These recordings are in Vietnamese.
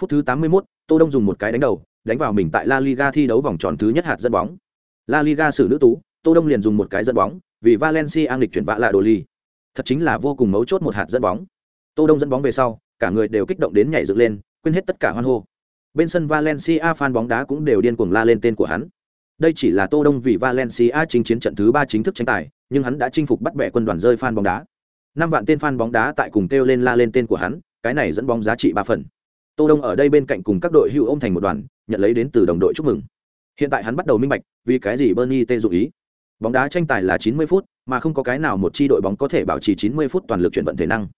phút thứ 81, tô đông dùng một cái đánh đầu đánh vào mình tại la liga thi đấu vòng tròn thứ nhất hạt dẫn bóng. La liga xử nữ tú tô đông liền dùng một cái dẫn bóng vì valencia lịch chuyển vạ lạ đồ ly thật chính là vô cùng mấu chốt một hạt dẫn bóng. Tô đông dẫn bóng về sau cả người đều kích động đến nhảy dựng lên quên hết tất cả hoan hô. Bên sân valencia fan bóng đá cũng đều điên cuồng la lên tên của hắn. Đây chỉ là tô đông vì valencia chinh chiến trận thứ ba chính thức tranh tài nhưng hắn đã chinh phục bắt bẻ quân đoàn rơi fan bóng đá. Năm vạn tên fan bóng đá tại cùng kêu lên la lên tên của hắn cái này dẫn bóng giá trị ba phần tô đông ở đây bên cạnh cùng các đội hưu ôm thành một đoàn nhận lấy đến từ đồng đội chúc mừng. Hiện tại hắn bắt đầu minh bạch vì cái gì bernie tê dụ ý. Bóng đá tranh tài là 90 phút mà không có cái nào một chi đội bóng có thể bảo trì 90 phút toàn lực chuyển vận thể năng.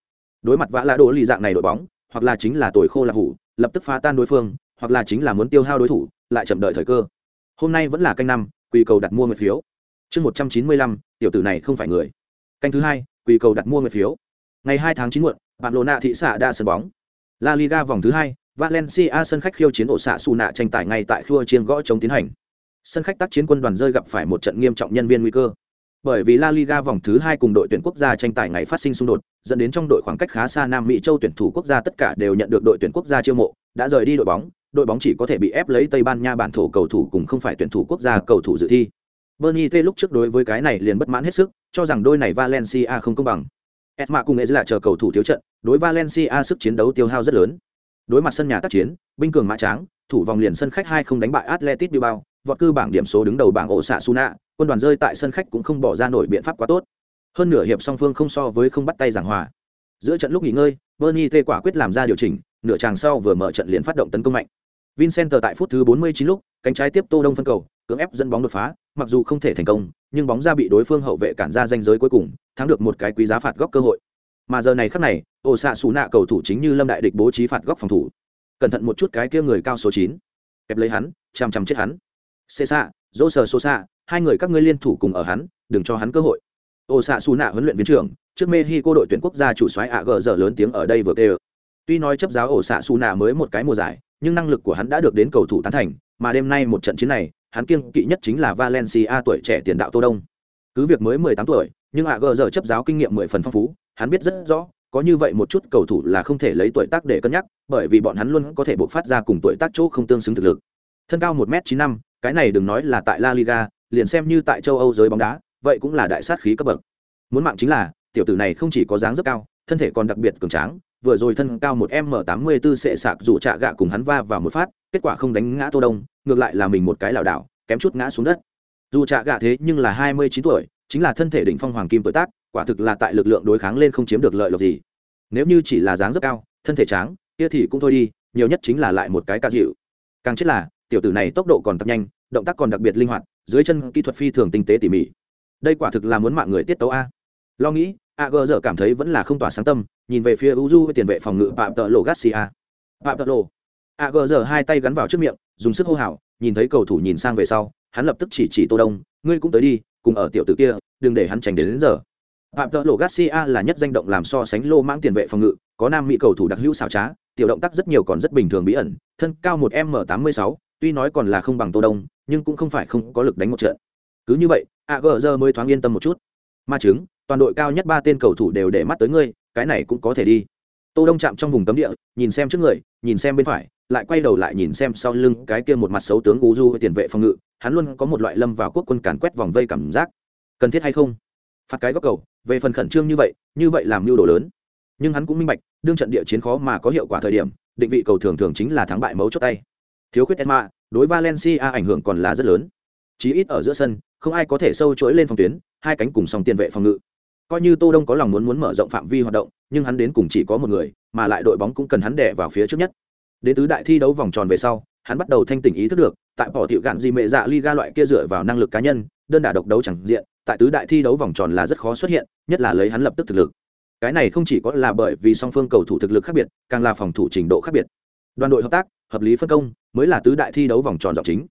Đối mặt vã lạ đổ lì dạng này đội bóng hoặc là chính là tuổi khô là hủ lập tức phá tan đối phương hoặc là chính là muốn tiêu hao đối thủ lại chậm đợi thời cơ. Hôm nay vẫn là canh năm quy cầu đặt mua nguyệt phiếu. Chương 195, tiểu tử này không phải người. Canh thứ hai quy cầu đặt mua nguyệt phiếu. Ngày 2 tháng 9 muộn bạn lộ nạ thị xã đã sân bóng la liga vòng thứ hai valencia sân khách khiêu chiến ổ xạ xù nạ tranh tài ngay tại khuya chiêng gõ chống tiến hành sân khách tác chiến quân đoàn rơi gặp phải một trận nghiêm trọng nhân viên nguy cơ bởi vì La Liga vòng thứ hai cùng đội tuyển quốc gia tranh tài ngày phát sinh xung đột, dẫn đến trong đội khoảng cách khá xa Nam Mỹ châu tuyển thủ quốc gia tất cả đều nhận được đội tuyển quốc gia chiêu mộ, đã rời đi đội bóng, đội bóng chỉ có thể bị ép lấy Tây Ban Nha bản thổ cầu thủ cùng không phải tuyển thủ quốc gia cầu thủ dự thi. Bernie T lúc trước đối với cái này liền bất mãn hết sức, cho rằng đôi này Valencia không công bằng. Esma cùng Ezra chờ cầu thủ thiếu trận, đối Valencia sức chiến đấu tiêu hao rất lớn. Đối mặt sân nhà tác chiến, binh cường mã tráng, thủ vòng liền sân khách hai không đánh bại Atletico Bilbao, vọt cư bảng điểm số đứng đầu bảng ổ xạ Suna, quân đoàn rơi tại sân khách cũng không bỏ ra nổi biện pháp quá tốt. Hơn nửa hiệp song phương không so với không bắt tay giảng hòa. Giữa trận lúc nghỉ ngơi bernie tê quả quyết làm ra điều chỉnh nửa tràng sau vừa mở trận liền phát động tấn công mạnh. Vincent tại phút thứ 49 lúc cánh trái tiếp tô đông phân cầu cưỡng ép dẫn bóng đột phá mặc dù không thể thành công nhưng bóng ra bị đối phương hậu vệ cản ra danh giới cuối cùng thắng được một cái quý giá phạt góc cơ hội. Mà giờ này khắc này ổ xạ xù nạ cầu thủ chính như lâm đại địch bố trí phạt góc phòng thủ. Cẩn thận một chút cái kia người cao số chín, kẹp lấy hắn chằm chằm chết hắn. Xê xạ dỗ sờ xô xạ hai người các ngươi liên thủ cùng ở hắn đừng cho hắn cơ hội. Ổ xạ xù nạ huấn luyện viên trưởng trước mexico đội tuyển quốc gia chủ soái ạ gờ giờ lớn tiếng ở đây vừa kêu. Tuy nói chấp giáo ổ xạ xù nạ mới một cái mùa giải nhưng năng lực của hắn đã được đến cầu thủ tán thành mà đêm nay một trận chiến này hắn kiêng kỵ nhất chính là valencia tuổi trẻ tiền đạo tô đông. Cứ việc mới mười tám tuổi, nhưng ạ gờ giờ chấp giáo kinh nghiệm mười phần phong phú, hắn biết rất rõ, có như vậy một chút cầu thủ là không thể lấy tuổi tác để cân nhắc, bởi vì bọn hắn luôn có thể bộc phát ra cùng tuổi tác chỗ không tương xứng thực lực. Thân cao một m chín năm, cái này đừng nói là tại la liga, liền xem như tại châu âu giới bóng đá, vậy cũng là đại sát khí cấp bậc. Muốn mạng chính là, tiểu tử này không chỉ có dáng rất cao, thân thể còn đặc biệt cường tráng vừa rồi thân cao một m tám mươi bốn sệ sạc dù trạ gạ cùng hắn va vào một phát, kết quả không đánh ngã tô đông, ngược lại là mình một cái lảo đảo, kém chút ngã xuống đất. Dù trạ gạ thế nhưng là hai mươi chín tuổi, chính là thân thể đỉnh phong hoàng kim tuổi tác, quả thực là tại lực lượng đối kháng lên không chiếm được lợi lộc gì. Nếu như chỉ là dáng rất cao, thân thể tráng, kia thì cũng thôi đi, nhiều nhất chính là lại một cái ca dịu. Càng chết là, tiểu tử này tốc độ còn tăng nhanh, động tác còn đặc biệt linh hoạt, dưới chân kỹ thuật phi thường tinh tế tỉ mỉ. Đây quả thực là muốn mạng người tiết tấu a. Lo nghĩ a gờ giờ cảm thấy vẫn là không tỏa sáng tâm nhìn về phía uju với tiền vệ phòng ngự phạm tợ lộ garcia. Phạm tợ lộ a gờ giờ hai tay gắn vào trước miệng dùng sức hô hào nhìn thấy cầu thủ nhìn sang về sau hắn lập tức chỉ chỉ tô đông ngươi cũng tới đi cùng ở tiểu tử kia đừng để hắn tránh đến, đến giờ. Phạm tợ lộ garcia là nhất danh động làm so sánh lô mãng tiền vệ phòng ngự có nam mỹ cầu thủ đặc hữu xảo trá tiểu động tác rất nhiều còn rất bình thường bí ẩn thân cao một m tám mươi sáu tuy nói còn là không bằng tô đông nhưng cũng không phải không có lực đánh một trận. Cứ như vậy a gờ giờ mới thoáng yên tâm một chút. Ma chứng toàn đội cao nhất ba tên cầu thủ đều để mắt tới ngươi, cái này cũng có thể đi. Tô đông chạm trong vùng cấm địa, nhìn xem trước người, nhìn xem bên phải, lại quay đầu lại nhìn xem sau lưng cái kia một mặt xấu tướng u du với tiền vệ phòng ngự, hắn luôn có một loại lâm vào quốc quân càn quét vòng vây cảm giác. Cần thiết hay không? Phạt cái góc cầu, về phần khẩn trương như vậy như vậy làm mưu đồ lớn. Nhưng hắn cũng minh bạch, đương trận địa chiến khó mà có hiệu quả thời điểm, định vị cầu thường thường chính là thắng bại mấu chốt tay. Thiếu khuyết esma, đối valencia ảnh hưởng còn là rất lớn. Chí ít ở giữa sân, không ai có thể sâu chuỗi lên phòng tuyến, hai cánh cùng song tiền vệ phòng ngự coi như tô đông có lòng muốn muốn mở rộng phạm vi hoạt động, nhưng hắn đến cùng chỉ có một người, mà lại đội bóng cũng cần hắn đè vào phía trước nhất. Đến tứ đại thi đấu vòng tròn về sau, hắn bắt đầu thanh tỉnh ý thức được, tại bỏ tiểu gạn gì mẹ dạ liga loại kia dựa vào năng lực cá nhân, đơn đả độc đấu chẳng diện, tại tứ đại thi đấu vòng tròn là rất khó xuất hiện, nhất là lấy hắn lập tức thực lực. Cái này không chỉ có là bởi vì song phương cầu thủ thực lực khác biệt, càng là phòng thủ trình độ khác biệt. Đoàn đội hợp tác, hợp lý phân công, mới là tứ đại thi đấu vòng tròn dọc chính.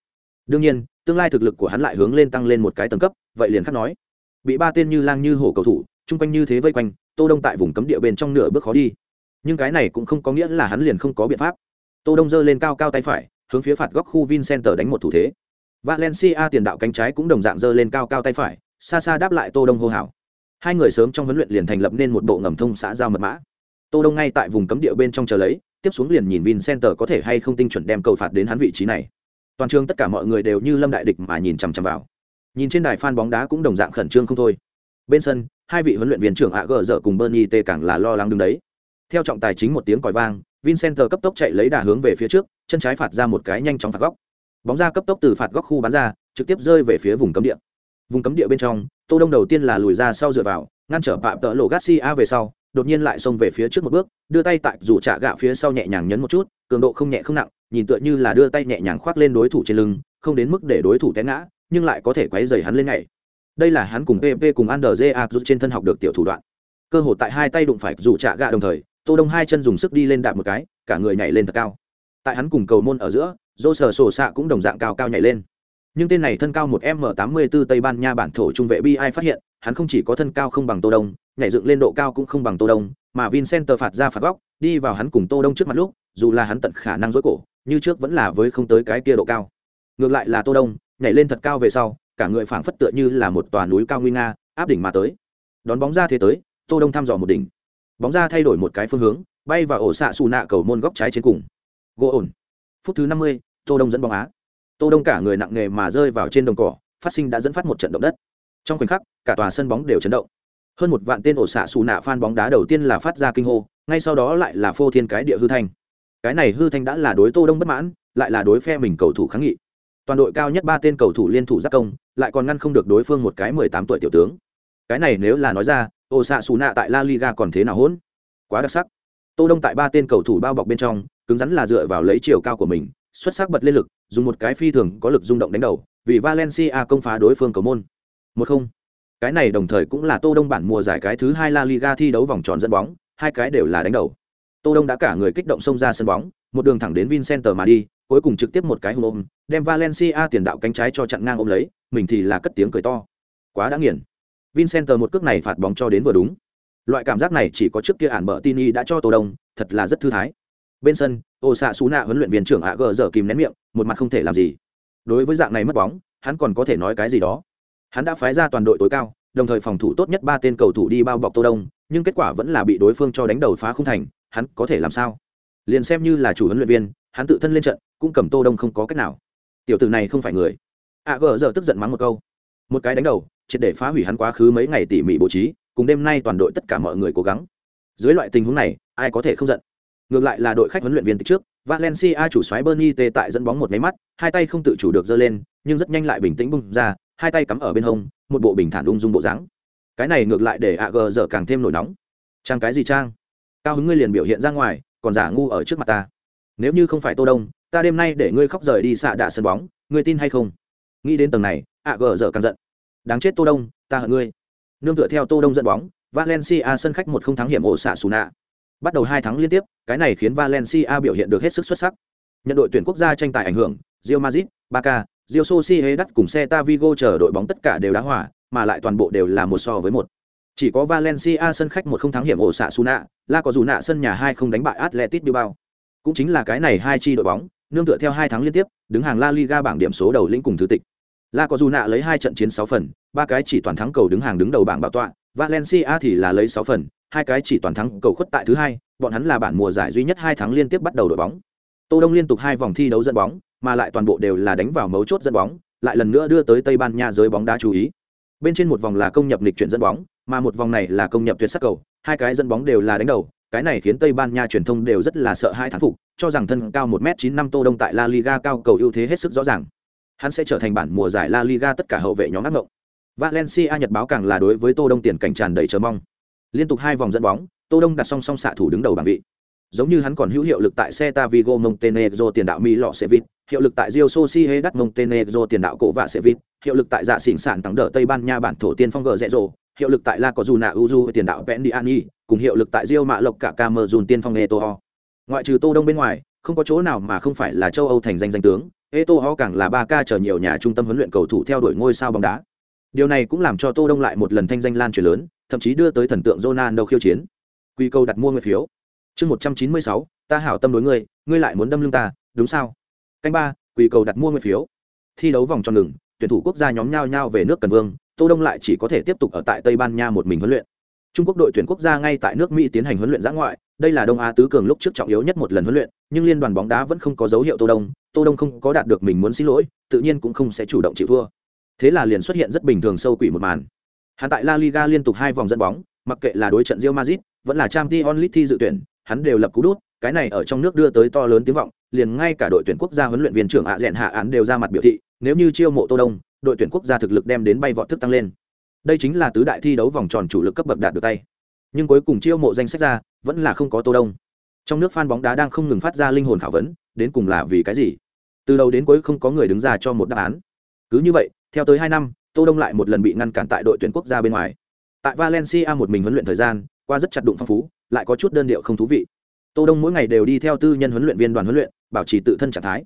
Đương nhiên, tương lai thực lực của hắn lại hướng lên tăng lên một cái tầng cấp, vậy liền khắc nói bị ba tên như lang như hổ cầu thủ, chung quanh như thế vây quanh, tô đông tại vùng cấm địa bên trong nửa bước khó đi. Nhưng cái này cũng không có nghĩa là hắn liền không có biện pháp. Tô đông giơ lên cao cao tay phải, hướng phía phạt góc khu vincenter đánh một thủ thế. Valencia tiền đạo cánh trái cũng đồng dạng giơ lên cao cao tay phải, xa xa đáp lại tô đông hô hào. Hai người sớm trong huấn luyện liền thành lập nên một bộ ngầm thông xã giao mật mã. Tô đông ngay tại vùng cấm địa bên trong chờ lấy, tiếp xuống liền nhìn vincenter có thể hay không tinh chuẩn đem cầu phạt đến hắn vị trí này. Toàn trường tất cả mọi người đều như lâm đại địch mà nhìn chằm chằm vào nhìn trên đài fan bóng đá cũng đồng dạng khẩn trương không thôi. Bên sân, hai vị huấn luyện viên trưởng ạ gờ dở cùng bernie t càng là lo lắng đứng đấy. Theo trọng tài chính một tiếng còi vang vincenter cấp tốc chạy lấy đà hướng về phía trước, chân trái phạt ra một cái nhanh chóng phạt góc. Bóng ra cấp tốc từ phạt góc khu bán ra, trực tiếp rơi về phía vùng cấm địa. Vùng cấm địa bên trong, tô đông đầu tiên là lùi ra sau dựa vào, ngăn trở phạm tợ lộ garcia về sau, đột nhiên lại xông về phía trước một bước, đưa tay tại rủ trả gạ phía sau nhẹ nhàng nhấn một chút, cường độ không nhẹ không nặng, nhìn tựa như là đưa tay nhẹ nhàng khoác lên đối thủ trên lưng, không đến mức để đối thủ té ngã nhưng lại có thể quấy dày hắn lên ngày đây là hắn cùng pp cùng Ander J rút trên thân học được tiểu thủ đoạn. Cơ hội tại hai tay đụng phải rủ trả gạ đồng thời, tô đông hai chân dùng sức đi lên đạp một cái, cả người nhảy lên thật cao. Tại hắn cùng cầu môn ở giữa dô sờ sổ xạ cũng đồng dạng cao cao nhảy lên. Nhưng tên này thân cao một m tám mươi 84 tây ban nha bản thổ trung vệ bi ai phát hiện, hắn không chỉ có thân cao không bằng tô đông, nhảy dựng lên độ cao cũng không bằng tô đông, mà vincent phạt ra phạt góc, đi vào hắn cùng tô đông trước mặt lúc, dù là hắn tận khả năng dối cổ, như trước vẫn là với không tới cái kia độ cao. Ngược lại là tô đông nhảy lên thật cao về sau cả người phảng phất tựa như là một tòa núi cao nguy nga áp đỉnh mà tới. Đón bóng ra thế tới tô đông thăm dò một đỉnh. Bóng ra thay đổi một cái phương hướng bay vào ổ xạ xù nạ cầu môn góc trái trên cùng. Gỗ ổn. Phút thứ năm mươi, tô đông dẫn bóng á. Tô đông cả người nặng nề mà rơi vào trên đồng cỏ phát sinh đã dẫn phát một trận động đất. Trong khoảnh khắc cả tòa sân bóng đều chấn động. Hơn một vạn tên ổ xạ xù nạ phan bóng đá đầu tiên là phát ra kinh hô ngay sau đó lại là phô thiên cái địa hư thanh. Cái này hư thanh đã là đối tô đông bất mãn lại là đối phe mình cầu thủ kháng nghị toàn đội cao nhất ba tên cầu thủ liên thủ giác công, lại còn ngăn không được đối phương một cái mười tám tuổi tiểu tướng. Cái này nếu là nói ra ô xạ xù nạ tại la liga còn thế nào hỗn? Quá đặc sắc. Tô đông tại ba tên cầu thủ bao bọc bên trong, cứng rắn là dựa vào lấy chiều cao của mình, xuất sắc bật lên lực, dùng một cái phi thường có lực rung động đánh đầu, vì valencia công phá đối phương cầu môn. Một không. Cái này đồng thời cũng là tô đông bản mùa giải cái thứ hai la liga thi đấu vòng tròn dẫn bóng, hai cái đều là đánh đầu. Tô đông đã cả người kích động xông ra sân bóng, một đường thẳng đến vincenter mà đi cuối cùng trực tiếp một cái hùng ôm, đem valencia tiền đạo cánh trái cho chặn ngang ôm lấy, mình thì là cất tiếng cười to. Quá đã nghiền. Vincent một cước này phạt bóng cho đến vừa đúng. Loại cảm giác này chỉ có trước kia ản bờ tini đã cho tô đông, thật là rất thư thái. Bên sân ô xạ xú nạ huấn luyện viên trưởng ạ gờ dở kìm nén miệng, một mặt không thể làm gì. Đối với dạng này mất bóng, hắn còn có thể nói cái gì đó. Hắn đã phái ra toàn đội tối cao, đồng thời phòng thủ tốt nhất ba tên cầu thủ đi bao bọc tô đông, nhưng kết quả vẫn là bị đối phương cho đánh đầu phá không thành, hắn có thể làm sao? Liền xem như là chủ huấn luyện viên hắn tự thân lên trận, cũng cầm tô đông không có cách nào. Tiểu tử này không phải người. Ạ gờ giờ tức giận mắng một câu. Một cái đánh đầu, triệt để phá hủy hắn quá khứ mấy ngày tỉ mỉ bố trí, cùng đêm nay toàn đội tất cả mọi người cố gắng. Dưới loại tình huống này, ai có thể không giận? Ngược lại là đội khách huấn luyện viên trước, valencia chủ xoáy bernie t tại dẫn bóng một máy mắt, hai tay không tự chủ được giơ lên, nhưng rất nhanh lại bình tĩnh bung ra, hai tay cắm ở bên hông, một bộ bình thản ung dung bộ dáng. Cái này ngược lại để ạ gờ giờ càng thêm nổi nóng. Trang cái gì trang? Cao hứng ngươi liền biểu hiện ra ngoài, còn giả ngu ở trước mặt ta nếu như không phải tô đông ta đêm nay để ngươi khóc rời đi xạ đạ sân bóng ngươi tin hay không? Nghĩ đến tầng này ạ gờ dở càng giận. Đáng chết tô đông ta hận ngươi. Nương tựa theo tô đông dẫn bóng valencia sân khách một không thắng hiểm ổ xạ xù nạ. Bắt đầu hai tháng liên tiếp cái này khiến valencia biểu hiện được hết sức xuất sắc. Nhận đội tuyển quốc gia tranh tài ảnh hưởng Real Madrid, Barca, Real Sociedad cùng Celta Vigo chờ đội bóng tất cả đều đá hòa, mà lại toàn bộ đều là một so với một. Chỉ có Valencia sân khách một không thắng hiểm ổ xạ Suna, La có dù nạ sân nhà hai không đánh bại Atletico Bilbao. Cũng chính là cái này hai chi đội bóng, nương tựa theo hai tháng liên tiếp, đứng hàng La Liga bảng điểm số đầu lĩnh cùng thứ tịch. La có dù nạ lấy hai trận chiến sáu phần, ba cái chỉ toàn thắng cầu đứng hàng đứng đầu bảng bảo tọa, Valencia thì là lấy sáu phần, hai cái chỉ toàn thắng cầu khuất tại thứ hai, bọn hắn là bản mùa giải duy nhất hai tháng liên tiếp bắt đầu đội bóng. Tô Đông liên tục hai vòng thi đấu dẫn bóng, mà lại toàn bộ đều là đánh vào mấu chốt dẫn bóng, lại lần nữa đưa tới Tây Ban Nha giới bóng đá chú ý. Bên trên một vòng là công nhập lịch chuyển dẫn bóng, mà một vòng này là công nhập tuyệt sắc cầu, hai cái dẫn bóng đều là đánh đầu, cái này khiến Tây Ban Nha truyền thông đều rất là sợ hai thán phục, cho rằng thân cao 1m95 Tô Đông tại La Liga cao cầu ưu thế hết sức rõ ràng. Hắn sẽ trở thành bản mùa giải La Liga tất cả hậu vệ nhóm ác ngộng. Valencia Nhật báo càng là đối với Tô Đông tiền cảnh tràn đầy chờ mong. Liên tục hai vòng dẫn bóng, Tô Đông đặt song song xạ thủ đứng đầu bảng vị. Giống như hắn còn hữu hiệu lực tại Celta Vigo Montenegro tiền đạo mi lọ Sevilla, hiệu lực tại Rio Sociedad Montenegro tiền đạo cổ vạ Sevilla, hiệu lực tại Dạ Xỉn Sản tăng đỡ Tây Ban Nha bản thổ tiên phong gờ rẽ rồ, hiệu lực tại La Cojuna Uju tiền đạo Pendiani, cùng hiệu lực tại Rio Mạ Lộc cả Camerun tiên phong Eto'o. Ngoại trừ Tô Đông bên ngoài, không có chỗ nào mà không phải là châu Âu thành danh danh tướng, Eto'o càng là ba ca chờ nhiều nhà trung tâm huấn luyện cầu thủ theo đuổi ngôi sao bóng đá. Điều này cũng làm cho Tô Đông lại một lần thanh danh lan truyền lớn, thậm chí đưa tới thần tượng Ronaldo khiêu chiến. Quy câu đặt mua người phiếu. Chương 196, ta hảo tâm đối ngươi, ngươi lại muốn đâm lưng ta, đúng sao? Canh ba, quy cầu đặt mua người phiếu. Thi đấu vòng tròn ngừng, tuyển thủ quốc gia nhóm nhau nhau về nước Cần Vương, Tô Đông lại chỉ có thể tiếp tục ở tại Tây Ban Nha một mình huấn luyện. Trung Quốc đội tuyển quốc gia ngay tại nước Mỹ tiến hành huấn luyện giã ngoại, đây là đông á tứ cường lúc trước trọng yếu nhất một lần huấn luyện nhưng liên đoàn bóng đá vẫn không có dấu hiệu tô đông tô đông không có đạt được mình muốn xin lỗi tự nhiên cũng không sẽ chủ động chịu thua thế là liền xuất hiện rất bình thường sâu quỷ một màn hắn tại la liga liên tục hai vòng dẫn bóng mặc kệ là đối trận Real Madrid vẫn là Champions League thi dự tuyển hắn đều lập cú đút cái này ở trong nước đưa tới to lớn tiếng vọng liền ngay cả đội tuyển quốc gia huấn luyện viên trưởng Á dẹn hạ án đều ra mặt biểu thị nếu như chiêu mộ tô đông đội tuyển quốc gia thực lực đem đến bay vọt thức tăng lên. Đây chính là tứ đại thi đấu vòng tròn chủ lực cấp bậc đạt được tay. Nhưng cuối cùng chiêu mộ danh sách ra, vẫn là không có tô đông. Trong nước fan bóng đá đang không ngừng phát ra linh hồn khảo vấn, đến cùng là vì cái gì? Từ đầu đến cuối không có người đứng ra cho một đáp án. Cứ như vậy, theo tới hai năm, tô đông lại một lần bị ngăn cản tại đội tuyển quốc gia bên ngoài. Tại valencia một mình huấn luyện thời gian, qua rất chặt đụng phong phú, lại có chút đơn điệu không thú vị. Tô đông mỗi ngày đều đi theo tư nhân huấn luyện viên đoàn huấn luyện, bảo trì tự thân trạng thái.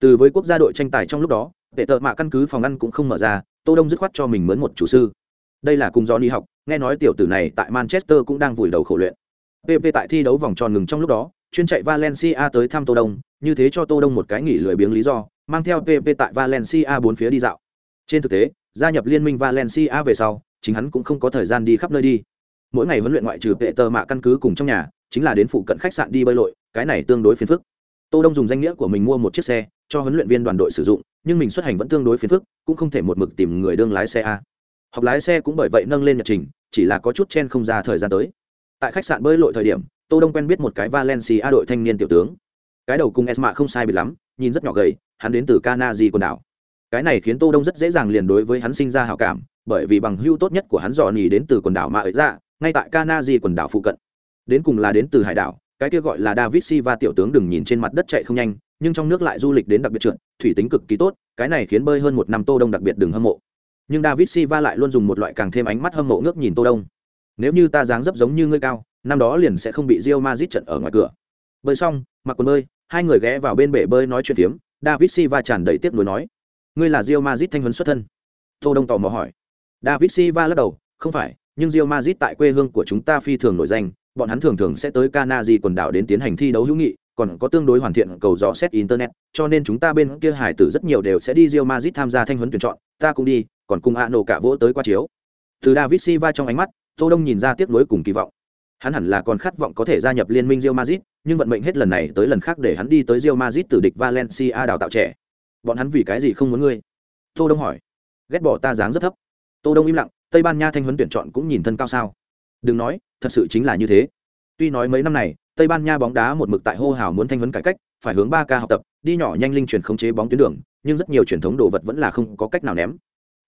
Từ với quốc gia đội tranh tài trong lúc đó tệ tợ mạ căn cứ phòng ăn cũng không mở ra, tô đông dứt khoát cho mình mướn một chủ sư. Đây là cùng do đi học, nghe nói tiểu tử này tại manchester cũng đang vùi đầu khổ luyện. Pp tại thi đấu vòng tròn ngừng trong lúc đó, chuyên chạy valencia tới thăm tô đông, như thế cho tô đông một cái nghỉ lười biếng lý do, mang theo pp tại valencia bốn phía đi dạo. Trên thực tế, gia nhập liên minh valencia về sau, chính hắn cũng không có thời gian đi khắp nơi đi. Mỗi ngày huấn luyện ngoại trừ vệ tờ mạ căn cứ cùng trong nhà, chính là đến phụ cận khách sạn đi bơi lội, cái này tương đối phiền phức. Tô đông dùng danh nghĩa của mình mua một chiếc xe cho huấn luyện viên đoàn đội sử dụng, nhưng mình xuất hành vẫn tương đối phiền phức, cũng không thể một mực tìm người đương lái xe a. Học lái xe cũng bởi vậy nâng lên nhật trình, chỉ là có chút chen không ra thời gian tới. Tại khách sạn bơi lội thời điểm, tô đông quen biết một cái valencia đội thanh niên tiểu tướng. Cái đầu cùng esma không sai biệt lắm, nhìn rất nhỏ gầy, hắn đến từ Canary quần đảo. Cái này khiến tô đông rất dễ dàng liền đối với hắn sinh ra hảo cảm, bởi vì bằng hưu tốt nhất của hắn dò nhì đến từ quần đảo mà ấy ra ngay tại Canary quần đảo phụ cận. Đến cùng là đến từ hải đảo cái kia gọi là david silva tiểu tướng đừng nhìn trên mặt đất chạy không nhanh, nhưng trong nước lại du lịch đến đặc biệt trượt, thủy tính cực kỳ tốt, cái này khiến bơi hơn một năm tô đông đặc biệt đừng hâm mộ. Nhưng david silva lại luôn dùng một loại càng thêm ánh mắt hâm mộ ngước nhìn tô đông. Nếu như ta dáng dấp giống như ngươi cao, năm đó liền sẽ không bị rio mazit trận ở ngoài cửa. Bơi xong, mặc quần bơi, hai người ghé vào bên bể bơi nói chuyện phiếm, david silva tràn đầy tiếc nuối nói, ngươi là rio mazit thanh huấn xuất thân? Tô đông tò mò hỏi. David silva lắc đầu, không phải, nhưng rio mazit tại quê hương của chúng ta phi thường nổi danh bọn hắn thường thường sẽ tới Kanaji quần đảo đến tiến hành thi đấu hữu nghị, còn có tương đối hoàn thiện cầu dò xét internet, cho nên chúng ta bên kia hải tử rất nhiều đều sẽ đi Real Madrid tham gia thanh huấn tuyển chọn, ta cũng đi, còn cùng Ano cả vỗ tới qua chiếu. Từ David Silva trong ánh mắt, Tô Đông nhìn ra tiếc nuối cùng kỳ vọng. Hắn hẳn là còn khát vọng có thể gia nhập liên minh Real Madrid, nhưng vận mệnh hết lần này tới lần khác để hắn đi tới Real Madrid từ địch Valencia đào tạo trẻ. Bọn hắn vì cái gì không muốn ngươi? Tô Đông hỏi. Ghét bỏ ta dáng rất thấp. Tô Đông im lặng, Tây Ban Nha thanh huấn tuyển chọn cũng nhìn thân cao sao? Đừng nói, thật sự chính là như thế. Tuy nói mấy năm này, tây ban nha bóng đá một mực tại hô hào muốn thanh vấn cải cách, phải hướng ba k học tập, đi nhỏ nhanh linh chuyển khống chế bóng tuyến đường, nhưng rất nhiều truyền thống đồ vật vẫn là không có cách nào ném.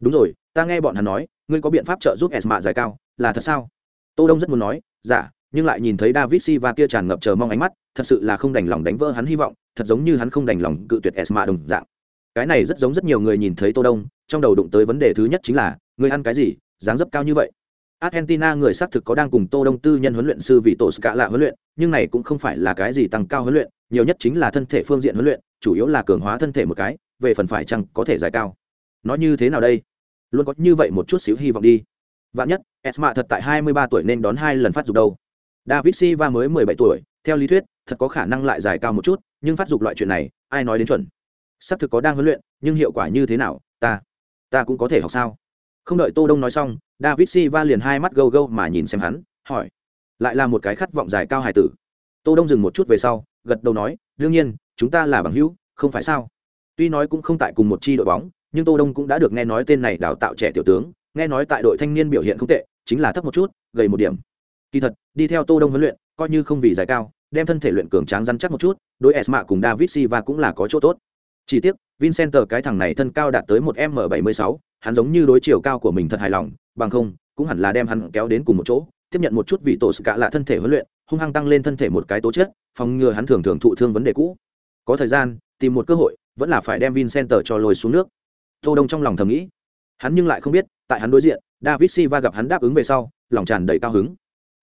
Đúng rồi, ta nghe bọn hắn nói, ngươi có biện pháp trợ giúp esma giải cao, là thật sao? Tô đông rất muốn nói dạ nhưng lại nhìn thấy david silva kia tràn ngập chờ mong ánh mắt, thật sự là không đành lòng đánh vỡ hắn hy vọng, thật giống như hắn không đành lòng cự tuyệt esma đồng dạng. Cái này rất giống rất nhiều người nhìn thấy tô đông, trong đầu đụng tới vấn đề thứ nhất chính là, ngươi ăn cái gì, dáng dấp cao như vậy? Argentina người xác thực có đang cùng Tô Đông tư nhân huấn luyện sư vị tổ Ska lạ huấn luyện, nhưng này cũng không phải là cái gì tăng cao huấn luyện, nhiều nhất chính là thân thể phương diện huấn luyện, chủ yếu là cường hóa thân thể một cái, về phần phải chăng có thể giải cao. Nói như thế nào đây? Luôn có như vậy một chút xíu hy vọng đi. Vạn nhất, Esma thật tại 23 tuổi nên đón hai lần phát dục đâu. David Silva mới 17 tuổi, theo lý thuyết, thật có khả năng lại giải cao một chút, nhưng phát dục loại chuyện này, ai nói đến chuẩn. Sắp thực có đang huấn luyện, nhưng hiệu quả như thế nào, ta, ta cũng có thể học sao? Không đợi Tô Đông nói xong, david silva liền hai mắt gâu gâu mà nhìn xem hắn hỏi lại là một cái khát vọng dài cao hài tử? Tô đông dừng một chút về sau gật đầu nói đương nhiên chúng ta là bằng hữu không phải sao? Tuy nói cũng không tại cùng một chi đội bóng nhưng tô đông cũng đã được nghe nói tên này đào tạo trẻ tiểu tướng nghe nói tại đội thanh niên biểu hiện không tệ chính là thấp một chút gầy một điểm. Kỳ thật đi theo tô đông huấn luyện coi như không vì dài cao đem thân thể luyện cường tráng rắn chắc một chút đối esma cùng david silva cũng là có chỗ tốt. Chỉ tiếc vincent cái thằng này thân cao đạt tới một m 76 hắn giống như đối chiều cao của mình thật hài lòng, bằng không, cũng hẳn là đem hắn kéo đến cùng một chỗ, tiếp nhận một chút vị tổ sự cả lạ thân thể huấn luyện, hung hăng tăng lên thân thể một cái tố chất, phòng ngừa hắn thường thường thụ thương vấn đề cũ. Có thời gian, tìm một cơ hội, vẫn là phải đem vincenter cho lôi xuống nước. Tô đông trong lòng thầm nghĩ. Hắn nhưng lại không biết, tại hắn đối diện, david silva gặp hắn đáp ứng về sau, lòng tràn đầy cao hứng.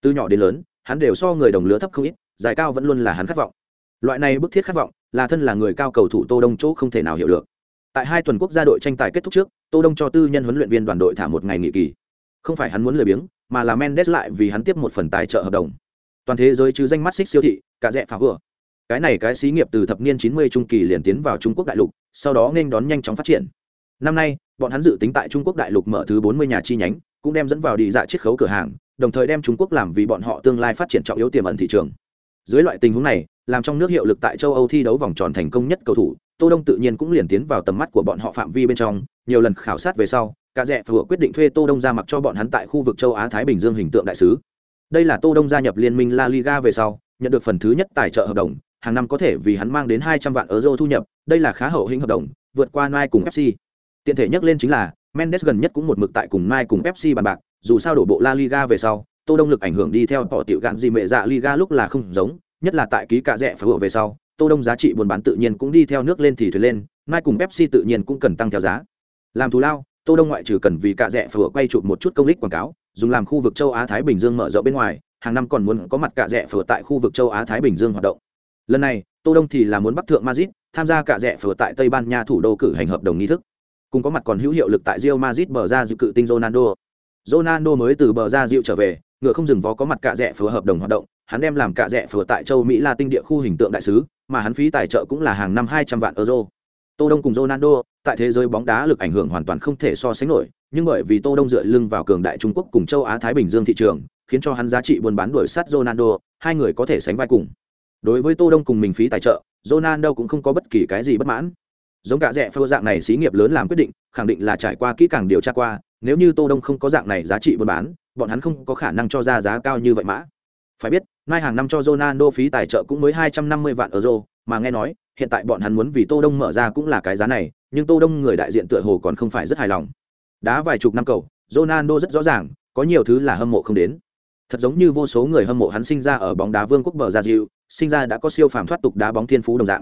Từ nhỏ đến lớn, hắn đều so người đồng lứa thấp không ít, giải cao vẫn luôn là hắn khát vọng. Loại này bức thiết khát vọng, là thân là người cao cầu thủ tô đông chỗ không thể nào hiểu được tại hai tuần quốc gia đội tranh tài kết thúc trước, tô đông cho tư nhân huấn luyện viên đoàn đội thả một ngày nghỉ kỳ. Không phải hắn muốn lười biếng, mà là mendes lại vì hắn tiếp một phần tài trợ hợp đồng. Toàn thế giới chứ danh mắt xích siêu thị, cả rẽ phá vừa. Cái này cái xí nghiệp từ thập niên 90 trung kỳ liền tiến vào trung quốc đại lục, sau đó nên đón nhanh chóng phát triển. Năm nay, bọn hắn dự tính tại trung quốc đại lục mở thứ 40 nhà chi nhánh, cũng đem dẫn vào đi dạ chiết khấu cửa hàng, đồng thời đem trung quốc làm vì bọn họ tương lai phát triển trọng yếu tiềm ẩn thị trường. Dưới loại tình huống này, làm trong nước hiệu lực tại châu âu thi đấu vòng tròn thành công nhất cầu thủ tô đông tự nhiên cũng liền tiến vào tầm mắt của bọn họ phạm vi bên trong, nhiều lần khảo sát về sau, cả rẽ vừa quyết định thuê tô đông ra mặc cho bọn hắn tại khu vực châu á thái bình dương hình tượng đại sứ. Đây là tô đông gia nhập liên minh la liga về sau, nhận được phần thứ nhất tài trợ hợp đồng, hàng năm có thể vì hắn mang đến hai trăm vạn euro thu nhập, đây là khá hậu hĩnh hợp đồng, vượt qua nai cùng fc tiện thể nhắc lên chính là, mendes gần nhất cũng một mực tại cùng nai cùng fc bàn bạc, dù sao đổ bộ la liga về sau, tô đông lực ảnh hưởng đi theo họ tiểu gạn gì mẹ dạ liga lúc là không giống, nhất là tại ký cả rẽ phải về sau tô đông giá trị buôn bán tự nhiên cũng đi theo nước lên thì thuyền lên, mai cùng pepsi tự nhiên cũng cần tăng theo giá. Làm thù lao, tô đông ngoại trừ cần vì cạ rẽ phở quay chụp một chút công lích quảng cáo, dùng làm khu vực châu á thái bình dương mở rộng bên ngoài, hàng năm còn muốn có mặt cạ rẽ phở tại khu vực châu á thái bình dương hoạt động. Lần này, tô đông thì là muốn bắc thượng madrid tham gia cạ rẽ phở tại tây ban nha thủ đô cử hành hợp đồng nghi thức. Cùng có mặt còn hữu hiệu lực tại rio madrid bờ ra dự cự tinh ronaldo. Ronaldo mới từ bờ ra dịu trở về, ngựa không dừng vó có mặt cạ rẽ phở hợp đồng hoạt động, hắn đem làm cạ rẽ phở tại châu mỹ la tinh địa khu hình tượng đại sứ mà hắn phí tài trợ cũng là hàng năm hai trăm vạn euro. Tô đông cùng ronaldo, tại thế giới bóng đá lực ảnh hưởng hoàn toàn không thể so sánh nổi, nhưng bởi vì tô đông dựa lưng vào cường đại trung quốc cùng châu á thái bình dương thị trường, khiến cho hắn giá trị buôn bán đuổi sát ronaldo, hai người có thể sánh vai cùng. Đối với tô đông cùng mình phí tài trợ, ronaldo cũng không có bất kỳ cái gì bất mãn. Giống cả rẻ phô dạng này xí nghiệp lớn làm quyết định, khẳng định là trải qua kỹ càng điều tra qua, nếu như tô đông không có dạng này giá trị buôn bán, bọn hắn không có khả năng cho ra giá cao như vậy mã phải biết nay hàng năm cho ronaldo phí tài trợ cũng mới 250 vạn euro mà nghe nói hiện tại bọn hắn muốn vì tô đông mở ra cũng là cái giá này nhưng tô đông người đại diện tựa hồ còn không phải rất hài lòng. Đá vài chục năm cầu ronaldo rất rõ ràng có nhiều thứ là hâm mộ không đến. Thật giống như vô số người hâm mộ hắn sinh ra ở bóng đá vương quốc bờ gia diu sinh ra đã có siêu phàm thoát tục đá bóng thiên phú đồng dạng.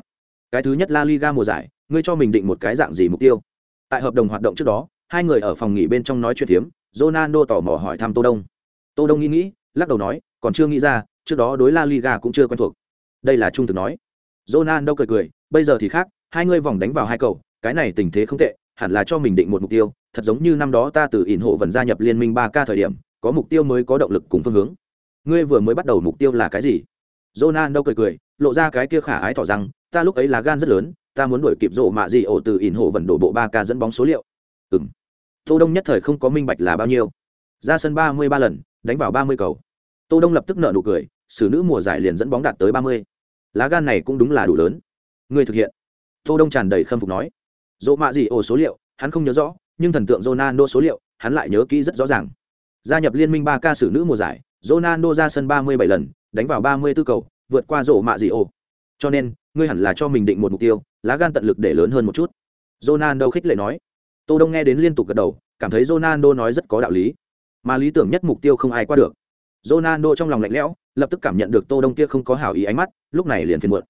Cái thứ nhất la liga mùa giải ngươi cho mình định một cái dạng gì mục tiêu? Tại hợp đồng hoạt động trước đó hai người ở phòng nghỉ bên trong nói chuyện thiếm, ronaldo tò mò hỏi thăm tô đông. Tô đông nghĩ nghĩ lắc đầu nói còn chưa nghĩ ra trước đó đối la liga cũng chưa quen thuộc đây là trung thực nói ronaldo cười cười bây giờ thì khác hai ngươi vòng đánh vào hai cầu cái này tình thế không tệ hẳn là cho mình định một mục tiêu thật giống như năm đó ta từ ỉn hộ vần gia nhập liên minh ba k thời điểm có mục tiêu mới có động lực cùng phương hướng ngươi vừa mới bắt đầu mục tiêu là cái gì Ronaldo cười cười, lộ ra cái kia khả ái tỏ rằng, ta lúc ấy là gan rất lớn, ta muốn đuổi kịp rổ mạ gì ổ từ ỉn hộ vận đổ bộ ba k dẫn bóng số liệu. Ừm. Tô Đông nhất thời không có minh bạch là bao nhiêu. Ra sân ba mươi ba lần, đánh vào ba mươi cầu. Tô Đông lập tức nở nụ cười, xử nữ mùa giải liền dẫn bóng đạt tới ba mươi. Lá gan này cũng đúng là đủ lớn. Ngươi thực hiện. Tô Đông tràn đầy khâm phục nói. dỗ mạ gì ổ số liệu, hắn không nhớ rõ, nhưng thần tượng Ronaldo số liệu, hắn lại nhớ kỹ rất rõ ràng. Gia nhập liên minh ba k xử nữ mùa giải, Ronaldo ra sân 37 lần, đánh vào 34 cầu, vượt qua dỗ mạ gì ồ. Cho nên, ngươi hẳn là cho mình định một mục tiêu, lá gan tận lực để lớn hơn một chút. Ronaldo khích lệ nói. Tô Đông nghe đến liên tục gật đầu, cảm thấy Ronaldo nói rất có đạo lý. Mà lý tưởng nhất mục tiêu không ai qua được. Ronaldo trong lòng lạnh lẽo, lập tức cảm nhận được Tô Đông kia không có hảo ý ánh mắt, lúc này liền phiền muộn.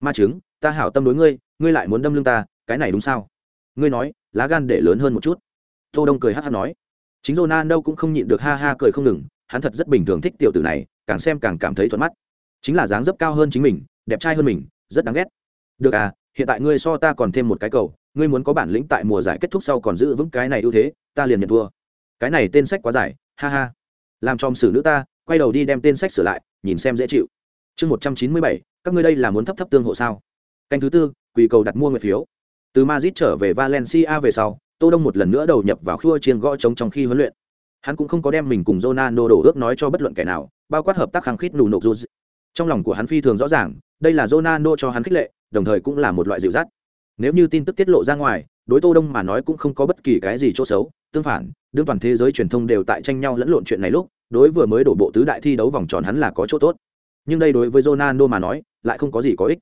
Ma chứng, ta hảo tâm đối ngươi, ngươi lại muốn đâm lưng ta, cái này đúng sao? Ngươi nói, lá gan để lớn hơn một chút. Tô Đông cười hắc hắc nói. Chính Ronaldo cũng không nhịn được ha ha cười không ngừng, hắn thật rất bình thường thích tiểu tử này càng xem càng cảm thấy thuận mắt chính là dáng dấp cao hơn chính mình đẹp trai hơn mình rất đáng ghét được à hiện tại ngươi so ta còn thêm một cái cầu ngươi muốn có bản lĩnh tại mùa giải kết thúc sau còn giữ vững cái này ưu thế ta liền nhận thua cái này tên sách quá dài ha ha làm trong xử nữ ta quay đầu đi đem tên sách sửa lại nhìn xem dễ chịu chương một trăm chín mươi bảy các ngươi đây là muốn thấp thấp tương hộ sao canh thứ tư quỳ cầu đặt mua nguyện phiếu từ mazit trở về valencia về sau tô đông một lần nữa đầu nhập vào khua chiên gõ trống trong khi huấn luyện Hắn cũng không có đem mình cùng Ronaldo đổ ước nói cho bất luận kẻ nào, bao quát hợp tác khăng khít nụ nộp dù. Trong lòng của hắn phi thường rõ ràng, đây là Ronaldo cho hắn khích lệ, đồng thời cũng là một loại dịu dắt. Nếu như tin tức tiết lộ ra ngoài, đối Tô Đông mà nói cũng không có bất kỳ cái gì chỗ xấu, tương phản, đương toàn thế giới truyền thông đều tại tranh nhau lẫn lộn chuyện này lúc, đối vừa mới đổ bộ tứ đại thi đấu vòng tròn hắn là có chỗ tốt. Nhưng đây đối với Ronaldo mà nói, lại không có gì có ích.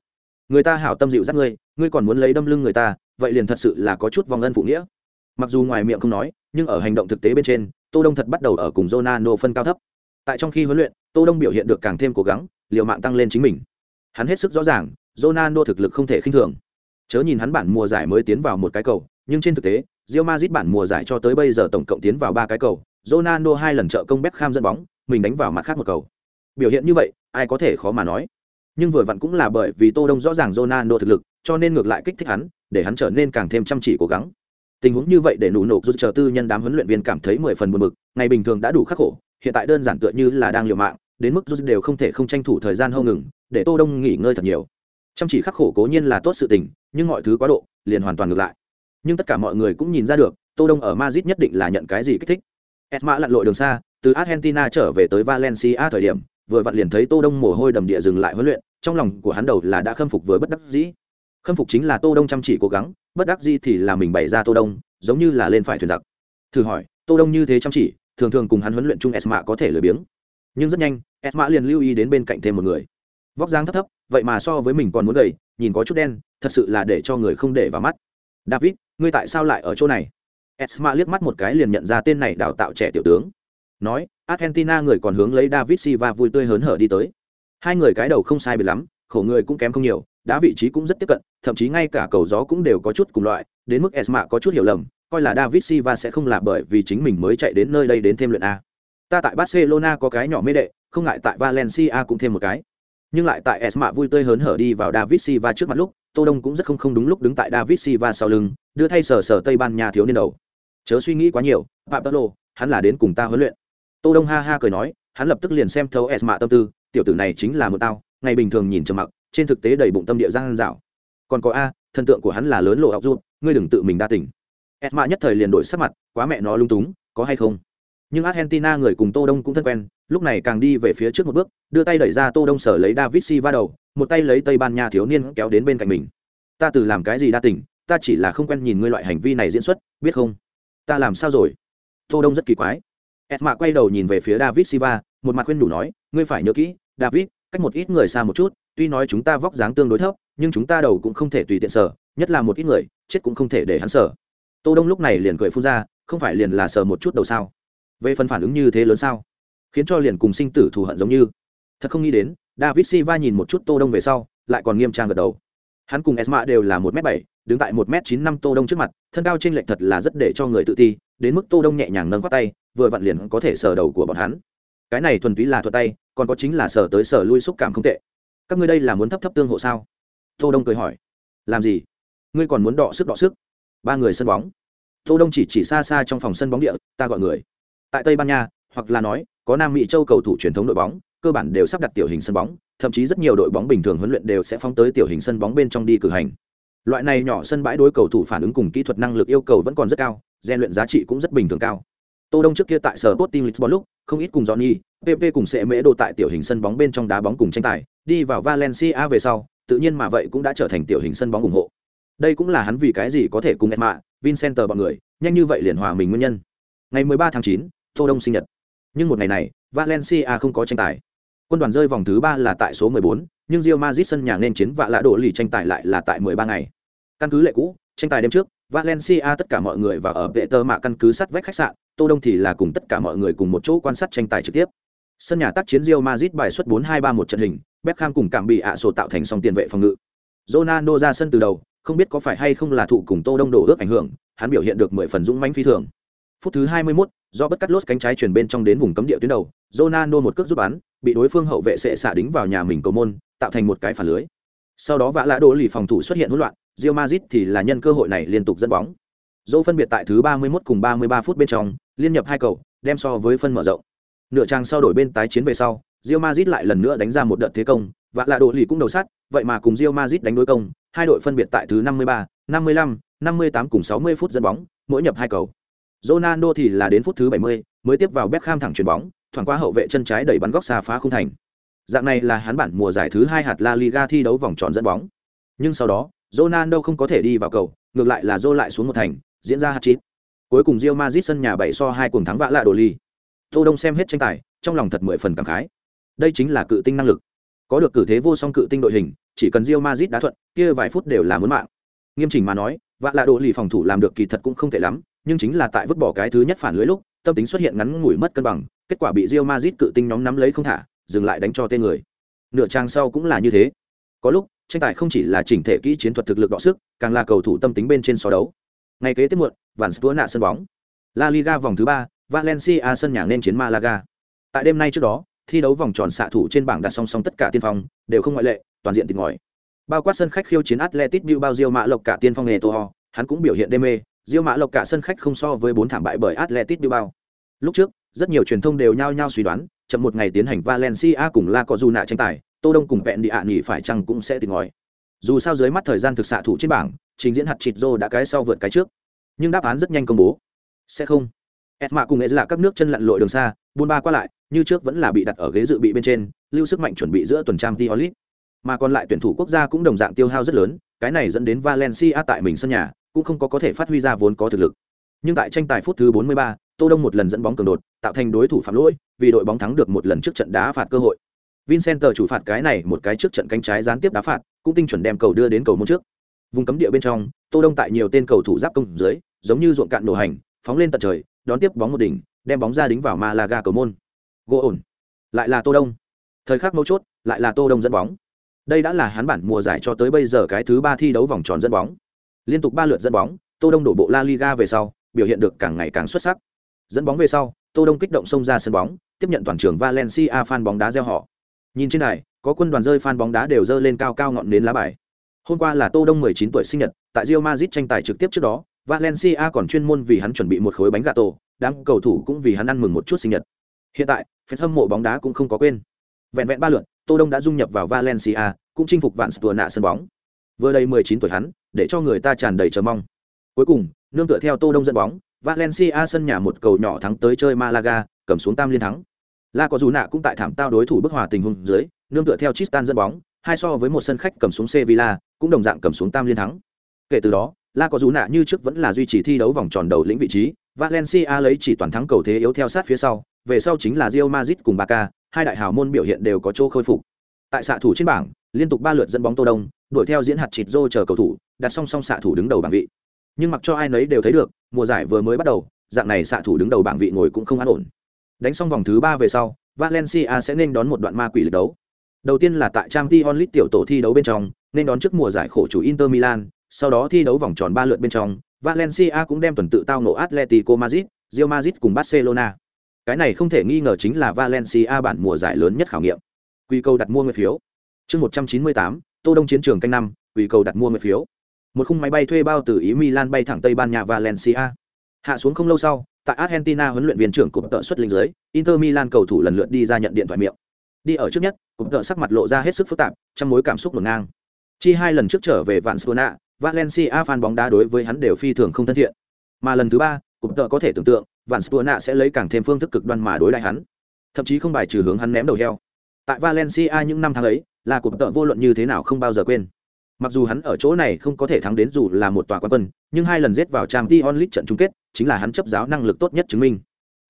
Người ta hảo tâm dịu dắt ngươi, ngươi còn muốn lấy đâm lưng người ta, vậy liền thật sự là có chút vòng ân phụ nghĩa. Mặc dù ngoài miệng không nói, nhưng ở hành động thực tế bên trên, Tô Đông thật bắt đầu ở cùng Ronaldo phân cao thấp. Tại trong khi huấn luyện, Tô Đông biểu hiện được càng thêm cố gắng, liều mạng tăng lên chính mình. Hắn hết sức rõ ràng, Ronaldo thực lực không thể khinh thường. Chớ nhìn hắn bản mùa giải mới tiến vào một cái cầu, nhưng trên thực tế, Real Madrid bản mùa giải cho tới bây giờ tổng cộng tiến vào ba cái cầu, Ronaldo hai lần trợ công Beckham dẫn bóng, mình đánh vào mặt khác một cầu. Biểu hiện như vậy, ai có thể khó mà nói. Nhưng vừa vặn cũng là bởi vì Tô Đông rõ ràng Ronaldo thực lực, cho nên ngược lại kích thích hắn, để hắn trở nên càng thêm chăm chỉ cố gắng tình huống như vậy để nụ nổ rút chờ tư nhân đám huấn luyện viên cảm thấy mười phần buồn bực ngày bình thường đã đủ khắc khổ hiện tại đơn giản tựa như là đang liều mạng đến mức rút đều không thể không tranh thủ thời gian hô ngừng để tô đông nghỉ ngơi thật nhiều chăm chỉ khắc khổ cố nhiên là tốt sự tình nhưng mọi thứ quá độ liền hoàn toàn ngược lại nhưng tất cả mọi người cũng nhìn ra được, tô đông ở madrid nhất định là nhận cái gì kích thích. Esma lặn lội đường xa, từ argentina trở về tới valencia thời điểm, vừa vặn liền thấy tô đông mồ hôi đầm địa dừng lại huấn luyện, trong lòng của hắn đầu là đã khâm phục với bất đắc dĩ. Khâm phục chính là tô đông chăm chỉ cố gắng, bất đắc dĩ thì là mình bày ra tô đông, giống như là lên phải thuyền giặc. Thử hỏi, tô đông như thế chăm chỉ, thường thường cùng hắn huấn luyện chung esma có thể lười biếng. Nhưng rất nhanh, esma liền lưu ý đến bên cạnh thêm một người. Vóc dáng thấp thấp, vậy mà so với mình còn muốn gầy, nhìn có chút đen, thật sự là để cho người không để vào mắt. David ngươi tại sao lại ở chỗ này? Esma liếc mắt một cái liền nhận ra tên này đào tạo trẻ tiểu tướng. Nói, argentina người còn hướng lấy david silva vui tươi hớn hở đi tới. Hai người cái đầu không sai biệt lắm, khổ người cũng kém không nhiều, đá vị trí cũng rất tiếp cận, thậm chí ngay cả cầu gió cũng đều có chút cùng loại, đến mức esma có chút hiểu lầm, coi là david silva sẽ không là bởi vì chính mình mới chạy đến nơi đây đến thêm luyện a. Ta tại barcelona có cái nhỏ mê đệ, không ngại tại valencia cũng thêm một cái. Nhưng lại tại esma vui tươi hớn hở đi vào david silva trước mặt lúc tô đông cũng rất không không đúng lúc đứng tại david silva sau lưng đưa thay sờ sờ tây ban nha thiếu niên đầu. Chớ suy nghĩ quá nhiều Pablo, hắn là đến cùng ta huấn luyện. Tô đông ha ha cười nói hắn lập tức liền xem thấu esma tâm tư tiểu tử này chính là một tao ngày bình thường nhìn trầm mặc trên thực tế đầy bụng tâm địa giang dạo. Còn có a thần tượng của hắn là lớn lộ học du ngươi đừng tự mình đa tỉnh esma nhất thời liền đổi sắc mặt quá mẹ nó lung túng có hay không? Nhưng argentina người cùng tô đông cũng thân quen lúc này càng đi về phía trước một bước đưa tay đẩy ra tô đông sở lấy david silva đầu một tay lấy tây ban nha thiếu niên kéo đến bên cạnh mình ta từ làm cái gì đa tỉnh ta chỉ là không quen nhìn ngươi loại hành vi này diễn xuất biết không ta làm sao rồi tô đông rất kỳ quái edma quay đầu nhìn về phía david silva một mặt khuyên đủ nói ngươi phải nhớ kỹ david cách một ít người xa một chút tuy nói chúng ta vóc dáng tương đối thấp nhưng chúng ta đầu cũng không thể tùy tiện sở nhất là một ít người chết cũng không thể để hắn sở tô đông lúc này liền cười phun ra không phải liền là sờ một chút đầu sao về phần phản ứng như thế lớn sao khiến cho liền cùng sinh tử thù hận giống như thật không nghĩ đến david silva nhìn một chút tô đông về sau, lại còn nghiêm trang gật đầu. Hắn cùng esma đều là một m bảy, đứng tại một m chín năm tô đông trước mặt, thân cao trên lệch thật là rất để cho người tự ti, đến mức tô đông nhẹ nhàng nâng quát tay, vừa vặn liền có thể sờ đầu của bọn hắn. Cái này thuần túy là thuật tay, còn có chính là sờ tới sờ lui xúc cảm không tệ. Các ngươi đây là muốn thấp thấp tương hộ sao? Tô đông cười hỏi. Làm gì? Ngươi còn muốn đọ sức đọ sức? Ba người sân bóng. Tô đông chỉ chỉ xa xa trong phòng sân bóng địa, ta gọi người. Tại tây ban nha, hoặc là nói, có nam mỹ châu cầu thủ truyền thống đội bóng cơ bản đều sắp đặt tiểu hình sân bóng thậm chí rất nhiều đội bóng bình thường huấn luyện đều sẽ phóng tới tiểu hình sân bóng bên trong đi cử hành. Loại này nhỏ sân bãi đối cầu thủ phản ứng cùng kỹ thuật năng lực yêu cầu vẫn còn rất cao rèn luyện giá trị cũng rất bình thường cao. Tô đông trước kia tại sở Sporting Lisbon lúc không ít cùng Johnny, PP cùng sẽ mễ đồ tại tiểu hình sân bóng bên trong đá bóng cùng tranh tài đi vào Valencia về sau tự nhiên mà vậy cũng đã trở thành tiểu hình sân bóng ủng hộ. Đây cũng là hắn vì cái gì có thể cùng Esma, Vincenter bọn người nhanh như vậy liền hòa mình nguyên nhân. Ngày 13 tháng 9, tô đông sinh nhật. Nhưng một ngày này valencia không có tranh tài quân đoàn rơi vòng thứ ba là tại số 14, nhưng Real Madrid sân nhà nên chiến vạ lạ đổ lì tranh tài lại là tại 13 ngày. Căn cứ lệ cũ tranh tài đêm trước valencia tất cả mọi người và ở vệ tơ mạ căn cứ sát vách khách sạn tô đông thì là cùng tất cả mọi người cùng một chỗ quan sát tranh tài trực tiếp. Sân nhà tác chiến Real Madrid bài xuất 4-2-3-1 trận hình Beckham cùng cảm bị ạ sổ tạo thành song tiền vệ phòng ngự. Ronaldo ra sân từ đầu không biết có phải hay không là thụ cùng tô đông đổ ước ảnh hưởng hắn biểu hiện được mười phần dũng mãnh phi thường. Phút thứ 21, do bất cắt lốt cánh trái chuyển bên trong đến vùng cấm địa tuyến đầu Ronaldo một cước giúp bắn bị đối phương hậu vệ sẽ xả đính vào nhà mình cầu môn tạo thành một cái phản lưới. Sau đó vã lã đỗ lì phòng thủ xuất hiện hỗn loạn Real Madrid thì là nhân cơ hội này liên tục dẫn bóng. Dỗ phân biệt tại thứ 31 cùng 33 phút bên trong liên nhập hai cầu đem so với phân mở rộng. Nửa trang sau đổi bên tái chiến về sau Real Madrid lại lần nữa đánh ra một đợt thế công vạ lạ đỗ lì cũng đầu sát vậy mà cùng Real Madrid đánh đối công hai đội phân biệt tại thứ 53, 55, 58 cùng 60 phút dẫn bóng mỗi nhập hai cầu. Ronaldo thì là đến phút thứ 70, mới tiếp vào Beckham thẳng chuyền bóng, thoảng qua hậu vệ chân trái đẩy bắn góc xa phá khung thành. Dạng này là hắn bản mùa giải thứ hai hạt La Liga thi đấu vòng tròn dẫn bóng. Nhưng sau đó, Ronaldo không có thể đi vào cầu, ngược lại là Zô lại xuống một thành, diễn ra hat-trick. Cuối cùng Real Madrid sân nhà 7 so 2 cùng thắng vạ lạ đồ ly. Tô Đông xem hết tranh tài, trong lòng thật mười phần cảm khái. Đây chính là cự tinh năng lực. Có được cử thế vô song cự tinh đội hình, chỉ cần Real Madrid đá thuận, kia vài phút đều là muốn mạng. Nghiêm chỉnh mà nói, vạ lạ đồ lì phòng thủ làm được kỳ thật cũng không tệ lắm, nhưng chính là tại vứt bỏ cái thứ nhất phản lưới lúc, tâm tính xuất hiện ngắn ngủi mất cân bằng, kết quả bị rio mazit cự tinh nhóm nắm lấy không thả, dừng lại đánh cho tên người. Nửa trang sau cũng là như thế. Có lúc, tranh tài không chỉ là chỉnh thể kỹ chiến thuật thực lực đọ sức, càng là cầu thủ tâm tính bên trên so đấu. Ngày kế tiếp muộn, vạn spur nạ sân bóng. La liga vòng thứ ba, valencia sân nhà nên chiến malaga. Tại đêm nay trước đó, thi đấu vòng tròn xạ thủ trên bảng đặt song song tất cả tiên phong, đều không ngoại lệ, toàn diện tìm ngòi. Bao quát sân khách khiêu chiến atletic bilbao diêu mạ lộc cả tiên phong nghề tô hắn cũng biểu hiện đê mê Diêu Mã Lộc cả sân khách không so với bốn thảm bại bởi Atletico Bilbao. Lúc trước, rất nhiều truyền thông đều nhao nhao suy đoán, chậm một ngày tiến hành Valencia cùng La Cojuna tranh tài, Tô Đông cùng Vẹn Địa nghỉ phải chăng cũng sẽ tìm ngòi. Dù sao dưới mắt thời gian thực xạ thủ trên bảng, trình diễn hạt chịt rô đã cái sau vượt cái trước. Nhưng đáp án rất nhanh công bố. Sẽ không. Esma cùng Ezra các nước chân lặn lội đường xa, buôn ba qua lại, như trước vẫn là bị đặt ở ghế dự bị bên trên, lưu sức mạnh chuẩn bị giữa tuần trang Tiolit. Mà còn lại tuyển thủ quốc gia cũng đồng dạng tiêu hao rất lớn, cái này dẫn đến Valencia tại mình sân nhà cũng không có có thể phát huy ra vốn có thực lực. Nhưng tại tranh tài phút thứ 43, Tô Đông một lần dẫn bóng cường đột, tạo thành đối thủ phạm lỗi, vì đội bóng thắng được một lần trước trận đá phạt cơ hội. Vincent chủ phạt cái này một cái trước trận cánh trái gián tiếp đá phạt, cũng tinh chuẩn đem cầu đưa đến cầu môn trước. Vùng cấm địa bên trong, Tô Đông tại nhiều tên cầu thủ giáp công dưới, giống như ruộng cạn nổ hành, phóng lên tận trời, đón tiếp bóng một đỉnh, đem bóng ra đính vào Malaga cầu môn. Gỗ ổn. Lại là Tô Đông. Thời khắc mấu chốt, lại là Tô Đông dẫn bóng. Đây đã là hắn bản mùa giải cho tới bây giờ cái thứ ba thi đấu vòng tròn dẫn bóng. Liên tục ba lượt dẫn bóng, Tô Đông đổ bộ La Liga về sau, biểu hiện được càng ngày càng xuất sắc. Dẫn bóng về sau, Tô Đông kích động xông ra sân bóng, tiếp nhận toàn trường Valencia fan bóng đá reo họ. Nhìn trên này, có quân đoàn rơi fan bóng đá đều dơ lên cao cao ngọn nến lá bài. Hôm qua là Tô Đông 19 tuổi sinh nhật, tại Real Madrid tranh tài trực tiếp trước đó, Valencia còn chuyên môn vì hắn chuẩn bị một khối bánh gato, đám cầu thủ cũng vì hắn ăn mừng một chút sinh nhật. Hiện tại, fan hâm mộ bóng đá cũng không có quên. Vẹn vẹn ba lượt, Tô Đông đã dung nhập vào Valencia, cũng chinh phục vạn Spurs nạ sân bóng. Vừa đây 19 tuổi hắn, để cho người ta tràn đầy chờ mong. Cuối cùng, nương tựa theo Tô Đông dẫn bóng, Valencia sân nhà một cầu nhỏ thắng tới chơi Malaga, cầm xuống tam liên thắng. La có dù nạ cũng tại thảm tao đối thủ bức hòa tình huống dưới, nương tựa theo Tristan dẫn bóng, hai so với một sân khách cầm xuống Sevilla, cũng đồng dạng cầm xuống tam liên thắng. Kể từ đó, La có dù nạ như trước vẫn là duy trì thi đấu vòng tròn đầu lĩnh vị trí, Valencia lấy chỉ toàn thắng cầu thế yếu theo sát phía sau, về sau chính là Real Madrid cùng Barca, hai đại hào môn biểu hiện đều có chỗ khôi phục. Tại xạ thủ trên bảng, liên tục ba lượt dẫn bóng Tô Đông, đuổi theo diễn hạt chịt rô chờ cầu thủ, đặt song song xạ thủ đứng đầu bảng vị. Nhưng mặc cho ai nấy đều thấy được, mùa giải vừa mới bắt đầu, dạng này xạ thủ đứng đầu bảng vị ngồi cũng không an ổn. Đánh xong vòng thứ ba về sau, Valencia sẽ nên đón một đoạn ma quỷ lượt đấu. Đầu tiên là tại Trang Champions onlit tiểu tổ thi đấu bên trong, nên đón trước mùa giải khổ chủ Inter Milan, sau đó thi đấu vòng tròn ba lượt bên trong, Valencia cũng đem tuần tự tao nổ Atletico Madrid, Real Madrid cùng Barcelona. Cái này không thể nghi ngờ chính là Valencia bản mùa giải lớn nhất khảo nghiệm. Quy cầu đặt mua người phiếu. Chương 198, Tô Đông chiến trường canh năm, quy cầu đặt mua người phiếu. Một khung máy bay thuê bao từ Ý Milan bay thẳng Tây Ban Nha Valencia. Hạ xuống không lâu sau, tại Argentina huấn luyện viên trưởng cụm tợ xuất linh dưới, Inter Milan cầu thủ lần lượt đi ra nhận điện thoại miệng. Đi ở trước nhất, cụm tợ sắc mặt lộ ra hết sức phức tạp, trong mối cảm xúc ngổn ngang. Chi hai lần trước trở về Valencia, Valencia fan bóng đá đối với hắn đều phi thường không thân thiện. Mà lần thứ ba, cụm tợ có thể tưởng tượng, Valencia sẽ lấy càng thêm phương thức cực đoan mà đối lại hắn. Thậm chí không bài trừ hướng hắn ném đầu heo. Tại Valencia những năm tháng ấy, là cuộc tợ vô luận như thế nào không bao giờ quên. Mặc dù hắn ở chỗ này không có thể thắng đến dù là một tòa quán quân, nhưng hai lần giết vào Champions League trận chung kết, chính là hắn chấp giáo năng lực tốt nhất chứng minh.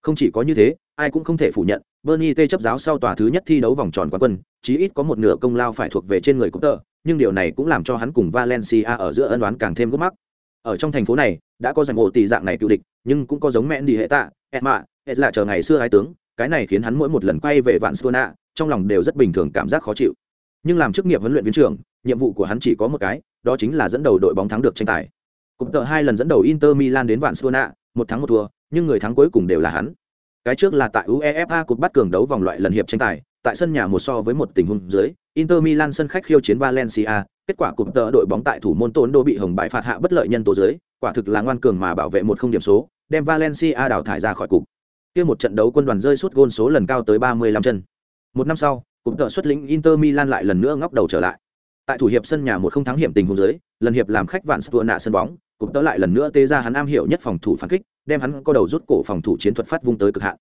Không chỉ có như thế, ai cũng không thể phủ nhận, Bernie T chấp giáo sau tòa thứ nhất thi đấu vòng tròn quán quân, chí ít có một nửa công lao phải thuộc về trên người cúp tợ, nhưng điều này cũng làm cho hắn cùng Valencia ở giữa ân đoán càng thêm gốc mắc. Ở trong thành phố này, đã có giành ổ tỷ dạng này cựu địch, nhưng cũng có giống mẹ đi hệ tạ, Etma, Et là chờ ngày xưa hai tướng, cái này khiến hắn mỗi một lần quay về Vạn Stona, trong lòng đều rất bình thường cảm giác khó chịu. Nhưng làm chức nghiệp huấn luyện viên trưởng, nhiệm vụ của hắn chỉ có một cái, đó chính là dẫn đầu đội bóng thắng được tranh tài. Cụm tợ hai lần dẫn đầu Inter Milan đến Vạn Stona, một thắng một thua, nhưng người thắng cuối cùng đều là hắn. Cái trước là tại UEFA Cup bắt cường đấu vòng loại lần hiệp tranh tài, tại sân nhà một so với một tình huống dưới, Inter Milan sân khách khiêu chiến Valencia, kết quả cụm tợ đội bóng tại thủ môn Tốn Đô bị hồng bại phạt hạ bất lợi nhân tố dưới, quả thực là ngoan cường mà bảo vệ một không điểm số, đem Valencia đào thải ra khỏi cục. Kia một trận đấu quân đoàn rơi suốt gôn số lần cao tới 35 chân. Một năm sau, cụm tợ xuất lĩnh Inter Milan lại lần nữa ngóc đầu trở lại. Tại thủ hiệp sân nhà một không thắng hiểm tình huống dưới, lần hiệp làm khách vạn Spurs nạ sân bóng, cụm tợ lại lần nữa tê ra hắn am hiểu nhất phòng thủ phản kích, đem hắn có đầu rút cổ phòng thủ chiến thuật phát vung tới cực hạn.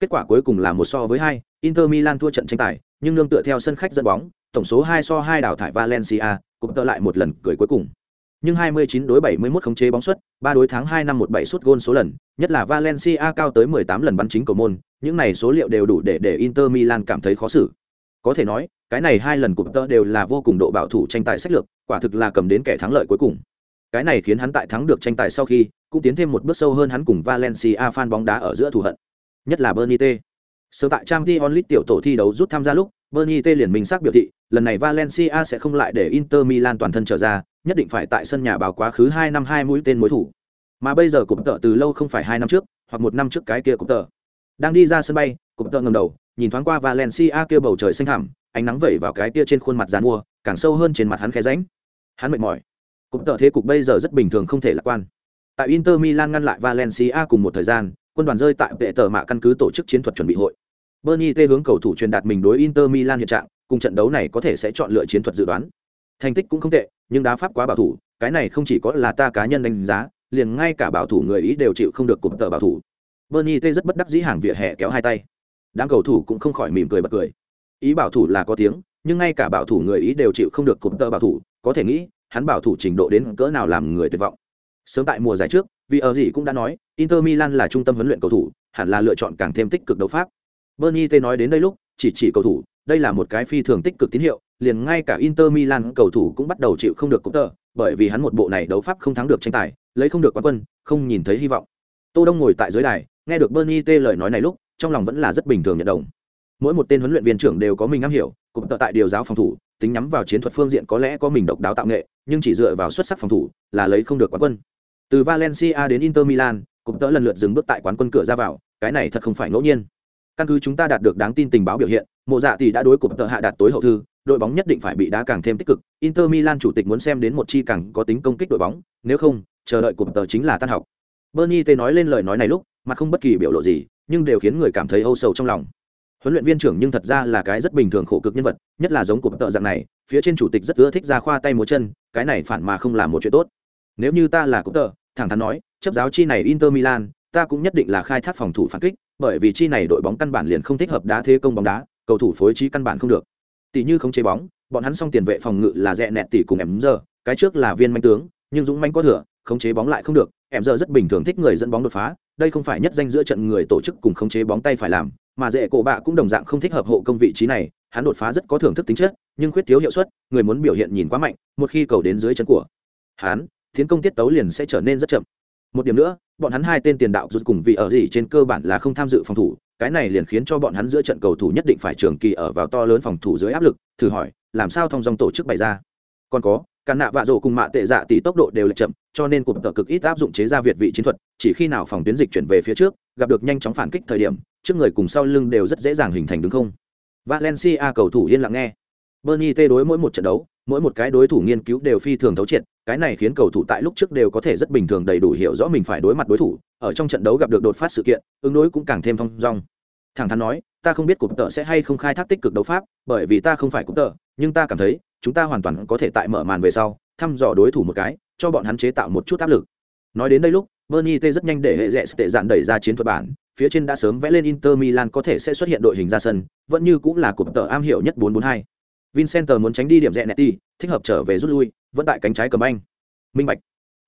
Kết quả cuối cùng là một so với hai, Inter Milan thua trận tranh tài, nhưng nương tựa theo sân khách dẫn bóng, tổng số hai so hai đảo thải Valencia, cụm tợ lại một lần cười cuối cùng. Nhưng 29 đối 71 khống chế bóng suất, 3 đối tháng 2 năm 17 suất gôn số lần, nhất là Valencia cao tới 18 lần bắn chính cầu môn, những này số liệu đều đủ để để Inter Milan cảm thấy khó xử. Có thể nói, cái này hai lần của tợ đều là vô cùng độ bảo thủ tranh tài sách lược, quả thực là cầm đến kẻ thắng lợi cuối cùng. Cái này khiến hắn tại thắng được tranh tài sau khi, cũng tiến thêm một bước sâu hơn hắn cùng Valencia fan bóng đá ở giữa thù hận. Nhất là Bernite. T. Sớm tại Champions League tiểu tổ thi đấu rút tham gia lúc, Bernie T liền minh xác biểu thị, lần này Valencia sẽ không lại để Inter Milan toàn thân trở ra, nhất định phải tại sân nhà báo quá khứ 2 năm 2 mũi tên mối thủ. Mà bây giờ cụm tợ từ lâu không phải 2 năm trước, hoặc một năm trước cái kia cụm tợ. Đang đi ra sân bay, cụm tợ ngẩng đầu, nhìn thoáng qua Valencia kia bầu trời xanh thẳm, ánh nắng vẩy vào cái kia trên khuôn mặt giàn mua, càng sâu hơn trên mặt hắn khẽ rãnh. Hắn mệt mỏi. Cụm tợ thế cục bây giờ rất bình thường không thể lạc quan. Tại Inter Milan ngăn lại Valencia cùng một thời gian, quân đoàn rơi tại vệ tờ mạ căn cứ tổ chức chiến thuật chuẩn bị hội. Bernie T hướng cầu thủ truyền đạt mình đối Inter Milan hiện trạng, cùng trận đấu này có thể sẽ chọn lựa chiến thuật dự đoán. Thành tích cũng không tệ, nhưng đá pháp quá bảo thủ, cái này không chỉ có là ta cá nhân đánh giá, liền ngay cả bảo thủ người ý đều chịu không được cụm tờ bảo thủ. Bernie T rất bất đắc dĩ hàng vỉa hè kéo hai tay. Đám cầu thủ cũng không khỏi mỉm cười bật cười. ý bảo thủ là có tiếng nhưng ngay cả bảo thủ người ý đều chịu không được cụm tờ bảo thủ có thể nghĩ hắn bảo thủ trình độ đến cỡ nào làm người tuyệt vọng sớm tại mùa giải trước vì ở gì cũng đã nói inter milan là trung tâm huấn luyện cầu thủ hẳn là lựa chọn càng thêm tích cực đấu pháp bernie t nói đến đây lúc chỉ chỉ cầu thủ đây là một cái phi thường tích cực tín hiệu liền ngay cả inter milan cầu thủ cũng bắt đầu chịu không được cũng tờ, bởi vì hắn một bộ này đấu pháp không thắng được tranh tài lấy không được quán quân không nhìn thấy hy vọng. Tô đông ngồi tại dưới đài nghe được bernie t lời nói này lúc trong lòng vẫn là rất bình thường nhận đồng. Mỗi một tên huấn luyện viên trưởng đều có mình am hiểu cũng tờ tại điều giáo phòng thủ tính nhắm vào chiến thuật phương diện có lẽ có mình độc đáo tạo nghệ nhưng chỉ dựa vào xuất sắc phòng thủ là lấy không được quán quân. Từ valencia đến inter milan cũng tớ lần lượt dừng bước tại quán quân cửa ra vào cái này thật không phải ngẫu nhiên căn cứ chúng ta đạt được đáng tin tình báo biểu hiện, mộ dạ thì đã đối cụm tợ hạ đạt tối hậu thư, đội bóng nhất định phải bị đá càng thêm tích cực. Inter milan chủ tịch muốn xem đến một chi càng có tính công kích đội bóng, nếu không, chờ đợi cụm tợ chính là tan học. Bernie Tê nói lên lời nói này lúc mà không bất kỳ biểu lộ gì, nhưng đều khiến người cảm thấy âu sầu trong lòng. Huấn luyện viên trưởng nhưng thật ra là cái rất bình thường khổ cực nhân vật, nhất là giống của tợ dạng này, phía trên chủ tịch rất ưa thích ra khoa tay múa chân, cái này phản mà không làm một chuyện tốt. Nếu như ta là cụm tợ, thẳng thắn nói, chấp giáo chi này inter milan, ta cũng nhất định là khai thác phòng thủ phản kích bởi vì chi này đội bóng căn bản liền không thích hợp đá thế công bóng đá, cầu thủ phối trí căn bản không được. Tỷ như không chế bóng, bọn hắn xong tiền vệ phòng ngự là rẽ nẹt tỷ cùng em giờ, cái trước là viên manh tướng, nhưng dũng manh có thừa, khống chế bóng lại không được, em giờ rất bình thường thích người dẫn bóng đột phá, đây không phải nhất danh giữa trận người tổ chức cùng khống chế bóng tay phải làm, mà dễ cổ bạ cũng đồng dạng không thích hợp hộ công vị trí này, hắn đột phá rất có thưởng thức tính chất, nhưng khuyết thiếu hiệu suất, người muốn biểu hiện nhìn quá mạnh, một khi cầu đến dưới chân của hắn, tiến công tiết tấu liền sẽ trở nên rất chậm. Một điểm nữa bọn hắn hai tên tiền đạo rút cùng vì ở gì trên cơ bản là không tham dự phòng thủ, cái này liền khiến cho bọn hắn giữa trận cầu thủ nhất định phải trường kỳ ở vào to lớn phòng thủ dưới áp lực, thử hỏi, làm sao thông dòng tổ chức bày ra? Còn có, cả nạ vạ rộ cùng mạ tệ dạ tỷ tốc độ đều lệch chậm, cho nên cuộc tờ cực ít áp dụng chế ra việt vị chiến thuật, chỉ khi nào phòng tuyến dịch chuyển về phía trước, gặp được nhanh chóng phản kích thời điểm, trước người cùng sau lưng đều rất dễ dàng hình thành đứng không. Valencia cầu thủ yên lặng nghe bernie tê đối mỗi một trận đấu, mỗi một cái đối thủ nghiên cứu đều phi thường thấu triệt, cái này khiến cầu thủ tại lúc trước đều có thể rất bình thường đầy đủ hiểu rõ mình phải đối mặt đối thủ, ở trong trận đấu gặp được đột phát sự kiện, ứng đối cũng càng thêm thông. dong thẳng thắn nói, ta không biết cục tợ sẽ hay không khai thác tích cực đấu pháp, bởi vì ta không phải cục tợ nhưng ta cảm thấy, chúng ta hoàn toàn có thể tại mở màn về sau, thăm dò đối thủ một cái, cho bọn hắn chế tạo một chút áp lực nói đến đây lúc, bernie t rất nhanh để hệ rẻ tệ dạn đẩy ra chiến thuật bản, phía trên đã sớm vẽ lên inter milan có thể sẽ xuất hiện đội hình ra sân, vẫn như cũng là cục tợ am hiểu nhất 442 vincent muốn tránh đi điểm rẽ netti, thích hợp trở về rút lui, vẫn tại cánh trái cầm anh. Minh bạch.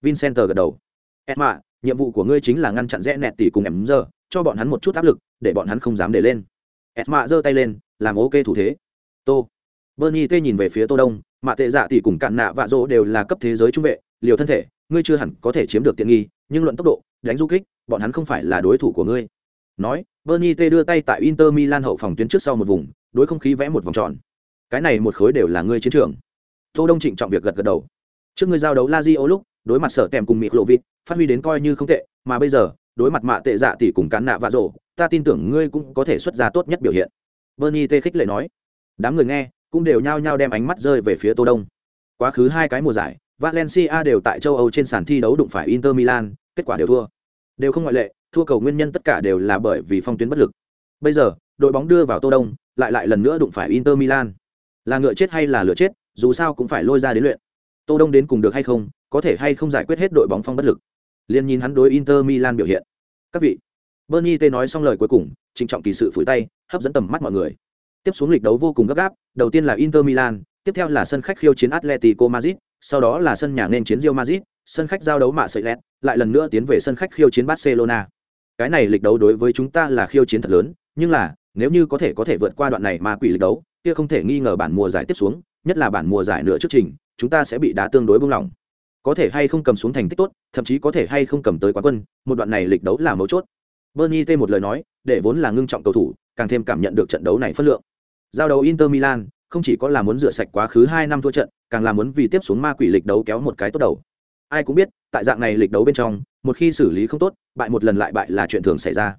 Vincent gật đầu. Edma nhiệm vụ của ngươi chính là ngăn chặn rẽ nẹt tỷ cùng em giờ, cho bọn hắn một chút áp lực, để bọn hắn không dám để lên. Edma giơ tay lên, làm ok thủ thế. Tô. Bernie tê nhìn về phía tô đông mạ tệ dạ tỷ cùng cạn nạ vạ dỗ đều là cấp thế giới trung vệ, liều thân thể, ngươi chưa hẳn có thể chiếm được tiện nghi, nhưng luận tốc độ, đánh du kích, bọn hắn không phải là đối thủ của ngươi. Nói, bernie tê đưa tay tại inter milan hậu phòng tuyến trước sau một vùng, đối không khí vẽ một vòng tròn cái này một khối đều là ngươi chiến trường. Tô đông trịnh trọng việc gật gật đầu. Trước ngươi giao đấu la di ô lúc, đối mặt sở tèm cùng mịt lộ vịt phát huy đến coi như không tệ, mà bây giờ, đối mặt mạ tệ dạ tỷ cùng cán nạ vạ rộ ta tin tưởng ngươi cũng có thể xuất ra tốt nhất biểu hiện. Bernie tê khích lệ nói. Đám người nghe, cũng đều nhao nhao đem ánh mắt rơi về phía tô đông. Quá khứ hai cái mùa giải, valencia đều tại châu âu trên sàn thi đấu đụng phải inter milan, kết quả đều thua. Đều không ngoại lệ, thua cầu nguyên nhân tất cả đều là bởi vì phong tuyến bất lực. Bây giờ, đội bóng đưa vào tô đông, lại lại lần nữa đụng phải inter milan là ngựa chết hay là lửa chết, dù sao cũng phải lôi ra đến luyện. Tô đông đến cùng được hay không, có thể hay không giải quyết hết đội bóng phong bất lực. Liên nhìn hắn đối inter milan biểu hiện. Các vị, bernie t nói xong lời cuối cùng, trịnh trọng kỳ sự phủi tay, hấp dẫn tầm mắt mọi người. Tiếp xuống lịch đấu vô cùng gấp gáp, đầu tiên là inter milan, tiếp theo là sân khách khiêu chiến atletico madrid, sau đó là sân nhà nên chiến real madrid, sân khách giao đấu mạ sợi lẹt, lại lần nữa tiến về sân khách khiêu chiến barcelona. Cái này lịch đấu đối với chúng ta là khiêu chiến thật lớn, nhưng là, nếu như có thể có thể vượt qua đoạn này mà quỷ lịch đấu kia không thể nghi ngờ bản mùa giải tiếp xuống, nhất là bản mùa giải nửa trước trình, chúng ta sẽ bị đá tương đối buông lỏng. Có thể hay không cầm xuống thành tích tốt, thậm chí có thể hay không cầm tới quán quân, một đoạn này lịch đấu là mấu chốt. Bernie t một lời nói, để vốn là ngưng trọng cầu thủ, càng thêm cảm nhận được trận đấu này phân lượng. Giao đấu inter milan, không chỉ có là muốn rửa sạch quá khứ hai năm thua trận, càng là muốn vì tiếp xuống ma quỷ lịch đấu kéo một cái tốt đầu. Ai cũng biết, tại dạng này lịch đấu bên trong, một khi xử lý không tốt, bại một lần lại bại là chuyện thường xảy ra.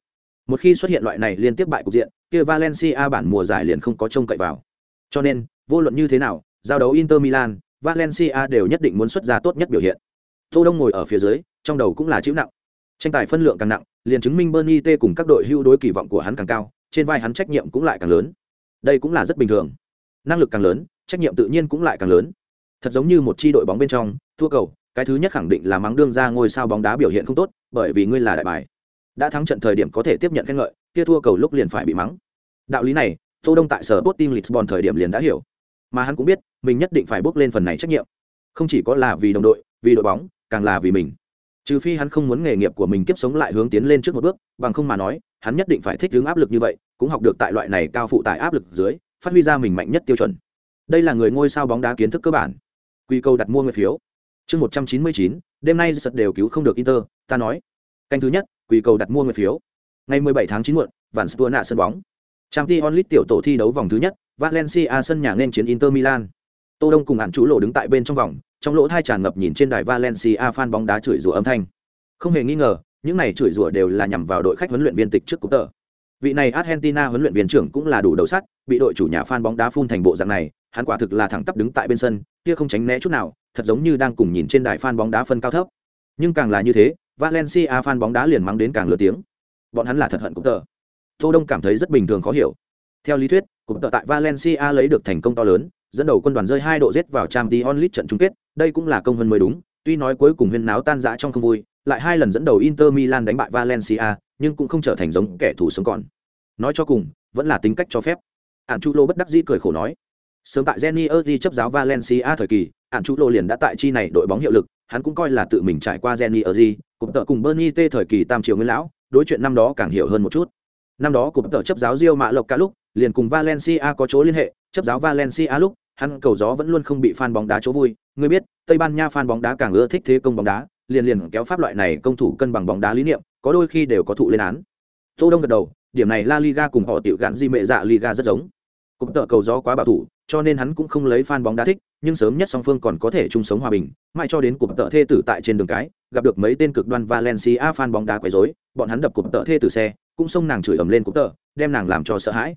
Một khi xuất hiện loại này liên tiếp bại cục diện kia valencia bản mùa giải liền không có trông cậy vào. Cho nên, vô luận như thế nào, giao đấu inter milan, valencia đều nhất định muốn xuất ra tốt nhất biểu hiện. Tô đông ngồi ở phía dưới, trong đầu cũng là chịu nặng. Tranh tài phân lượng càng nặng, liền chứng minh bernie t cùng các đội hưu đối kỳ vọng của hắn càng cao, trên vai hắn trách nhiệm cũng lại càng lớn. Đây cũng là rất bình thường. Năng lực càng lớn, trách nhiệm tự nhiên cũng lại càng lớn. Thật giống như một chi đội bóng bên trong, thua cầu, cái thứ nhất khẳng định là mắng đương ra ngôi sao bóng đá biểu hiện không tốt, bởi vì ngươi là đại bài. Đã thắng trận thời điểm có thể tiếp nhận khen ngợi, kia thua cầu lúc liền phải bị mắng đạo lý này, tô đông tại sở Sporting Lisbon thời điểm liền đã hiểu. Mà hắn cũng biết, mình nhất định phải bước lên phần này trách nhiệm. Không chỉ có là vì đồng đội, vì đội bóng, càng là vì mình. Trừ phi hắn không muốn nghề nghiệp của mình kiếp sống lại hướng tiến lên trước một bước, bằng không mà nói, hắn nhất định phải thích ứng áp lực như vậy, cũng học được tại loại này cao phụ tải áp lực dưới, phát huy ra mình mạnh nhất tiêu chuẩn. Đây là người ngôi sao bóng đá kiến thức cơ bản. Quy câu đặt mua người phiếu. Chương một trăm chín mươi chín, đêm nay giật đều cứu không được inter, ta nói. Canh thứ nhất, quy cầu đặt mua người phiếu. Ngày 17 tháng 9 muộn, vạn spua nạ sân bóng trang t onlit tiểu tổ thi đấu vòng thứ nhất, valencia sân nhà nên chiến inter milan. Tô đông cùng hạn chủ lộ đứng tại bên trong vòng, trong lỗ thai tràn ngập nhìn trên đài valencia fan bóng đá chửi rủa âm thanh. Không hề nghi ngờ, những này chửi rủa đều là nhằm vào đội khách huấn luyện viên tịch trước cúp tờ. Vị này argentina huấn luyện viên trưởng cũng là đủ đầu sắt, bị đội chủ nhà fan bóng đá phun thành bộ dạng này, hắn quả thực là thẳng tắp đứng tại bên sân, kia không tránh né chút nào, thật giống như đang cùng nhìn trên đài fan bóng đá phân cao thấp. Nhưng càng là như thế, valencia fan bóng đá liền mắng đến càng lớn tiếng. Bọn hắn là thật hận cúp tờ tô đông cảm thấy rất bình thường khó hiểu. Theo lý thuyết cúp tờ tại valencia lấy được thành công to lớn, dẫn đầu quân đoàn rơi hai độ rớt vào trang t onlit trận chung kết, đây cũng là công hơn mới đúng, tuy nói cuối cùng huyên náo tan rã trong không vui, lại hai lần dẫn đầu inter milan đánh bại valencia, nhưng cũng không trở thành giống kẻ thù sống còn. Nói cho cùng, vẫn là tính cách cho phép. Ạn chu lô bất đắc dĩ cười khổ nói, sớm tại jenny erdi chấp giáo valencia thời kỳ ạn chu lô liền đã tại chi này đội bóng hiệu lực, hắn cũng coi là tự mình trải qua jenny erdi cùng tợ cùng bernie t thời kỳ tam triều nguyên lão, đối chuyện năm đó càng hiểu hơn một chút năm đó cục tờ chấp giáo rio mạ lộc cả lúc, liền cùng valencia có chỗ liên hệ. Chấp giáo valencia lúc, hắn cầu gió vẫn luôn không bị fan bóng đá chỗ vui. Người biết, tây ban nha fan bóng đá càng ưa thích thế công bóng đá, liền liền kéo pháp loại này công thủ cân bằng bóng đá lý niệm, có đôi khi đều có thụ lên án. Tô đông gật đầu, điểm này la liga cùng họ tiểu gắn di mệ dạ liga rất giống. Cục tờ cầu gió quá bảo thủ, cho nên hắn cũng không lấy fan bóng đá thích, nhưng sớm nhất song phương còn có thể chung sống hòa bình. Mãi cho đến cụm tợ thê tử tại trên đường cái, gặp được mấy tên cực đoan valencia fan bóng đá quấy rối, bọn hắn đập cụm tợ thê tử xe cũng xông nàng chửi ầm lên cụm tờ đem nàng làm cho sợ hãi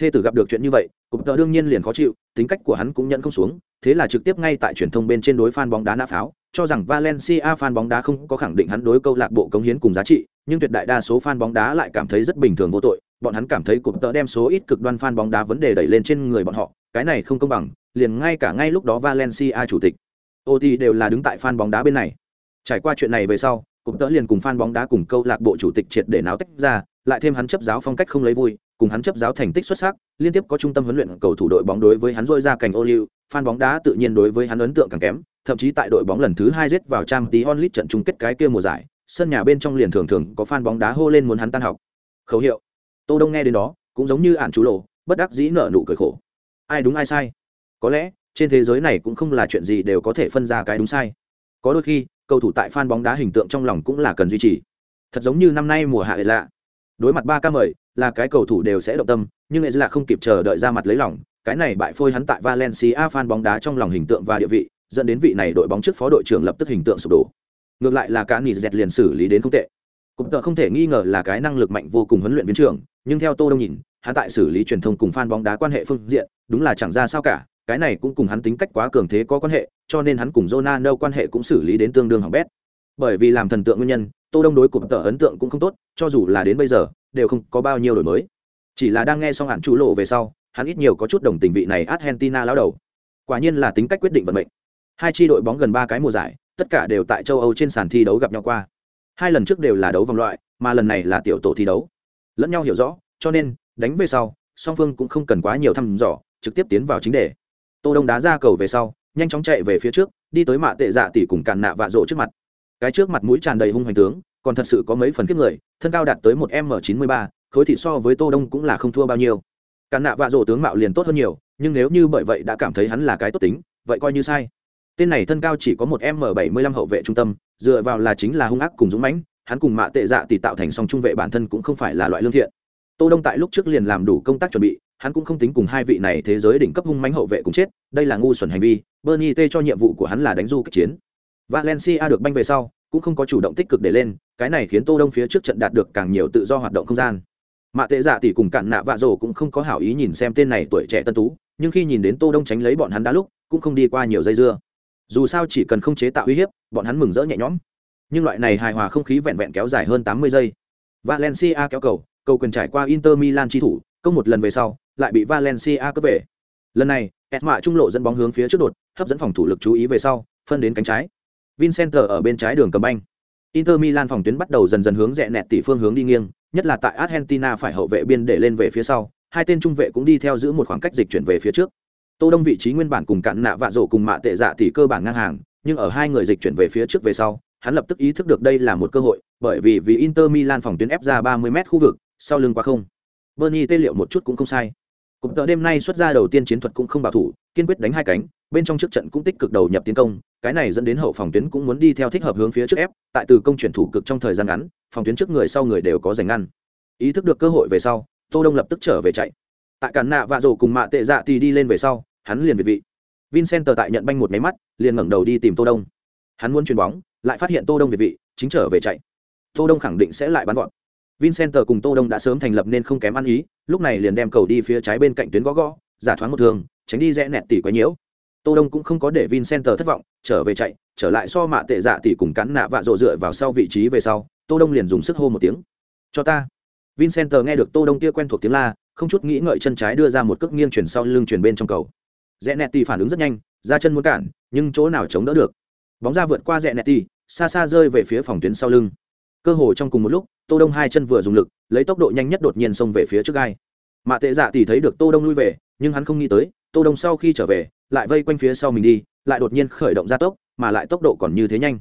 thê tử gặp được chuyện như vậy cụm tờ đương nhiên liền khó chịu tính cách của hắn cũng nhận không xuống thế là trực tiếp ngay tại truyền thông bên trên đối fan bóng đá nã pháo cho rằng Valencia fan bóng đá không có khẳng định hắn đối câu lạc bộ cống hiến cùng giá trị, nhưng tuyệt đại đa số fan bóng đá lại cảm thấy rất bình thường vô tội, bọn hắn cảm thấy cụm tợ đem số ít cực đoan fan bóng đá vấn đề đẩy lên trên người bọn họ, cái này không công bằng, liền ngay cả ngay lúc đó Valencia chủ tịch Oti đều là đứng tại fan bóng đá bên này. Trải qua chuyện này về sau, cụm tợ liền cùng fan bóng đá cùng câu lạc bộ chủ tịch triệt để náo tách ra, lại thêm hắn chấp giáo phong cách không lấy vui, cùng hắn chấp giáo thành tích xuất sắc, liên tiếp có trung tâm huấn luyện cầu thủ đội bóng đối với hắn rôi ra cảnh ô liu, fan bóng đá tự nhiên đối với hắn ấn tượng càng kém, thậm chí tại đội bóng lần thứ hai giết vào trang tí onlit trận chung kết cái kia mùa giải, sân nhà bên trong liền thường thường có fan bóng đá hô lên muốn hắn tan học. Khẩu hiệu. Tô Đông nghe đến đó, cũng giống như ản chú lộ, bất đắc dĩ nở nụ cười khổ. Ai đúng ai sai? Có lẽ, trên thế giới này cũng không là chuyện gì đều có thể phân ra cái đúng sai. Có đôi khi, cầu thủ tại fan bóng đá hình tượng trong lòng cũng là cần duy trì. Thật giống như năm nay mùa hạ lạ. Đối mặt ba ca mời, là cái cầu thủ đều sẽ động tâm, nhưng lại là không kịp chờ đợi ra mặt lấy lòng, cái này bại phôi hắn tại Valencia fan bóng đá trong lòng hình tượng và địa vị, dẫn đến vị này đội bóng trước phó đội trưởng lập tức hình tượng sụp đổ. Ngược lại là cả nỉ dẹt liền xử lý đến không tệ. Cụm tợ không thể nghi ngờ là cái năng lực mạnh vô cùng huấn luyện viên trưởng nhưng theo tô đông nhìn hắn tại xử lý truyền thông cùng fan bóng đá quan hệ phương diện đúng là chẳng ra sao cả cái này cũng cùng hắn tính cách quá cường thế có quan hệ cho nên hắn cùng Ronaldo quan hệ cũng xử lý đến tương đương hỏng bét bởi vì làm thần tượng nguyên nhân, tô đông đối cụm tờ ấn tượng cũng không tốt, cho dù là đến bây giờ, đều không có bao nhiêu đổi mới. Chỉ là đang nghe xong hạn chủ lộ về sau, hắn ít nhiều có chút đồng tình vị này argentina lão đầu. Quả nhiên là tính cách quyết định vận mệnh. Hai tri đội bóng gần ba cái mùa giải, tất cả đều tại châu âu trên sàn thi đấu gặp nhau qua. Hai lần trước đều là đấu vòng loại, mà lần này là tiểu tổ thi đấu. Lẫn nhau hiểu rõ, cho nên, đánh về sau, song phương cũng không cần quá nhiều thăm dò, trực tiếp tiến vào chính đề. Tô đông đá ra cầu về sau, nhanh chóng chạy về phía trước, đi tới mạ tệ dạ tỷ cùng càn nạ vạ rộ trước mặt cái trước mặt mũi tràn đầy hung hoành tướng, còn thật sự có mấy phần kiếp người, thân cao đạt tới một m chín mươi ba, khối thị so với tô đông cũng là không thua bao nhiêu. Cản nạ vạ rổ tướng mạo liền tốt hơn nhiều, nhưng nếu như bởi vậy đã cảm thấy hắn là cái tốt tính, vậy coi như sai. Tên này thân cao chỉ có một m bảy mươi lăm hậu vệ trung tâm, dựa vào là chính là hung ác cùng dũng mãnh, hắn cùng mạ tệ dạ tỷ tạo thành song trung vệ bản thân cũng không phải là loại lương thiện. Tô đông tại lúc trước liền làm đủ công tác chuẩn bị, hắn cũng không tính cùng hai vị này thế giới đỉnh cấp hung mãnh hậu vệ cùng chết, đây là ngu xuẩn hành vi, bernie t cho nhiệm vụ của hắn là đánh du kích chiến valencia được banh về sau, cũng không có chủ động tích cực để lên, cái này khiến tô đông phía trước trận đạt được càng nhiều tự do hoạt động không gian. Mạ tệ dạ tỷ cùng cạn nạ vạ rồ cũng không có hảo ý nhìn xem tên này tuổi trẻ tân tú, nhưng khi nhìn đến tô đông tránh lấy bọn hắn đã lúc, cũng không đi qua nhiều dây dưa. Dù sao chỉ cần không chế tạo uy hiếp, bọn hắn mừng rỡ nhẹ nhõm. Nhưng loại này hài hòa không khí vẹn vẹn kéo dài hơn tám mươi giây. Valencia kéo cầu cầu quyền trải qua inter milan chi thủ, công một lần về sau, lại bị valencia cướp về. Lần này, esma trung lộ dẫn bóng hướng phía trước đột, hấp dẫn phòng thủ lực chú ý về sau, phân đến cánh trái vincenter ở bên trái đường cầm banh. Inter milan phòng tuyến bắt đầu dần dần hướng rẽ nẹt tỷ phương hướng đi nghiêng, nhất là tại argentina phải hậu vệ biên để lên về phía sau, hai tên trung vệ cũng đi theo giữ một khoảng cách dịch chuyển về phía trước. Tô đông vị trí nguyên bản cùng cạn nạ vạ rổ cùng mạ tệ dạ tỷ cơ bản ngang hàng, nhưng ở hai người dịch chuyển về phía trước về sau, hắn lập tức ý thức được đây là một cơ hội, bởi vì vì inter milan phòng tuyến ép ra 30 m khu vực, sau lưng qua không. Bernie tê liệu một chút cũng không sai. Cụm tợ đêm nay xuất ra đầu tiên chiến thuật cũng không bảo thủ, kiên quyết đánh hai cánh bên trong trước trận cũng tích cực đầu nhập tiến công, cái này dẫn đến hậu phòng tuyến cũng muốn đi theo thích hợp hướng phía trước ép, tại từ công chuyển thủ cực trong thời gian ngắn, phòng tuyến trước người sau người đều có giành ngăn. Ý thức được cơ hội về sau, tô đông lập tức trở về chạy. Tại cản nạ vạ rổ cùng mạ tệ dạ thì đi lên về sau, hắn liền về vị. Vincent tại nhận banh một máy mắt, liền ngẩng đầu đi tìm tô đông. Hắn muốn chuyền bóng, lại phát hiện tô đông về vị, chính trở về chạy. Tô đông khẳng định sẽ lại bắn gọn. Vincent cùng tô đông đã sớm thành lập nên không kém ăn ý, lúc này liền đem cầu đi phía trái bên cạnh tuyến gõ gõ, giả thoáng một thường tránh đi rẽ nẹt tỉ quá nhiễu tô đông cũng không có để vincent thất vọng trở về chạy trở lại so mạ tệ dạ Tỷ cùng cắn nạ vạ rộ dựa vào sau vị trí về sau tô đông liền dùng sức hô một tiếng. Cho ta. Vincent nghe được tô đông kia quen thuộc tiếng la không chút nghĩ ngợi chân trái đưa ra một cước nghiêng chuyển sau lưng chuyển bên trong cầu. Rẽ nẹt tỷ phản ứng rất nhanh ra chân muốn cản nhưng chỗ nào chống đỡ được. Bóng ra vượt qua rẽ nẹt tỷ, xa xa rơi về phía phòng tuyến sau lưng. Cơ hồ trong cùng một lúc tô đông hai chân vừa dùng lực lấy tốc độ nhanh nhất đột nhiên xông về phía trước gai. Mạ tệ dạ thì thấy được tô đông lui về nhưng hắn không nghĩ tới tô đông sau khi trở về lại vây quanh phía sau mình đi, lại đột nhiên khởi động gia tốc, mà lại tốc độ còn như thế nhanh.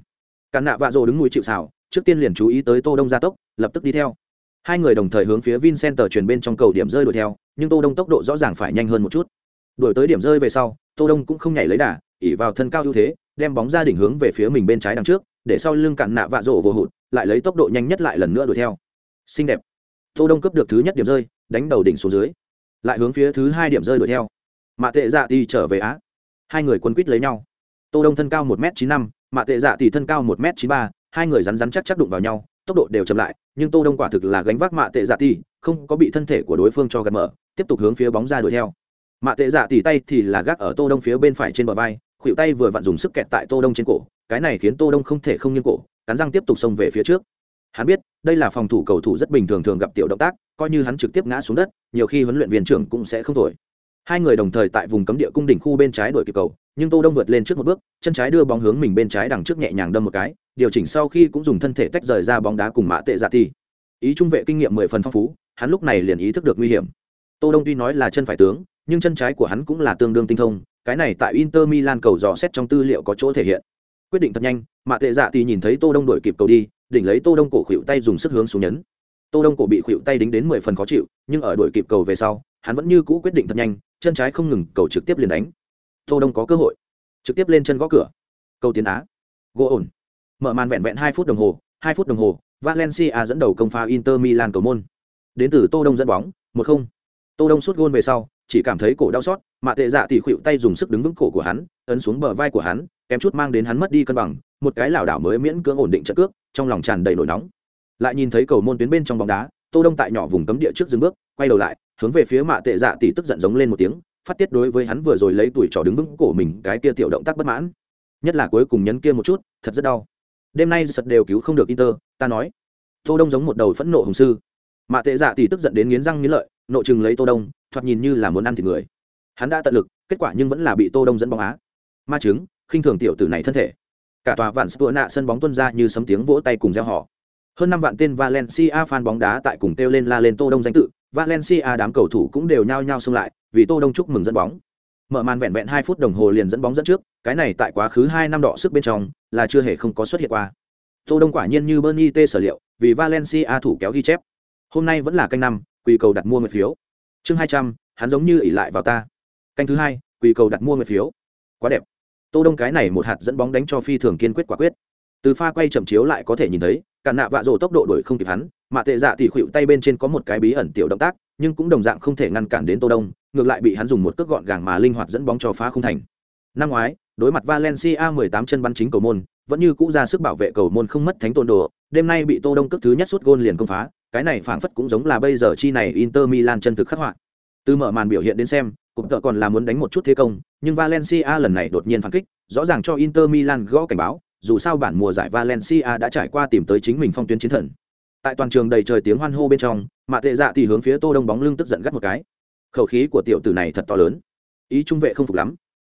Càn nạ vạ rồ đứng mũi chịu xào trước tiên liền chú ý tới tô đông gia tốc, lập tức đi theo. Hai người đồng thời hướng phía vincent truyền bên trong cầu điểm rơi đuổi theo, nhưng tô đông tốc độ rõ ràng phải nhanh hơn một chút. Đuổi tới điểm rơi về sau, tô đông cũng không nhảy lấy đà ỉ vào thân cao ưu thế, đem bóng ra đỉnh hướng về phía mình bên trái đằng trước, để sau lưng cạn nạ vạ rộ vô hụt, lại lấy tốc độ nhanh nhất lại lần nữa đuổi theo. Xinh đẹp. Tô đông cấp được thứ nhất điểm rơi, đánh đầu đỉnh xuống dưới, lại hướng phía thứ hai điểm rơi đuổi theo mạ tệ dạ thì trở về á. Hai người quân quýt lấy nhau. Tô đông thân cao một m chín năm, mạ tệ dạ thì thân cao một m chín ba, hai người rắn rắn chắc chắc đụng vào nhau, tốc độ đều chậm lại, nhưng tô đông quả thực là gánh vác mạ tệ dạ thì không có bị thân thể của đối phương cho gạt mở, tiếp tục hướng phía bóng ra đuổi theo. Mạ tệ dạ tỉ tay thì là gác ở tô đông phía bên phải trên bờ vai, khuỷu tay vừa vặn dùng sức kẹt tại tô đông trên cổ, cái này khiến tô đông không thể không nghiêng cổ, cắn răng tiếp tục xông về phía trước. Hắn biết, đây là phòng thủ cầu thủ rất bình thường thường gặp tiểu động tác, coi như hắn trực tiếp ngã xuống đất, nhiều khi huấn luyện viên trưởng cũng sẽ không thổi hai người đồng thời tại vùng cấm địa cung đỉnh khu bên trái đuổi kịp cầu, nhưng tô đông vượt lên trước một bước, chân trái đưa bóng hướng mình bên trái đằng trước nhẹ nhàng đâm một cái, điều chỉnh sau khi cũng dùng thân thể tách rời ra bóng đá cùng mã tệ dạ thi ý trung vệ kinh nghiệm mười phần phong phú, hắn lúc này liền ý thức được nguy hiểm. Tô đông tuy nói là chân phải tướng, nhưng chân trái của hắn cũng là tương đương tinh thông, cái này tại inter milan cầu dò xét trong tư liệu có chỗ thể hiện. Quyết định thật nhanh mạ tệ dạ thì nhìn thấy tô đông đổi kịp cầu đi, đỉnh lấy tô đông cổ khuỵu tay dùng sức hướng xuống nhấn. Tô đông cổ bị khuỵu tay đính đến mười phần khó chịu, nhưng ở đổi kịp cầu về sau, hắn vẫn như cũ quyết định thật nhanh chân trái không ngừng cầu trực tiếp liền đánh. Tô đông có cơ hội, trực tiếp lên chân gõ cửa. Cầu tiến á. Gỗ ổn. Mở màn vẹn vẹn hai phút đồng hồ, hai phút đồng hồ, valencia dẫn đầu công phá inter milan cầu môn. Đến từ tô đông dẫn bóng, một không. Tô đông sút gôn về sau, chỉ cảm thấy cổ đau xót mạ tệ dạ thì khuỵu tay dùng sức đứng vững cổ của hắn, ấn xuống bờ vai của hắn, kém chút mang đến hắn mất đi cân bằng, một cái lảo đảo mới miễn cưỡng ổn định trận cước, trong lòng tràn đầy nổi nóng. Lại nhìn thấy cầu môn tuyến bên trong bóng đá, tô đông tại nhỏ vùng cấm địa trước dừng bước, quay đầu lại hướng về phía mạ tệ dạ tỷ tức giận giống lên một tiếng phát tiết đối với hắn vừa rồi lấy tuổi trò đứng vững cổ mình cái kia tiểu động tác bất mãn. Nhất là cuối cùng nhấn kia một chút thật rất đau. Đêm nay sật đều cứu không được inter ta nói. Tô đông giống một đầu phẫn nộ hùng sư. Mạ tệ dạ tỷ tức giận đến nghiến răng nghiến lợi nộ chừng lấy tô đông thoạt nhìn như là muốn ăn thịt người. Hắn đã tận lực kết quả nhưng vẫn là bị tô đông dẫn bóng á. Ma chứng khinh thường tiểu tử này thân thể. Cả tòa vạn spur nạ sân bóng tuân ra như sấm tiếng vỗ tay cùng reo hò, hơn năm vạn tên valencia fan bóng đá tại cùng kêu lên la lên tô đông danh tự valencia đám cầu thủ cũng đều nhao nhao xông lại, vì tô đông chúc mừng dẫn bóng. Mở màn vẹn vẹn hai phút đồng hồ liền dẫn bóng dẫn trước, cái này tại quá khứ hai năm đọ sức bên trong là chưa hề không có xuất hiện qua. Tô đông quả nhiên như bernie t sở liệu, vì valencia thủ kéo ghi chép. Hôm nay vẫn là canh năm quy cầu đặt mua một phiếu. Chương hai trăm, hắn giống như ỷ lại vào ta. Canh thứ hai quy cầu đặt mua một phiếu. Quá đẹp. Tô đông cái này một hạt dẫn bóng đánh cho phi thường kiên quyết quả quyết. Từ pha quay chậm chiếu lại có thể nhìn thấy, cả nạ vạ rồ tốc độ đuổi không kịp hắn mà tệ dạ thì khuỵu tay bên trên có một cái bí ẩn tiểu động tác, nhưng cũng đồng dạng không thể ngăn cản đến tô đông, ngược lại bị hắn dùng một cước gọn gàng mà linh hoạt dẫn bóng cho phá không thành. Năm ngoái, đối mặt valencia 18 chân bắn chính cầu môn, vẫn như cũ ra sức bảo vệ cầu môn không mất thánh tôn đồ, đêm nay bị tô đông cước thứ nhất suốt gôn liền công phá, cái này phảng phất cũng giống là bây giờ chi này inter milan chân thực khắc họa. Từ mở màn biểu hiện đến xem cũng tợ còn là muốn đánh một chút thế công, nhưng valencia lần này đột nhiên phản kích, rõ ràng cho inter milan gõ cảnh báo, dù sao bản mùa giải valencia đã trải qua tìm tới chính mình phong tuyến chiến thần tại toàn trường đầy trời tiếng hoan hô bên trong, mạ tệ dạ thì hướng phía tô đông bóng lưng tức giận gắt một cái. Khẩu khí của tiểu tử này thật to lớn. Ý trung vệ không phục lắm.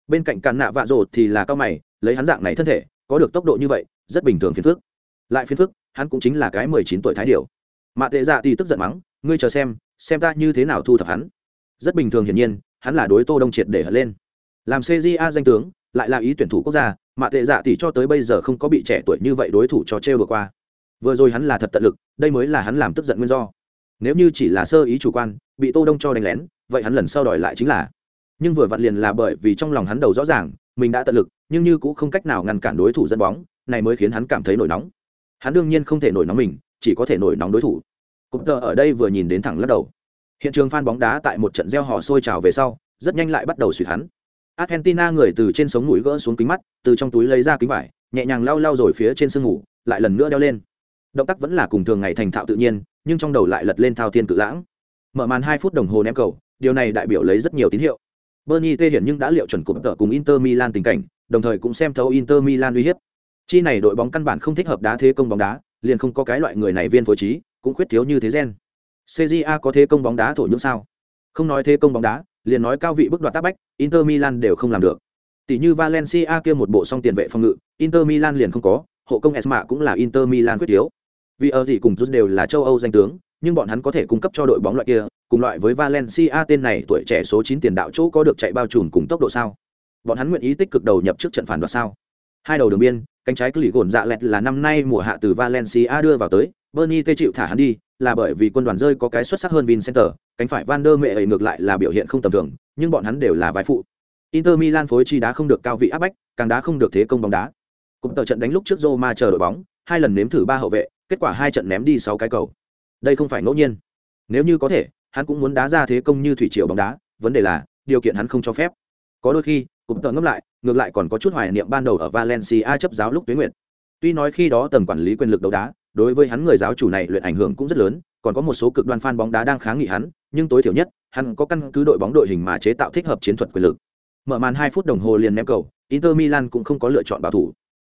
Bên cạnh càn nạ vạ rồ thì là cao mày, lấy hắn dạng này thân thể, có được tốc độ như vậy, rất bình thường phiền phức. Lại phiền phức, hắn cũng chính là cái mười chín tuổi thái điều mạ tệ dạ thì tức giận mắng, ngươi chờ xem xem ta như thế nào thu thập hắn. Rất bình thường hiển nhiên, hắn là đối tô đông triệt để hất lên. Làm cja danh tướng, lại là ý tuyển thủ quốc gia, mạ tệ dạ thì cho tới bây giờ không có bị trẻ tuổi như vậy đối thủ cho trêu vừa qua vừa rồi hắn là thật tận lực, đây mới là hắn làm tức giận nguyên do. Nếu như chỉ là sơ ý chủ quan, bị tô đông cho đánh lén, vậy hắn lần sau đòi lại chính là. Nhưng vừa vặn liền là bởi vì trong lòng hắn đầu rõ ràng, mình đã tận lực, nhưng như cũng không cách nào ngăn cản đối thủ dẫn bóng, này mới khiến hắn cảm thấy nổi nóng. Hắn đương nhiên không thể nổi nóng mình, chỉ có thể nổi nóng đối thủ. Cụm tờ ở đây vừa nhìn đến thẳng lắc đầu. Hiện trường phan bóng đá tại một trận gieo họ sôi trào về sau, rất nhanh lại bắt đầu suy hắn. Argentina người từ trên sống mũi gỡ xuống kính mắt, từ trong túi lấy ra kính vải, nhẹ nhàng lau lau rồi phía trên sương ngủ lại lần nữa đeo lên động tác vẫn là cùng thường ngày thành thạo tự nhiên, nhưng trong đầu lại lật lên thao thiên cự lãng. Mở màn hai phút đồng hồ ném cầu, điều này đại biểu lấy rất nhiều tín hiệu. Bernie tê hiển nhưng đã liệu chuẩn cụm tờ cùng inter milan tình cảnh, đồng thời cũng xem thấu inter milan uy hiếp. Chi này đội bóng căn bản không thích hợp đá thế công bóng đá, liền không có cái loại người này viên phối trí, cũng khuyết thiếu như thế gen. Cja có thế công bóng đá thổ nhưỡng sao? Không nói thế công bóng đá, liền nói cao vị bức đoạt tác bách, inter milan đều không làm được. Tỷ như valencia kia một bộ song tiền vệ phòng ngự, inter milan liền không có, hộ công esma cũng là inter milan quyết thiếu vì ở gì cùng rút đều là châu âu danh tướng, nhưng bọn hắn có thể cung cấp cho đội bóng loại kia, cùng loại với valencia, tên này tuổi trẻ số 9 tiền đạo chỗ có được chạy bao trùm cùng tốc độ sao? Bọn hắn nguyện ý tích cực đầu nhập trước trận phản đoạt sao? Hai đầu đường biên, cánh trái cứ lì gồn dạ lẹt là năm nay mùa hạ từ valencia đưa vào tới, bernie tê chịu thả hắn đi, là bởi vì quân đoàn rơi có cái xuất sắc hơn vincenter, cánh phải van der mẹ ấy ngược lại là biểu hiện không tầm thường, nhưng bọn hắn đều là vai phụ. Inter milan phối chi đá không được cao vị áp bách, càng đá không được thế công bóng đá. Cũng tờ trận đánh lúc trước roma chờ đội bóng, hai lần nếm thử ba hậu vệ kết quả hai trận ném đi sáu cái cầu. Đây không phải ngẫu nhiên. Nếu như có thể, hắn cũng muốn đá ra thế công như thủy triều bóng đá, vấn đề là, điều kiện hắn không cho phép. Có đôi khi cũng tự ngấp lại, ngược lại còn có chút hoài niệm ban đầu ở valencia chấp giáo lúc tuyến nguyện tuy nói khi đó tầm quản lý quyền lực đấu đá, đối với hắn người giáo chủ này luyện ảnh hưởng cũng rất lớn, còn có một số cực đoan fan bóng đá đang kháng nghị hắn, nhưng tối thiểu nhất, hắn có căn cứ đội bóng đội hình mà chế tạo thích hợp chiến thuật quyền lực. Mở màn hai phút đồng hồ liền ném cầu, inter milan cũng không có lựa chọn bảo thủ.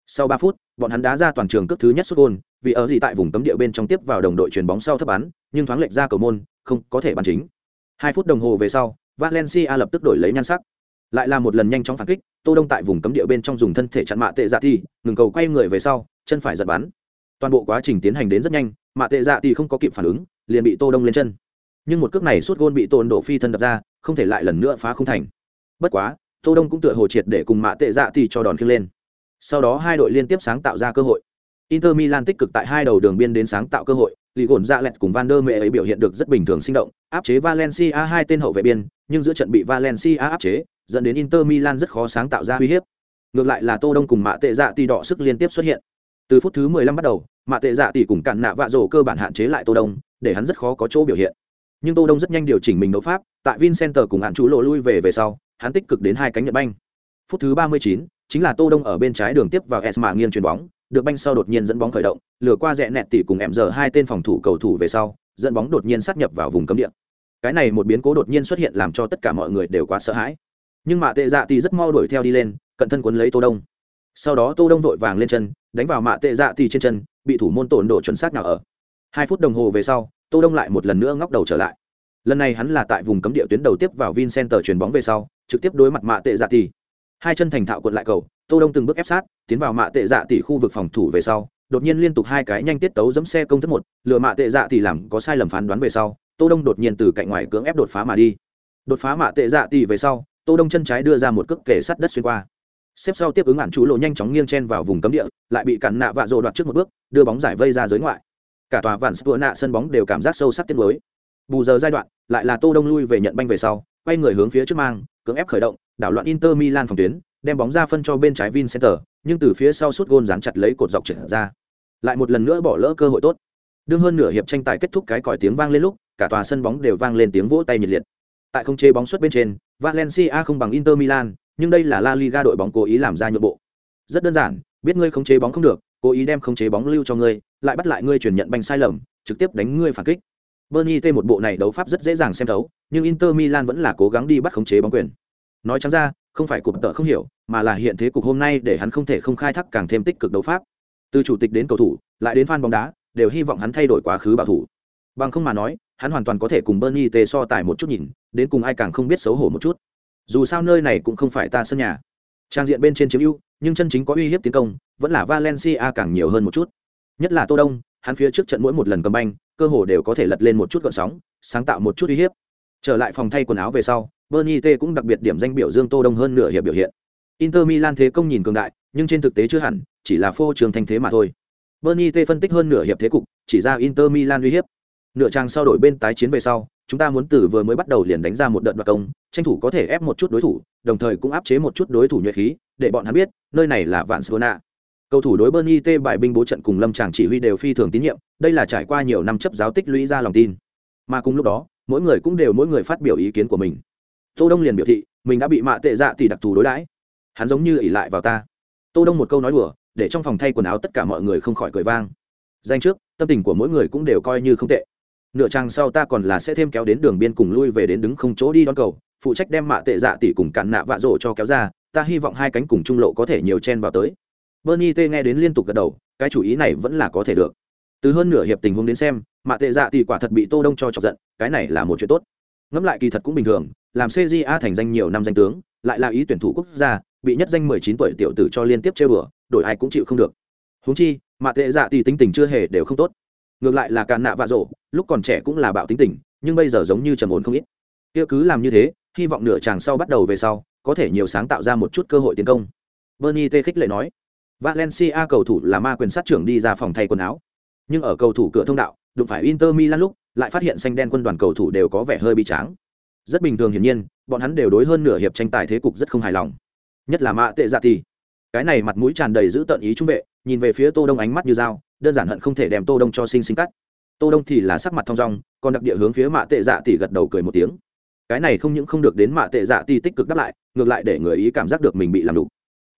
Sau ba phút, bọn hắn đá ra toàn trường cước thứ nhất xuất gôn vì ở gì tại vùng cấm địa bên trong tiếp vào đồng đội chuyền bóng sau thấp bắn, nhưng thoáng lệch ra cầu môn, không có thể bắn chính. Hai phút đồng hồ về sau, valencia lập tức đổi lấy nhan sắc. Lại là một lần nhanh chóng phản kích, tô đông tại vùng cấm địa bên trong dùng thân thể chặn mạ tệ dạ thì ngừng cầu quay người về sau, chân phải giật bắn. Toàn bộ quá trình tiến hành đến rất nhanh, mạ tệ dạ thì không có kịp phản ứng, liền bị tô đông lên chân. Nhưng một cước này suốt gôn bị tôn độ phi thân đập ra, không thể lại lần nữa phá không thành. Bất quá, tô đông cũng tựa hồ triệt để cùng mạ tệ dạ thì cho đòn khiêng lên. Sau đó hai đội liên tiếp sáng tạo ra cơ hội inter milan tích cực tại hai đầu đường biên đến sáng tạo cơ hội lì gồn dạ lẹt cùng van der mẹ ấy biểu hiện được rất bình thường sinh động áp chế valencia hai tên hậu vệ biên nhưng giữa trận bị valencia áp chế dẫn đến inter milan rất khó sáng tạo ra uy hiếp. Ngược lại là tô đông cùng mạ tệ dạ tỷ đỏ sức liên tiếp xuất hiện. Từ phút thứ 15 bắt đầu mạ tệ dạ tỷ cùng cản nạ vạ rổ cơ bản hạn chế lại tô đông để hắn rất khó có chỗ biểu hiện. Nhưng tô đông rất nhanh điều chỉnh mình đấu pháp tại vincenter cùng hạn chú lộ lui về về sau hắn tích cực đến hai cánh nhận banh. Phút thứ 39, chính là tô đông ở bên trái đường tiếp vào esma nghiêng chuyền bóng được banh sau đột nhiên dẫn bóng khởi động, lừa qua rẽ nẹt tỷ cùng em giờ hai tên phòng thủ cầu thủ về sau, dẫn bóng đột nhiên sát nhập vào vùng cấm địa. Cái này một biến cố đột nhiên xuất hiện làm cho tất cả mọi người đều quá sợ hãi. Nhưng mạ tệ dạ tỷ rất mau đuổi theo đi lên, cận thân quấn lấy tô đông. Sau đó tô đông vội vàng lên chân, đánh vào mạ tệ dạ tỷ trên chân, bị thủ môn tổn độ chuẩn xác nào ở. Hai phút đồng hồ về sau, tô đông lại một lần nữa ngóc đầu trở lại. Lần này hắn là tại vùng cấm địa tuyến đầu tiếp vào vincenter chuyền bóng về sau, trực tiếp đối mặt mạ tệ dạ tỷ hai chân thành thạo cuộn lại cầu tô đông từng bước ép sát, tiến vào mạ tệ dạ tỷ khu vực phòng thủ về sau, đột nhiên liên tục hai cái nhanh tiết tấu dẫm xe công thức một, lừa mạ tệ dạ tỷ làm có sai lầm phán đoán về sau, tô đông đột nhiên từ cạnh ngoài cưỡng ép đột phá mà đi. Đột phá mạ tệ dạ tỷ về sau, tô đông chân trái đưa ra một cước kể sắt đất xuyên qua. Xếp sau tiếp ứng ản chú lộ nhanh chóng nghiêng chen vào vùng cấm địa, lại bị cản nạ vạ rồ đoạt trước một bước, đưa bóng giải vây ra giới ngoại. Cả tòa vạn spur nạ sân bóng đều cảm giác sâu sắc tiết mới bù giờ giai đoạn, lại là tô đông lui về nhận banh về sau, quay người hướng phía trước mang, cưỡng ép khởi động, đảo loạn inter milan phòng tuyến đem bóng ra phân cho bên trái vincenter nhưng từ phía sau sút gôn dán chặt lấy cột dọc trở ra lại một lần nữa bỏ lỡ cơ hội tốt đương hơn nửa hiệp tranh tài kết thúc cái còi tiếng vang lên lúc cả tòa sân bóng đều vang lên tiếng vỗ tay nhiệt liệt tại không chế bóng xuất bên trên valencia không bằng inter milan nhưng đây là La Liga đội bóng cố ý làm ra nhượng bộ. Rất đơn giản, biết ngươi khống chế bóng không được, cố ý đem khống chế bóng lưu cho ngươi, lại bắt lại ngươi chuyển nhận banh sai lầm, trực tiếp đánh ngươi phản kích. Bernie T một bộ này đấu pháp rất dễ dàng xem thấu, nhưng Inter Milan vẫn là cố gắng đi bắt khống chế bóng quyền. Nói trắng ra, không phải cục tợ không hiểu, mà là hiện thế cục hôm nay để hắn không thể không khai thác càng thêm tích cực đấu pháp. Từ chủ tịch đến cầu thủ, lại đến fan bóng đá, đều hy vọng hắn thay đổi quá khứ bảo thủ. Bằng không mà nói, hắn hoàn toàn có thể cùng Bernie T so tài một chút nhìn, đến cùng ai càng không biết xấu hổ một chút dù sao nơi này cũng không phải ta sân nhà trang diện bên trên chiếm ưu nhưng chân chính có uy hiếp tiến công vẫn là valencia càng nhiều hơn một chút nhất là tô đông hắn phía trước trận mỗi một lần cầm banh cơ hồ đều có thể lật lên một chút gợn sóng sáng tạo một chút uy hiếp Trở lại phòng thay quần áo về sau, Bernie T cũng đặc biệt điểm danh biểu dương Tô Đông hơn nửa hiệp biểu hiện. Inter Milan thế công nhìn cường đại, nhưng trên thực tế chưa hẳn, chỉ là phô trường thành thế mà thôi. Bernie T phân tích hơn nửa hiệp thế cục, chỉ ra Inter Milan uy hiếp. Nửa trang sau đổi bên tái chiến về sau, chúng ta muốn từ vừa mới bắt đầu liền đánh ra một đợt đoạt công, tranh thủ có thể ép một chút đối thủ, đồng thời cũng áp chế một chút đối thủ nhuệ khí, để bọn hắn biết, nơi này là Vạn Sona. Cầu thủ đối Bernie T bài binh bố trận cùng Lâm Tràng chỉ huy đều phi thường tín nhiệm, đây là trải qua nhiều năm chấp giáo tích lũy ra lòng tin. Mà cùng lúc đó, mỗi người cũng đều mỗi người phát biểu ý kiến của mình. Tô Đông liền biểu thị, mình đã bị mạ tệ dạ tỷ đặc thù đối đãi. Hắn giống như ỉ lại vào ta. Tô Đông một câu nói đùa, để trong phòng thay quần áo tất cả mọi người không khỏi cười vang. Danh trước, tâm tình của mỗi người cũng đều coi như không tệ. Nửa trang sau ta còn là sẽ thêm kéo đến đường biên cùng lui về đến đứng không chỗ đi đón cầu, phụ trách đem mạ tệ dạ tỷ cùng cản nạ vạ rổ cho kéo ra, ta hy vọng hai cánh cùng trung lộ có thể nhiều chen vào tới. Bernie T nghe đến liên tục gật đầu, cái chủ ý này vẫn là có thể được. Từ hơn nửa hiệp tình huống đến xem, mạ tệ dạ tỷ quả thật bị Tô Đông cho chọc giận, cái này là một chuyện tốt. Ngẫm lại kỳ thật cũng bình thường, làm CJA thành danh nhiều năm danh tướng, lại là ý tuyển thủ quốc gia, bị nhất danh 19 tuổi tiểu tử cho liên tiếp chơi bừa, đổi ai cũng chịu không được. Huống chi, mà tệ dạ thì tính tình chưa hề đều không tốt. Ngược lại là càn nạ vạ rổ, lúc còn trẻ cũng là bạo tính tình, nhưng bây giờ giống như trầm ổn không ít. Kia cứ làm như thế, hy vọng nửa chàng sau bắt đầu về sau, có thể nhiều sáng tạo ra một chút cơ hội tiến công. Bernie T khích lệ nói. Valencia cầu thủ là ma quyền sát trưởng đi ra phòng thay quần áo. Nhưng ở cầu thủ cửa thông đạo, đụng phải Inter Milan lúc, lại phát hiện xanh đen quân đoàn cầu thủ đều có vẻ hơi bi tráng. Rất bình thường hiển nhiên, bọn hắn đều đối hơn nửa hiệp tranh tài thế cục rất không hài lòng. Nhất là Mạ Tệ Dạ thì Cái này mặt mũi tràn đầy giữ tận ý trung vệ, nhìn về phía Tô Đông ánh mắt như dao, đơn giản hận không thể đem Tô Đông cho sinh sinh cắt. Tô Đông thì là sắc mặt thong dong, còn đặc địa hướng phía Mạ Tệ Dạ thì gật đầu cười một tiếng. Cái này không những không được đến Mạ Tệ Dạ thì tích cực đáp lại, ngược lại để người ý cảm giác được mình bị làm đủ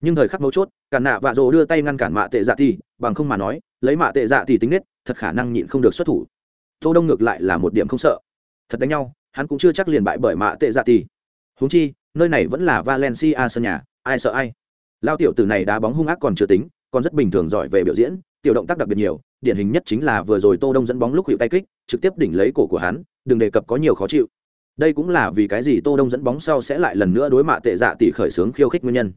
nhưng thời khắc mấu chốt cả nạ vạ rồ đưa tay ngăn cản mạ tệ dạ thì bằng không mà nói lấy mạ tệ dạ thì tính nết thật khả năng nhịn không được xuất thủ tô đông ngược lại là một điểm không sợ thật đánh nhau hắn cũng chưa chắc liền bại bởi mạ tệ dạ tỷ. huống chi, nơi này vẫn là valencia sân nhà, ai sợ ai. Lao tiểu tử này đá bóng hung ác còn chưa tính, còn rất bình thường giỏi về biểu diễn, tiểu động tác đặc biệt nhiều, điển hình nhất chính là vừa rồi tô đông dẫn bóng lúc hiệu tay kích, trực tiếp đỉnh lấy cổ của hắn, đừng đề cập có nhiều khó chịu. Đây cũng là vì cái gì tô đông dẫn bóng sau sẽ lại lần nữa đối mạ tệ dạ tỷ khởi sướng khiêu khích nguyên nhân.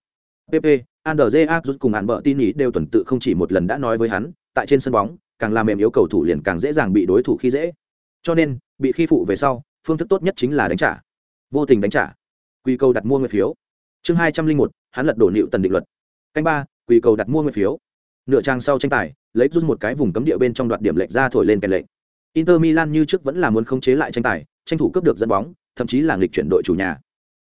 Pp Andrzej rút cùng hạn bợ tin ý đều tuần tự không chỉ một lần đã nói với hắn, tại trên sân bóng, càng làm mềm yếu cầu thủ liền càng dễ dàng bị đối thủ khi dễ. Cho nên, bị khi phụ về sau phương thức tốt nhất chính là đánh trả. Vô tình đánh trả. Quy cầu đặt mua nguyên phiếu. Chương hai trăm linh một, hắn lật đổ nịu tần định luật. Canh ba quy cầu đặt mua nguyên phiếu. Nửa trang sau tranh tài, lấy rút một cái vùng cấm địa bên trong đoạt điểm lệnh ra thổi lên kèn lệnh inter milan như trước vẫn là muốn khống chế lại tranh tài, tranh thủ cướp được dẫn bóng, thậm chí là nghịch chuyển đội chủ nhà.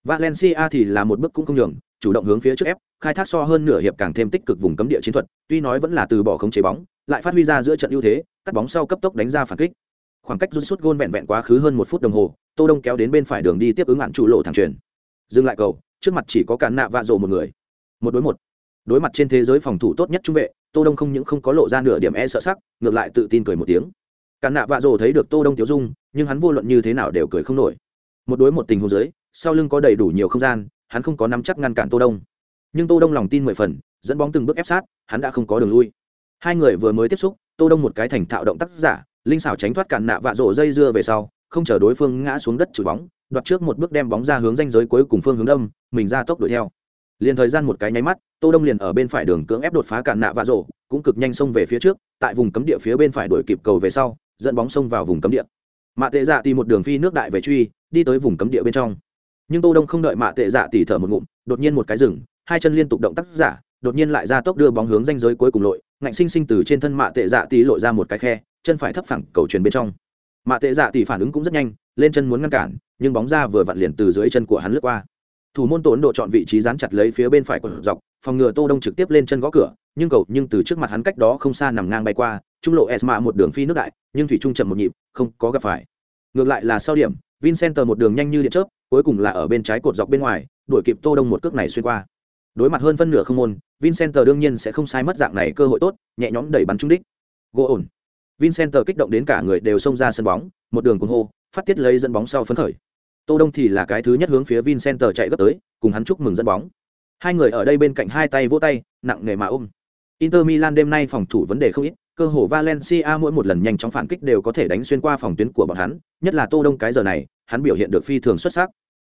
Valencia thì là một bước cũng không nhường, chủ động hướng phía trước ép, khai thác so hơn nửa hiệp càng thêm tích cực vùng cấm địa chiến thuật, tuy nói vẫn là từ bỏ khống chế bóng, lại phát huy ra giữa trận ưu thế, cắt bóng sau cấp tốc đánh ra phản kích khoảng cách rút sút gôn vẹn vẹn quá khứ hơn một phút đồng hồ, tô đông kéo đến bên phải đường đi tiếp ứng hạn trụ lộ thẳng truyền. Dừng lại cầu, trước mặt chỉ có cản nạ vạ rộ một người. Một đối một. Đối mặt trên thế giới phòng thủ tốt nhất trung vệ, tô đông không những không có lộ ra nửa điểm e sợ sắc, ngược lại tự tin cười một tiếng. Cản nạ vạ rộ thấy được tô đông tiểu dung, nhưng hắn vô luận như thế nào đều cười không nổi. Một đối một tình huống dưới, sau lưng có đầy đủ nhiều không gian, hắn không có nắm chắc ngăn cản tô đông. Nhưng tô đông lòng tin mười phần, dẫn bóng từng bước ép sát, hắn đã không có đường lui. Hai người vừa mới tiếp xúc, tô đông một cái thành thạo động tác giả linh xảo tránh thoát cản nạ vạ rổ dây dưa về sau, không chờ đối phương ngã xuống đất chửi bóng, đoạt trước một bước đem bóng ra hướng danh giới cuối cùng phương hướng đông mình ra tốc đuổi theo. Liền thời gian một cái nháy mắt, tô đông liền ở bên phải đường cưỡng ép đột phá cản nạ vạ rổ, cũng cực nhanh xông về phía trước, tại vùng cấm địa phía bên phải đuổi kịp cầu về sau, dẫn bóng xông vào vùng cấm địa. Mạ tệ dạ tìm một đường phi nước đại về truy, đi tới vùng cấm địa bên trong. Nhưng tô đông không đợi mạ tệ dạ tỉ thở một ngụm, đột nhiên một cái rừng hai chân liên tục động tác giả, đột nhiên lại ra tốc đưa bóng hướng danh giới cuối cùng lội ngạnh sinh sinh từ trên thân mạ tệ dạ tỷ lộ ra một cái khe, chân phải thấp phẳng cầu truyền bên trong. Mạ tệ dạ tỷ phản ứng cũng rất nhanh, lên chân muốn ngăn cản, nhưng bóng ra vừa vặn liền từ dưới chân của hắn lướt qua. Thủ môn tổn độ chọn vị trí dán chặt lấy phía bên phải của dọc, phòng ngừa tô đông trực tiếp lên chân gõ cửa, nhưng cầu nhưng từ trước mặt hắn cách đó không xa nằm ngang bay qua, trung lộ esma một đường phi nước đại, nhưng thủy trung chậm một nhịp, không có gặp phải. Ngược lại là sau điểm, vincent một đường nhanh như điện chớp, cuối cùng là ở bên trái cột dọc bên ngoài, đuổi kịp tô đông một cước này xuyên qua đối mặt hơn phân nửa không môn, vincent đương nhiên sẽ không sai mất dạng này cơ hội tốt, nhẹ nhõm đẩy bắn trúng đích. Gỗ ổn. Vincent kích động đến cả người đều xông ra sân bóng, một đường cuồng hô, phát tiết lấy dẫn bóng sau phấn khởi. Tô đông thì là cái thứ nhất hướng phía vincent chạy gấp tới, cùng hắn chúc mừng dẫn bóng. Hai người ở đây bên cạnh hai tay vỗ tay, nặng nề mà ôm. Inter milan đêm nay phòng thủ vấn đề không ít, cơ hồ valencia mỗi một lần nhanh chóng phản kích đều có thể đánh xuyên qua phòng tuyến của bọn hắn, nhất là tô đông cái giờ này, hắn biểu hiện được phi thường xuất sắc.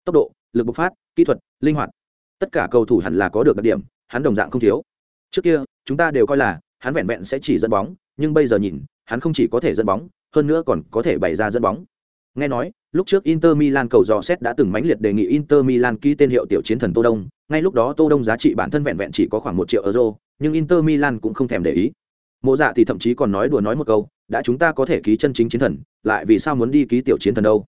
Tốc độ, lực bộc phát, kỹ thuật, linh hoạt tất cả cầu thủ hẳn là có được đặc điểm hắn đồng dạng không thiếu trước kia chúng ta đều coi là hắn vẹn vẹn sẽ chỉ dẫn bóng nhưng bây giờ nhìn hắn không chỉ có thể dẫn bóng hơn nữa còn có thể bày ra dẫn bóng nghe nói Lúc trước Inter Milan cầu dò xét đã từng mãnh liệt đề nghị Inter Milan ký tên hiệu tiểu chiến thần Tô Đông, ngay lúc đó Tô Đông giá trị bản thân vẹn vẹn chỉ có khoảng một triệu euro, nhưng Inter Milan cũng không thèm để ý. Mộ Dạ thì thậm chí còn nói đùa nói một câu, đã chúng ta có thể ký chân chính chiến thần, lại vì sao muốn đi ký tiểu chiến thần đâu?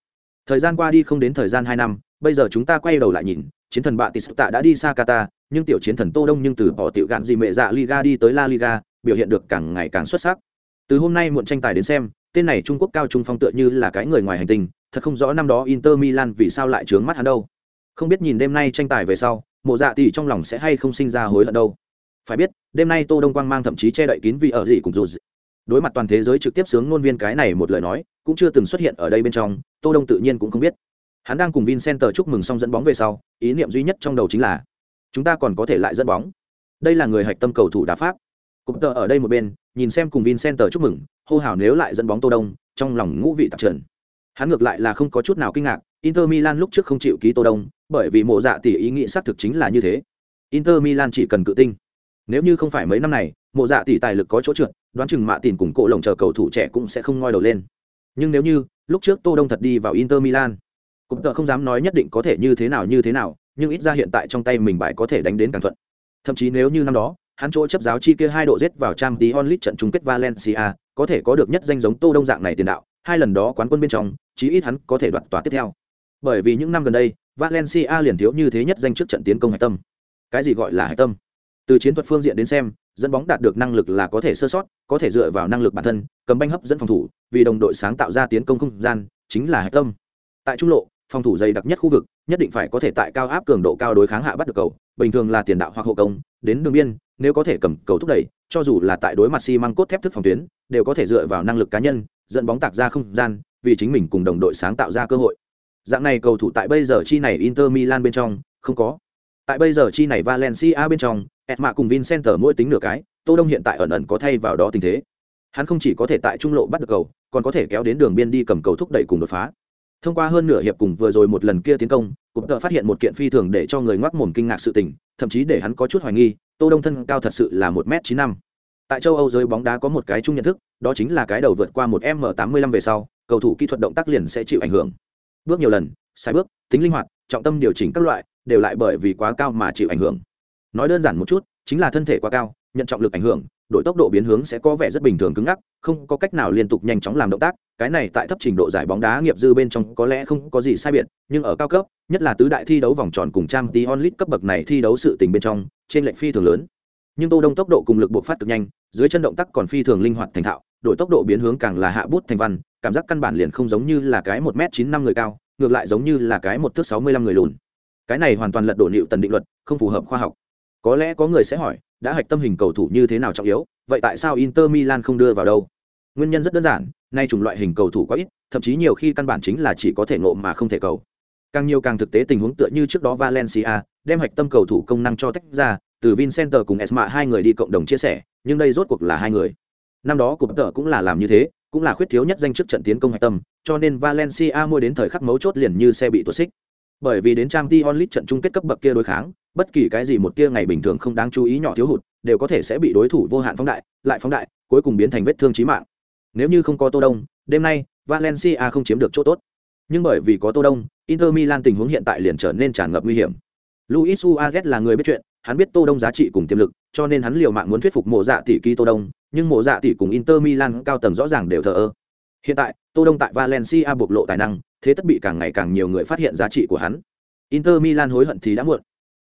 Thời gian qua đi không đến thời gian hai năm, bây giờ chúng ta quay đầu lại nhìn, chiến thần bạ Tạ đã đi xa Qatar, nhưng tiểu chiến thần Tô Đông nhưng từ bỏ tiểu gạn gì mẹ dạ Liga đi tới La Liga, biểu hiện được càng ngày càng xuất sắc. Từ hôm nay muộn tranh tài đến xem, tên này Trung Quốc cao trung phong tựa như là cái người ngoài hành tinh, thật không rõ năm đó Inter Milan vì sao lại trướng mắt hắn đâu. Không biết nhìn đêm nay tranh tài về sau, Mộ Dạ tỷ trong lòng sẽ hay không sinh ra hối hận đâu. Phải biết, đêm nay Tô Đông Quang mang thậm chí che đậy kín vì ở gì cũng dù đối mặt toàn thế giới trực tiếp sướng ngôn viên cái này một lời nói cũng chưa từng xuất hiện ở đây bên trong tô đông tự nhiên cũng không biết hắn đang cùng vincenter chúc mừng xong dẫn bóng về sau, ý niệm duy nhất trong đầu chính là, chúng ta còn có thể lại dẫn bóng. Đây là người hạch tâm cầu thủ đá pháp. Cụm tờ ở đây một bên, nhìn xem cùng vincenter chúc mừng, hô hào nếu lại dẫn bóng tô đông, trong lòng ngũ vị tạp trần. Hắn ngược lại là không có chút nào kinh ngạc, inter milan lúc trước không chịu ký tô đông, bởi vì mộ dạ tỷ ý nghĩ xác thực chính là như thế. Inter milan chỉ cần cự tinh. Nếu như không phải mấy năm này, mộ dạ tỷ tài lực có chỗ trượt, đoán chừng mạ tìm cùng cộ lồng chờ cầu thủ trẻ cũng sẽ không ngoi đầu lên. Nhưng nếu như, lúc trước tô đông thật đi vào inter milan cũng tờ không dám nói nhất định có thể như thế nào như thế nào, nhưng ít ra hiện tại trong tay mình bài có thể đánh đến càng thuận. Thậm chí nếu như năm đó, hắn chỗ chấp giáo chi kia hai độ giết vào trang tí onlit trận chung kết valencia, có thể có được nhất danh giống tô đông dạng này tiền đạo, hai lần đó quán quân bên trong, chí ít hắn có thể đoạt tòa tiếp theo. Bởi vì những năm gần đây, valencia liền thiếu như thế nhất danh trước trận tiến công hải tâm. Cái gì gọi là hải tâm? Từ chiến thuật phương diện đến xem, dẫn bóng đạt được năng lực là có thể sơ sót, có thể dựa vào năng lực bản thân, cầm banh hấp dẫn phòng thủ, vì đồng đội sáng tạo ra tiến công không gian, chính là hạch tâm. Tại trung lộ phòng thủ dày đặc nhất khu vực nhất định phải có thể tại cao áp cường độ cao đối kháng hạ bắt được cầu bình thường là tiền đạo hoặc hộ công đến đường biên nếu có thể cầm cầu thúc đẩy cho dù là tại đối mặt xi măng cốt thép thức phòng tuyến đều có thể dựa vào năng lực cá nhân dẫn bóng tạc ra không gian vì chính mình cùng đồng đội sáng tạo ra cơ hội dạng này cầu thủ tại bây giờ chi này inter milan bên trong không có tại bây giờ chi này valencia bên trong Esma cùng Vincenter mỗi tính nửa cái, Tô Đông hiện tại ẩn ẩn có thay vào đó tình thế. Hắn không chỉ có thể tại trung lộ bắt được cầu, còn có thể kéo đến đường biên đi cầm cầu thúc đẩy cùng đột phá. Thông qua hơn nửa hiệp cùng vừa rồi một lần kia tiến công, cũng tợ phát hiện một kiện phi thường để cho người ngoác mồm kinh ngạc sự tình, thậm chí để hắn có chút hoài nghi, Tô Đông thân cao thật sự là một m chín năm Tại châu Âu giới bóng đá có một cái chung nhận thức, đó chính là cái đầu vượt qua một m tám mươi lăm về sau, cầu thủ kỹ thuật động tác liền sẽ chịu ảnh hưởng. Bước nhiều lần, sai bước, tính linh hoạt, trọng tâm điều chỉnh các loại, đều lại bởi vì quá cao mà chịu ảnh hưởng nói đơn giản một chút chính là thân thể quá cao nhận trọng lực ảnh hưởng đổi tốc độ biến hướng sẽ có vẻ rất bình thường cứng ngắc không có cách nào liên tục nhanh chóng làm động tác cái này tại thấp trình độ giải bóng đá nghiệp dư bên trong có lẽ không có gì sai biệt nhưng ở cao cấp nhất là tứ đại thi đấu vòng tròn cùng trang League cấp bậc này thi đấu sự tình bên trong trên lệnh phi thường lớn. Nhưng tô đông tốc độ cùng lực buộc phát cực nhanh dưới chân động tác còn phi thường linh hoạt thành thạo đổi tốc độ biến hướng càng là hạ bút thành văn cảm giác căn bản liền không giống như là cái một m chín năm người cao ngược lại giống như là cái một thước sáu mươi lăm người lùn. Cái này hoàn toàn lật đổ nịu tần định luật không phù hợp khoa học. Có lẽ có người sẽ hỏi, đã hạch tâm hình cầu thủ như thế nào trọng yếu, vậy tại sao Inter Milan không đưa vào đâu? Nguyên nhân rất đơn giản, nay chủng loại hình cầu thủ quá ít, thậm chí nhiều khi căn bản chính là chỉ có thể ngộ mà không thể cầu. Càng nhiều càng thực tế tình huống tựa như trước đó Valencia, đem hạch tâm cầu thủ công năng cho tách ra, từ Vincenter cùng Esma hai người đi cộng đồng chia sẻ, nhưng đây rốt cuộc là hai người. Năm đó cụm tợ cũng là làm như thế, cũng là khuyết thiếu nhất danh trước trận tiến công hạch tâm, cho nên Valencia mua đến thời khắc mấu chốt liền như xe bị tuột xích. Bởi vì đến Champions League trận chung kết cấp bậc kia đối kháng, bất kỳ cái gì một tia ngày bình thường không đáng chú ý nhỏ thiếu hụt đều có thể sẽ bị đối thủ vô hạn phóng đại lại phóng đại cuối cùng biến thành vết thương chí mạng. Nếu như không có tô đông đêm nay valencia không chiếm được chỗ tốt. Nhưng bởi vì có tô đông inter milan tình huống hiện tại liền trở nên tràn ngập nguy hiểm. Luis suarez là người biết chuyện hắn biết tô đông giá trị cùng tiềm lực cho nên hắn liều mạng muốn thuyết phục mộ dạ tỷ ký tô đông nhưng mộ dạ tỷ cùng inter milan cao tầng rõ ràng đều thờ ơ. Hiện tại tô đông tại valencia bộc lộ tài năng thế tất bị càng ngày càng nhiều người phát hiện giá trị của hắn inter milan hối hận thì đã muộn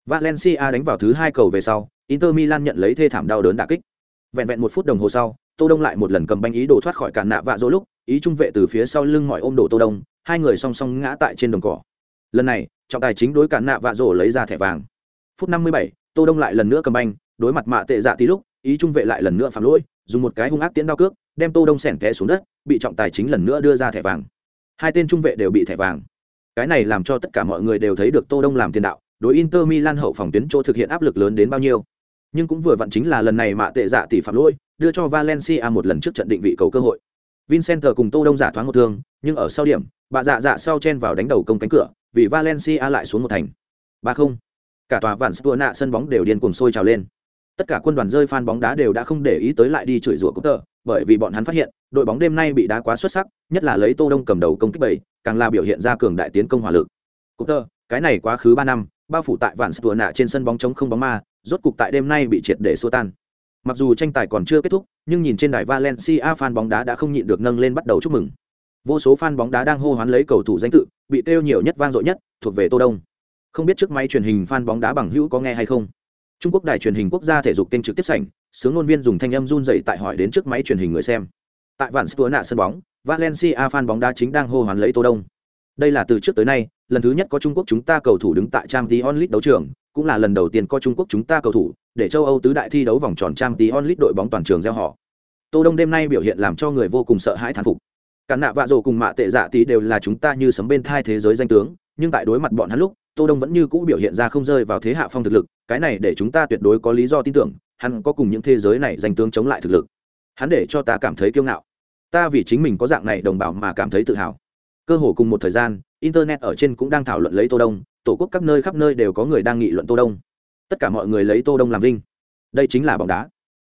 Valencia đánh vào thứ hai cầu về sau, Inter Milan nhận lấy thê thảm đau đớn đả kích. Vẹn vẹn một phút đồng hồ sau, Tô Đông lại một lần cầm banh ý đồ thoát khỏi cản nạ vạ dỗ lúc, ý trung vệ từ phía sau lưng mỏi ôm đổ Tô Đông, hai người song song ngã tại trên đồng cỏ. Lần này, trọng tài chính đối cản nạ vạ dỗ lấy ra thẻ vàng. Phút 57, Tô Đông lại lần nữa cầm banh, đối mặt mạ tệ dạ tí lúc, ý trung vệ lại lần nữa phạm lỗi, dùng một cái hung ác tiến đao cước, đem Tô Đông xẻng té xuống đất, bị trọng tài chính lần nữa đưa ra thẻ vàng. Hai tên trung vệ đều bị thẻ vàng. Cái này làm cho tất cả mọi người đều thấy được Tô Đông làm tiền đạo, đối Inter Milan hậu phòng tuyến chỗ thực hiện áp lực lớn đến bao nhiêu. Nhưng cũng vừa vặn chính là lần này mạ tệ dạ tỷ phạm lỗi, đưa cho Valencia một lần trước trận định vị cầu cơ hội. Vincent cùng Tô Đông giả thoáng một thương, nhưng ở sau điểm, bà dạ dạ sau chen vào đánh đầu công cánh cửa, vì Valencia lại xuống một thành. Ba không. Cả tòa vạn nạ sân bóng đều điên cuồng sôi trào lên. Tất cả quân đoàn rơi fan bóng đá đều đã không để ý tới lại đi chửi rủa cúp tờ, bởi vì bọn hắn phát hiện, đội bóng đêm nay bị đá quá xuất sắc, nhất là lấy Tô Đông cầm đầu công kích bảy, càng là biểu hiện ra cường đại tiến công hỏa lực. Cúp tờ cái này quá khứ ba năm bao phủ tại vạn stua nạ trên sân bóng chống không bóng ma rốt cục tại đêm nay bị triệt để xua tan. Mặc dù tranh tài còn chưa kết thúc nhưng nhìn trên đài valencia fan bóng đá đã không nhịn được nâng lên bắt đầu chúc mừng. Vô số fan bóng đá đang hô hoán lấy cầu thủ danh tự bị tiêu nhiều nhất vang dội nhất thuộc về tô đông. Không biết trước máy truyền hình fan bóng đá bằng hữu có nghe hay không trung quốc đài truyền hình quốc gia thể dục kênh trực tiếp sảnh, sướng ngôn viên dùng thanh âm run dậy tại hỏi đến trước máy truyền hình người xem. Tại vạn stua nạ sân bóng, valencia fan bóng đá chính đang hô hoán lấy tô đông. Đây là từ trước tới nay, lần thứ nhất có trung quốc chúng ta cầu thủ đứng tại trang t onlit đấu trường, cũng là lần đầu tiên có trung quốc chúng ta cầu thủ để châu âu tứ đại thi đấu vòng tròn trang t onlit đội bóng toàn trường gieo họ. Tô đông đêm nay biểu hiện làm cho người vô cùng sợ hãi thán phục. Cả nạ vạ rồ cùng mạ tệ dạ tí đều là chúng ta như sấm bên thai thế giới danh tướng, nhưng tại đối mặt bọn hắn lúc tô đông vẫn như cũ biểu hiện ra không rơi vào thế hạ phong thực lực, cái này để chúng ta tuyệt đối có lý do tin tưởng, hắn có cùng những thế giới này danh tướng chống lại thực lực. Hắn để cho ta cảm thấy kiêu ngạo. Ta vì chính mình có dạng này đồng bào mà cảm thấy tự hào. Cơ hồ cùng một thời gian, internet ở trên cũng đang thảo luận lấy tô đông, tổ quốc các nơi khắp nơi đều có người đang nghị luận tô đông. Tất cả mọi người lấy tô đông làm vinh. Đây chính là bóng đá.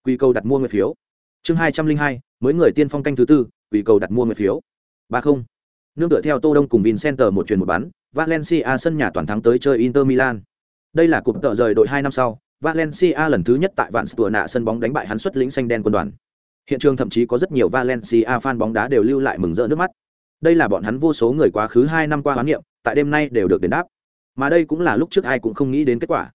Quy cầu đặt mua người phiếu. Chương hai trăm linh hai, mới người tiên phong canh thứ tư quy cầu đặt mua người phiếu. Ba không. Nương tựa theo tô đông cùng vincenter một truyền một bán valencia sân nhà toàn thắng tới chơi inter milan. Đây là cuộc tợ rời đội hai năm sau valencia lần thứ nhất tại vạn stua nạ sân bóng đánh bại hắn xuất lĩnh xanh đen quân đoàn. Hiện trường thậm chí có rất nhiều valencia fan bóng đá đều lưu lại mừng rỡ nước mắt. Đây là bọn hắn vô số người quá khứ hai năm qua hoán nghiệm, tại đêm nay đều được đền đáp. Mà đây cũng là lúc trước ai cũng không nghĩ đến kết quả.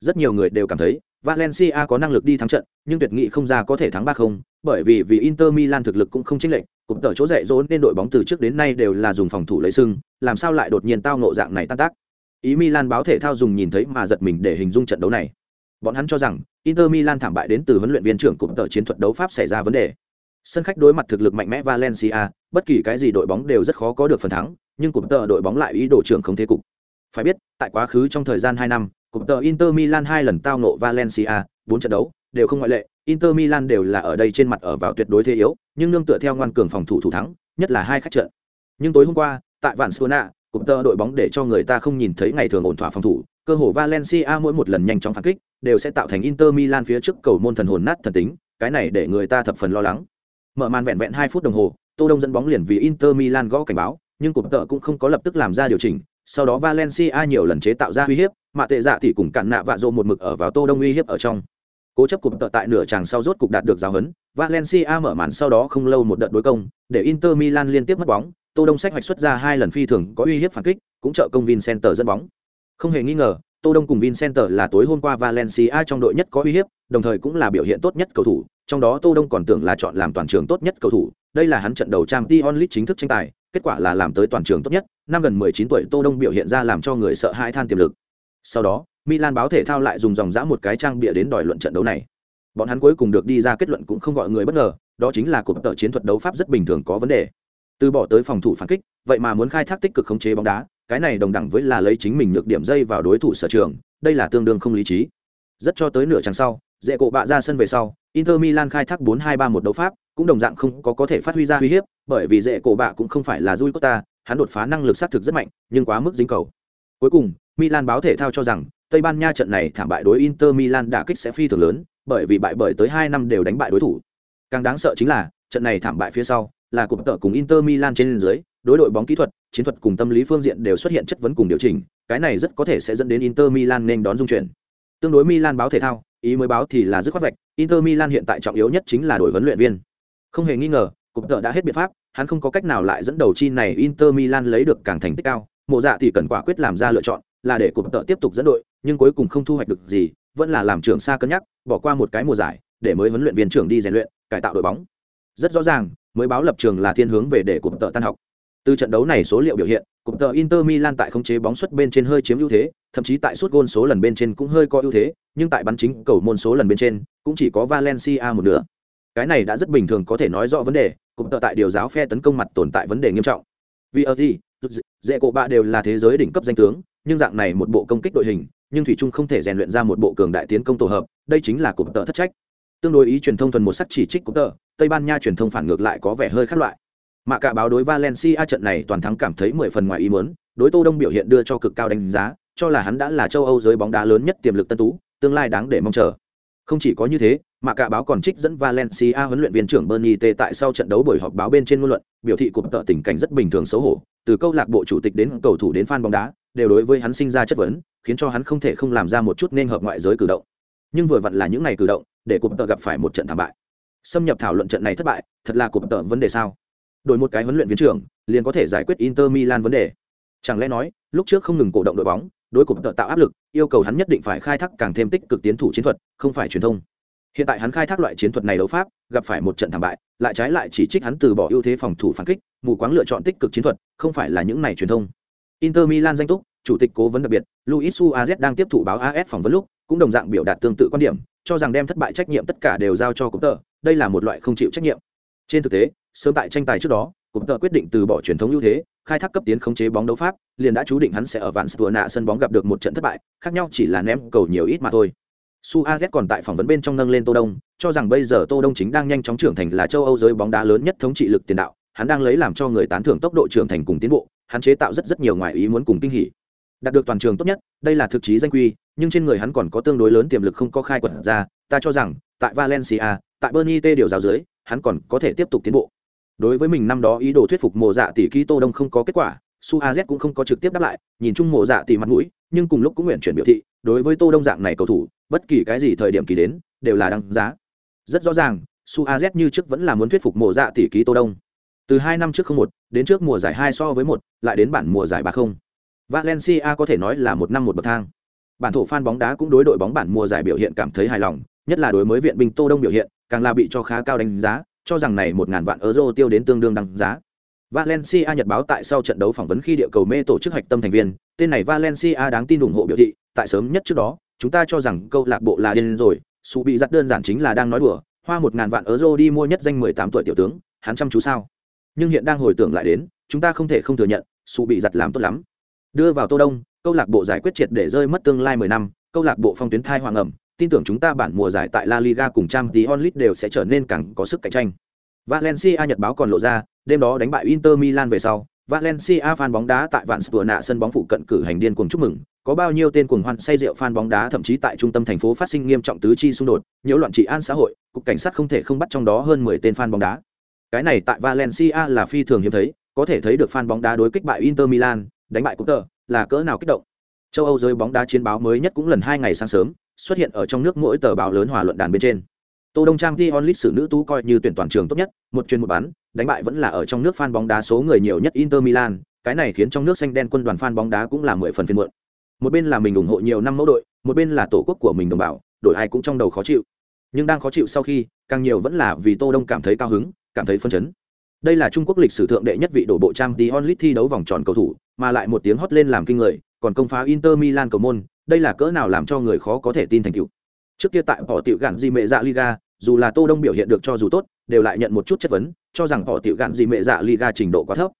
Rất nhiều người đều cảm thấy valencia có năng lực đi thắng trận, nhưng tuyệt nghị không ra có thể thắng ba không, bởi vì vì inter milan thực lực cũng không chênh lệch, cụm tờ chỗ dạy dỗ nên đội bóng từ trước đến nay đều là dùng phòng thủ lấy sưng làm sao lại đột nhiên tao ngộ dạng này tan tác? Ý milan báo thể thao dùng nhìn thấy mà giật mình để hình dung trận đấu này. Bọn hắn cho rằng, inter milan thảm bại đến từ huấn luyện viên trưởng cụm tờ chiến thuật đấu pháp xảy ra vấn đề. Sân khách đối mặt thực lực mạnh mẽ valencia, bất kỳ cái gì đội bóng đều rất khó có được phần thắng, nhưng cụm tờ đội bóng lại ý đồ trưởng không thế cục. Phải biết, tại quá khứ trong thời gian hai năm cụm tờ inter milan hai lần tao nộ valencia, bốn trận đấu, đều không ngoại lệ. Inter milan đều là ở đây trên mặt ở vào tuyệt đối thế yếu, nhưng nương tựa theo ngoan cường phòng thủ thủ thắng, nhất là hai khách trận. Nhưng tối hôm qua, tại vạn sona cụm tờ đội bóng để cho người ta không nhìn thấy ngày thường ổn thỏa phòng thủ, cơ hồ valencia mỗi một lần nhanh chóng phản kích, đều sẽ tạo thành inter milan phía trước cầu môn thần hồn nát thần tính, cái này để người ta thập phần lo lắng. Mở màn vẹn vẹn hai phút đồng hồ, tô đông dẫn bóng liền vì inter milan gõ cảnh báo, nhưng cụm tợ cũng không có lập tức làm ra điều chỉnh, sau đó valencia nhiều lần chế tạo ra uy hiếp Mạ tệ dạ thì cùng cản nạ vạ rộ một mực ở vào tô đông uy hiếp ở trong. Cố chấp cục tợ tại nửa chàng sau rốt cục đạt được giáo huấn, valencia mở màn sau đó không lâu một đợt đối công, để inter milan liên tiếp mất bóng. Tô đông sách hoạch xuất ra hai lần phi thường có uy hiếp phản kích, cũng trợ công vincenter dẫn bóng. Không hề nghi ngờ, tô đông cùng vincenter là tối hôm qua valencia trong đội nhất có uy hiếp, đồng thời cũng là biểu hiện tốt nhất cầu thủ, trong đó tô đông còn tưởng là chọn làm toàn trường tốt nhất cầu thủ. Đây là hắn trận đầu trang t onlit chính thức tranh tài, kết quả là làm tới toàn trường tốt nhất. Năm gần 19 tuổi tô đông biểu hiện ra làm cho người sợ hãi than tiềm lực sau đó milan báo thể thao lại dùng dòng dã một cái trang bịa đến đòi luận trận đấu này. Bọn hắn cuối cùng được đi ra kết luận cũng không gọi người bất ngờ đó chính là cuộc tờ chiến thuật đấu pháp rất bình thường có vấn đề. Từ bỏ tới phòng thủ phản kích vậy mà muốn khai thác tích cực khống chế bóng đá cái này đồng đẳng với là lấy chính mình nhược điểm dây vào đối thủ sở trường đây là tương đương không lý trí. Rất cho tới nửa chặng sau dễ cộ bạ ra sân về sau inter milan khai thác 4-2-3 một đấu pháp cũng đồng dạng không có có thể phát huy ra uy hiếp bởi vì dễ cộ bạ cũng không phải là Rui Costa, hắn đột phá năng lực sát thực rất mạnh, nhưng quá mức dính cầu. Cuối cùng, Milan báo thể thao cho rằng, Tây Ban Nha trận này thảm bại đối Inter Milan đã kích sẽ phi thường lớn, bởi vì bại bởi tới 2 năm đều đánh bại đối thủ. Càng đáng sợ chính là, trận này thảm bại phía sau, là cuộc tợ cùng Inter Milan trên dưới, đối đội bóng kỹ thuật, chiến thuật cùng tâm lý phương diện đều xuất hiện chất vấn cùng điều chỉnh, cái này rất có thể sẽ dẫn đến Inter Milan nên đón dung chuyển. Tương đối Milan báo thể thao, ý mới báo thì là dứt khoát vạch, Inter Milan hiện tại trọng yếu nhất chính là đổi huấn luyện viên. Không hề nghi ngờ, cuộc tợ đã hết biện pháp, hắn không có cách nào lại dẫn đầu chi này Inter Milan lấy được càng thành tích cao, mộ dạ thì cần quả quyết làm ra lựa chọn, là để cụm tợ tiếp tục dẫn đội, nhưng cuối cùng không thu hoạch được gì, vẫn là làm trưởng xa cân nhắc, bỏ qua một cái mùa giải, để mới huấn luyện viên trưởng đi rèn luyện, cải tạo đội bóng. Rất rõ ràng, mới báo lập trường là thiên hướng về để cụm tợ tan học. Từ trận đấu này số liệu biểu hiện, cụm tợ Inter Milan tại khống chế bóng suất bên trên hơi chiếm ưu thế, thậm chí tại suốt gôn số lần bên trên cũng hơi có ưu thế, nhưng tại bắn chính cầu môn số lần bên trên, cũng chỉ có Valencia một nửa. Cái này đã rất bình thường có thể nói rõ vấn đề, cụm tợ tại điều giáo phe tấn công mặt tồn tại vấn đề nghiêm trọng. Vì ở gì, dễ cổ bạ đều là thế giới đỉnh cấp danh tướng, nhưng dạng này một bộ công kích đội hình, nhưng thủy trung không thể rèn luyện ra một bộ cường đại tiến công tổ hợp, đây chính là cụm tợ thất trách. Tương đối ý truyền thông thuần một sắc chỉ trích cụm tợ, Tây Ban Nha truyền thông phản ngược lại có vẻ hơi khác loại. Mà cả báo đối Valencia trận này toàn thắng cảm thấy mười phần ngoài ý muốn, đối Tô Đông biểu hiện đưa cho cực cao đánh giá, cho là hắn đã là châu Âu giới bóng đá lớn nhất tiềm lực tân tú, tương lai đáng để mong chờ. Không chỉ có như thế, mà cả báo còn trích dẫn Valencia huấn luyện viên trưởng Bernie T tại sau trận đấu buổi họp báo bên trên ngôn luận, biểu thị cụm tợ tình cảnh rất bình thường xấu hổ, từ câu lạc bộ chủ tịch đến cầu thủ đến fan bóng đá, đều đối với hắn sinh ra chất vấn, khiến cho hắn không thể không làm ra một chút nên hợp ngoại giới cử động. Nhưng vừa vặn là những ngày cử động, để cụm tợ gặp phải một trận thảm bại. Xâm nhập thảo luận trận này thất bại, thật là cụm tợ vấn đề sao? Đổi một cái huấn luyện viên trưởng, liền có thể giải quyết Inter Milan vấn đề. Chẳng lẽ nói, lúc trước không ngừng cổ động đội bóng, đối cụm tợ tạo áp lực, yêu cầu hắn nhất định phải khai thác càng thêm tích cực tiến thủ chiến thuật, không phải truyền thông hiện tại hắn khai thác loại chiến thuật này đấu pháp, gặp phải một trận thảm bại, lại trái lại chỉ trích hắn từ bỏ ưu thế phòng thủ phản kích, mù quáng lựa chọn tích cực chiến thuật, không phải là những này truyền thông. Inter milan danh túc, chủ tịch cố vấn đặc biệt, luis suarez đang tiếp thụ báo as phỏng vấn lúc, cũng đồng dạng biểu đạt tương tự quan điểm, cho rằng đem thất bại trách nhiệm tất cả đều giao cho cụm tờ, đây là một loại không chịu trách nhiệm. Trên thực tế, sớm tại tranh tài trước đó, cụm tờ quyết định từ bỏ truyền thống ưu thế, khai thác cấp tiến khống chế bóng đấu pháp, liền đã chú định hắn sẽ ở vạn stua nạ sân bóng gặp được một trận thất bại, khác nhau chỉ là ném cầu nhiều ít mà thôi su a còn tại phỏng vấn bên trong nâng lên tô đông, cho rằng bây giờ tô đông chính đang nhanh chóng trưởng thành là châu âu giới bóng đá lớn nhất thống trị lực tiền đạo, hắn đang lấy làm cho người tán thưởng tốc độ trưởng thành cùng tiến bộ, hắn chế tạo rất rất nhiều ngoại ý muốn cùng kinh hỉ. Đạt được toàn trường tốt nhất, đây là thực chí danh quy, nhưng trên người hắn còn có tương đối lớn tiềm lực không có khai quật ra, ta cho rằng, tại valencia, tại bernie t điều giáo dưới, hắn còn có thể tiếp tục tiến bộ. Đối với mình năm đó ý đồ thuyết phục mộ dạ tỷ ký tô đông không có kết quả su a cũng không có trực tiếp đáp lại, nhìn chung mộ dạ tỷ mặt mũi, nhưng cùng lúc cũng nguyện chuyển biểu thị, đối với tô đông dạng này cầu thủ bất kỳ cái gì thời điểm kỳ đến đều là đăng giá. Rất rõ ràng su az như trước vẫn là muốn thuyết phục mộ dạ tỷ ký tô đông. Từ hai năm trước không một đến trước mùa giải hai so với một lại đến bản mùa giải ba không. Valencia có thể nói là một năm một bậc thang. Bản thổ fan bóng đá cũng đối đội bóng bản mùa giải biểu hiện cảm thấy hài lòng nhất là đối mới viện binh tô đông biểu hiện càng là bị cho khá cao đánh giá cho rằng này một ngàn vạn euro tiêu đến tương đương đăng giá. Valencia Nhật báo tại sau trận đấu phỏng vấn khi địa cầu mê tổ chức hạch tâm thành viên, tên này Valencia đáng tin ủng hộ biểu thị, tại sớm nhất trước đó, chúng ta cho rằng câu lạc bộ là điên rồi, Su bị giật đơn giản chính là đang nói đùa, hoa một ngàn vạn euro đi mua nhất danh 18 tuổi tiểu tướng, hắn chăm chú sao? Nhưng hiện đang hồi tưởng lại đến, chúng ta không thể không thừa nhận, Su bị giật làm tốt lắm. Đưa vào Tô Đông, câu lạc bộ giải quyết triệt để rơi mất tương lai 10 năm, câu lạc bộ phong tuyến thai hoàng ẩm, tin tưởng chúng ta bản mùa giải tại La Liga cùng Champions League đều sẽ trở nên càng có sức cạnh tranh. Valencia Nhật báo còn lộ ra, đêm đó đánh bại Inter Milan về sau, Valencia fan bóng đá tại Vạn Spur sân bóng phụ cận cử hành điên cuồng chúc mừng, có bao nhiêu tên cuồng hoan say rượu fan bóng đá thậm chí tại trung tâm thành phố phát sinh nghiêm trọng tứ chi xung đột, nhiễu loạn trị an xã hội, cục cảnh sát không thể không bắt trong đó hơn 10 tên fan bóng đá. Cái này tại Valencia là phi thường hiếm thấy, có thể thấy được fan bóng đá đối kích bại Inter Milan, đánh bại Cúp là cỡ nào kích động. Châu Âu giới bóng đá chiến báo mới nhất cũng lần hai ngày sáng sớm, xuất hiện ở trong nước mỗi tờ báo lớn hòa luận đàn bên trên. Tô Đông Trang Dion Lit sử nữ tú coi như tuyển toàn trường tốt nhất, một chuyên một bán, đánh bại vẫn là ở trong nước fan bóng đá số người nhiều nhất Inter Milan, cái này khiến trong nước xanh đen quân đoàn fan bóng đá cũng là mười phần phiền muộn. Một bên là mình ủng hộ nhiều năm mẫu đội, một bên là tổ quốc của mình đồng bào, đội ai cũng trong đầu khó chịu. Nhưng đang khó chịu sau khi, càng nhiều vẫn là vì Tô Đông cảm thấy cao hứng, cảm thấy phấn chấn. Đây là Trung Quốc lịch sử thượng đệ nhất vị đổ bộ trang tí onlit thi đấu vòng tròn cầu thủ, mà lại một tiếng hót lên làm kinh người, còn công phá Inter Milan cầu môn, đây là cỡ nào làm cho người khó có thể tin thành tựu. Trước kia tại bỏ tiểu gạn gì mẹ dạ Liga, dù là Tô Đông biểu hiện được cho dù tốt, đều lại nhận một chút chất vấn, cho rằng họ tiểu gạn gì mẹ dạ Liga trình độ quá thấp.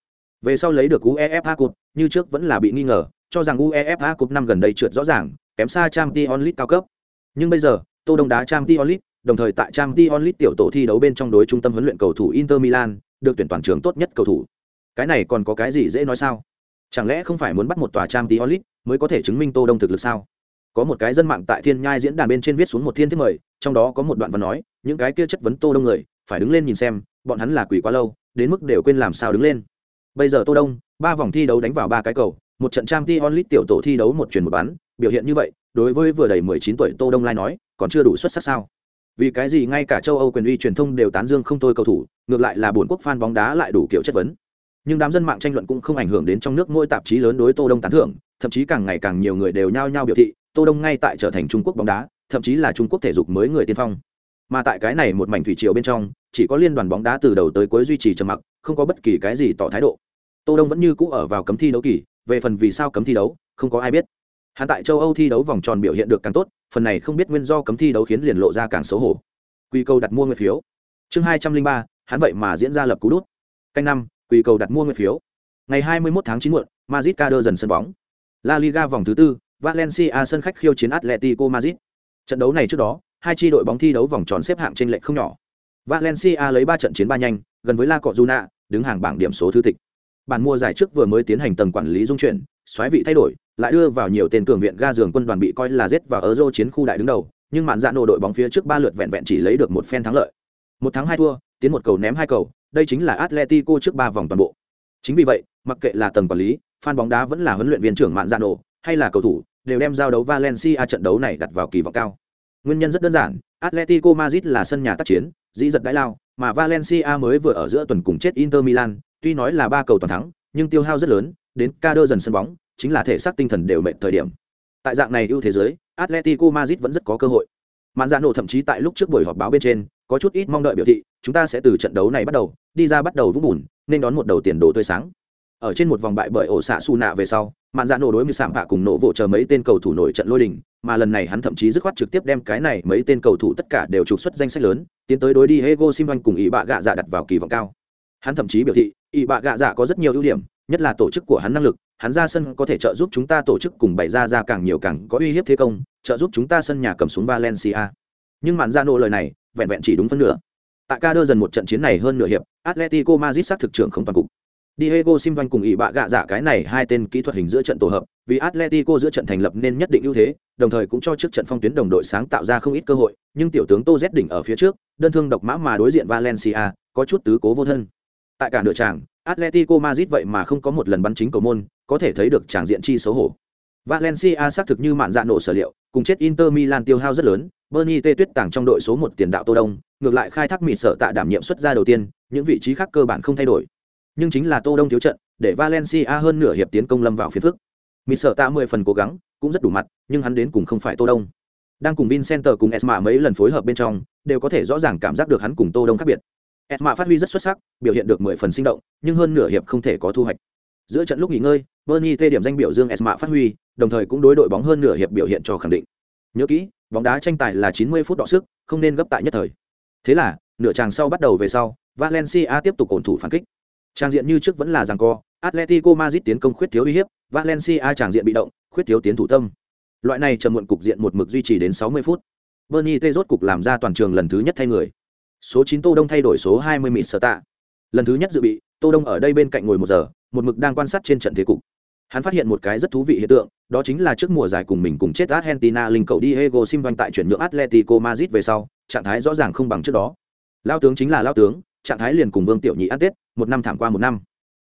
Về sau lấy được UEFA Cup, như trước vẫn là bị nghi ngờ, cho rằng UEFA Cup năm gần đây trượt rõ ràng, kém xa Champions League cao cấp. Nhưng bây giờ, Tô Đông đá Champions League, đồng thời tại Champions League tiểu tổ thi đấu bên trong đối trung tâm huấn luyện cầu thủ Inter Milan, được tuyển toàn trường tốt nhất cầu thủ. Cái này còn có cái gì dễ nói sao? Chẳng lẽ không phải muốn bắt một tòa Champions League mới có thể chứng minh Tô Đông thực lực sao? có một cái dân mạng tại thiên nhai diễn đàn bên trên viết xuống một thiên thiết mời trong đó có một đoạn văn nói những cái kia chất vấn tô đông người phải đứng lên nhìn xem bọn hắn là quỷ quá lâu đến mức đều quên làm sao đứng lên bây giờ tô đông ba vòng thi đấu đánh vào ba cái cầu một trận trang t onlit tiểu tổ thi đấu một chuyển một bán, biểu hiện như vậy, đối với vừa đầy 19 tuổi tô đông lai nói, còn chưa đủ xuất sắc sao? Vì cái gì ngay cả châu âu quyền uy truyền thông đều tán dương không thôi cầu thủ, ngược lại là buồn quốc fan bóng đá lại đủ kiểu chất vấn. Nhưng đám dân mạng tranh luận cũng không ảnh hưởng đến trong nước mỗi tạp chí lớn đối tô đông tán thưởng, thậm chí càng ngày càng nhiều người đều nhao nhao biểu thị, tô đông ngay tại trở thành trung quốc bóng đá, thậm chí là trung quốc thể dục mới người tiên phong. Mà tại cái này một mảnh thủy triều bên trong, chỉ có liên đoàn bóng đá từ đầu tới cuối duy trì trầm mặc, không có bất kỳ cái gì tỏ thái độ. Tô đông vẫn như cũ ở vào cấm thi đấu kỳ về phần vì sao cấm thi đấu không có ai biết hắn tại châu âu thi đấu vòng tròn biểu hiện được càng tốt phần này không biết nguyên do cấm thi đấu khiến liền lộ ra càng xấu hổ quy cầu đặt mua nguyên phiếu chương hai trăm linh ba hắn vậy mà diễn ra lập cú đút canh năm quy cầu đặt mua nguyên phiếu ngày hai mươi 21 tháng chín muộn Madrid kader dần sân bóng La Liga vòng thứ tư Valencia sân khách khiêu chiến Atletico Madrid. Trận đấu này trước đó, hai chi đội bóng thi đấu vòng tròn xếp hạng trên lệch không nhỏ. Valencia lấy 3 trận chiến ba nhanh, gần với La Cojuna, đứng hàng bảng điểm số thứ tịch. Bản mua giải trước vừa mới tiến hành tầng quản lý dung chuyển, xoáy vị thay đổi, lại đưa vào nhiều tên cường viện ga giường quân đoàn bị coi là giết vào Euro chiến khu đại đứng đầu, nhưng mạn dạ nổ đội bóng phía trước ba lượt vẹn vẹn chỉ lấy được một phen thắng lợi. Một thắng hai thua tiến một cầu ném hai cầu đây chính là atletico trước ba vòng toàn bộ. Chính vì vậy mặc kệ là tầng quản lý fan bóng đá vẫn là huấn luyện viên trưởng mạn dạ nổ hay là cầu thủ đều đem giao đấu valencia trận đấu này đặt vào kỳ vọng cao. Nguyên nhân rất đơn giản atletico madrid là sân nhà tác chiến dĩ giật đãi lao mà valencia mới vừa ở giữa tuần cùng chết inter milan tuy nói là ba cầu toàn thắng, nhưng tiêu hao rất lớn, đến ca đơ dần sân bóng, chính là thể xác tinh thần đều mệt thời điểm. Tại dạng này ưu thế giới, atletico madrid vẫn rất có cơ hội. Mạn dạ nổ thậm chí tại lúc trước buổi họp báo bên trên, có chút ít mong đợi biểu thị, chúng ta sẽ từ trận đấu này bắt đầu, đi ra bắt đầu vũng bùn, nên đón một đầu tiền đồ tươi sáng. Ở trên một vòng bại bởi ổ xạ su nạ về sau, mạn dạ nổ đối với sạm bạ cùng nổ vỗ chờ mấy tên cầu thủ nổi trận lôi đình, mà lần này hắn thậm chí dứt khoát trực tiếp đem cái này mấy tên cầu thủ tất cả đều trục xuất danh sách lớn, tiến tới đối đi hego sim cùng ý bạ gạ dạ đặt vào kỳ vọng cao. Hắn thậm chí biểu thị ý bạ gạ dạ có rất nhiều ưu điểm nhất là tổ chức của hắn năng lực hắn ra sân có thể trợ giúp chúng ta tổ chức cùng bày ra ra càng nhiều càng có uy hiếp thế công trợ giúp chúng ta sân nhà cầm xuống valencia. Nhưng mạn ra nô lời này vẹn vẹn chỉ đúng phân nửa. Tại ca đơ dần một trận chiến này hơn nửa hiệp atletico madrid xác thực trưởng không toàn cục. Diego Simvan cùng ỷ bạ gạ dạ cái này hai tên kỹ thuật hình giữa trận tổ hợp, vì Atletico giữa trận thành lập nên nhất định ưu thế, đồng thời cũng cho trước trận phong tuyến đồng đội sáng tạo ra không ít cơ hội, nhưng tiểu tướng Tô Z đỉnh ở phía trước, đơn thương độc mã mà đối diện Valencia, có chút tứ cố vô thân. Tại cả nửa tràng, Atletico Madrid vậy mà không có một lần bắn chính cầu môn, có thể thấy được tràng diện chi xấu hổ. Valencia xác thực như mạn dạ nổ sở liệu, cùng chết Inter Milan tiêu hao rất lớn, Bernie Tê Tuyết tàng trong đội số một tiền đạo Tô Đông, ngược lại khai thác mịt sở tạ đảm nhiệm xuất ra đầu tiên, những vị trí khác cơ bản không thay đổi. Nhưng chính là Tô Đông thiếu trận, để Valencia hơn nửa hiệp tiến công lâm vào phiền phức. Mịt sở tạ mười phần cố gắng, cũng rất đủ mặt, nhưng hắn đến cùng không phải Tô Đông. Đang cùng Vincenter cùng Esma mấy lần phối hợp bên trong, đều có thể rõ ràng cảm giác được hắn cùng Tô Đông khác biệt. Esma phát huy rất xuất sắc, biểu hiện được mười phần sinh động, nhưng hơn nửa hiệp không thể có thu hoạch. Giữa trận lúc nghỉ ngơi, Bernie tê điểm danh biểu dương Esma phát huy, đồng thời cũng đối đội bóng hơn nửa hiệp biểu hiện cho khẳng định. Nhớ kỹ, bóng đá tranh tài là 90 phút đọ sức, không nên gấp tại nhất thời. Thế là, nửa chàng sau bắt đầu về sau, Valencia tiếp tục ổn thủ phản kích. Trang diện như trước vẫn là giằng co, Atletico Madrid tiến công khuyết thiếu uy hiếp, Valencia trang diện bị động, khuyết thiếu tiến thủ tâm. Loại này trầm muộn cục diện một mực duy trì đến 60 phút. Bernie tê rốt cục làm ra toàn trường lần thứ nhất thay người. Số 9 Tô Đông thay đổi số 20 Mịt Sở Tạ. Lần thứ nhất dự bị, Tô Đông ở đây bên cạnh ngồi một giờ, một mực đang quan sát trên trận thế cục. Hắn phát hiện một cái rất thú vị hiện tượng đó chính là trước mùa giải cùng mình cùng chết argentina linh cầu diego simvan tại chuyển nhượng atletico madrid về sau trạng thái rõ ràng không bằng trước đó. Lao tướng chính là lao tướng trạng thái liền cùng vương tiểu nhị ăn tết một năm thảm qua một năm.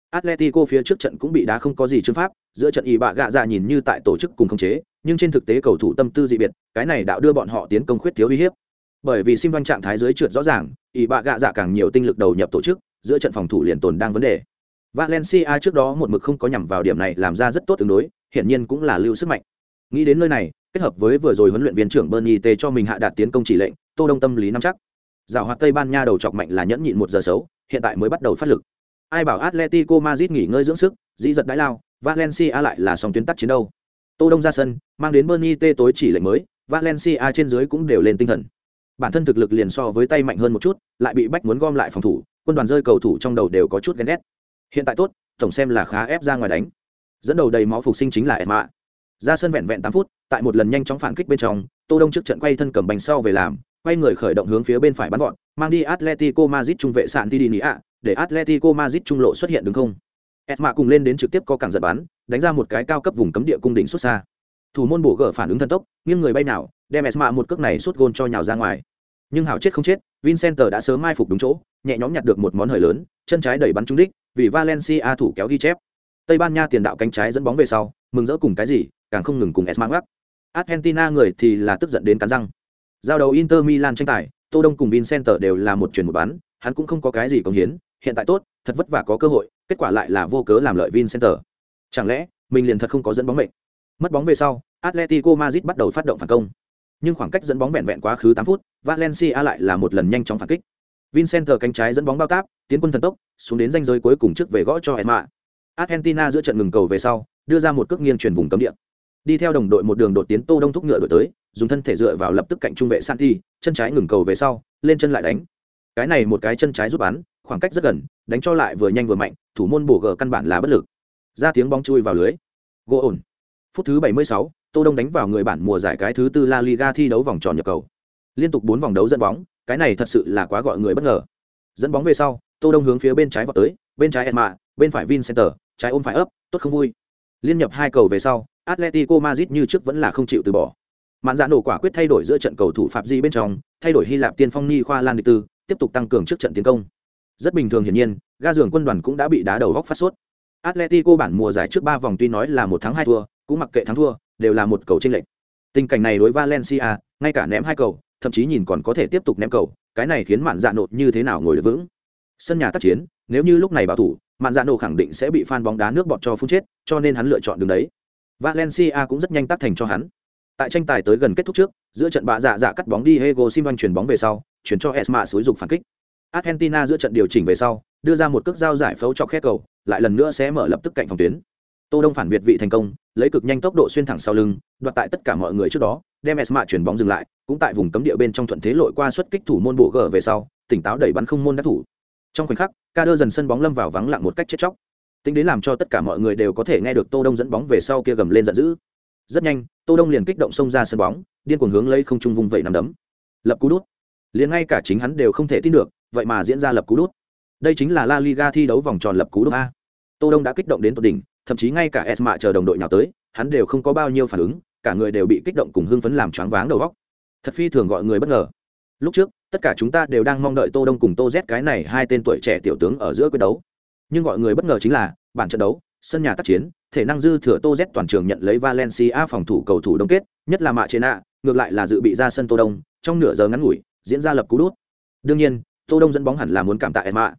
Atletico phía trước trận cũng bị đá không có gì chứng pháp giữa trận y bạ gạ dạ nhìn như tại tổ chức cùng khống chế nhưng trên thực tế cầu thủ tâm tư dị biệt cái này đạo đưa bọn họ tiến công khuyết thiếu uy hiếp bởi vì simvan trạng thái dưới trượt rõ ràng ỷ bạ gạ dạ càng nhiều tinh lực đầu nhập tổ chức giữa trận phòng thủ liền tồn đang vấn đề Valencia trước đó một mực không có nhằm vào điểm này làm ra rất tốt tương đối, hiện nhiên cũng là lưu sức mạnh. Nghĩ đến nơi này, kết hợp với vừa rồi huấn luyện viên trưởng Bernie T cho mình hạ đạt tiến công chỉ lệnh, Tô Đông tâm lý nắm chắc. Giảo hoạt Tây Ban Nha đầu chọc mạnh là nhẫn nhịn một giờ xấu, hiện tại mới bắt đầu phát lực. Ai bảo Atletico Madrid nghỉ ngơi dưỡng sức, dĩ giật đái lao, Valencia lại là song tuyến tắt chiến đâu. Tô Đông ra sân, mang đến Bernie T tối chỉ lệnh mới, Valencia trên dưới cũng đều lên tinh thần. Bản thân thực lực liền so với tay mạnh hơn một chút, lại bị bách muốn gom lại phòng thủ, quân đoàn rơi cầu thủ trong đầu đều có chút ghen ghét. Hiện tại tốt tổng xem là khá ép ra ngoài đánh. Dẫn đầu đầy máu phục sinh chính là edma ra sân vẹn vẹn tám phút tại một lần nhanh chóng phản kích bên trong tô đông trước trận quay thân cầm bành sau về làm quay người khởi động hướng phía bên phải bắn gọn mang đi atletico madrid trung vệ sạn tidi ạ để atletico madrid trung lộ xuất hiện đứng không? Edma cùng lên đến trực tiếp có cảng giật bắn đánh ra một cái cao cấp vùng cấm địa cung đỉnh xuất xa. Thủ môn bổ gỡ phản ứng thần tốc nghiêng người bay nào đem Esma một cước này suốt gôn cho nhào ra ngoài nhưng hảo chết không chết vincenter đã sớm mai phục đúng chỗ nhẹ nhõm nhặt được một món hời lớn chân trái đẩy bắn trúng đích vì Valencia thủ kéo ghi chép. Tây Ban Nha tiền đạo cánh trái dẫn bóng về sau, mừng rỡ cùng cái gì, càng không ngừng cùng Esma Esmang Argentina người thì là tức giận đến cắn răng. Giao đầu Inter Milan tranh tài, Tô Đông cùng Vincenter đều là một chuyển một bán, hắn cũng không có cái gì công hiến, hiện tại tốt, thật vất vả có cơ hội, kết quả lại là vô cớ làm lợi Vincenter. Chẳng lẽ, mình liền thật không có dẫn bóng mệnh? Mất bóng về sau, Atletico Madrid bắt đầu phát động phản công. Nhưng khoảng cách dẫn bóng vẹn vẹn quá khứ 8 phút, Valencia lại là một lần nhanh chóng phản kích. Vincent cánh trái dẫn bóng bao táp, tiến quân thần tốc, xuống đến ranh giới cuối cùng trước về gõ cho Esma. Argentina giữa trận ngừng cầu về sau, đưa ra một cước nghiêng chuyển vùng cấm địa. Đi theo đồng đội một đường đột tiến Tô Đông thúc ngựa đuổi tới, dùng thân thể dựa vào lập tức cạnh trung vệ Santi, chân trái ngừng cầu về sau, lên chân lại đánh. Cái này một cái chân trái giúp bắn, khoảng cách rất gần, đánh cho lại vừa nhanh vừa mạnh, thủ môn bổ gờ căn bản là bất lực. Ra tiếng bóng chui vào lưới. Gỗ ổn. Phút thứ 76, Tô Đông đánh vào người bản mùa giải cái thứ tư La Liga thi đấu vòng tròn nhập cầu. Liên tục 4 vòng đấu dẫn bóng, cái này thật sự là quá gọi người bất ngờ. Dẫn bóng về sau, tô đông hướng phía bên trái vào tới bên trái Esma, bên phải vincenter trái ôm phải ấp tốt không vui liên nhập hai cầu về sau atletico madrid như trước vẫn là không chịu từ bỏ mạn Dạn nổ quả quyết thay đổi giữa trận cầu thủ phạm di bên trong thay đổi hy lạp tiên phong ni khoa lan đệ tư tiếp tục tăng cường trước trận tiến công rất bình thường hiển nhiên ga giường quân đoàn cũng đã bị đá đầu góc phát sốt atletico bản mùa giải trước ba vòng tuy nói là một thắng hai thua cũng mặc kệ thắng thua đều là một cầu chênh lệch. Tình cảnh này đối valencia, ngay cả ném hai cầu, thậm chí nhìn còn có thể tiếp tục ném cầu, cái này khiến mạn dạ Nộ như thế nào ngồi được vững? Sân nhà tác chiến, nếu như lúc này bảo thủ, mạn dạ Nộ khẳng định sẽ bị fan bóng đá nước bọt cho phun chết, cho nên hắn lựa chọn đường đấy. Valencia cũng rất nhanh tác thành cho hắn. Tại tranh tài tới gần kết thúc trước, giữa trận bạ dạ dạ cắt bóng đi hego simon chuyển bóng về sau, chuyển cho esma xúi dục phản kích. Argentina giữa trận điều chỉnh về sau, đưa ra một cước giao giải phẫu cho khe cầu, lại lần nữa sẽ mở lập tức cạnh phòng tuyến. Tô đông phản việt vị thành công lấy cực nhanh tốc độ xuyên thẳng sau lưng, đoạt tại tất cả mọi người trước đó, đem esma chuyển bóng dừng lại, cũng tại vùng cấm địa bên trong thuận thế lội qua xuất kích thủ môn bộ gờ về sau, tỉnh táo đẩy bắn không môn đắc thủ. Trong khoảnh khắc, ca đơ dần sân bóng lâm vào vắng lặng một cách chết chóc. Tính đến làm cho tất cả mọi người đều có thể nghe được tô đông dẫn bóng về sau kia gầm lên giận dữ. Rất nhanh, tô đông liền kích động xông ra sân bóng, điên cuồng hướng lấy không trung vung vẩy nằm đấm. Lập cú đút. Liền ngay cả chính hắn đều không thể tin được, vậy mà diễn ra lập cú đút. Đây chính là la liga thi đấu vòng tròn lập cú đút a. Tô đông đã kích động đến tột đỉnh thậm chí ngay cả esma chờ đồng đội nào tới, hắn đều không có bao nhiêu phản ứng, cả người đều bị kích động cùng hưng phấn làm choáng váng đầu óc. Thật phi thường gọi người bất ngờ. Lúc trước, tất cả chúng ta đều đang mong đợi tô đông cùng tô z cái này hai tên tuổi trẻ tiểu tướng ở giữa quyết đấu. Nhưng gọi người bất ngờ chính là, bản trận đấu, sân nhà tác chiến, thể năng dư thừa tô z toàn trường nhận lấy valencia phòng thủ cầu thủ đông kết, nhất là mạ ngược lại là dự bị ra sân tô đông, trong nửa giờ ngắn ngủi, diễn ra lập cú đút. Đương nhiên, tô đông dẫn bóng hẳn là muốn cảm tạ esma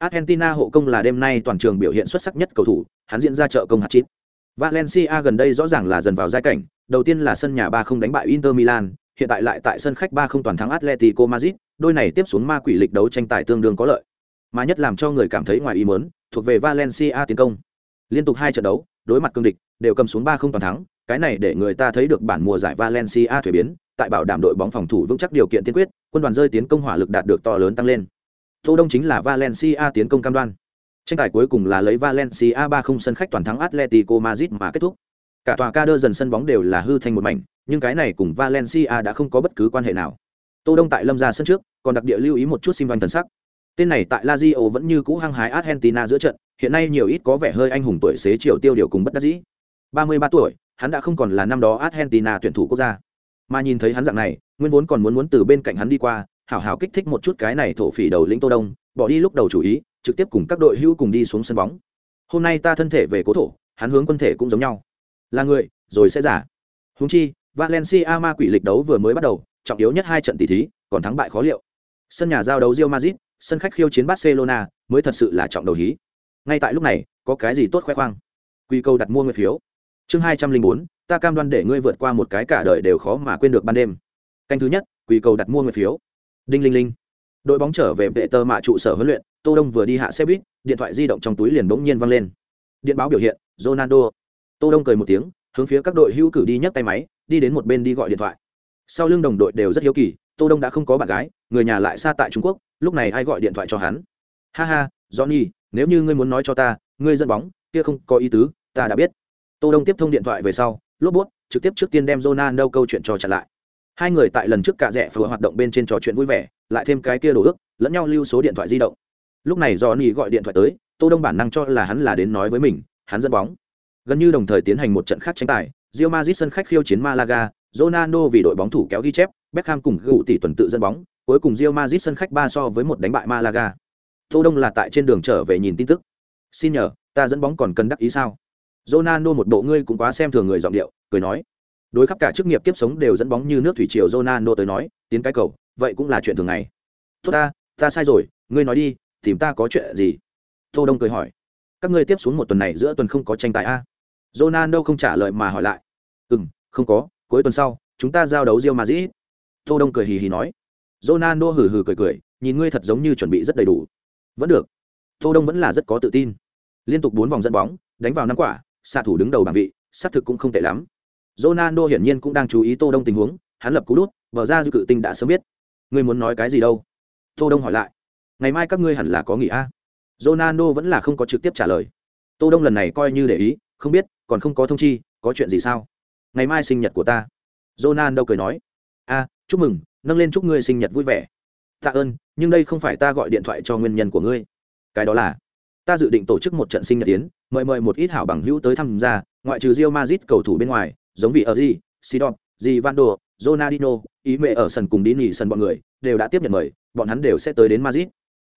argentina hộ công là đêm nay toàn trường biểu hiện xuất sắc nhất cầu thủ, hắn diễn ra trợ công hạt chít. Valencia gần đây rõ ràng là dần vào giai cảnh, đầu tiên là sân nhà ba không đánh bại inter milan, hiện tại lại tại sân khách ba không toàn thắng atletico madrid, đôi này tiếp xuống ma quỷ lịch đấu tranh tài tương đương có lợi. Mà nhất làm cho người cảm thấy ngoài ý muốn, thuộc về valencia tiến công. Liên tục hai trận đấu, đối mặt cương địch, đều cầm xuống ba không toàn thắng, cái này để người ta thấy được bản mùa giải valencia thủy biến, tại bảo đảm đội bóng phòng thủ vững chắc điều kiện tiên quyết, quân đoàn rơi tiến công hỏa lực đạt được to lớn tăng lên tô đông chính là valencia tiến công cam đoan. Tranh tài cuối cùng là lấy valencia ba không sân khách toàn thắng atletico madrid mà kết thúc. Cả tòa ca đơ dần sân bóng đều là hư thành một mảnh, nhưng cái này cùng valencia đã không có bất cứ quan hệ nào. Tô đông tại lâm ra sân trước, còn đặc địa lưu ý một chút sim văn thần sắc. Tên này tại lazio vẫn như cũ hăng hái argentina giữa trận, hiện nay nhiều ít có vẻ hơi anh hùng tuổi xế chiều tiêu điều cùng bất đắc dĩ. 33 tuổi, hắn đã không còn là năm đó argentina tuyển thủ quốc gia. Mà nhìn thấy hắn dạng này, nguyên vốn còn muốn muốn từ bên cạnh hắn đi qua hảo hảo kích thích một chút cái này thổ phỉ đầu lĩnh tô đông, bỏ đi lúc đầu chủ ý, trực tiếp cùng các đội hưu cùng đi xuống sân bóng. Hôm nay ta thân thể về cố thổ, hắn hướng quân thể cũng giống nhau. Là người, rồi sẽ giả. Húng chi, valencia ma quỷ lịch đấu vừa mới bắt đầu, trọng yếu nhất hai trận tỷ thí, còn thắng bại khó liệu. Sân nhà giao đấu Real Madrid, sân khách khiêu chiến Barcelona, mới thật sự là trọng đầu hí. Ngay tại lúc này, có cái gì tốt khoe khoang? Quy câu đặt mua người phiếu. Chương hai trăm linh bốn, ta cam đoan để ngươi vượt qua một cái cả đời đều khó mà quên được ban đêm. Canh thứ nhất, quy cầu đặt mua người phiếu đinh linh linh. Đội bóng trở về vệ tơ mạ trụ sở huấn luyện, tô đông vừa đi hạ xe buýt, điện thoại di động trong túi liền bỗng nhiên văng lên. Điện báo biểu hiện, ronaldo. Tô đông cười một tiếng, hướng phía các đội hữu cử đi nhấc tay máy, đi đến một bên đi gọi điện thoại. Sau lưng đồng đội đều rất hiếu kỳ, tô đông đã không có bạn gái, người nhà lại xa tại trung quốc, lúc này ai gọi điện thoại cho hắn? Ha ha, johnny, nếu như ngươi muốn nói cho ta, ngươi dẫn bóng, kia không có ý tứ, ta đã biết. Tô đông tiếp thông điện thoại về sau, lốp bút, trực tiếp trước tiên đem ronaldo câu chuyện cho trả lại hai người tại lần trước cạ rẽ phở hoạt động bên trên trò chuyện vui vẻ, lại thêm cái kia đồ ước, lẫn nhau lưu số điện thoại di động. Lúc này do ni gọi điện thoại tới, tô đông bản năng cho là hắn là đến nói với mình, hắn dẫn bóng. Gần như đồng thời tiến hành một trận khác tranh tài, Real Madrid sân khách khiêu chiến Malaga, Ronaldo vì đội bóng thủ kéo ghi chép, Beckham cùng gụ tỷ tuần tự dẫn bóng, cuối cùng Real Madrid sân khách ba so với một đánh bại Malaga. Tô đông là tại trên đường trở về nhìn tin tức. Xin nhờ, ta dẫn bóng còn cần đắc ý sao? Ronaldo một bộ ngươi cũng quá xem thường người giọng điệu cười nói đối khắp cả chức nghiệp kiếp sống đều dẫn bóng như nước thủy triều Ronaldo tới nói, tiến cái cầu, vậy cũng là chuyện thường ngày. Tốt ta ta sai rồi, ngươi nói đi, tìm ta có chuyện gì? Tô đông cười hỏi. Các ngươi tiếp xuống một tuần này giữa tuần không có tranh tài a? À? Ronaldo không trả lời mà hỏi lại. Ừm, không có, cuối tuần sau, chúng ta giao đấu Real Madrid. Tô đông cười hì hì nói. Ronaldo hừ hừ cười cười, nhìn ngươi thật giống như chuẩn bị rất đầy đủ. Vẫn được. Tô đông vẫn là rất có tự tin. Liên tục bốn vòng dẫn bóng, đánh vào năm quả, xạ thủ đứng đầu bảng vị, xác thực cũng không tệ lắm. Ronaldo hiển nhiên cũng đang chú ý Tô Đông tình huống, hắn lập cú đút, vở ra dư cự tinh đã sớm biết. Ngươi muốn nói cái gì đâu? Tô Đông hỏi lại. Ngày mai các ngươi hẳn là có nghỉ a? Ronaldo vẫn là không có trực tiếp trả lời. Tô Đông lần này coi như để ý, không biết, còn không có thông chi, có chuyện gì sao? Ngày mai sinh nhật của ta. Ronaldo cười nói. A, chúc mừng, nâng lên chúc ngươi sinh nhật vui vẻ. Tạ ơn, nhưng đây không phải ta gọi điện thoại cho nguyên nhân của ngươi. Cái đó là, ta dự định tổ chức một trận sinh nhật tiến, mời mời một ít hảo bằng hữu tới tham gia, ngoại trừ Real Madrid cầu thủ bên ngoài, giống vị ở gì, Sidon, gì Van Đồ, Ronaldinho, ý mẹ ở sân cùng đi nghỉ sân bọn người đều đã tiếp nhận mời, bọn hắn đều sẽ tới đến Madrid.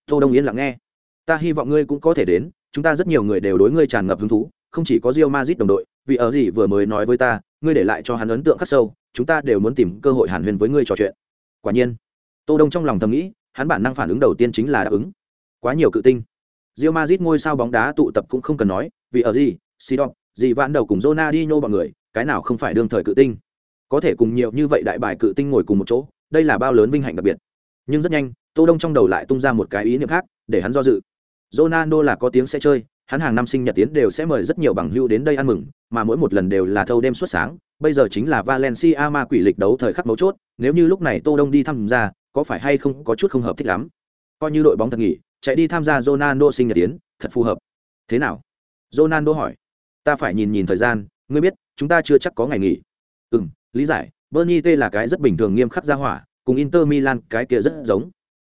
Tô Đông Yên lặng nghe. Ta hy vọng ngươi cũng có thể đến, chúng ta rất nhiều người đều đối ngươi tràn ngập hứng thú, không chỉ có Real Madrid đồng đội, vì ở gì vừa mới nói với ta, ngươi để lại cho hắn ấn tượng khắc sâu, chúng ta đều muốn tìm cơ hội hàn huyên với ngươi trò chuyện. Quả nhiên, Tô Đông trong lòng thầm nghĩ, hắn bản năng phản ứng đầu tiên chính là đáp ứng. Quá nhiều cự tinh. Real Madrid ngôi sao bóng đá tụ tập cũng không cần nói, vì ở gì, Sidon, gì vạn đầu cùng Ronaldinho bọn người, cái nào không phải đương thời cự tinh. Có thể cùng nhiều như vậy đại bài cự tinh ngồi cùng một chỗ, đây là bao lớn vinh hạnh đặc biệt. Nhưng rất nhanh, Tô Đông trong đầu lại tung ra một cái ý niệm khác, để hắn do dự. Ronaldo là có tiếng sẽ chơi, hắn hàng năm sinh nhật tiến đều sẽ mời rất nhiều bằng hưu đến đây ăn mừng, mà mỗi một lần đều là thâu đêm suốt sáng, bây giờ chính là Valencia ma quỷ lịch đấu thời khắc mấu chốt, nếu như lúc này Tô Đông đi tham gia, có phải hay không có chút không hợp thích lắm. Coi như đội bóng thật nghỉ, chạy đi tham gia Ronaldo sinh nhật tiến, thật phù hợp. Thế nào? Ronaldo hỏi. Ta phải nhìn nhìn thời gian, ngươi biết, chúng ta chưa chắc có ngày nghỉ. Ừm, lý giải, Bernie T là cái rất bình thường nghiêm khắc ra hỏa, cùng Inter Milan cái kia rất giống.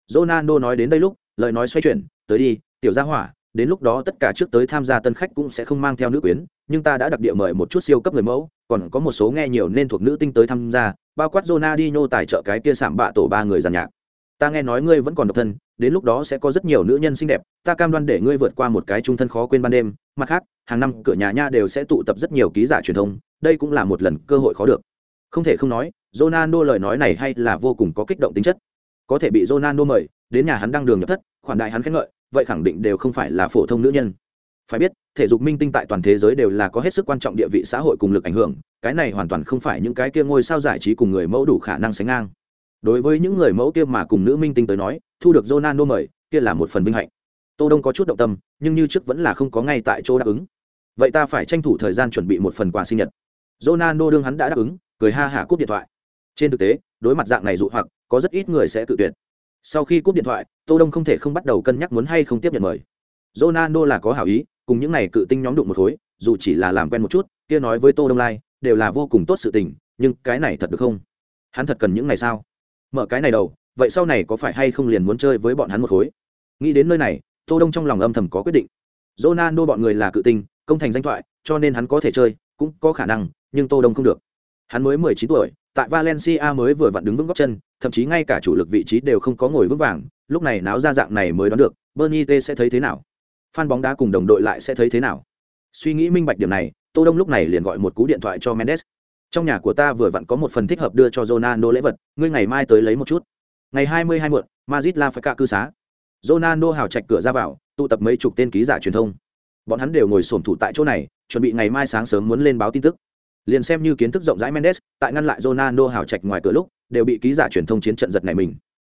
Ronaldo nói đến đây lúc, lời nói xoay chuyển, tới đi, tiểu gia hỏa, đến lúc đó tất cả trước tới tham gia tân khách cũng sẽ không mang theo nữ quyến, nhưng ta đã đặc địa mời một chút siêu cấp người mẫu, còn có một số nghe nhiều nên thuộc nữ tinh tới tham gia, bao quát Ronaldinho tài trợ cái kia sạm bạ tổ ba người giàn nhạc. Ta nghe nói ngươi vẫn còn độc thân, đến lúc đó sẽ có rất nhiều nữ nhân xinh đẹp, ta cam đoan để ngươi vượt qua một cái trung thân khó quên ban đêm, mặt khác, hàng năm cửa nhà nha đều sẽ tụ tập rất nhiều ký giả truyền thông, đây cũng là một lần cơ hội khó được. Không thể không nói, Ronaldo lời nói này hay là vô cùng có kích động tính chất. Có thể bị Ronaldo mời, đến nhà hắn đang đường nhập thất, khoản đại hắn khen ngợi, vậy khẳng định đều không phải là phổ thông nữ nhân phải biết thể dục minh tinh tại toàn thế giới đều là có hết sức quan trọng địa vị xã hội cùng lực ảnh hưởng cái này hoàn toàn không phải những cái kia ngôi sao giải trí cùng người mẫu đủ khả năng sánh ngang đối với những người mẫu kia mà cùng nữ minh tinh tới nói, thu được Ronaldo mời, kia là một phần vinh hạnh. Tô đông có chút động tâm, nhưng như trước vẫn là không có ngay tại chỗ đáp ứng. Vậy ta phải tranh thủ thời gian chuẩn bị một phần quà sinh nhật. Ronaldo đương hắn đã đáp ứng, cười ha hả cúp điện thoại. Trên thực tế, đối mặt dạng này dụ hoặc, có rất ít người sẽ tự tuyệt. Sau khi cúp điện thoại, tô đông không thể không bắt đầu cân nhắc muốn hay không tiếp nhận mời. Ronaldo là có hảo ý, cùng những này cự tinh nhóm đụng một khối, dù chỉ là làm quen một chút, kia nói với tô đông lai, đều là vô cùng tốt sự tình, nhưng cái này thật được không? Hắn thật cần những này sao? Mở cái này đầu, vậy sau này có phải hay không liền muốn chơi với bọn hắn một khối? Nghĩ đến nơi này, tô đông trong lòng âm thầm có quyết định. Ronaldo bọn người là cự tinh, công thành danh thoại, cho nên hắn có thể chơi, cũng có khả năng, nhưng tô đông không được. Hắn mới mười chín tuổi, tại valencia mới vừa vặn đứng vững góc chân, thậm chí ngay cả chủ lực vị trí đều không có ngồi vững vàng, lúc này náo ra dạng này mới đoán được bernie t sẽ thấy thế nào? Phan bóng đá cùng đồng đội lại sẽ thấy thế nào? Suy nghĩ minh bạch điểm này, tô đông lúc này liền gọi một cú điện thoại cho mendes trong nhà của ta vừa vặn có một phần thích hợp đưa cho ronaldo lễ vật, ngươi ngày mai tới lấy một chút. Ngày hai mươi hai muộn, madrid la phải cả cư xá. Ronaldo hào chạch cửa ra vào, tụ tập mấy chục tên ký giả truyền thông. Bọn hắn đều ngồi xổm thủ tại chỗ này, chuẩn bị ngày mai sáng sớm muốn lên báo tin tức. Liền xem như kiến thức rộng rãi mendes, tại ngăn lại ronaldo hào chạch ngoài cửa lúc, đều bị ký giả truyền thông chiến trận giật này mình.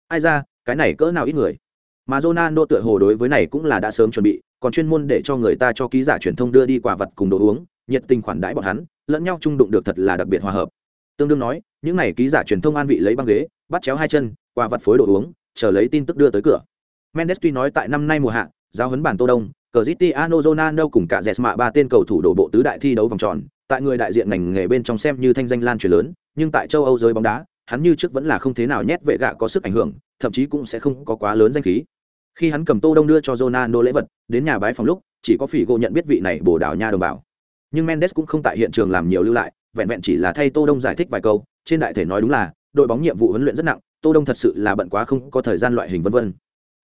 Ai ra, cái này cỡ nào ít người. Mà Ronaldo tựa hồ đối với này cũng là đã sớm chuẩn bị còn chuyên môn để cho người ta cho ký giả truyền thông đưa đi quả vật cùng đồ uống nhiệt tình khoản đãi bọn hắn lẫn nhau chung đụng được thật là đặc biệt hòa hợp tương đương nói những này ký giả truyền thông an vị lấy băng ghế bắt chéo hai chân quả vật phối đồ uống chờ lấy tin tức đưa tới cửa mendes tuy nói tại năm nay mùa hạ giao huấn bản tô đông Cristiano Ronaldo cùng cả dẹt mạ ba tên cầu thủ đổ bộ tứ đại thi đấu vòng tròn, tại người đại diện ngành nghề bên trong xem như thanh danh lan truyền lớn, nhưng tại châu Âu giới bóng đá, hắn như trước vẫn là không thế nào nhét vệ gạ có sức ảnh hưởng, thậm chí cũng sẽ không có quá lớn danh khí. Khi hắn cầm Tô Đông đưa cho Ronaldo lễ vật, đến nhà bái phòng lúc, chỉ có Figo nhận biết vị này Bồ Đào Nha đồng bào. Nhưng Mendes cũng không tại hiện trường làm nhiều lưu lại, vẹn vẹn chỉ là thay Tô Đông giải thích vài câu, trên đại thể nói đúng là, đội bóng nhiệm vụ huấn luyện rất nặng, Tô Đông thật sự là bận quá không có thời gian loại hình vân vân.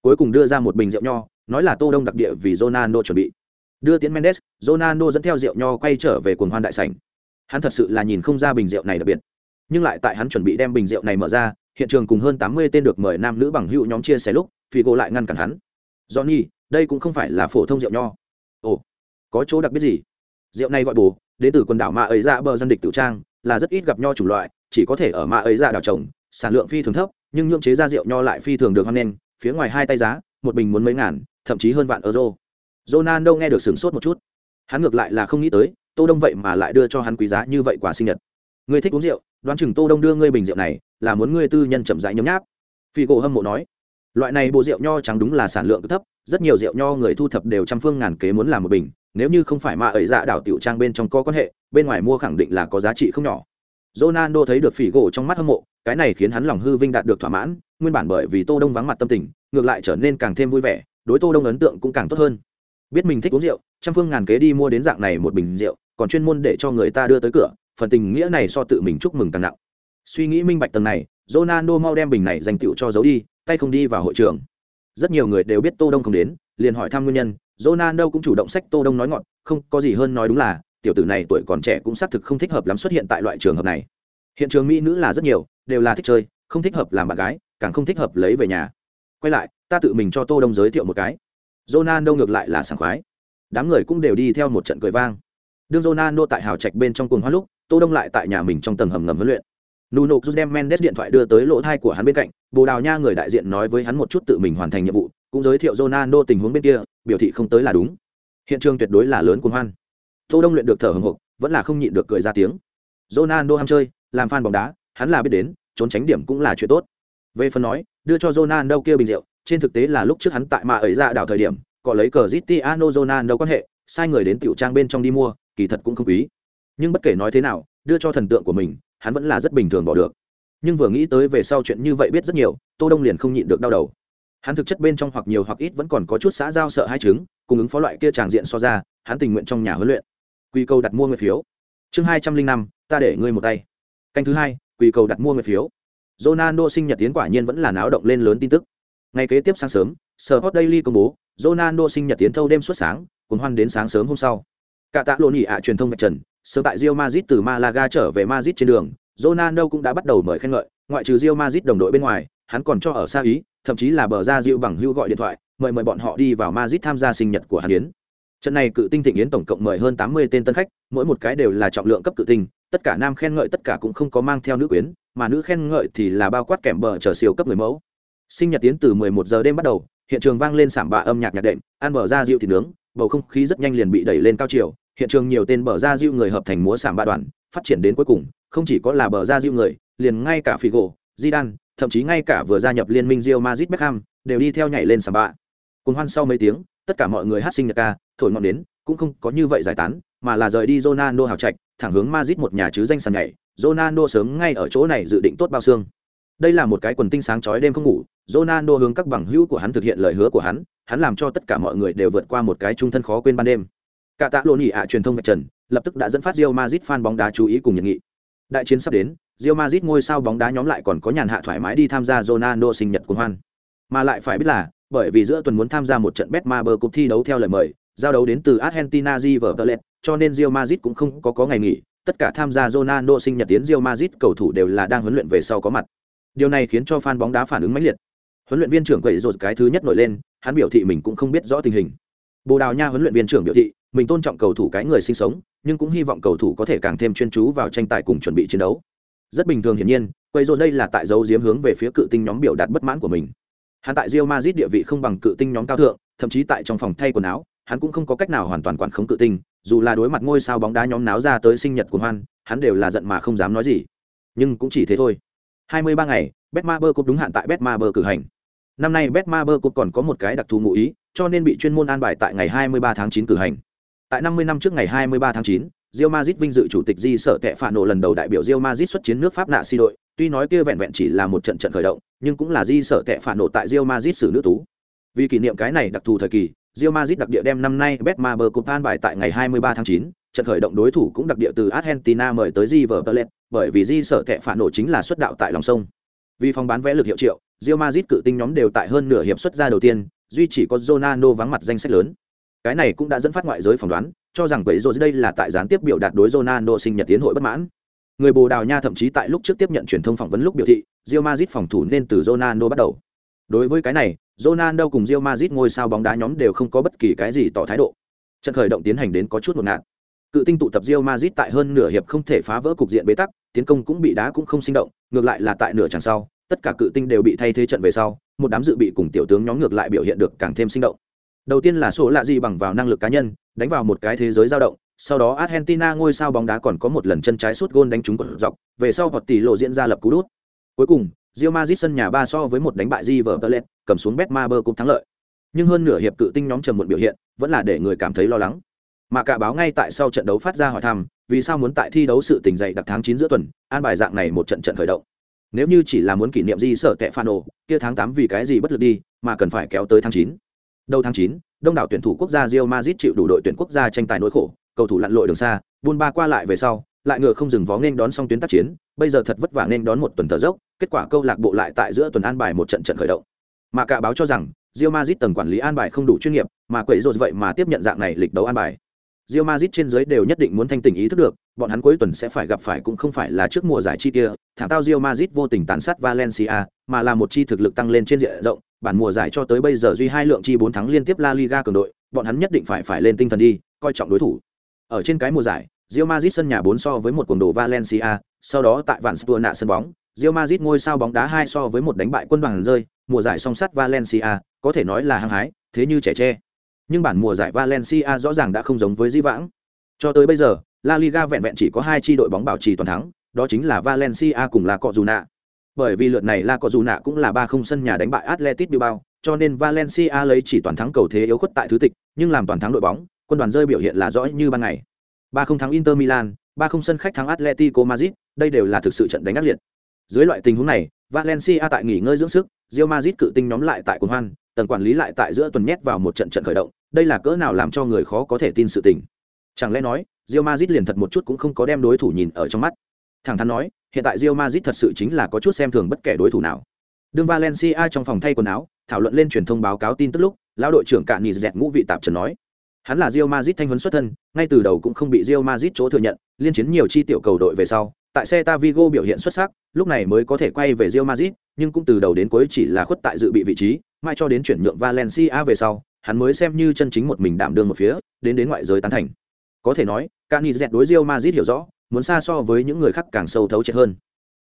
Cuối cùng đưa ra một bình rượu nho, nói là Tô Đông đặc địa vì Ronaldo chuẩn bị. Đưa tiến Mendes, Ronaldo dẫn theo rượu nho quay trở về cuồng hoan đại sảnh. Hắn thật sự là nhìn không ra bình rượu này đặc biệt nhưng lại tại hắn chuẩn bị đem bình rượu này mở ra hiện trường cùng hơn tám mươi tên được mời nam nữ bằng hữu nhóm chia sẻ lúc phi cô lại ngăn cản hắn. Johnny, đây cũng không phải là phổ thông rượu nho. Ồ, có chỗ đặc biệt gì? Rượu này gọi bù đến từ quần đảo mạ ấy ra bờ dân địch tự trang, là rất ít gặp nho chủng loại, chỉ có thể ở mạ ấy ra đảo trồng, sản lượng phi thường thấp, nhưng nhuộm chế ra rượu nho lại phi thường được hoan nghênh, phía ngoài hai tay giá, một bình muốn mấy ngàn, thậm chí hơn vạn euro. Ronaldo nghe được sửng sốt một chút. Hắn ngược lại là không nghĩ tới, tô đông vậy mà lại đưa cho hắn quý giá như vậy quả sinh nhật. Ngươi thích uống rượu, đoán chừng tô đông đưa ngươi bình rượu này, là muốn ngươi tư nhân chậm rãi nhấm nháp. Phi gỗ hâm mộ nói loại này bộ rượu nho trắng đúng là sản lượng thấp rất nhiều rượu nho người thu thập đều trăm phương ngàn kế muốn làm một bình nếu như không phải mà ấy dạ đảo tiểu trang bên trong có quan hệ bên ngoài mua khẳng định là có giá trị không nhỏ. Ronaldo thấy được phỉ gỗ trong mắt hâm mộ cái này khiến hắn lòng hư vinh đạt được thỏa mãn nguyên bản bởi vì tô đông vắng mặt tâm tình ngược lại trở nên càng thêm vui vẻ đối tô đông ấn tượng cũng càng tốt hơn. Biết mình thích uống rượu trăm phương ngàn kế đi mua đến dạng này một bình rượu còn chuyên môn để cho người ta đưa tới cửa phần tình nghĩa này so tự mình chúc mừng càng nặng. Suy nghĩ minh bạch tầng này, Ronaldo mau đem bình này dành tựu cho giấu đi, tay không đi vào hội trường. Rất nhiều người đều biết Tô Đông không đến, liền hỏi thăm nguyên nhân, Ronaldo cũng chủ động sách Tô Đông nói ngọn, không, có gì hơn nói đúng là, tiểu tử này tuổi còn trẻ cũng xác thực không thích hợp lắm xuất hiện tại loại trường hợp này. Hiện trường mỹ nữ là rất nhiều, đều là thích chơi, không thích hợp làm bạn gái, càng không thích hợp lấy về nhà. Quay lại, ta tự mình cho Tô Đông giới thiệu một cái. Ronaldo ngược lại là sảng khoái. Đám người cũng đều đi theo một trận cười vang. Đương Ronaldo tại hào trạch bên trong cuồng hoa lúc, Tô Đông lại tại nhà mình trong tầng hầm ngầm huấn luyện. Nuno Mendes điện thoại đưa tới lỗ tai của hắn bên cạnh, Bồ Đào Nha người đại diện nói với hắn một chút tự mình hoàn thành nhiệm vụ, cũng giới thiệu Ronaldo tình huống bên kia, biểu thị không tới là đúng. Hiện trường tuyệt đối là lớn cuồng hoan. Tô Đông luyện được thở hổn hộc, vẫn là không nhịn được cười ra tiếng. Ronaldo ham chơi, làm fan bóng đá, hắn là biết đến, trốn tránh điểm cũng là chuyện tốt. Về phần nói, đưa cho Ronaldo kia bình rượu, trên thực tế là lúc trước hắn tại mà ấy ra đảo thời điểm, có lấy cờ Cristiano Ronaldo quan hệ, sai người đến tiểu trang bên trong đi mua, kỳ thật cũng không quý. Nhưng bất kể nói thế nào, đưa cho thần tượng của mình, hắn vẫn là rất bình thường bỏ được nhưng vừa nghĩ tới về sau chuyện như vậy biết rất nhiều tô đông liền không nhịn được đau đầu. Hắn thực chất bên trong hoặc nhiều hoặc ít vẫn còn có chút xã giao sợ hai chứng cung ứng phó loại kia tràng diện so ra hắn tình nguyện trong nhà huấn luyện. Quy cầu đặt mua người phiếu. Chương hai trăm linh năm ta để ngươi một tay. Canh thứ hai quy cầu đặt mua người phiếu. Ronaldo sinh nhật tiến quả nhiên vẫn là náo động lên lớn tin tức. Ngày kế tiếp sáng sớm Sport Daily công bố Ronaldo sinh nhật tiến thâu đêm suốt sáng cùng hoan đến sáng sớm hôm sau. Cả tạ lộ nhị ạ truyền thông vạch trần sớm tại Real Madrid từ Malaga trở về Madrid trên đường, Ronaldo cũng đã bắt đầu mời khen ngợi, ngoại trừ Real Madrid đồng đội bên ngoài, hắn còn cho ở xa ý, thậm chí là bờ ra Diệu bằng hưu gọi điện thoại, mời mời bọn họ đi vào Madrid tham gia sinh nhật của hắn yến. Trận này cự tinh thịnh yến tổng cộng mời hơn 80 tên tân khách, mỗi một cái đều là trọng lượng cấp cự tinh, tất cả nam khen ngợi tất cả cũng không có mang theo nữ quyến, mà nữ khen ngợi thì là bao quát kèm bờ chờ siêu cấp người mẫu. Sinh nhật tiến từ 11 giờ đêm bắt đầu, hiện trường vang lên sảng bạ âm nhạc nhạc đệm, ăn bờ ra Diệu thịt nướng, bầu không khí rất nhanh liền bị đẩy lên cao chiều, hiện trường nhiều tên bờ ra diêu người hợp thành múa sảm ba đoàn, phát triển đến cuối cùng, không chỉ có là bờ ra diêu người, liền ngay cả figo, zidane, thậm chí ngay cả vừa gia nhập liên minh Real Madrid Beckham, đều đi theo nhảy lên sàm bạ cùng hoan sau mấy tiếng, tất cả mọi người hát sinh nhật ca, thổi ngọn đến cũng không có như vậy giải tán, mà là rời đi Ronaldo hào trạch, thẳng hướng Madrid một nhà chứ danh sàn nhảy. Ronaldo sớm ngay ở chỗ này dự định tốt bao xương. Đây là một cái quần tinh sáng chói đêm không ngủ. Ronaldo hướng các bằng hữu của hắn thực hiện lời hứa của hắn hắn làm cho tất cả mọi người đều vượt qua một cái trung thân khó quên ban đêm cả tạ lộn nhị ạ truyền thông vạch trần, lập tức đã dẫn phát Real Madrid fan bóng đá chú ý cùng nhiệt nghị. Đại chiến sắp đến, Real Madrid ngôi sao bóng đá nhóm lại còn có nhàn hạ thoải mái đi tham gia Ronaldo sinh nhật của hoan. Mà lại phải biết là, bởi vì giữa tuần muốn tham gia một trận Betmaber Cup thi đấu theo lời mời, giao đấu đến từ Argentina River Plate cho nên Real Madrid cũng không có có ngày nghỉ, tất cả tham gia Ronaldo sinh nhật tiến Real Madrid cầu thủ đều là đang huấn luyện về sau có mặt. Điều này khiến cho fan bóng đá phản ứng mãnh liệt. Huấn luyện viên trưởng quậy rột cái thứ nhất nổi lên, hắn biểu thị mình cũng không biết rõ tình hình. Bồ đào nha huấn luyện viên trưởng biểu thị mình tôn trọng cầu thủ cái người sinh sống, nhưng cũng hy vọng cầu thủ có thể càng thêm chuyên chú vào tranh tài cùng chuẩn bị chiến đấu. Rất bình thường hiển nhiên quay rồi đây là tại dấu diếm hướng về phía cự tinh nhóm biểu đạt bất mãn của mình. Hắn tại Real Madrid địa vị không bằng cự tinh nhóm cao thượng, thậm chí tại trong phòng thay quần áo, hắn cũng không có cách nào hoàn toàn quản khống cự tinh, dù là đối mặt ngôi sao bóng đá nhóm náo ra tới sinh nhật của hoan, hắn đều là giận mà không dám nói gì. Nhưng cũng chỉ thế thôi. 23 ngày, Betmaber Cup đúng hạn tại Betmaber cử hành. Năm nay Betmaber Cup còn có một cái đặc thù ngụ ý, cho nên bị chuyên môn an bài tại ngày 23 tháng 9 cử hành. Tại 50 năm trước ngày 23 tháng 9, Real Madrid vinh dự chủ tịch Di sở tệ phản nổ lần đầu đại biểu Real Madrid xuất chiến nước Pháp nạ si đội, tuy nói kia vẹn vẹn chỉ là một trận trận khởi động, nhưng cũng là Di sở tệ phản nổ tại Real Madrid xử nữ tú. Vì kỷ niệm cái này đặc thù thời kỳ, Real Madrid đặc địa đem năm nay Betmaber Cup an bài tại ngày 23 tháng 9, trận khởi động đối thủ cũng đặc địa từ Argentina mời tới River Plate, bởi vì Di sở tệ phản nổ chính là xuất đạo tại lòng sông. Vì phòng bán vé lực hiệu triệu, Real Madrid cự tinh nhóm đều tại hơn nửa hiệp xuất ra đầu tiên, duy chỉ có Ronaldo vắng mặt danh sách lớn cái này cũng đã dẫn phát ngoại giới phỏng đoán, cho rằng quấy dưới đây là tại gián tiếp biểu đạt đối Ronaldo sinh nhật tiến hội bất mãn. Người bồ đào nha thậm chí tại lúc trước tiếp nhận truyền thông phỏng vấn lúc biểu thị, Real Madrid phòng thủ nên từ Ronaldo bắt đầu. Đối với cái này, Ronaldo cùng Real Madrid ngôi sao bóng đá nhóm đều không có bất kỳ cái gì tỏ thái độ. Trận khởi động tiến hành đến có chút một ngạt. Cự tinh tụ tập Real Madrid tại hơn nửa hiệp không thể phá vỡ cục diện bế tắc, tiến công cũng bị đá cũng không sinh động, ngược lại là tại nửa chẳng sau, tất cả cự tinh đều bị thay thế trận về sau, một đám dự bị cùng tiểu tướng nhóm ngược lại biểu hiện được càng thêm sinh động. Đầu tiên là số lạ gì bằng vào năng lực cá nhân, đánh vào một cái thế giới dao động, sau đó Argentina ngôi sao bóng đá còn có một lần chân trái sút gôn đánh trúng cột dọc, về sau hoặc tỷ lộ diễn ra lập cú đút. Cuối cùng, Real Madrid sân nhà ba so với một đánh bại River Plate, cầm xuống Betmaber cũng thắng lợi. Nhưng hơn nửa hiệp cự tinh nhóm trầm muộn biểu hiện, vẫn là để người cảm thấy lo lắng. Mà cả báo ngay tại sau trận đấu phát ra hỏi thăm, vì sao muốn tại thi đấu sự tình dậy đặc tháng 9 giữa tuần, an bài dạng này một trận trận khởi động. Nếu như chỉ là muốn kỷ niệm gì sở tệ Fano, kia tháng 8 vì cái gì bất lực đi, mà cần phải kéo tới tháng 9. Đầu tháng 9, đông đảo tuyển thủ quốc gia Real Madrid chịu đủ đội tuyển quốc gia tranh tài nỗi khổ, cầu thủ lặn lội đường xa, buôn ba qua lại về sau, lại ngựa không dừng vó nên đón xong tuyến tác chiến, bây giờ thật vất vả nên đón một tuần thở dốc kết quả câu lạc bộ lại tại giữa tuần an bài một trận trận khởi động. Mà cả báo cho rằng Real Madrid tầng quản lý an bài không đủ chuyên nghiệp mà quậy rồi vậy mà tiếp nhận dạng này lịch đấu an bài. Real Madrid trên dưới đều nhất định muốn thanh tỉnh ý thức được, bọn hắn cuối tuần sẽ phải gặp phải cũng không phải là trước mùa giải chi kia, thảm tao Real Madrid vô tình tàn sát Valencia, mà là một chi thực lực tăng lên trên diện rộng, bản mùa giải cho tới bây giờ duy hai lượng chi 4 thắng liên tiếp La Liga cường đội, bọn hắn nhất định phải phải lên tinh thần đi, coi trọng đối thủ. Ở trên cái mùa giải, Real Madrid sân nhà 4 so với một cuồng đồ Valencia, sau đó tại Valencia sân bóng, Real Madrid ngôi sao bóng đá 2 so với một đánh bại quân đoàn rơi, mùa giải song sắt Valencia, có thể nói là hăng hái, thế như trẻ tre. Nhưng bản mùa giải Valencia rõ ràng đã không giống với Di vãng. Cho tới bây giờ, La Liga vẹn vẹn chỉ có hai chi đội bóng bảo trì toàn thắng, đó chính là Valencia cùng La Nạ. Bởi vì lượt này La Cojuna cũng là 3-0 sân nhà đánh bại Atletico Bilbao, cho nên Valencia lấy chỉ toàn thắng cầu thế yếu khuất tại thứ tịch, nhưng làm toàn thắng đội bóng, quân đoàn rơi biểu hiện là rõ như ban ngày. 3-0 thắng Inter Milan, 3-0 sân khách thắng Atletico Madrid, đây đều là thực sự trận đánh ác liệt. Dưới loại tình huống này, Valencia tại nghỉ ngơi dưỡng sức, Real Madrid cự tinh nhóm lại tại quần hoan, tầng quản lý lại tại giữa tuần nhét vào một trận trận khởi động, đây là cỡ nào làm cho người khó có thể tin sự tình. Chẳng lẽ nói, Real Madrid liền thật một chút cũng không có đem đối thủ nhìn ở trong mắt. Thẳng thắn nói, hiện tại Real Madrid thật sự chính là có chút xem thường bất kể đối thủ nào. Đường Valencia trong phòng thay quần áo, thảo luận lên truyền thông báo cáo tin tức lúc, lão đội trưởng Cạn Nhĩ Dẹt ngũ vị tạp trần nói, hắn là Real Madrid thanh huấn xuất thân, ngay từ đầu cũng không bị Real Madrid chỗ thừa nhận, liên chiến nhiều chi tiểu cầu đội về sau, tại Celta Vigo biểu hiện xuất sắc, lúc này mới có thể quay về Real Madrid, nhưng cũng từ đầu đến cuối chỉ là khuất tại dự bị vị trí, mai cho đến chuyển nhượng Valencia về sau, hắn mới xem như chân chính một mình đảm đương một phía, đến đến ngoại giới tán thành. Có thể nói, Canizet đối Real Madrid hiểu rõ, muốn xa so với những người khác càng sâu thấu triệt hơn.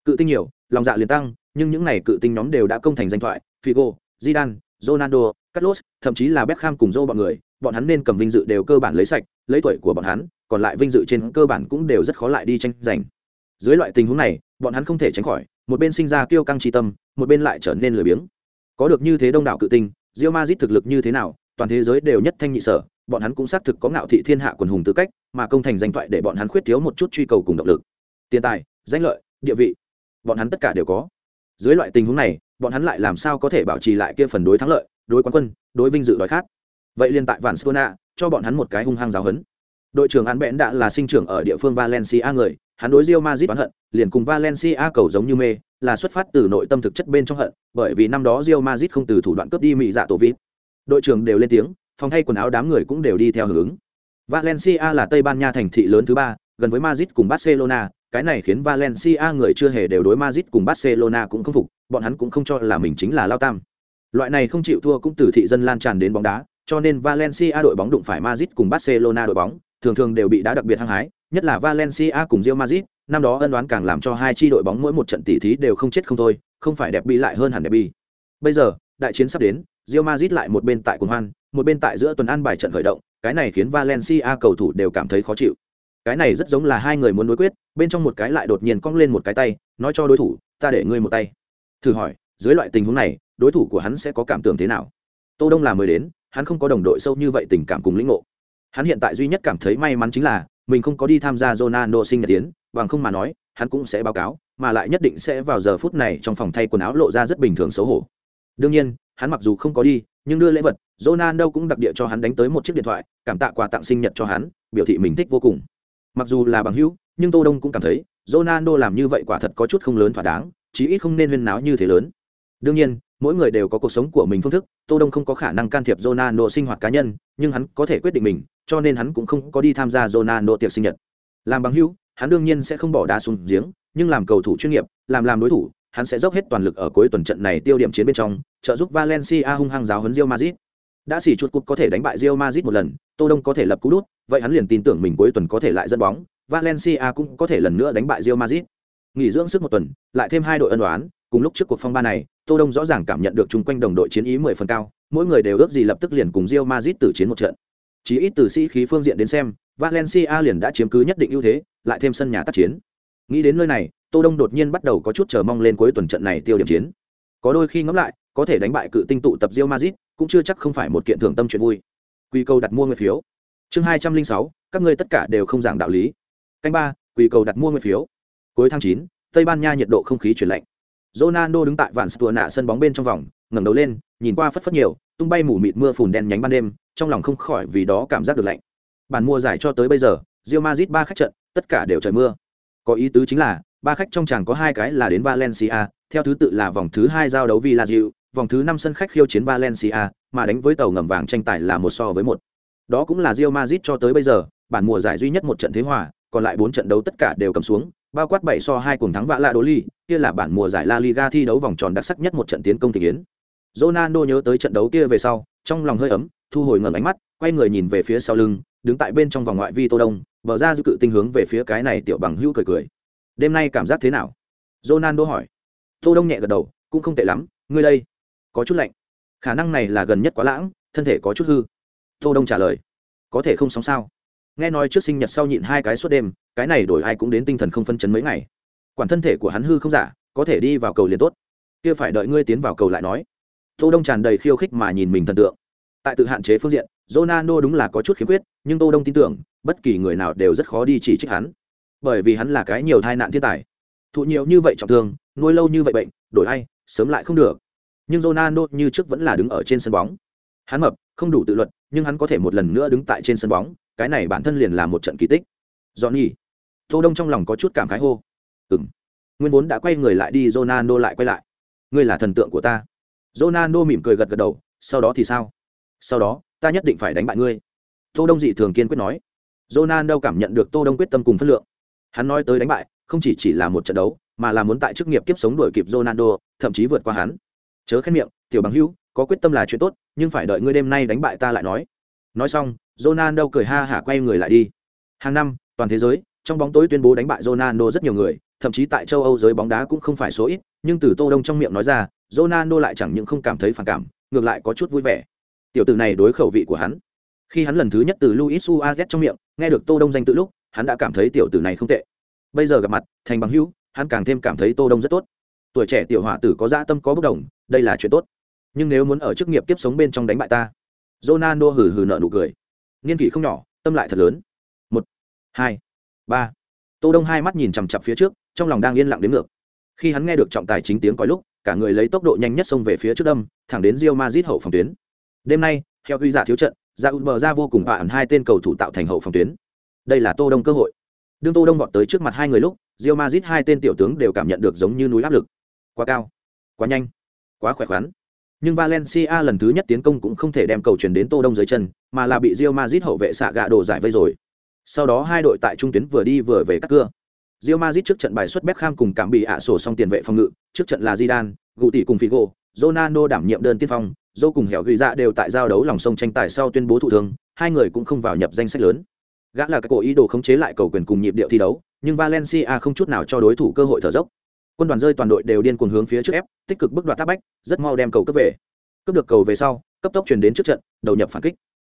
Cự tinh nhiều, lòng dạ liền tăng, nhưng những này cự tinh nhóm đều đã công thành danh thoại, Figo, Zidane, Ronaldo, Carlos, thậm chí là Beckham cùng Joe bọn người, bọn hắn nên cầm vinh dự đều cơ bản lấy sạch, lấy tuổi của bọn hắn, còn lại vinh dự trên cơ bản cũng đều rất khó lại đi tranh giành. Dưới loại tình huống này, bọn hắn không thể tránh khỏi, một bên sinh ra kiêu căng chi tâm, một bên lại trở nên lười biếng. Có được như thế đông đảo cự tinh, Real Madrid thực lực như thế nào, toàn thế giới đều nhất thanh nhị sở, bọn hắn cũng xác thực có ngạo thị thiên hạ quần hùng tư cách, mà công thành danh thoại để bọn hắn khuyết thiếu một chút truy cầu cùng động lực. Tiền tài, danh lợi, địa vị, bọn hắn tất cả đều có. Dưới loại tình huống này, bọn hắn lại làm sao có thể bảo trì lại kia phần đối thắng lợi, đối quán quân, đối vinh dự đói khát. Vậy liên tại Vạn Stona, cho bọn hắn một cái hung hăng giáo hấn. Đội trưởng Án Bẽn đã là sinh trưởng ở địa phương Valencia người, hắn đối Real Madrid oán hận, liền cùng Valencia cầu giống như mê, là xuất phát từ nội tâm thực chất bên trong hận, bởi vì năm đó Real Madrid không từ thủ đoạn cướp đi mỹ dạ tổ vít. Đội trưởng đều lên tiếng, phòng thay quần áo đám người cũng đều đi theo hướng. Valencia là Tây Ban Nha thành thị lớn thứ ba, gần với Madrid cùng Barcelona, cái này khiến Valencia người chưa hề đều đối Madrid cùng Barcelona cũng không phục, bọn hắn cũng không cho là mình chính là lao tam. Loại này không chịu thua cũng từ thị dân lan tràn đến bóng đá, cho nên Valencia đội bóng đụng phải Madrid cùng Barcelona đội bóng, thường thường đều bị đá đặc biệt hăng hái, nhất là Valencia cùng Real Madrid, năm đó ân đoán càng làm cho hai chi đội bóng mỗi một trận tỷ thí đều không chết không thôi, không phải đẹp bị lại hơn hẳn đẹp bị Bây giờ, đại chiến sắp đến, Real Madrid lại một bên tại cuồng hoan, một bên tại giữa tuần an bài trận khởi động, cái này khiến Valencia cầu thủ đều cảm thấy khó chịu. Cái này rất giống là hai người muốn đối quyết, bên trong một cái lại đột nhiên cong lên một cái tay, nói cho đối thủ, ta để ngươi một tay. Thử hỏi, dưới loại tình huống này, đối thủ của hắn sẽ có cảm tưởng thế nào? Tô Đông là mới đến, hắn không có đồng đội sâu như vậy tình cảm cùng lĩnh ngộ. Hắn hiện tại duy nhất cảm thấy may mắn chính là mình không có đi tham gia Ronaldo sinh nhật tiến, bằng không mà nói, hắn cũng sẽ báo cáo, mà lại nhất định sẽ vào giờ phút này trong phòng thay quần áo lộ ra rất bình thường xấu hổ. Đương nhiên, hắn mặc dù không có đi, nhưng đưa lễ vật, Ronaldo cũng đặc địa cho hắn đánh tới một chiếc điện thoại, cảm tạ quà tặng sinh nhật cho hắn, biểu thị mình thích vô cùng. Mặc dù là bằng hữu, nhưng Tô Đông cũng cảm thấy, Ronaldo làm như vậy quả thật có chút không lớn thỏa đáng, chí ít không nên huyên náo như thế lớn. Đương nhiên, mỗi người đều có cuộc sống của mình phương thức, Tô Đông không có khả năng can thiệp Ronaldo sinh hoạt cá nhân, nhưng hắn có thể quyết định mình, cho nên hắn cũng không có đi tham gia Ronaldo tiệc sinh nhật. Làm bằng hữu, hắn đương nhiên sẽ không bỏ đá xuống giếng, nhưng làm cầu thủ chuyên nghiệp, làm làm đối thủ, hắn sẽ dốc hết toàn lực ở cuối tuần trận này tiêu điểm chiến bên trong, trợ giúp Valencia hung hăng giáo huấn Real Madrid. Đã xỉ chuột cụt có thể đánh bại Real Madrid một lần, Tô Đông có thể lập cú đút, vậy hắn liền tin tưởng mình cuối tuần có thể lại dẫn bóng, Valencia cũng có thể lần nữa đánh bại Real Madrid. Nghỉ dưỡng sức một tuần, lại thêm hai đội ân đoán, cùng lúc trước cuộc phong ba này, Tô Đông rõ ràng cảm nhận được chung quanh đồng đội chiến ý mười phần cao, mỗi người đều ước gì lập tức liền cùng Real Madrid tử chiến một trận. Chỉ ít từ sĩ khí phương diện đến xem, Valencia liền đã chiếm cứ nhất định ưu thế, lại thêm sân nhà tác chiến. Nghĩ đến nơi này, Tô Đông đột nhiên bắt đầu có chút chờ mong lên cuối tuần trận này tiêu điểm chiến. Có đôi khi ngẫm lại, có thể đánh bại cự tinh tụ tập Real Madrid, cũng chưa chắc không phải một kiện thưởng tâm chuyện vui. Quy cầu đặt mua người phiếu. Chương hai trăm linh sáu, các ngươi tất cả đều không giảng đạo lý. Canh ba, quy cầu đặt mua người phiếu. Cuối tháng chín, Tây Ban Nha nhiệt độ không khí chuyển lạnh. Ronaldo đứng tại vạn stua nạ sân bóng bên trong vòng, ngẩng đầu lên, nhìn qua phất phất nhiều, tung bay mù mịt mưa phùn đen nhánh ban đêm, trong lòng không khỏi vì đó cảm giác được lạnh. Bản mua giải cho tới bây giờ, Real Madrid ba khách trận, tất cả đều trời mưa. Có ý tứ chính là, ba khách trong chàng có hai cái là đến Valencia, theo thứ tự là vòng thứ hai giao đấu Villarreal, vòng thứ năm sân khách khiêu chiến Valencia, mà đánh với tàu ngầm vàng tranh tài là một so với một. Đó cũng là Real Madrid cho tới bây giờ, bản mùa giải duy nhất một trận thế hòa, còn lại bốn trận đấu tất cả đều cầm xuống, bao quát bảy so hai cùng thắng vạ lạ kia là bản mùa giải La Liga thi đấu vòng tròn đặc sắc nhất một trận tiến công thị yến. Ronaldo nhớ tới trận đấu kia về sau, trong lòng hơi ấm, thu hồi ngẩng ánh mắt, quay người nhìn về phía sau lưng, đứng tại bên trong vòng ngoại vi Tô Đông, bờ ra dư cự tinh hướng về phía cái này tiểu bằng hữu cười cười. Đêm nay cảm giác thế nào? Ronaldo hỏi. Tô Đông nhẹ gật đầu, cũng không tệ lắm, ngươi đây? Có chút lạnh. Khả năng này là gần nhất quá lãng, thân thể có chút hư. Tô Đông trả lời. Có thể không sóng sao? Nghe nói trước sinh nhật sau nhịn hai cái suốt đêm, cái này đổi ai cũng đến tinh thần không phân chấn mấy ngày. Quản thân thể của hắn hư không giả, có thể đi vào cầu liền tốt. Kia phải đợi ngươi tiến vào cầu lại nói. Tô Đông tràn đầy khiêu khích mà nhìn mình thần tượng. Tại tự hạn chế phương diện, Ronaldo đúng là có chút khiếm khuyết, nhưng Tô Đông tin tưởng, bất kỳ người nào đều rất khó đi chỉ trích hắn, bởi vì hắn là cái nhiều tai nạn thiên tài. Thụ nhiều như vậy trọng thương, nuôi lâu như vậy bệnh, đổi ai, sớm lại không được. Nhưng Ronaldo như trước vẫn là đứng ở trên sân bóng. Hắn mập, không đủ tự luật, nhưng hắn có thể một lần nữa đứng tại trên sân bóng, cái này bản thân liền là một trận kỳ tích. Johnny. Tô Đông trong lòng có chút cảm khái hô. Ừm. Nguyên vốn đã quay người lại đi Ronaldo lại quay lại. Ngươi là thần tượng của ta. Ronaldo mỉm cười gật gật đầu, sau đó thì sao? Sau đó, ta nhất định phải đánh bại ngươi. Tô Đông dị thường kiên quyết nói. Ronaldo cảm nhận được Tô Đông quyết tâm cùng phân lượng. Hắn nói tới đánh bại, không chỉ chỉ là một trận đấu, mà là muốn tại chức nghiệp kiếp sống đuổi kịp Ronaldo, thậm chí vượt qua hắn. Chớ khen miệng, tiểu bằng hữu, có quyết tâm là chuyện tốt, nhưng phải đợi ngươi đêm nay đánh bại ta lại nói. Nói xong, Ronaldo cười ha hả quay người lại đi. Hàng năm, toàn thế giới, trong bóng tối tuyên bố đánh bại Ronaldo rất nhiều người, thậm chí tại châu Âu giới bóng đá cũng không phải số ít, nhưng từ Tô Đông trong miệng nói ra, Ronaldo lại chẳng những không cảm thấy phản cảm, ngược lại có chút vui vẻ. Tiểu tử này đối khẩu vị của hắn. Khi hắn lần thứ nhất từ Luis Suarez trong miệng nghe được Tô Đông danh tự lúc, hắn đã cảm thấy tiểu tử này không tệ. Bây giờ gặp mặt, thành bằng hữu, hắn càng thêm cảm thấy Tô Đông rất tốt. Tuổi trẻ tiểu hỏa tử có dạ tâm có bất đồng, đây là chuyện tốt. Nhưng nếu muốn ở chức nghiệp tiếp sống bên trong đánh bại ta, Ronaldo hừ hừ nở nụ cười. Niên kỷ không nhỏ, tâm lại thật lớn. Một, hai, ba. Tô Đông hai mắt nhìn chằm chằm phía trước, trong lòng đang yên lặng đến ngược. Khi hắn nghe được trọng tài chính tiếng còi lúc, cả người lấy tốc độ nhanh nhất xông về phía trước đâm, thẳng đến Real Madrid hậu phòng tuyến. Đêm nay, theo quy giả thiếu trận, ra bờ ra vô cùng bạn hai tên cầu thủ tạo thành hậu phòng tuyến. Đây là Tô Đông cơ hội. Đương Tô Đông vọt tới trước mặt hai người lúc, Real Madrid hai tên tiểu tướng đều cảm nhận được giống như núi áp lực. Quá cao, quá nhanh, quá khỏe khoắn. Nhưng Valencia lần thứ nhất tiến công cũng không thể đem cầu chuyển đến Tô Đông dưới chân, mà là bị Real Madrid hậu vệ xạ gạ đổ giải vây rồi. Sau đó hai đội tại trung tuyến vừa đi vừa về cắt cưa. Real Madrid trước trận bài xuất Beckham cùng cảm bị ạ sổ xong tiền vệ phòng ngự, trước trận là Zidane, Guti cùng Figo, Ronaldo đảm nhiệm đơn tiên phong, Zô cùng Hẻo gửi ra dạ đều tại giao đấu lòng sông tranh tài sau tuyên bố thụ thương, hai người cũng không vào nhập danh sách lớn. Gã là cái cổ ý đồ khống chế lại cầu quyền cùng nhịp điệu thi đấu, nhưng Valencia không chút nào cho đối thủ cơ hội thở dốc. Quân đoàn rơi toàn đội đều điên cuồng hướng phía trước ép, tích cực bước đoạt tác bách, rất mau đem cầu cấp về. Cướp được cầu về sau, cấp tốc chuyển đến trước trận, đầu nhập phản kích.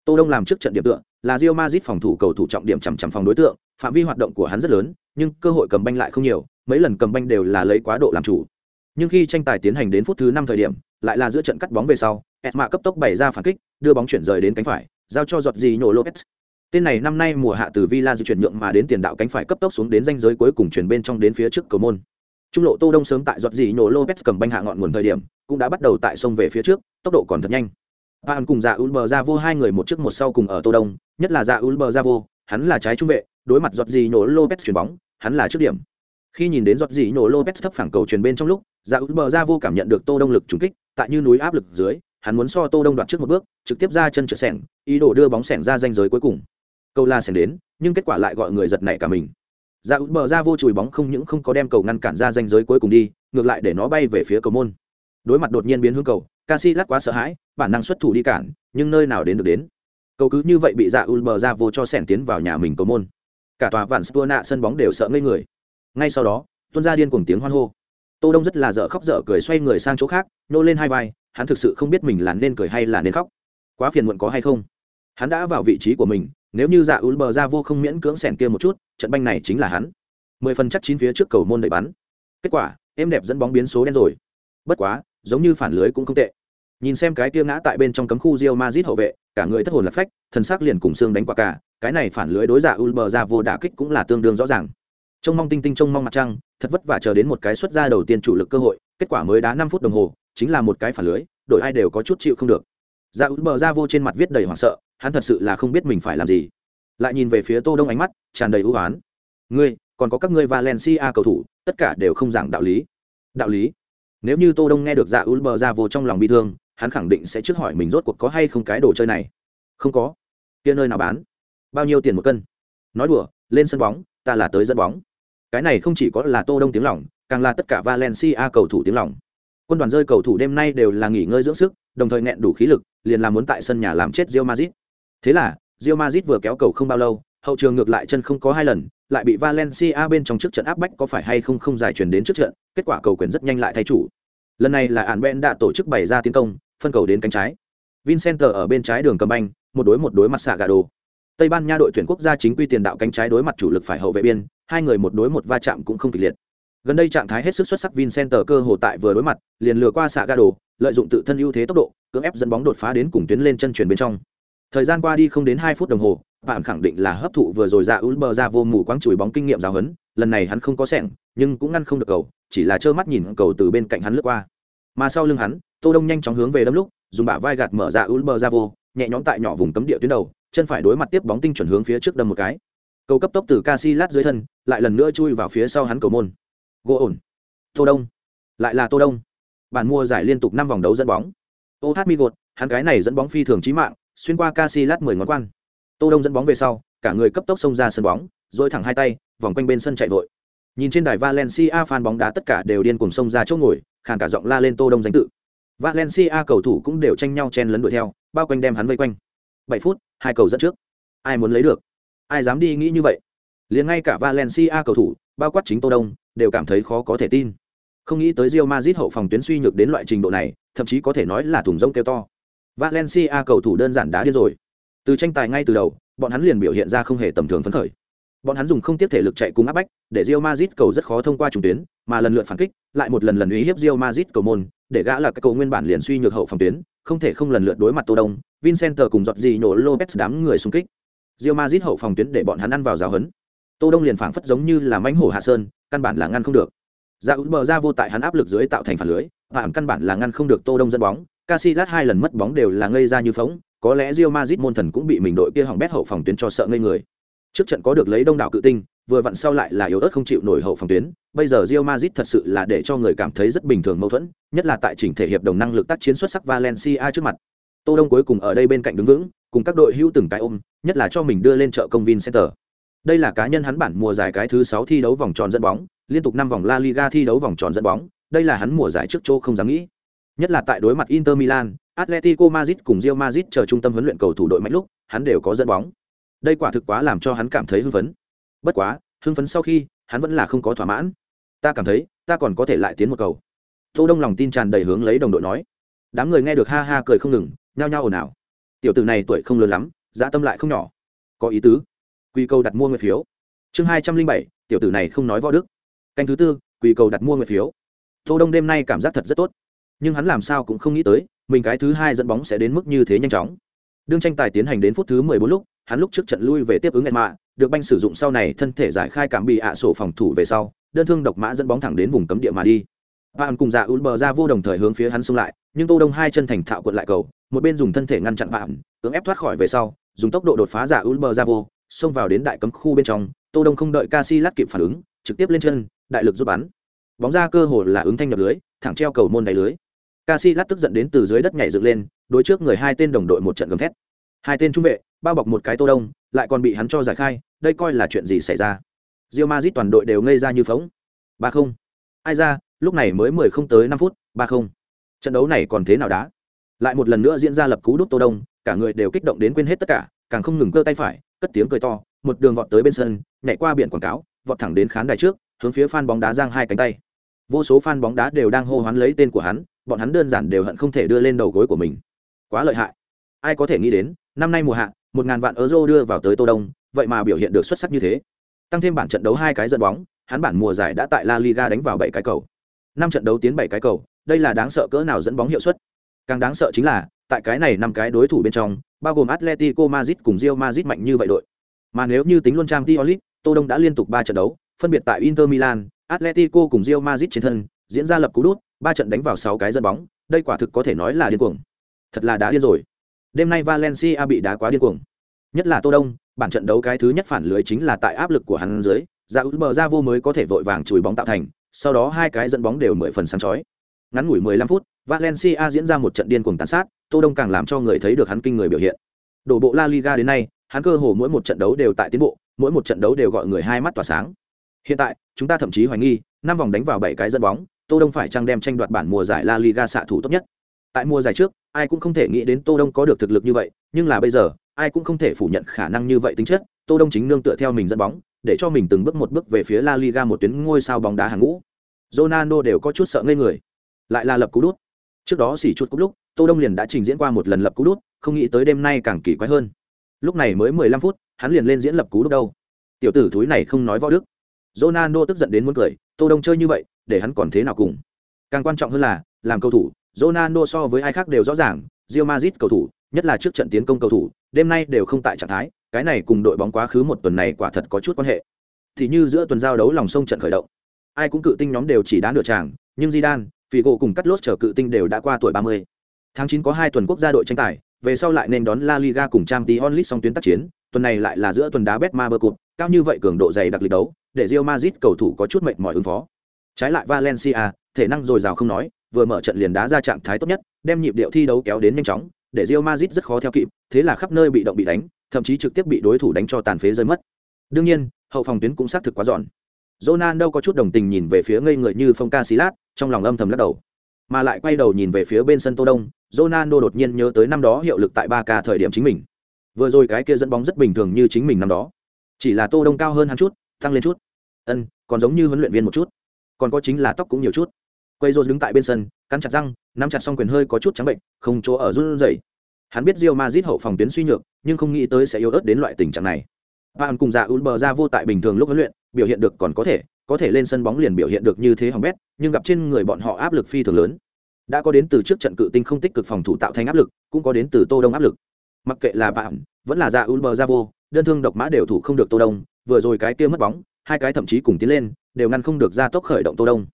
Tô Đông làm trước trận điểm tựa, là rio mazit phòng thủ cầu thủ trọng điểm chằm chằm phòng đối tượng, phạm vi hoạt động của hắn rất lớn, nhưng cơ hội cầm banh lại không nhiều, mấy lần cầm banh đều là lấy quá độ làm chủ. Nhưng khi tranh tài tiến hành đến phút thứ năm thời điểm, lại là giữa trận cắt bóng về sau, Etma cấp tốc bày ra phản kích, đưa bóng chuyển rời đến cánh phải, giao cho giọt gì nhổ Lopez. Tên này năm nay mùa hạ từ Villa di chuyển nhượng mà đến tiền đạo cánh phải cấp tốc xuống đến ranh giới cuối cùng chuyển bên trong đến phía trước cầu môn. Trung lộ Tô Đông sớm tại giọt gì nhổ Lopez cầm banh hạ ngọn nguồn thời điểm, cũng đã bắt đầu tại sông về phía trước, tốc độ còn thật nhanh. Bạn cùng Dạ Ulber ra vô hai người một trước một sau cùng ở Tô Đông, nhất là Dạ Ulber ra vô, hắn là trái trung vệ, đối mặt giọt gì nhổ Lopez chuyển bóng, hắn là trước điểm. Khi nhìn đến giọt gì nhổ Lopez thấp phẳng cầu truyền bên trong lúc, Dạ Ulber ra vô cảm nhận được Tô Đông lực trùng kích, tại như núi áp lực dưới, hắn muốn so Tô Đông đoạt trước một bước, trực tiếp ra chân trượt sẻng, ý đồ đưa bóng sẻng ra danh giới cuối cùng. Cầu la sẻng đến, nhưng kết quả lại gọi người giật nảy cả mình ra út bờ ra vô chùi bóng không những không có đem cầu ngăn cản ra danh giới cuối cùng đi, ngược lại để nó bay về phía cầu môn. Đối mặt đột nhiên biến hướng cầu, Casillas quá sợ hãi, bản năng xuất thủ đi cản, nhưng nơi nào đến được đến. Cầu cứ như vậy bị Dạ bờ ra vô cho sẻn tiến vào nhà mình cầu môn. Cả tòa vạn Spurna sân bóng đều sợ ngây người. Ngay sau đó, tuôn ra điên cuồng tiếng hoan hô. Tô Đông rất là dở khóc dở cười xoay người sang chỗ khác, nô lên hai vai, hắn thực sự không biết mình là nên cười hay là nên khóc. Quá phiền muộn có hay không? Hắn đã vào vị trí của mình, nếu như Dạ Ulber ra vô không miễn cưỡng sẻn kia một chút, trận banh này chính là hắn. Mười phần chắc chín phía trước cầu môn đẩy bắn. Kết quả, em đẹp dẫn bóng biến số đen rồi. Bất quá, giống như phản lưới cũng không tệ nhìn xem cái tia ngã tại bên trong cấm khu Real Madrid hậu vệ cả người thất hồn lạc phách thần xác liền cùng xương đánh quả cả cái này phản lưới đối dạ giả Ulber ra vô đả kích cũng là tương đương rõ ràng trông mong tinh tinh trông mong mặt trăng thật vất vả chờ đến một cái xuất ra đầu tiên chủ lực cơ hội kết quả mới đá năm phút đồng hồ chính là một cái phản lưới đội ai đều có chút chịu không được dạ giả Ulber ra vô trên mặt viết đầy hoảng sợ hắn thật sự là không biết mình phải làm gì. Lại nhìn về phía tô đông ánh mắt, tràn đầy ưu oán. Ngươi, còn có các ngươi valencia cầu thủ, tất cả đều không giảng đạo lý. Đạo lý? Nếu như tô đông nghe được dạ ulber ra vô trong lòng bi thương, hắn khẳng định sẽ trước hỏi mình rốt cuộc có hay không cái đồ chơi này. Không có. Kia nơi nào bán? Bao nhiêu tiền một cân? Nói đùa, lên sân bóng, ta là tới dẫn bóng. Cái này không chỉ có là tô đông tiếng lòng, càng là tất cả valencia cầu thủ tiếng lòng. Quân đoàn rơi cầu thủ đêm nay đều là nghỉ ngơi dưỡng sức, đồng thời nghẹn đủ khí lực, liền làm muốn tại sân nhà làm chết rio mazit thế là, Real Madrid vừa kéo cầu không bao lâu, hậu trường ngược lại chân không có hai lần, lại bị Valencia bên trong trước trận áp bách có phải hay không không giải chuyển đến trước trận, kết quả cầu quyền rất nhanh lại thay chủ. Lần này là ản ben đã tổ chức bày ra tiến công, phân cầu đến cánh trái. Vincent ở bên trái đường cầm banh, một đối một đối mặt xạ gà đồ. Tây ban nha đội tuyển quốc gia chính quy tiền đạo cánh trái đối mặt chủ lực phải hậu vệ biên, hai người một đối một va chạm cũng không kịch liệt. Gần đây trạng thái hết sức xuất sắc vincent cơ hồ tại vừa đối mặt, liền lừa qua xạ gà đồ, lợi dụng tự thân ưu thế tốc độ, cưỡng ép dẫn bóng đột phá đến cùng tuyến lên chân truyền bên trong thời gian qua đi không đến hai phút đồng hồ bạn khẳng định là hấp thụ vừa rồi ra Ulber ra vô mù quáng chùi bóng kinh nghiệm giáo huấn, lần này hắn không có sẹn, nhưng cũng ngăn không được cầu, chỉ là trơ mắt nhìn cầu từ bên cạnh hắn lướt qua. Mà sau lưng hắn, Tô Đông nhanh chóng hướng về đâm lúc, dùng bả vai gạt mở ra Ulber ra vô, nhẹ nhõm tại nhỏ vùng cấm địa tuyến đầu, chân phải đối mặt tiếp bóng tinh chuẩn hướng phía trước đâm một cái. Cầu cấp tốc từ Casillas dưới thân, lại lần nữa chui vào phía sau hắn cầu môn. Gỗ ổn. Tô Đông. Lại là Tô Đông. Bản mua giải liên tục năm vòng đấu dẫn bóng. OH Migot, hắn cái này dẫn bóng phi thường chí mạng, xuyên qua Casillas 10 ngón quan. Tô đông dẫn bóng về sau, cả người cấp tốc xông ra sân bóng, rồi thẳng hai tay, vòng quanh bên sân chạy vội. Nhìn trên đài valencia fan bóng đá tất cả đều điên cuồng xông ra chỗ ngồi, khàn cả giọng la lên tô đông danh tự. Valencia cầu thủ cũng đều tranh nhau chen lấn đuổi theo, bao quanh đem hắn vây quanh. Bảy phút, hai cầu dẫn trước. Ai muốn lấy được? Ai dám đi nghĩ như vậy? Liền ngay cả valencia cầu thủ, bao quát chính tô đông, đều cảm thấy khó có thể tin. Không nghĩ tới Real Madrid hậu phòng tuyến suy nhược đến loại trình độ này, thậm chí có thể nói là thùng rông kêu to valencia cầu thủ đơn giản đã điên rồi. Từ tranh tài ngay từ đầu, bọn hắn liền biểu hiện ra không hề tầm thường phấn khởi. Bọn hắn dùng không tiếp thể lực chạy cùng áp bách, để Real Madrid cầu rất khó thông qua trung tuyến, mà lần lượt phản kích, lại một lần lần uy hiếp Real Madrid cầu môn, để gã là cái cầu nguyên bản liền suy nhược hậu phòng tuyến, không thể không lần lượt đối mặt tô đông, vincent cùng giọt gì nổ lopez đám người xung kích. Real Madrid hậu phòng tuyến để bọn hắn ăn vào giáo hấn tô đông liền phảng phất giống như là mãnh hổ hạ sơn, căn bản là ngăn không được. Dạ út bờ ra vô tại hắn áp lực dưới tạo thành phản lưới, và căn bản là ngăn không được tô đông dẫn bóng Casillas hai lần mất bóng đều là ngây ra như phóng, có lẽ Real Madrid môn thần cũng bị mình đội kia hỏng bét hậu phòng tuyến cho sợ ngây người. Trước trận có được lấy đông đảo cự tinh, vừa vặn sau lại là yếu ớt không chịu nổi hậu phòng tuyến, bây giờ Real Madrid thật sự là để cho người cảm thấy rất bình thường mâu thuẫn, nhất là tại chỉnh thể hiệp đồng năng lực tác chiến xuất sắc Valencia trước mặt. Tô Đông cuối cùng ở đây bên cạnh đứng vững, cùng các đội hữu từng cái ôm, nhất là cho mình đưa lên trợ công Vincenter. Đây là cá nhân hắn bản mùa giải cái thứ 6 thi đấu vòng tròn dẫn bóng, liên tục 5 vòng La Liga thi đấu vòng tròn dẫn bóng, đây là hắn mùa giải trước chỗ không dám nghĩ. Nhất là tại đối mặt Inter Milan, Atletico Madrid cùng Real Madrid chờ trung tâm huấn luyện cầu thủ đội mạnh lúc, hắn đều có dẫn bóng. Đây quả thực quá làm cho hắn cảm thấy hưng phấn. Bất quá, hưng phấn sau khi, hắn vẫn là không có thỏa mãn. Ta cảm thấy, ta còn có thể lại tiến một cầu. Tô Đông lòng tin tràn đầy hướng lấy đồng đội nói. Đám người nghe được ha ha cười không ngừng, nhao nhao ồn ào. Tiểu tử này tuổi không lớn lắm, dạ tâm lại không nhỏ. Có ý tứ. Quy cầu đặt mua người phiếu. Chương hai trăm linh bảy, tiểu tử này không nói võ đức. Canh thứ tư, quy cầu đặt mua người phiếu. Tô Đông đêm nay cảm giác thật rất tốt nhưng hắn làm sao cũng không nghĩ tới, mình cái thứ hai dẫn bóng sẽ đến mức như thế nhanh chóng. Đương tranh tài tiến hành đến phút thứ mười bốn lúc, hắn lúc trước trận lui về tiếp ứng mạ được banh sử dụng sau này thân thể giải khai cảm bị ạ sổ phòng thủ về sau, đơn thương độc mã dẫn bóng thẳng đến vùng cấm địa mà đi. Bạn cùng dạ ul bờ ra vô đồng thời hướng phía hắn xông lại, nhưng tô đông hai chân thành thạo quật lại cầu, một bên dùng thân thể ngăn chặn bạn cưỡng ép thoát khỏi về sau, dùng tốc độ đột phá dạ ul bờ ra vô, xông vào đến đại cấm khu bên trong, tô đông không đợi casi lát kịp phản ứng, trực tiếp lên chân, đại lực giúp bắn. Bóng ra cơ hồ là ứng thanh nhập lưới, thẳng treo cầu môn đáy lưới. Casillas tức giận đến từ dưới đất nhảy dựng lên, đối trước người hai tên đồng đội một trận gầm thét. Hai tên trung vệ, bao bọc một cái Tô Đông, lại còn bị hắn cho giải khai, đây coi là chuyện gì xảy ra? Real Madrid toàn đội đều ngây ra như phỗng. Ba không. Ai ra, lúc này mới mười không tới năm phút, ba không. Trận đấu này còn thế nào đá? Lại một lần nữa diễn ra lập cú đúp Tô Đông, cả người đều kích động đến quên hết tất cả, càng không ngừng cơ tay phải, cất tiếng cười to, một đường vọt tới bên sân, nhảy qua biển quảng cáo, vọt thẳng đến khán đài trước, hướng phía fan bóng đá giang hai cánh tay. Vô số fan bóng đá đều đang hô hoán lấy tên của hắn, bọn hắn đơn giản đều hận không thể đưa lên đầu gối của mình. Quá lợi hại. Ai có thể nghĩ đến năm nay mùa hạ một ngàn vạn euro đưa vào tới tô đông vậy mà biểu hiện được xuất sắc như thế. Tăng thêm bản trận đấu hai cái dẫn bóng hắn bản mùa giải đã tại la liga đánh vào bảy cái cầu. Năm trận đấu tiến bảy cái cầu đây là đáng sợ cỡ nào dẫn bóng hiệu suất. Càng đáng sợ chính là tại cái này năm cái đối thủ bên trong bao gồm atletico madrid cùng real madrid mạnh như vậy đội. Mà nếu như tính luôn trang Diolit, tô đông đã liên tục ba trận đấu phân biệt tại inter milan atletico cùng real madrid trên thân diễn ra lập cú đút, ba trận đánh vào sáu cái dân bóng, đây quả thực có thể nói là điên cuồng. Thật là đá điên rồi. Đêm nay valencia bị đá quá điên cuồng. Nhất là tô đông, bản trận đấu cái thứ nhất phản lưới chính là tại áp lực của hắn dưới, ra út bờ ra vô mới có thể vội vàng chùi bóng tạo thành, sau đó hai cái dẫn bóng đều mười phần sáng chói. Ngắn ngủi 15 phút, valencia diễn ra một trận điên cuồng tàn sát, tô đông càng làm cho người thấy được hắn kinh người biểu hiện. Đổ bộ la liga đến nay, hắn cơ hồ mỗi một trận đấu đều tại tiến bộ, mỗi một trận đấu đều gọi người hai mắt tỏa sáng. Hiện tại, chúng ta thậm chí hoài nghi, năm vòng đánh vào bảy cái dẫn bóng tô đông phải chăng đem tranh đoạt bản mùa giải la liga xạ thủ tốt nhất? Tại mùa giải trước, ai cũng không thể nghĩ đến tô đông có được thực lực như vậy, nhưng là bây giờ, ai cũng không thể phủ nhận khả năng như vậy tính chất, tô đông chính nương tựa theo mình dẫn bóng, để cho mình từng bước một bước về phía la liga một tuyến ngôi sao bóng đá hàng ngũ. Ronaldo đều có chút sợ ngây người. Lại là lập cú đút. Trước đó xỉ chút cú lúc, tô đông liền đã trình diễn qua một lần lập cú đút, không nghĩ tới đêm nay càng kỳ quái hơn. Lúc này mới mười lăm phút, hắn liền lên diễn lập cú đút đâu. Tiểu tử thúi này không nói võ đức. Ronaldo tức giận đến muốn cười, tô đông chơi như vậy để hắn còn thế nào cùng càng quan trọng hơn là làm cầu thủ ronaldo so với ai khác đều rõ ràng Real Madrid cầu thủ nhất là trước trận tiến công cầu thủ đêm nay đều không tại trạng thái cái này cùng đội bóng quá khứ một tuần này quả thật có chút quan hệ thì như giữa tuần giao đấu lòng sông trận khởi động ai cũng cự tinh nhóm đều chỉ đá nửa tràng nhưng Zidane, Figo cùng cắt lốt chờ cự tinh đều đã qua tuổi 30. Tháng 9 có hai tuần quốc gia đội tranh tài, về sau lại nên đón La Liga cùng Champions League song tuyến tác chiến, tuần này lại là giữa tuần đá Betmaber Cup, cao như vậy cường độ dày đặc lịch đấu, để Real Madrid cầu thủ có chút mệt mỏi ứng phó. Trái lại Valencia, thể năng dồi dào không nói, vừa mở trận liền đá ra trạng thái tốt nhất, đem nhịp điệu thi đấu kéo đến nhanh chóng, để Real Madrid rất khó theo kịp, thế là khắp nơi bị động bị đánh, thậm chí trực tiếp bị đối thủ đánh cho tàn phế rơi mất. Đương nhiên, hậu phòng tuyến cũng xác thực quá dọn. Ronaldo có chút đồng tình nhìn về phía ngây người như Phong Casillas, trong lòng âm thầm lắc đầu. Mà lại quay đầu nhìn về phía bên sân Tô Đông, Ronaldo đột nhiên nhớ tới năm đó hiệu lực tại 3K thời điểm chính mình. Vừa rồi cái kia dẫn bóng rất bình thường như chính mình năm đó. Chỉ là Tô Đông cao hơn hắn chút, tăng lên chút. Ân, còn giống như huấn luyện viên một chút. Còn có chính là tóc cũng nhiều chút. Quay rô đứng tại bên sân, cắn chặt răng, nắm chặt song quyền hơi có chút trắng bệnh, không chỗ ở run rẩy. Hắn biết Real Madrid hậu phòng tuyến suy nhược, nhưng không nghĩ tới sẽ yếu ớt đến loại tình trạng này. Bạn cùng dạ Ulber ra vô tại bình thường lúc huấn luyện, biểu hiện được còn có thể, có thể lên sân bóng liền biểu hiện được như thế hỏng bét, nhưng gặp trên người bọn họ áp lực phi thường lớn. Đã có đến từ trước trận cự tinh không tích cực phòng thủ tạo thành áp lực, cũng có đến từ Tô Đông áp lực. Mặc kệ là bạn, vẫn là dạ Ulber ra vô, đơn thương độc mã đều thủ không được Tô Đông, vừa rồi cái kia mất bóng, hai cái thậm chí cùng tiến lên, đều ngăn không được ra tốc khởi động Tô Đông.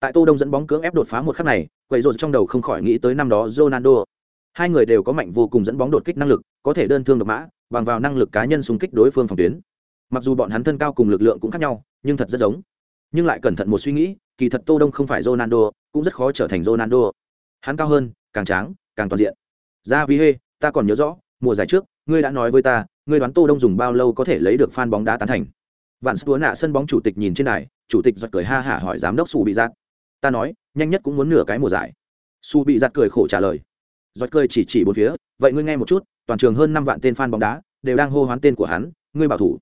Tại Tô Đông dẫn bóng cưỡng ép đột phá một khắc này, quậy rồi trong đầu không khỏi nghĩ tới năm đó Ronaldo. Hai người đều có mạnh vô cùng dẫn bóng đột kích năng lực, có thể đơn thương độc mã, bằng vào năng lực cá nhân xung kích đối phương phòng tuyến. Mặc dù bọn hắn thân cao cùng lực lượng cũng khác nhau nhưng thật rất giống. Nhưng lại cẩn thận một suy nghĩ kỳ thật tô đông không phải ronaldo cũng rất khó trở thành ronaldo. Hắn cao hơn càng tráng càng toàn diện. Ra vì hê ta còn nhớ rõ mùa giải trước ngươi đã nói với ta ngươi đoán tô đông dùng bao lâu có thể lấy được fan bóng đá tán thành. Vạn túa nạ sân bóng chủ tịch nhìn trên này chủ tịch giật cười ha hả hỏi giám đốc su bị giặt. Ta nói, nhanh nhất cũng muốn nửa cái mùa giải. Su bị giặt cười khổ trả lời. Giật cười chỉ chỉ bốn phía, vậy ngươi nghe một chút, toàn trường hơn năm vạn tên fan bóng đá, đều đang hô hoán tên của hắn, ngươi bảo thủ.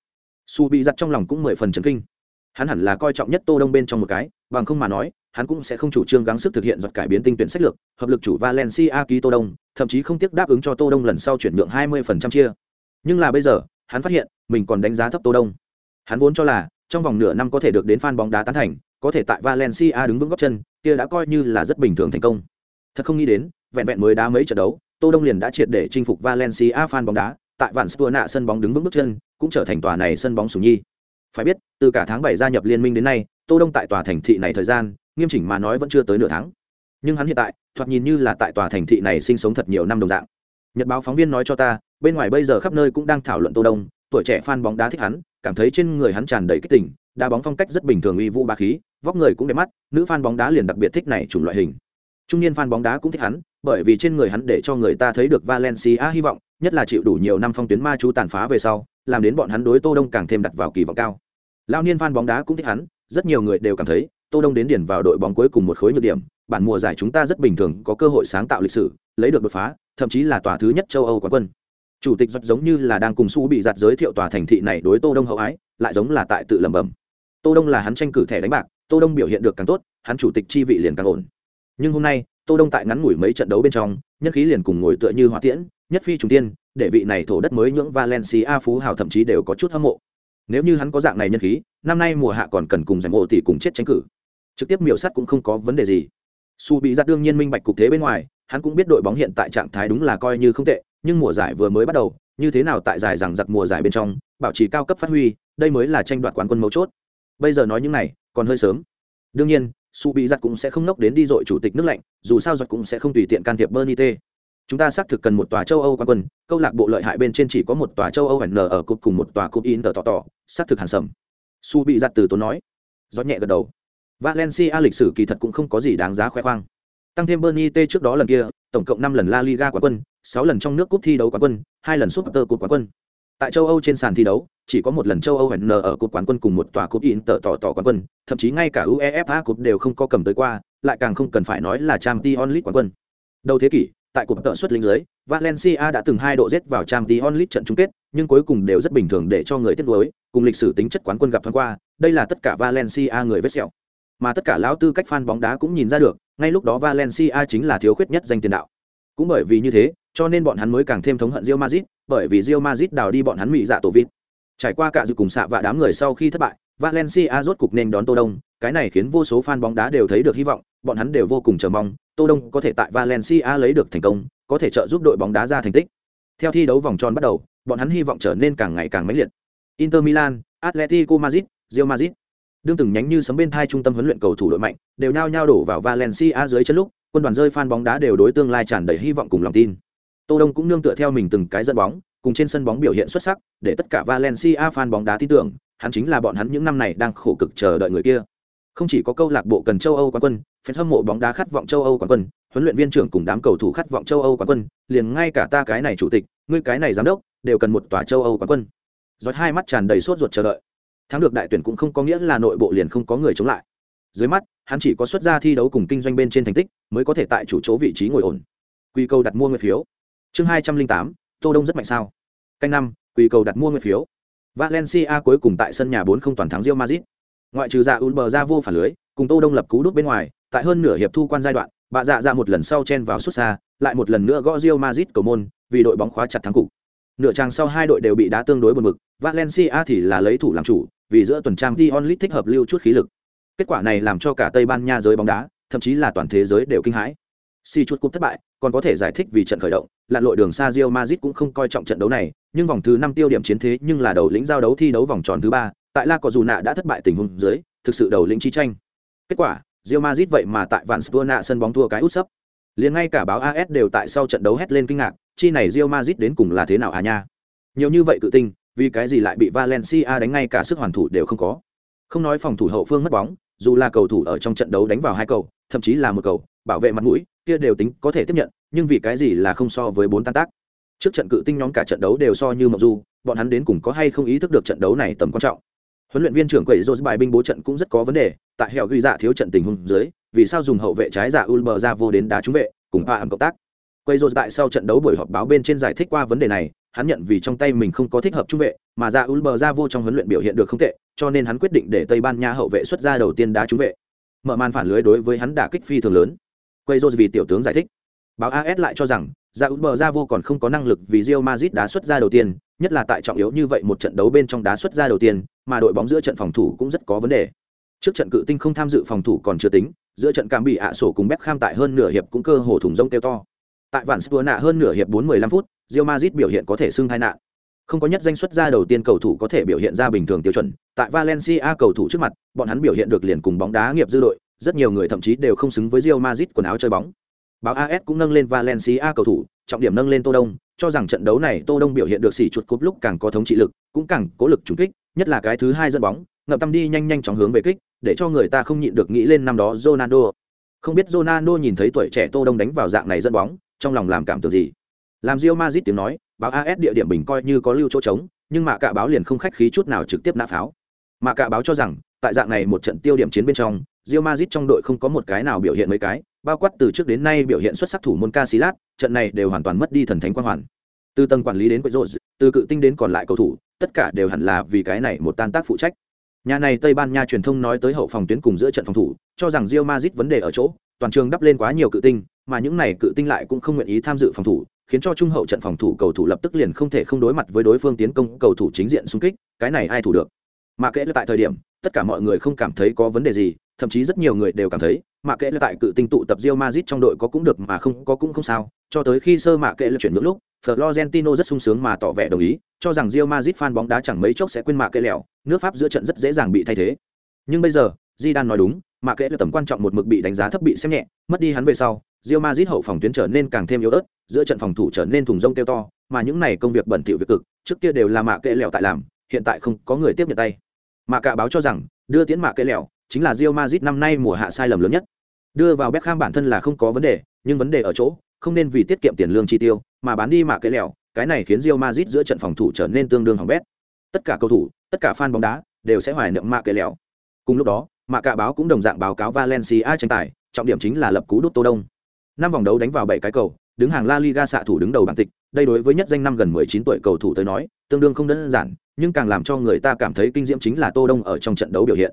Su bị giặt trong lòng cũng mười phần chấn kinh. Hắn hẳn là coi trọng nhất tô đông bên trong một cái, bằng không mà nói, hắn cũng sẽ không chủ trương gắng sức thực hiện giật cải biến tinh tuyển sách lược, hợp lực chủ valencia ký tô đông, thậm chí không tiếc đáp ứng cho tô đông lần sau chuyển nhượng hai mươi phần trăm chia. Nhưng là bây giờ, hắn phát hiện, mình còn đánh giá thấp tô đông. Hắn vốn cho là trong vòng nửa năm có thể được đến fan bóng đá tán thành, có thể tại valencia đứng vững góc chân, kia đã coi như là rất bình thường thành công. Thật không nghĩ đến, vẹn vẹn mới đá mấy trận đấu, tô đông liền đã triệt để chinh phục valencia fan bóng đá, tại vạn spur nạ sân bóng đứng vững bước chân, cũng trở thành tòa này sân bóng sủng nhi. Phải biết, từ cả tháng bảy gia nhập liên minh đến nay, tô đông tại tòa thành thị này thời gian, nghiêm chỉnh mà nói vẫn chưa tới nửa tháng. Nhưng hắn hiện tại, thoạt nhìn như là tại tòa thành thị này sinh sống thật nhiều năm đồng dạng. Nhật báo phóng viên nói cho ta, bên ngoài bây giờ khắp nơi cũng đang thảo luận tô đông, tuổi trẻ fan bóng đá thích hắn cảm thấy trên người hắn tràn đầy kích tình, đá bóng phong cách rất bình thường uy vũ bá khí, vóc người cũng đẹp mắt, nữ fan bóng đá liền đặc biệt thích này chủng loại hình. Trung niên fan bóng đá cũng thích hắn, bởi vì trên người hắn để cho người ta thấy được valencia hy vọng, nhất là chịu đủ nhiều năm phong tuyến ma chú tàn phá về sau, làm đến bọn hắn đối tô đông càng thêm đặt vào kỳ vọng cao. Lao niên fan bóng đá cũng thích hắn, rất nhiều người đều cảm thấy, tô đông đến điển vào đội bóng cuối cùng một khối nhược điểm, bản mùa giải chúng ta rất bình thường, có cơ hội sáng tạo lịch sử, lấy được đột phá, thậm chí là tòa thứ nhất châu âu quán quân chủ tịch giật giống như là đang cùng su bị giặt giới thiệu tòa thành thị này đối tô đông hậu ái, lại giống là tại tự lẩm bẩm. Tô đông là hắn tranh cử thẻ đánh bạc, tô đông biểu hiện được càng tốt, hắn chủ tịch chi vị liền càng ổn. Nhưng hôm nay, tô đông tại ngắn ngủi mấy trận đấu bên trong nhất khí liền cùng ngồi tựa như hỏa tiễn, nhất phi trùng tiên, để vị này thổ đất mới nhưỡng valencia phú hào thậm chí đều có chút hâm mộ. Nếu như hắn có dạng này nhân khí, năm nay mùa hạ còn cần cùng giành mộ thì cùng chết tranh cử. Trực tiếp miểu sắt cũng không có vấn đề gì. Su bị giặt đương nhiên minh bạch cục thế bên ngoài, hắn cũng biết đội bóng hiện tại trạng thái đúng là coi như không tệ nhưng mùa giải vừa mới bắt đầu, như thế nào tại giải rằng giặc mùa giải bên trong, bảo trì cao cấp phát huy, đây mới là tranh đoạt quán quân mấu chốt. Bây giờ nói những này, còn hơi sớm. Đương nhiên, su bị giặt cũng sẽ không nốc đến đi dội chủ tịch nước lạnh, dù sao giặt cũng sẽ không tùy tiện can thiệp bernite chúng ta xác thực cần một tòa châu âu quan quân, câu lạc bộ lợi hại bên trên chỉ có một tòa châu âu hẳn nở ở cúp cùng một tòa cúp in tờ tỏ tỏ xác thực hàn sầm. Su bị giặt từ tốn nói. Gió nhẹ gật đầu. Valencia lịch sử kỳ thật cũng không có gì đáng giá khoe khoang. Tăng thêm bernie t trước đó lần kia, tổng cộng năm lần la liga quán quân sáu lần trong nước cúp thi đấu quán quân, hai lần super cúp quán quân. Tại châu âu trên sàn thi đấu, chỉ có một lần châu âu hẹn n ở cúp quán quân cùng một tòa cúp in tờ tỏ tỏ quán quân, thậm chí ngay cả uefa cúp đều không có cầm tới qua, lại càng không cần phải nói là trang t onlit quán quân. Đầu thế kỷ, tại cúp tợ xuất lính dưới, valencia đã từng hai độ rết vào trang t onlit trận chung kết, nhưng cuối cùng đều rất bình thường để cho người tiếc nuối, cùng lịch sử tính chất quán quân gặp thoáng qua, đây là tất cả valencia người vết sẹo. Mà tất cả lão tư cách fan bóng đá cũng nhìn ra được, ngay lúc đó valencia chính là thiếu khuyết nhất danh tiền đạo. Cũng bởi vì như thế cho nên bọn hắn mới càng thêm thống hận Real Madrid, bởi vì Real Madrid đào đi bọn hắn mỹ dạ tổ vịt. Trải qua cả dự cùng xạ và đám người sau khi thất bại, Valencia rốt cục nên đón Tô Đông, cái này khiến vô số fan bóng đá đều thấy được hy vọng, bọn hắn đều vô cùng chờ mong, Tô Đông có thể tại Valencia lấy được thành công, có thể trợ giúp đội bóng đá ra thành tích. Theo thi đấu vòng tròn bắt đầu, bọn hắn hy vọng trở nên càng ngày càng mãnh liệt. Inter Milan, Atletico Madrid, Real Madrid. Đương từng nhánh như sấm bên thai trung tâm huấn luyện cầu thủ đội mạnh, đều nhao nhao đổ vào Valencia dưới chân lúc, quân đoàn rơi fan bóng đá đều đối tương lai tràn đầy hy vọng cùng lòng tin. Tô Đông cũng nương tựa theo mình từng cái dẫn bóng, cùng trên sân bóng biểu hiện xuất sắc, để tất cả Valencia fan bóng đá tin tưởng, hắn chính là bọn hắn những năm này đang khổ cực chờ đợi người kia. Không chỉ có câu lạc bộ cần châu Âu quán quân, fan hâm mộ bóng đá khát vọng châu Âu quán quân, huấn luyện viên trưởng cùng đám cầu thủ khát vọng châu Âu quán quân, liền ngay cả ta cái này chủ tịch, ngươi cái này giám đốc, đều cần một tòa châu Âu quán quân. Giọt hai mắt tràn đầy sốt ruột chờ đợi. Thắng được đại tuyển cũng không có nghĩa là nội bộ liền không có người chống lại. Dưới mắt, hắn chỉ có xuất ra thi đấu cùng kinh doanh bên trên thành tích, mới có thể tại chủ chỗ vị trí ngồi ổn. Quy câu đặt mua người phiếu. Chương hai trăm linh tám, Tô Đông rất mạnh sao? Canh năm, quy cầu đặt mua người phiếu. Valencia cuối cùng tại sân nhà bốn không toàn thắng Real Madrid. Ngoại trừ dạ Ulber ra vô phản lưới, cùng Tô Đông lập cú đút bên ngoài, tại hơn nửa hiệp thu quan giai đoạn, bà dạ ra một lần sau chen vào xuất xa, lại một lần nữa gõ Real Madrid cầu môn, vì đội bóng khóa chặt thắng cục. Nửa trang sau hai đội đều bị đá tương đối buồn bực, Valencia thì là lấy thủ làm chủ, vì giữa tuần trang Dion Lit thích hợp lưu chút khí lực. Kết quả này làm cho cả Tây Ban Nha giới bóng đá, thậm chí là toàn thế giới đều kinh hãi. Si chút cúp thất bại, còn có thể giải thích vì trận khởi động, lặn lội đường xa Real Madrid cũng không coi trọng trận đấu này, nhưng vòng thứ năm tiêu điểm chiến thế nhưng là đầu lĩnh giao đấu thi đấu vòng tròn thứ ba, tại La Cọ Dù Nạ đã thất bại tình huống dưới, thực sự đầu lĩnh chi tranh. Kết quả, Real Madrid vậy mà tại Vạn Spurna sân bóng thua cái út sấp. Liền ngay cả báo AS đều tại sau trận đấu hét lên kinh ngạc, chi này Real Madrid đến cùng là thế nào à nha. Nhiều như vậy tự tin, vì cái gì lại bị Valencia đánh ngay cả sức hoàn thủ đều không có. Không nói phòng thủ hậu phương mất bóng, dù là cầu thủ ở trong trận đấu đánh vào hai cầu, thậm chí là một cầu, bảo vệ mặt mũi, kia đều tính có thể tiếp nhận, nhưng vì cái gì là không so với bốn tan tác. Trước trận cự tinh nhóm cả trận đấu đều so như mộng du, bọn hắn đến cùng có hay không ý thức được trận đấu này tầm quan trọng. Huấn luyện viên trưởng quầy Rose bài binh bố trận cũng rất có vấn đề, tại hẻo ghi dạ thiếu trận tình huống dưới, vì sao dùng hậu vệ trái giả Ulber ra vô đến đá trúng vệ, cùng pa ẩm cộng tác. quầy Rose tại sau trận đấu buổi họp báo bên trên giải thích qua vấn đề này, hắn nhận vì trong tay mình không có thích hợp trung vệ, mà ra Ulber ra vô trong huấn luyện biểu hiện được không tệ, cho nên hắn quyết định để Tây Ban Nha hậu vệ xuất ra đầu tiên đá trúng vệ. Mở màn phản lưới đối với hắn đả kích phi thường lớn. Quay rô vì tiểu tướng giải thích. Báo AS lại cho rằng, Ra Ulber ra vô còn không có năng lực vì Real Madrid đá xuất ra đầu tiên, nhất là tại trọng yếu như vậy một trận đấu bên trong đá xuất ra đầu tiên, mà đội bóng giữa trận phòng thủ cũng rất có vấn đề. Trước trận cự tinh không tham dự phòng thủ còn chưa tính, giữa trận cảm bị ạ sổ cùng Beckham tại hơn nửa hiệp cũng cơ hồ thủng rông kêu to. Tại vạn Spurna hơn nửa hiệp 4-15 phút, Real Madrid biểu hiện có thể xưng hai nạn. Không có nhất danh xuất ra đầu tiên cầu thủ có thể biểu hiện ra bình thường tiêu chuẩn, tại Valencia cầu thủ trước mặt, bọn hắn biểu hiện được liền cùng bóng đá nghiệp dư đội, rất nhiều người thậm chí đều không xứng với Real Madrid quần áo chơi bóng. Báo AS cũng nâng lên Valencia cầu thủ, trọng điểm nâng lên Tô Đông, cho rằng trận đấu này Tô Đông biểu hiện được sỉ chuột cúp lúc càng có thống trị lực, cũng càng cố lực trùng kích, nhất là cái thứ hai dẫn bóng, ngậm tâm đi nhanh nhanh chóng hướng về kích, để cho người ta không nhịn được nghĩ lên năm đó Ronaldo. Không biết Ronaldo nhìn thấy tuổi trẻ Tô Đông đánh vào dạng này dẫn bóng, trong lòng làm cảm tưởng gì. Làm Real Madrid tiếng nói, báo AS địa điểm bình coi như có lưu chỗ trống, nhưng mà cả báo liền không khách khí chút nào trực tiếp nã pháo. Mà cả báo cho rằng, tại dạng này một trận tiêu điểm chiến bên trong, Real Madrid trong đội không có một cái nào biểu hiện mấy cái, bao quát từ trước đến nay biểu hiện xuất sắc thủ môn Casillas, trận này đều hoàn toàn mất đi thần thánh quang hoàn. Từ tầng quản lý đến quậy rộn, từ cự tinh đến còn lại cầu thủ, tất cả đều hẳn là vì cái này một tan tác phụ trách. Nhà này Tây Ban Nha truyền thông nói tới hậu phòng tuyến cùng giữa trận phòng thủ, cho rằng Real Madrid vấn đề ở chỗ, toàn trường đắp lên quá nhiều cự tinh, mà những này cự tinh lại cũng không nguyện ý tham dự phòng thủ, khiến cho trung hậu trận phòng thủ cầu thủ lập tức liền không thể không đối mặt với đối phương tiến công cầu thủ chính diện xung kích, cái này ai thủ được. Mà kể là tại thời điểm, tất cả mọi người không cảm thấy có vấn đề gì, thậm chí rất nhiều người đều cảm thấy, mà kệ là tại cự tinh tụ tập Real Madrid trong đội có cũng được mà không có cũng không sao, cho tới khi sơ mạ kệ là chuyển ngưỡng lúc, Florentino rất sung sướng mà tỏ vẻ đồng ý, cho rằng Real Madrid fan bóng đá chẳng mấy chốc sẽ quên mạ kệ lẹo, nước Pháp giữa trận rất dễ dàng bị thay thế. Nhưng bây giờ, Zidane nói đúng, mạ kệ là tầm quan trọng một mực bị đánh giá thấp bị xem nhẹ, mất đi hắn về sau, Real Madrid hậu phòng tuyến trở nên càng thêm yếu ớt, giữa trận phòng thủ trở nên thùng rông tiêu to, mà những này công việc bẩn thỉu việc cực, trước kia đều là mạ kệ lẹo tại làm, hiện tại không có người tiếp nhận tay. Mạ cả báo cho rằng, đưa tiến mạ kệ lẹo chính là Real Madrid năm nay mùa hạ sai lầm lớn nhất. Đưa vào Beckham bản thân là không có vấn đề, nhưng vấn đề ở chỗ, không nên vì tiết kiệm tiền lương chi tiêu, mà bán đi mạ cái lẹo, cái này khiến Real Madrid giữa trận phòng thủ trở nên tương đương hỏng bét. Tất cả cầu thủ, tất cả fan bóng đá đều sẽ hoài niệm mạ cái lẹo. Cùng lúc đó, mạ cả báo cũng đồng dạng báo cáo Valencia tranh tài, trọng điểm chính là lập cú đút Tô Đông. Năm vòng đấu đánh vào bảy cái cầu, đứng hàng La Liga xạ thủ đứng đầu bảng tịch, đây đối với nhất danh năm gần 19 tuổi cầu thủ tới nói, tương đương không đơn giản, nhưng càng làm cho người ta cảm thấy kinh diễm chính là Tô Đông ở trong trận đấu biểu hiện.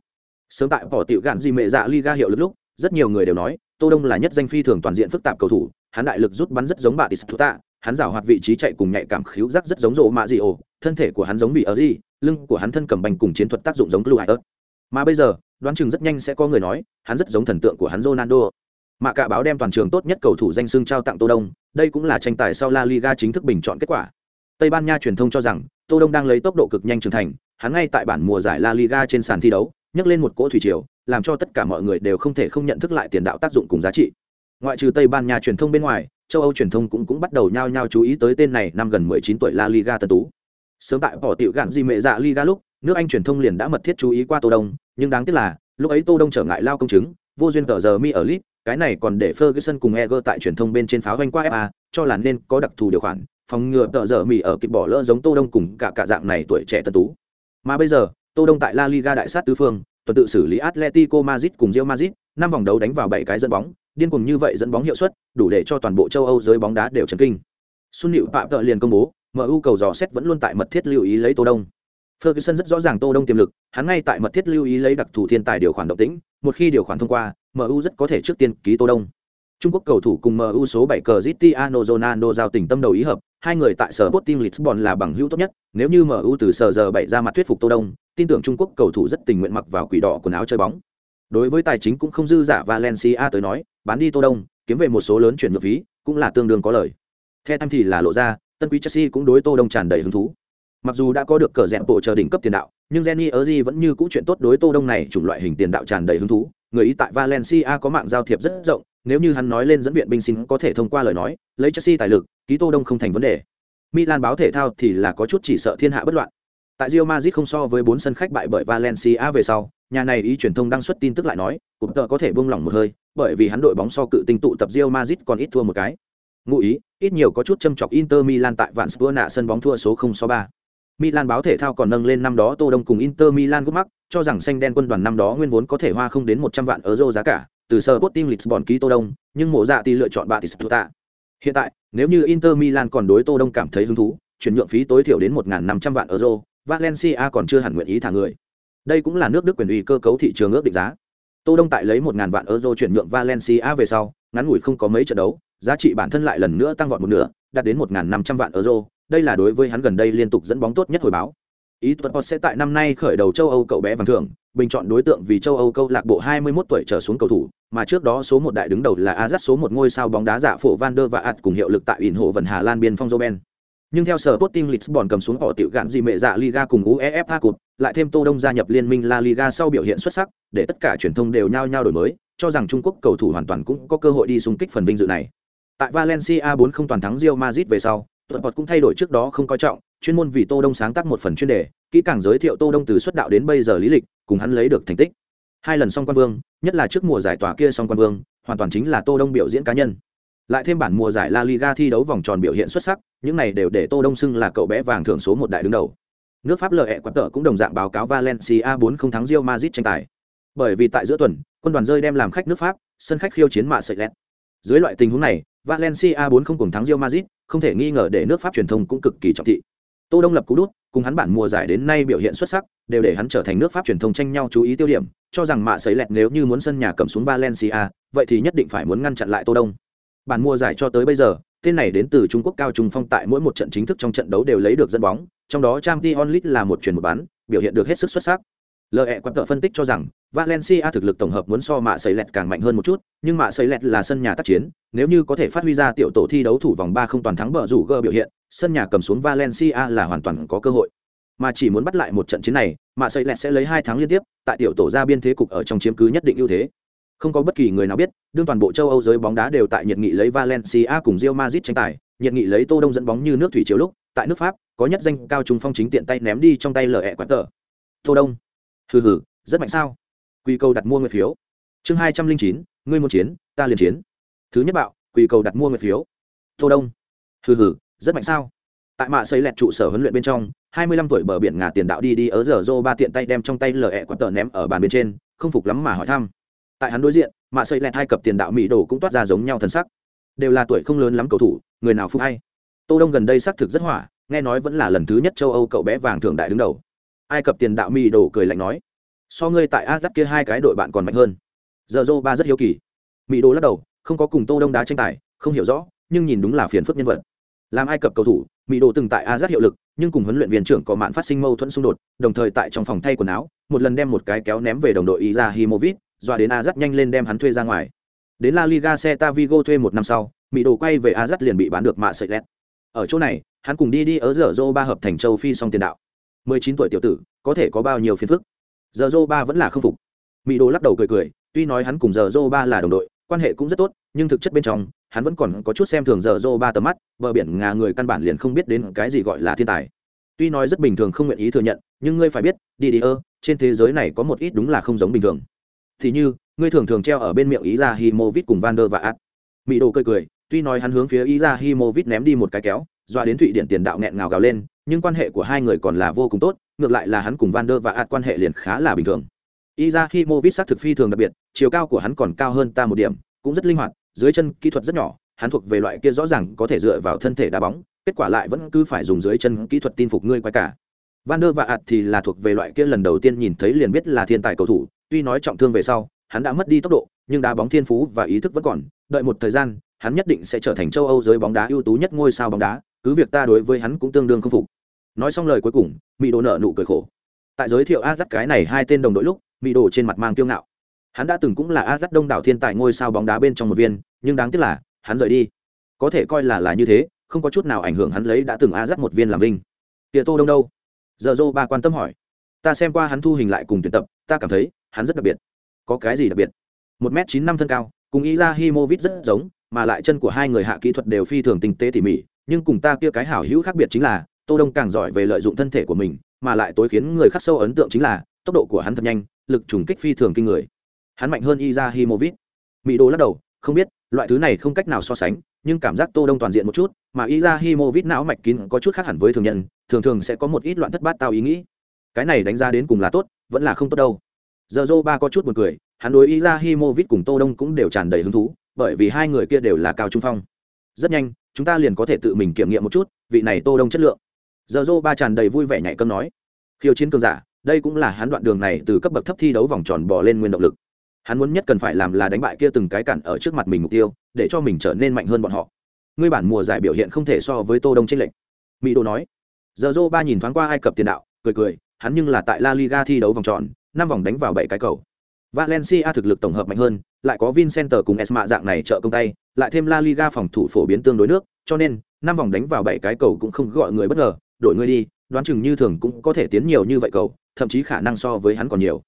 Sớm tại bỏ tiểu gạn gì mẹ dạ Liga hiệu lực lúc, rất nhiều người đều nói, Tô Đông là nhất danh phi thường toàn diện phức tạp cầu thủ, hắn đại lực rút bắn rất giống Batistuta, hắn giảo hoạt vị trí chạy cùng nhạy cảm khiếu giác rất giống rộ mạ gì ổ, thân thể của hắn giống bị ở gì, lưng của hắn thân cầm bành cùng chiến thuật tác dụng giống Blue ớt Mà bây giờ, đoán chừng rất nhanh sẽ có người nói, hắn rất giống thần tượng của hắn Ronaldo. mà cả báo đem toàn trường tốt nhất cầu thủ danh xưng trao tặng Tô Đông, đây cũng là tranh tài sau La Liga chính thức bình chọn kết quả. Tây Ban Nha truyền thông cho rằng, Tô Đông đang lấy tốc độ cực nhanh trưởng thành, hắn ngay tại bản mùa giải La Liga trên sàn thi đấu, nhấc lên một cỗ thủy triều, làm cho tất cả mọi người đều không thể không nhận thức lại tiền đạo tác dụng cùng giá trị. Ngoại trừ Tây Ban Nha truyền thông bên ngoài, châu Âu truyền thông cũng cũng bắt đầu nhao nhao chú ý tới tên này năm gần 19 tuổi La Liga tân tú. Sớm tại bỏ tiểu gạn gì mẹ dạ Liga lúc, nước Anh truyền thông liền đã mật thiết chú ý qua Tô Đông, nhưng đáng tiếc là, lúc ấy Tô Đông trở ngại lao công chứng, vô duyên tờ giờ mi ở lit, cái này còn để Ferguson cùng Eger tại truyền thông bên trên pháo hoành qua FA, cho là nên có đặc thù điều khoản, phòng ngừa tờ giờ mi ở kịp bỏ lỡ giống Tô Đông cùng cả cả dạng này tuổi trẻ tân tú. Mà bây giờ, Tô Đông tại La Liga đại sát tứ phương, tuần tự xử lý Atletico Madrid cùng Real Madrid, năm vòng đấu đánh vào bảy cái dẫn bóng, điên cuồng như vậy dẫn bóng hiệu suất, đủ để cho toàn bộ châu Âu giới bóng đá đều chấn kinh. Xuân Liễu Phạm Tợ liền công bố, MU cầu dò xét vẫn luôn tại mật thiết lưu ý lấy Tô Đông. Ferguson rất rõ ràng Tô Đông tiềm lực, hắn ngay tại mật thiết lưu ý lấy đặc thù thiên tài điều khoản động tĩnh, một khi điều khoản thông qua, MU rất có thể trước tiên ký Tô Đông. Trung Quốc cầu thủ cùng MU số 7 Cristiano Ronaldo giao tình tâm đầu ý hợp, hai người tại sở Sporting Lisbon là bằng hữu tốt nhất, nếu như MU từ sở giờ 7 ra mặt thuyết phục Tô Đông, tin tưởng Trung Quốc cầu thủ rất tình nguyện mặc vào quỷ đỏ quần áo chơi bóng. Đối với tài chính cũng không dư giả Valencia tới nói, bán đi Tô Đông, kiếm về một số lớn chuyển nhượng phí, cũng là tương đương có lời. Theo em thì là lộ ra, tân quý Chelsea cũng đối Tô Đông tràn đầy hứng thú. Mặc dù đã có được cờ rẹp bộ chờ đỉnh cấp tiền đạo, nhưng Jenny Erzi vẫn như cũ chuyện tốt đối Tô Đông này chủng loại hình tiền đạo tràn đầy hứng thú. Người ý tại Valencia có mạng giao thiệp rất rộng, nếu như hắn nói lên dẫn viện binh sinh có thể thông qua lời nói, lấy Chelsea tài lực, ký Tô Đông không thành vấn đề. Milan báo thể thao thì là có chút chỉ sợ thiên hạ bất loạn. Tại Real Madrid không so với bốn sân khách bại bởi Valencia về sau, nhà này ý truyền thông đăng xuất tin tức lại nói, cụm tờ có thể buông lỏng một hơi, bởi vì hắn đội bóng so cự tinh tụ tập Real Madrid còn ít thua một cái. Ngụ ý, ít nhiều có chút châm chọc Inter Milan tại Vạn nạ sân bóng thua số 0 so 3. Milan báo thể thao còn nâng lên năm đó Tô Đông cùng Inter Milan gút mắc, cho rằng xanh đen quân đoàn năm đó nguyên vốn có thể hoa không đến 100 vạn euro giá cả, từ Sporting Lisbon ký Tô Đông, nhưng mộ dạ thì lựa chọn Batistuta. Hiện tại, nếu như Inter Milan còn đối Tô Đông cảm thấy hứng thú, chuyển nhượng phí tối thiểu đến 1.500 vạn euro, Valencia còn chưa hẳn nguyện ý thả người. Đây cũng là nước Đức quyền uy cơ cấu thị trường ước định giá. Tô Đông tại lấy 1000 vạn euro chuyển nhượng Valencia về sau, ngắn ngủi không có mấy trận đấu, giá trị bản thân lại lần nữa tăng vọt một nửa, đạt đến 1.500 vạn euro. Đây là đối với hắn gần đây liên tục dẫn bóng tốt nhất hồi báo. Ý tuật sẽ tại năm nay khởi đầu châu Âu cậu bé vàng thưởng, bình chọn đối tượng vì châu Âu câu lạc bộ 21 tuổi trở xuống cầu thủ, mà trước đó số một đại đứng đầu là Ajax số một ngôi sao bóng đá giả phổ Van der và Ạt cùng hiệu lực tại ỉn hộ vận Hà Lan biên phong Roben. Nhưng theo sở Sporting Lisbon cầm xuống họ tiểu gạn gì mẹ dạ Liga cùng UEFA Cup, lại thêm Tô Đông gia nhập liên minh La Liga sau biểu hiện xuất sắc, để tất cả truyền thông đều nhao nhao đổi mới, cho rằng Trung Quốc cầu thủ hoàn toàn cũng có cơ hội đi xung kích phần vinh dự này. Tại Valencia 4 không toàn thắng Real Madrid về sau, tuột bọt cũng thay đổi trước đó không coi trọng, chuyên môn vì Tô Đông sáng tác một phần chuyên đề, kỹ càng giới thiệu Tô Đông từ xuất đạo đến bây giờ lý lịch, cùng hắn lấy được thành tích. Hai lần song quan vương, nhất là trước mùa giải tòa kia song quan vương, hoàn toàn chính là Tô Đông biểu diễn cá nhân. Lại thêm bản mùa giải La Liga thi đấu vòng tròn biểu hiện xuất sắc, những này đều để Tô Đông xưng là cậu bé vàng thưởng số một đại đứng đầu. Nước Pháp lợi hẹ quạt tợ cũng đồng dạng báo cáo Valencia 4 không thắng Real Madrid tranh tài. Bởi vì tại giữa tuần, quân đoàn rơi đem làm khách nước Pháp, sân khách khiêu chiến mạ sợi lẹt. Dưới loại tình huống này, Valencia 4 không cùng thắng Real Madrid, không thể nghi ngờ để nước Pháp truyền thông cũng cực kỳ trọng thị. Tô Đông lập cú đút, cùng hắn bản mùa giải đến nay biểu hiện xuất sắc, đều để hắn trở thành nước Pháp truyền thông tranh nhau chú ý tiêu điểm, cho rằng mạ sấy lẹt nếu như muốn sân nhà cầm xuống Valencia, vậy thì nhất định phải muốn ngăn chặn lại Tô Đông. Bản mùa giải cho tới bây giờ, tên này đến từ Trung Quốc cao trung phong tại mỗi một trận chính thức trong trận đấu đều lấy được dẫn bóng, trong đó Champions League là một truyền một bán, biểu hiện được hết sức xuất sắc. Lợi quan tợ phân tích cho rằng, Valencia thực lực tổng hợp muốn so mạ sấy lẹt càng mạnh hơn một chút, nhưng mạ sấy lẹt là sân nhà tác chiến, nếu như có thể phát huy ra tiểu tổ thi đấu thủ vòng ba không toàn thắng bờ rủ gơ biểu hiện, sân nhà cầm xuống Valencia là hoàn toàn có cơ hội. Mà chỉ muốn bắt lại một trận chiến này, mạ sấy lẹt sẽ lấy hai thắng liên tiếp, tại tiểu tổ ra biên thế cục ở trong chiếm cứ nhất định ưu thế. Không có bất kỳ người nào biết, đương toàn bộ châu Âu giới bóng đá đều tại nhiệt nghị lấy Valencia cùng Real Madrid tranh tài, nhiệt nghị lấy Tô Đông dẫn bóng như nước thủy chiều lúc, tại nước Pháp, có nhất danh cao trung phong chính tiện tay ném đi trong tay Lợi ẹ quạt tờ. Tô Đông hừ hừ, rất mạnh sao? Quy cầu đặt mua người phiếu. Chương hai trăm linh chín, ngươi muốn chiến, ta liền chiến. Thứ nhất bạo quy cầu đặt mua người phiếu. Tô đông. Hừ hừ, rất mạnh sao? Tại mạ xây lẹt trụ sở huấn luyện bên trong, hai mươi lăm tuổi bờ biển ngà tiền đạo đi đi ở giờ rô ba tiện tay đem trong tay lờ ẹ quạt tờ ném ở bàn bên trên, không phục lắm mà hỏi thăm. Tại hắn đối diện, mạ xây lẹt hai cặp tiền đạo mỹ đồ cũng toát ra giống nhau thân sắc. Đều là tuổi không lớn lắm cầu thủ, người nào phục hay? Tô đông gần đây xác thực rất hỏa, nghe nói vẫn là lần thứ nhất châu âu cậu bé vàng thượng đại đứng đầu ai cập tiền đạo mỹ đồ cười lạnh nói so ngươi tại a dắt kia hai cái đội bạn còn mạnh hơn. Giờ dô ba rất hiếu kỳ. Mỹ đồ lắc đầu không có cùng tô đông đá tranh tài không hiểu rõ nhưng nhìn đúng là phiền phức nhân vật. Làm ai cập cầu thủ mỹ đồ từng tại a dắt hiệu lực nhưng cùng huấn luyện viên trưởng có mạn phát sinh mâu thuẫn xung đột đồng thời tại trong phòng thay quần áo một lần đem một cái kéo ném về đồng đội Iza Himovic, dọa đến a dắt nhanh lên đem hắn thuê ra ngoài. Đến la liga Celta Vigo thuê một năm sau mỹ đồ quay về a dắt liền bị bán được mạ sợi lét ở chỗ này hắn cùng đi đi ở giờ dô ba hợp thành châu phi song tiền đạo. 19 tuổi tiểu tử, có thể có bao nhiêu phiền phức? Giờ Zô ba vẫn là không phục. Mỹ đồ lắc đầu cười cười, tuy nói hắn cùng giờ Zô ba là đồng đội, quan hệ cũng rất tốt, nhưng thực chất bên trong, hắn vẫn còn có chút xem thường giờ dô ba tầm mắt, bờ biển ngà người căn bản liền không biết đến cái gì gọi là thiên tài. Tuy nói rất bình thường không nguyện ý thừa nhận, nhưng ngươi phải biết, đi đi ơ, trên thế giới này có một ít đúng là không giống bình thường. Thì như, ngươi thường thường treo ở bên miệng ý ra himovit cùng van der và át mỹ đồ cười cười, tuy nói hắn hướng phía ý ra himovit ném đi một cái kéo, dọa đến thụy điện tiền đạo nghẹn ngào gào lên nhưng quan hệ của hai người còn là vô cùng tốt, ngược lại là hắn cùng van der và ạt quan hệ liền khá là bình thường. Ý ra xác thực phi thường đặc biệt, chiều cao của hắn còn cao hơn ta một điểm, cũng rất linh hoạt, dưới chân kỹ thuật rất nhỏ, hắn thuộc về loại kia rõ ràng có thể dựa vào thân thể đá bóng, kết quả lại vẫn cứ phải dùng dưới chân kỹ thuật tin phục ngươi quay cả. Van der và ạt thì là thuộc về loại kia lần đầu tiên nhìn thấy liền biết là thiên tài cầu thủ, tuy nói trọng thương về sau, hắn đã mất đi tốc độ, nhưng đá bóng thiên phú và ý thức vẫn còn, đợi một thời gian, hắn nhất định sẽ trở thành châu âu giới bóng đá ưu tú nhất ngôi sao bóng đá cứ việc ta đối với hắn cũng tương đương không phục. Nói xong lời cuối cùng mỹ đồ nợ nụ cười khổ. Tại giới thiệu a dắt cái này hai tên đồng đội lúc mỹ đồ trên mặt mang kiêu ngạo. Hắn đã từng cũng là a dắt đông đảo thiên tài ngôi sao bóng đá bên trong một viên, nhưng đáng tiếc là, hắn rời đi. Có thể coi là là như thế, không có chút nào ảnh hưởng hắn lấy đã từng a dắt một viên làm vinh. Tia tô đông đâu? Giờ dô ba quan tâm hỏi. Ta xem qua hắn thu hình lại cùng tuyển tập, ta cảm thấy, hắn rất đặc biệt. Có cái gì đặc biệt? Một m chín năm thân cao, cùng ý ra himovit rất giống, mà lại chân của hai người hạ kỹ thuật đều phi thường tinh tế tỉ mỉ nhưng cùng ta kia cái hảo hữu khác biệt chính là tô đông càng giỏi về lợi dụng thân thể của mình mà lại tối khiến người khác sâu ấn tượng chính là tốc độ của hắn thật nhanh lực trùng kích phi thường kinh người hắn mạnh hơn Iza Himovic. Mỹ Đô lắc đầu, không biết, loại thứ này không cách nào so sánh, nhưng cảm giác Tô Đông toàn diện một chút, mà Iza Himovic não mạch kín có chút khác hẳn với thường nhân, thường thường sẽ có một ít loạn thất bát tao ý nghĩ. Cái này đánh giá đến cùng là tốt, vẫn là không tốt đâu. Giờ ba có chút buồn cười, hắn đối Iza Himovic cùng Tô Đông cũng đều tràn đầy hứng thú, bởi vì hai người kia đều là cao trung phong. Rất nhanh, chúng ta liền có thể tự mình kiểm nghiệm một chút, vị này Tô Đông chất lượng. Giờ ba tràn đầy vui vẻ nhảy cơm nói, khiêu chiến cường giả, đây cũng là hắn đoạn đường này từ cấp bậc thấp thi đấu vòng tròn bò lên nguyên động lực. Hắn muốn nhất cần phải làm là đánh bại kia từng cái cản ở trước mặt mình mục tiêu để cho mình trở nên mạnh hơn bọn họ. Ngươi bản mùa giải biểu hiện không thể so với tô đông tranh lệch. Mỹ đô nói. Giờ dô ba nhìn thoáng qua ai cập tiền đạo cười cười hắn nhưng là tại la liga thi đấu vòng tròn năm vòng đánh vào bảy cái cầu valencia thực lực tổng hợp mạnh hơn lại có vincenter cùng esma dạng này trợ công tay lại thêm la liga phòng thủ phổ biến tương đối nước cho nên năm vòng đánh vào bảy cái cầu cũng không gọi người bất ngờ đổi người đi đoán chừng như thường cũng có thể tiến nhiều như vậy cầu thậm chí khả năng so với hắn còn nhiều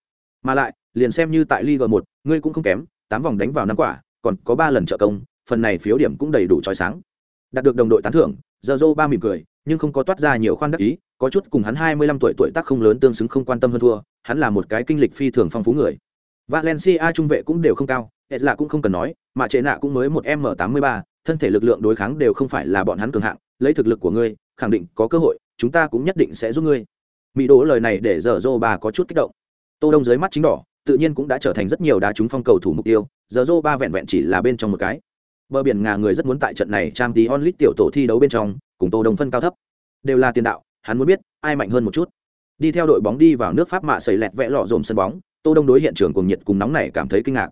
mà lại liền xem như tại Liga 1, ngươi cũng không kém, tám vòng đánh vào năm quả, còn có ba lần trợ công, phần này phiếu điểm cũng đầy đủ chói sáng. Đạt được đồng đội tán thưởng, Zoro ba mỉm cười, nhưng không có toát ra nhiều khoan đắc ý, có chút cùng hắn 25 tuổi tuổi tác không lớn tương xứng không quan tâm hơn thua, hắn là một cái kinh lịch phi thường phong phú người. Valencia trung vệ cũng đều không cao, là cũng không cần nói, mà chế nạ cũng mới một M83, thân thể lực lượng đối kháng đều không phải là bọn hắn cường hạng, lấy thực lực của ngươi, khẳng định có cơ hội, chúng ta cũng nhất định sẽ giúp ngươi. Mỹ đố lời này để giờ Dô ba có chút kích động. Tô Đông dưới mắt chính đỏ, tự nhiên cũng đã trở thành rất nhiều đá trúng phong cầu thủ mục tiêu giờ dô ba vẹn vẹn chỉ là bên trong một cái bờ biển ngà người rất muốn tại trận này trang tí onlit tiểu tổ thi đấu bên trong cùng tô đông phân cao thấp đều là tiền đạo hắn muốn biết ai mạnh hơn một chút đi theo đội bóng đi vào nước pháp mạ sẩy lẹt vẽ lọ dồn sân bóng tô đông đối hiện trường cùng nhiệt cùng nóng này cảm thấy kinh ngạc.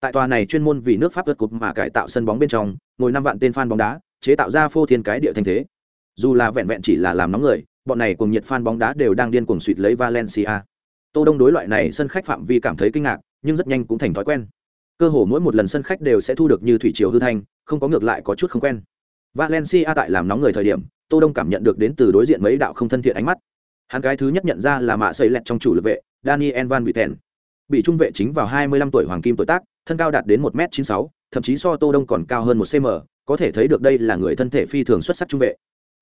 Tại tòa này chuyên môn vì nước pháp vượt cục mà cải tạo sân bóng bên trong, ngồi năm vạn tên fan bóng đá, chế tạo ra phô thiên cái địa thanh thế. Dù là vẹn vẹn chỉ là làm nóng người, bọn này cùng nhiệt fan bóng đá đều đang điên cuồng suýt lấy valencia. Tô đông đối loại này sân khách phạm vi cảm thấy kinh ngạc, nhưng rất nhanh cũng thành thói quen. Cơ hồ mỗi một lần sân khách đều sẽ thu được như thủy triều hư thanh, không có ngược lại có chút không quen. Valencia tại làm nóng người thời điểm, tô đông cảm nhận được đến từ đối diện mấy đạo không thân thiện ánh mắt. Hắn cái thứ nhất nhận ra là mạ xây lẹt trong chủ lực vệ, daniel van Buiten bị trung vệ chính vào 25 tuổi hoàng kim tuổi tác, thân cao đạt đến 1 m 96 thậm chí so tô đông còn cao hơn một cm có thể thấy được đây là người thân thể phi thường xuất sắc trung vệ.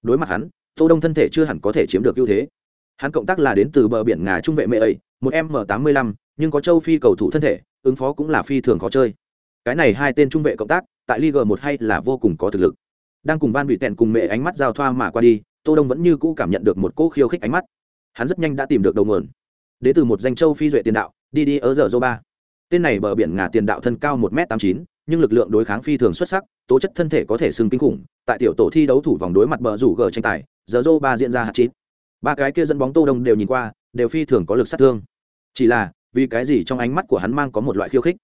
Đối mặt hắn, tô đông thân thể chưa hẳn có thể chiếm được ưu thế. Hắn cộng tác là đến từ bờ biển ngà trung vệ mê ấy một m tám mươi lăm, nhưng có châu phi cầu thủ thân thể, ứng phó cũng là phi thường khó chơi. Cái này hai tên trung vệ cộng tác, tại Liga một hay là vô cùng có thực lực. Đang cùng van bị tèn cùng mẹ ánh mắt giao thoa mà qua đi, tô đông vẫn như cũ cảm nhận được một cỗ khiêu khích ánh mắt. Hắn rất nhanh đã tìm được đầu nguồn đến từ một danh châu phi duệ tiền đạo, đi đi ở giờ dô ba. Tên này bờ biển ngà tiền đạo thân cao một m tám chín, nhưng lực lượng đối kháng phi thường xuất sắc, tố chất thân thể có thể xưng kinh khủng, tại tiểu tổ thi đấu thủ vòng đối mặt bờ rủ gờ tranh tài, giờ dô ba diễn ra hạt chín ba cái kia dẫn bóng tô đông đều nhìn qua, đều phi thường có lực sát thương. Chỉ là, vì cái gì trong ánh mắt của hắn mang có một loại khiêu khích?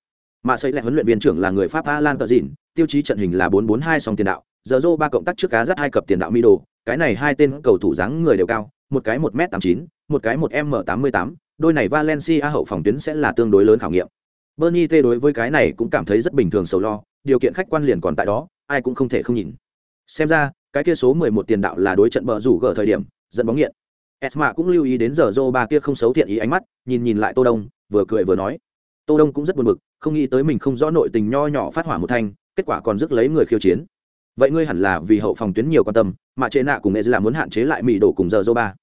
Mạ xây lại huấn luyện viên trưởng là người pháp alan tờ dìn, tiêu chí trận hình là bốn bốn hai song tiền đạo, giờ dô ba cộng tác trước cá rất hai cặp tiền đạo mi đồ cái này hai tên cầu thủ dáng người đều cao, một cái một m tám chín, một cái một m tám mươi tám đôi này valencia hậu phòng tuyến sẽ là tương đối lớn khảo nghiệm. Bernie t đối với cái này cũng cảm thấy rất bình thường sầu lo, điều kiện khách quan liền còn tại đó, ai cũng không thể không nhìn. Xem ra, cái kia số mười một tiền đạo là đối trận bờ rủ gỡ thời điểm, dẫn bóng nghiện. Esma cũng lưu ý đến giờ Zoro ba kia không xấu thiện ý ánh mắt, nhìn nhìn lại tô đông, vừa cười vừa nói. Tô đông cũng rất buồn bực, không nghĩ tới mình không rõ nội tình nho nhỏ phát hỏa một thanh, kết quả còn rước lấy người khiêu chiến. Vậy ngươi hẳn là vì hậu phòng tuyến nhiều quan tâm, mà chế nạ cùng nghệ là muốn hạn chế lại mì đổ cùng giờ Zoro ba.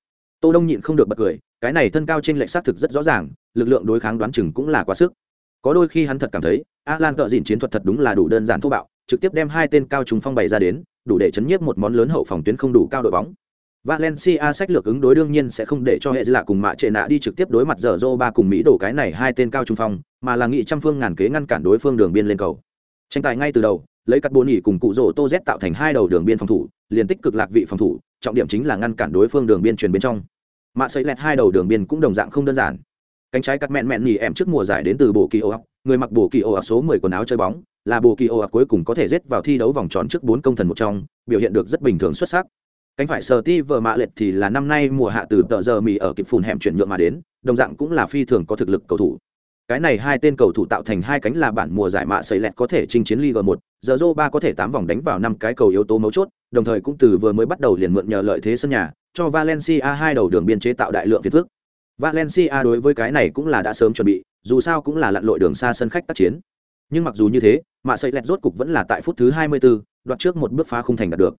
Tô đông nhịn không được bật cười cái này thân cao trên lệch xác thực rất rõ ràng lực lượng đối kháng đoán chừng cũng là quá sức có đôi khi hắn thật cảm thấy alan cờ dìn chiến thuật thật đúng là đủ đơn giản thô bạo trực tiếp đem hai tên cao trùng phong bày ra đến đủ để chấn nhiếp một món lớn hậu phòng tuyến không đủ cao đội bóng Valencia sách lược ứng đối đương nhiên sẽ không để cho hệ lạ cùng mạ trệ nạ đi trực tiếp đối mặt giờ dô ba cùng Mỹ đổ cái này hai tên cao trung phong, mà là nghị trăm phương ngàn kế ngăn cản đối phương đường biên lên cầu. Tranh tài ngay từ đầu, lấy cắt bốn nhỉ cùng cụ rổ Tô Z tạo thành hai đầu đường biên phòng thủ, liền tích cực lạc vị phòng thủ, trọng điểm chính là ngăn cản đối phương đường biên truyền bên trong. Mạ sấy lẹt hai đầu đường biên cũng đồng dạng không đơn giản. Cánh trái cắt mẹn mẹn nhì em trước mùa giải đến từ bộ kỳ ô người mặc bộ kỳ ô số 10 quần áo chơi bóng, là bộ kỳ ô cuối cùng có thể rết vào thi đấu vòng tròn trước bốn công thần một trong, biểu hiện được rất bình thường xuất sắc. Cánh phải sờ ti vợ mạ lệch thì là năm nay mùa hạ từ tờ giờ mì ở kịp phùn hẻm chuyển nhượng mà đến đồng dạng cũng là phi thường có thực lực cầu thủ. Cái này hai tên cầu thủ tạo thành hai cánh là bản mùa giải mạ xây lẹt có thể chinh chiến Liga một giờ Zoro ba có thể tám vòng đánh vào năm cái cầu yếu tố mấu chốt, đồng thời cũng từ vừa mới bắt đầu liền mượn nhờ lợi thế sân nhà, cho Valencia hai đầu đường biên chế tạo đại lượng phiền phức. Valencia đối với cái này cũng là đã sớm chuẩn bị, dù sao cũng là lặn lội đường xa sân khách tác chiến. Nhưng mặc dù như thế, mạ sợi lẹt rốt cục vẫn là tại phút thứ 24, đoạt trước một bước phá không thành đạt được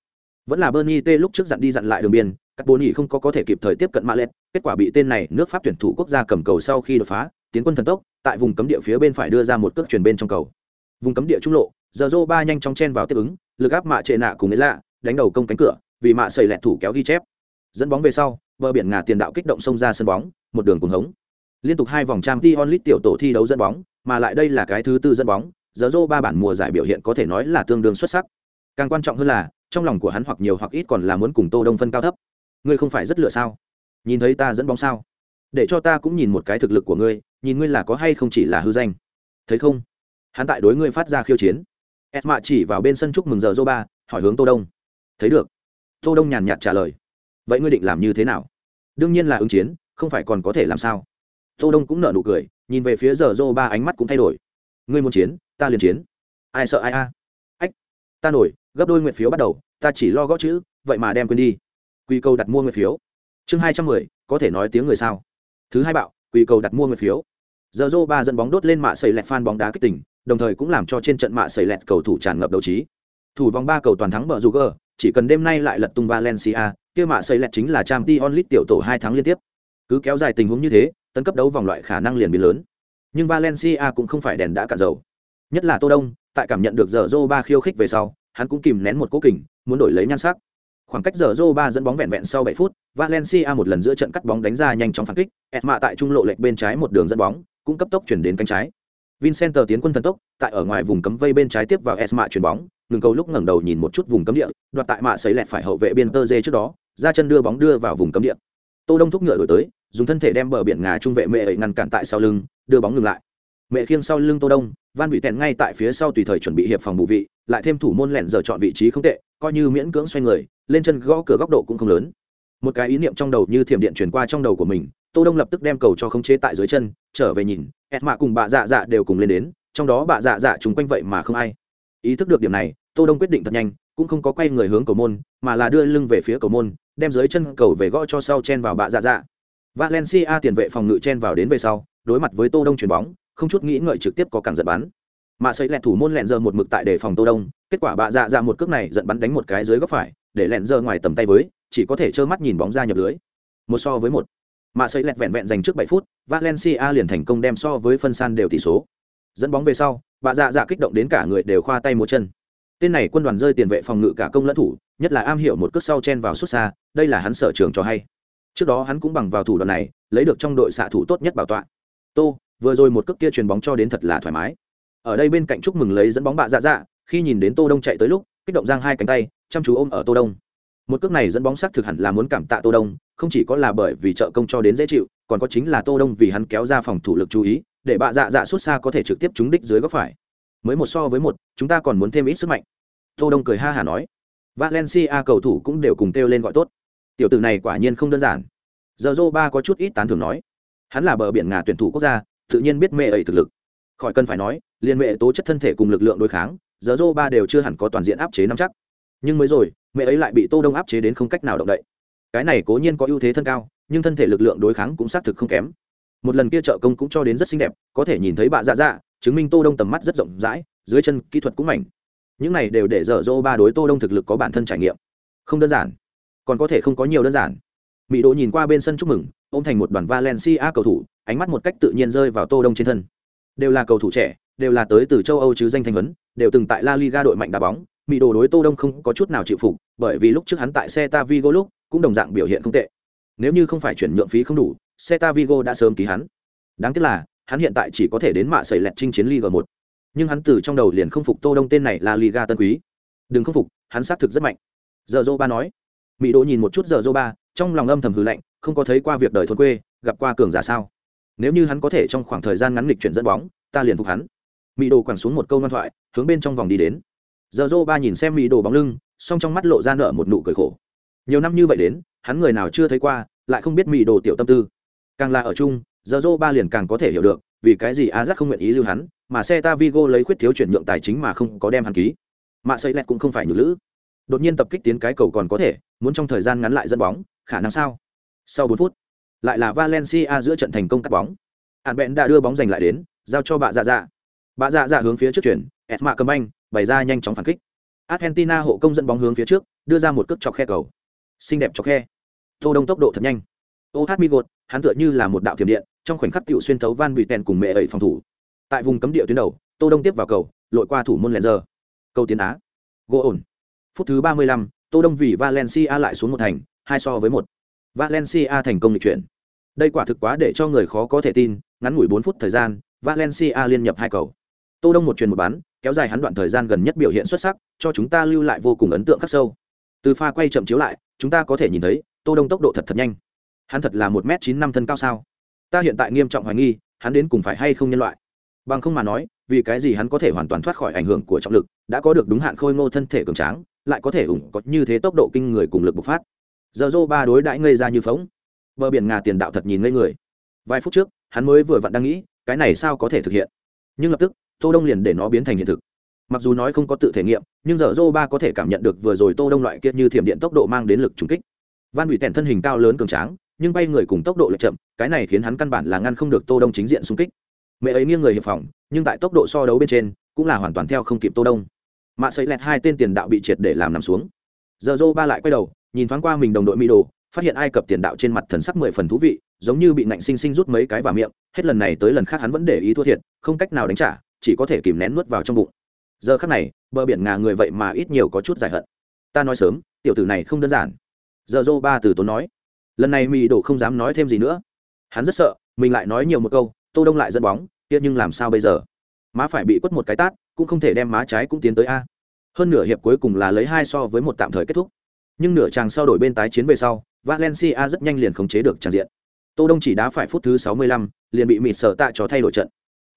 vẫn là bernie t lúc trước dặn đi dặn lại đường biên các bố nhị không có có thể kịp thời tiếp cận mạ lẹt. kết quả bị tên này nước pháp tuyển thủ quốc gia cầm cầu sau khi đột phá tiến quân thần tốc tại vùng cấm địa phía bên phải đưa ra một cước chuyển bên trong cầu vùng cấm địa trung lộ giờ ba nhanh chóng chen vào tiếp ứng lực áp mạ trệ nạ cùng ấy lạ đánh đầu công cánh cửa vì mạ sợi lẹt thủ kéo ghi chép dẫn bóng về sau, bờ biển ngà tiền đạo kích động xông ra sân bóng, một đường cuồng hống. Liên tục hai vòng trang t onlit tiểu tổ thi đấu dẫn bóng, mà lại đây là cái thứ tư dẫn bóng giờ dô ba bản mùa giải biểu hiện có thể nói là tương đương xuất sắc. Càng quan trọng hơn là, trong lòng của hắn hoặc nhiều hoặc ít còn là muốn cùng tô đông phân cao thấp. Ngươi không phải rất lựa sao? Nhìn thấy ta dẫn bóng sao? Để cho ta cũng nhìn một cái thực lực của ngươi, nhìn ngươi là có hay không chỉ là hư danh. Thấy không? Hắn tại đối ngươi phát ra khiêu chiến. Esma chỉ vào bên sân chúc mừng giờ dô ba, hỏi hướng tô đông. Thấy được. Tô đông nhàn nhạt trả lời vậy ngươi định làm như thế nào? Đương nhiên là ứng chiến, không phải còn có thể làm sao? Tô đông cũng nở nụ cười, nhìn về phía giờ dô ba ánh mắt cũng thay đổi. Ngươi muốn chiến, ta liền chiến. Ai sợ ai a? Ách, ta nổi, gấp đôi nguyện phiếu bắt đầu, ta chỉ lo gõ chữ, vậy mà đem quên đi. Quy cầu đặt mua nguyện phiếu. Chương hai trăm mười, có thể nói tiếng người sao? Thứ hai bạo quy cầu đặt mua nguyện phiếu. Giờ dô ba dẫn bóng đốt lên mạ sầy lẹt phan bóng đá kích tỉnh, đồng thời cũng làm cho trên trận mạ sầy lẹt cầu thủ tràn ngập đầu trí. Thủ vòng ba cầu toàn thắng bờ dù gờ chỉ cần đêm nay lại lật tung valencia kia mạ xây lẹt chính là Champions League tiểu tổ hai tháng liên tiếp cứ kéo dài tình huống như thế tấn cấp đấu vòng loại khả năng liền biến lớn nhưng valencia cũng không phải đèn đã cạn dầu nhất là tô đông tại cảm nhận được giờ dô ba khiêu khích về sau hắn cũng kìm nén một cố kình, muốn đổi lấy nhan sắc. Khoảng cách giờ Zoba dẫn bóng vẹn vẹn sau 7 phút, Valencia một lần giữa trận cắt bóng đánh ra nhanh chóng phản kích, Esma tại trung lộ lệch bên trái một đường dẫn bóng, cũng cấp tốc chuyển đến cánh trái. Vincenter tiến quân thần tốc, tại ở ngoài vùng cấm vây bên trái tiếp vào Esma chuyển bóng, ngừng cầu lúc ngẩng đầu nhìn một chút vùng cấm địa, đoạt tại mạ sấy lẹt phải hậu vệ biên tơ dê trước đó, ra chân đưa bóng đưa vào vùng cấm địa. Tô Đông thúc ngựa đổi tới, dùng thân thể đem bờ biển ngà trung vệ mẹ ấy ngăn cản tại sau lưng, đưa bóng ngừng lại. Mẹ khiêng sau lưng Tô Đông, Van bị tẹn ngay tại phía sau tùy thời chuẩn bị hiệp phòng bù vị, lại thêm thủ môn lẹn giờ chọn vị trí không tệ coi như miễn cưỡng xoay người lên chân gõ cửa góc độ cũng không lớn một cái ý niệm trong đầu như thiểm điện truyền qua trong đầu của mình tô đông lập tức đem cầu cho khống chế tại dưới chân trở về nhìn ẹt mạ cùng bà dạ dạ đều cùng lên đến trong đó bà dạ dạ chúng quanh vậy mà không ai ý thức được điểm này, tô đông quyết định thật nhanh, cũng không có quay người hướng cầu môn, mà là đưa lưng về phía cầu môn, đem dưới chân cầu về gõ cho sau chen vào bạ dạ dạ. Valencia tiền vệ phòng ngự chen vào đến về sau, đối mặt với tô đông chuyền bóng, không chút nghĩ ngợi trực tiếp có càng giật bắn. Mạ xây lẹn thủ môn lẹn giờ một mực tại đề phòng tô đông, kết quả bạ dạ dạ một cước này giận bắn đánh một cái dưới góc phải, để lẹn giờ ngoài tầm tay với, chỉ có thể trơ mắt nhìn bóng ra nhập lưới. Một so với một. Mạ xây lẹt vẹn vẹn dành trước bảy phút, valencia liền thành công đem so với phân san đều tỷ số dẫn bóng về sau, bà dạ dạ kích động đến cả người đều khoa tay múa chân. Tên này quân đoàn rơi tiền vệ phòng ngự cả công lẫn thủ, nhất là am hiểu một cước sau chen vào xuất xa, đây là hắn sở trường cho hay. Trước đó hắn cũng bằng vào thủ đoạn này, lấy được trong đội xạ thủ tốt nhất bảo tọa. Tô, vừa rồi một cước kia chuyền bóng cho đến thật là thoải mái. Ở đây bên cạnh chúc mừng lấy dẫn bóng bạ dạ dạ khi nhìn đến tô đông chạy tới lúc, kích động giang hai cánh tay, chăm chú ôm ở tô đông. Một cước này dẫn bóng sắc thực hẳn là muốn cảm tạ tô đông, không chỉ có là bởi vì trợ công cho đến dễ chịu còn có chính là tô đông vì hắn kéo ra phòng thủ lực chú ý, để bạ dạ dạ xuất xa có thể trực tiếp trúng đích dưới góc phải. Mới một so với một, chúng ta còn muốn thêm ít sức mạnh. Tô đông cười ha hà nói. Valencia cầu thủ cũng đều cùng kêu lên gọi tốt. Tiểu tử này quả nhiên không đơn giản. Giờ dô ba có chút ít tán thưởng nói. Hắn là bờ biển ngà tuyển thủ quốc gia, tự nhiên biết mẹ ấy thực lực. Khỏi cần phải nói, liên mẹ tố chất thân thể cùng lực lượng đối kháng, giờ dô ba đều chưa hẳn có toàn diện áp chế nắm chắc. Nhưng mới rồi, mẹ ấy lại bị tô đông áp chế đến không cách nào động đậy cái này cố nhiên có ưu thế thân cao, nhưng thân thể lực lượng đối kháng cũng xác thực không kém. Một lần kia trợ công cũng cho đến rất xinh đẹp, có thể nhìn thấy bạ dạ dạ chứng minh tô đông tầm mắt rất rộng rãi, dưới chân kỹ thuật cũng mảnh những này đều để dở dô ba đối tô đông thực lực có bản thân trải nghiệm. Không đơn giản, còn có thể không có nhiều đơn giản. Mỹ độ nhìn qua bên sân chúc mừng, ôm thành một đoàn valencia cầu thủ, ánh mắt một cách tự nhiên rơi vào tô đông trên thân. Đều là cầu thủ trẻ, đều là tới từ châu âu chứ danh thanh huấn, đều từng tại la liga đội mạnh đá bóng. Mỹ đồ đối tô đông không có chút nào chịu phục, bởi vì lúc trước hắn tại Celta Vigo lúc cũng đồng dạng biểu hiện không tệ. Nếu như không phải chuyển nhượng phí không đủ Celta Vigo đã sớm ký hắn. Đáng tiếc là, hắn hiện tại chỉ có thể đến mạ sẩy lẹt chinh chiến Liga 1 nhưng hắn từ trong đầu liền không phục tô đông tên này là liga tân quý. Đừng không phục, hắn xác thực rất mạnh. Giờ dô ba nói. Mỹ đỗ nhìn một chút giờ dô ba trong lòng âm thầm hư lạnh, không có thấy qua việc đời thôn quê, gặp qua cường giả sao? Nếu như hắn có thể trong khoảng thời gian ngắn lịch chuyển dẫn bóng, ta liền phục hắn. Mỹ đồ quẳng xuống một câu ngoan thoại, hướng bên trong vòng đi đến. Giờ dô ba nhìn xem mỹ đồ bóng lưng, song trong mắt lộ ra nở một nụ cười khổ nhiều năm như vậy đến, hắn người nào chưa thấy qua, lại không biết mỹ đồ tiểu tâm tư. Càng là ở chung, giờ dô ba liền càng có thể hiểu được, vì cái gì a giác không nguyện ý lưu hắn, mà xe ta vigo lấy khuyết thiếu chuyển nhượng tài chính mà không có đem hắn ký. Mạ xây lẹt cũng không phải nhược lữ. Đột nhiên tập kích tiến cái cầu còn có thể, muốn trong thời gian ngắn lại dẫn bóng, khả năng sao? Sau bốn phút, lại là valencia giữa trận thành công cắt bóng. Hạn bẹn đã đưa bóng giành lại đến, giao cho bà dạ dạ. Bà dạ dạ hướng phía trước chuyển Etma cầm anh bày ra nhanh chóng phản kích. Argentina hộ công dẫn bóng hướng phía trước, đưa ra một cước chọc khe cầu xinh đẹp cho khe. Tô đông tốc độ thật nhanh. Ô hát mi gột hắn tựa như là một đạo thiểm điện trong khoảnh khắc tiểu xuyên thấu van bị tèn cùng mẹ ẩy phòng thủ. Tại vùng cấm địa tuyến đầu tô đông tiếp vào cầu lội qua thủ môn lèn giờ cầu tiến á. Gỗ ổn. Phút thứ ba mươi lăm, tô đông vì valencia lại xuống một thành hai so với một. Valencia thành công lịch chuyển. Đây quả thực quá để cho người khó có thể tin ngắn ngủi bốn phút thời gian valencia liên nhập hai cầu. Tô đông một truyền một bán kéo dài hắn đoạn thời gian gần nhất biểu hiện xuất sắc cho chúng ta lưu lại vô cùng ấn tượng khắc sâu. Từ pha quay chậm chiếu lại chúng ta có thể nhìn thấy, tô đông tốc độ thật thật nhanh. Hắn thật là một m chín năm thân cao sao? Ta hiện tại nghiêm trọng hoài nghi, hắn đến cùng phải hay không nhân loại? Bằng không mà nói, vì cái gì hắn có thể hoàn toàn thoát khỏi ảnh hưởng của trọng lực, đã có được đúng hạn khôi ngô thân thể cường tráng, lại có thể ủng có như thế tốc độ kinh người cùng lực bộc phát. Giờ dô ba đối đãi ngây ra như phóng bờ biển ngà tiền đạo thật nhìn ngây người. Vài phút trước, hắn mới vừa vặn đang nghĩ, cái này sao có thể thực hiện? Nhưng lập tức, tô đông liền để nó biến thành hiện thực mặc dù nói không có tự thể nghiệm, nhưng giờ dô ba có thể cảm nhận được vừa rồi tô đông loại kia như thiểm điện tốc độ mang đến lực trùng kích. Van bị tèn thân hình cao lớn cường tráng, nhưng bay người cùng tốc độ lại chậm, cái này khiến hắn căn bản là ngăn không được tô đông chính diện xung kích. Mẹ ấy nghiêng người hiệp phòng, nhưng tại tốc độ so đấu bên trên, cũng là hoàn toàn theo không kịp tô đông. Mạ sấy lẹt hai tên tiền đạo bị triệt để làm nằm xuống. Giờ dô ba lại quay đầu, nhìn thoáng qua mình đồng đội mỹ đồ phát hiện ai cập tiền đạo trên mặt thần sắc mười phần thú vị, giống như bị nạnh sinh sinh rút mấy cái vào miệng, hết lần này tới lần khác hắn vẫn để ý thua thiệt, không cách nào đánh trả, chỉ có thể kìm nén nuốt vào trong bụng giờ khắc này bờ biển ngà người vậy mà ít nhiều có chút giải hận. Ta nói sớm tiểu tử này không đơn giản. Giờ dô ba từ tốn nói lần này mỹ đổ không dám nói thêm gì nữa. Hắn rất sợ mình lại nói nhiều một câu tô đông lại dẫn bóng tiếc nhưng làm sao bây giờ? Má phải bị quất một cái tát cũng không thể đem má trái cũng tiến tới a. Hơn nửa hiệp cuối cùng là lấy hai so với một tạm thời kết thúc. Nhưng nửa chàng sau đổi bên tái chiến về sau valencia rất nhanh liền khống chế được tràn diện. Tô đông chỉ đá phải phút thứ 65, liền bị mịt sở tạ cho thay đổi trận.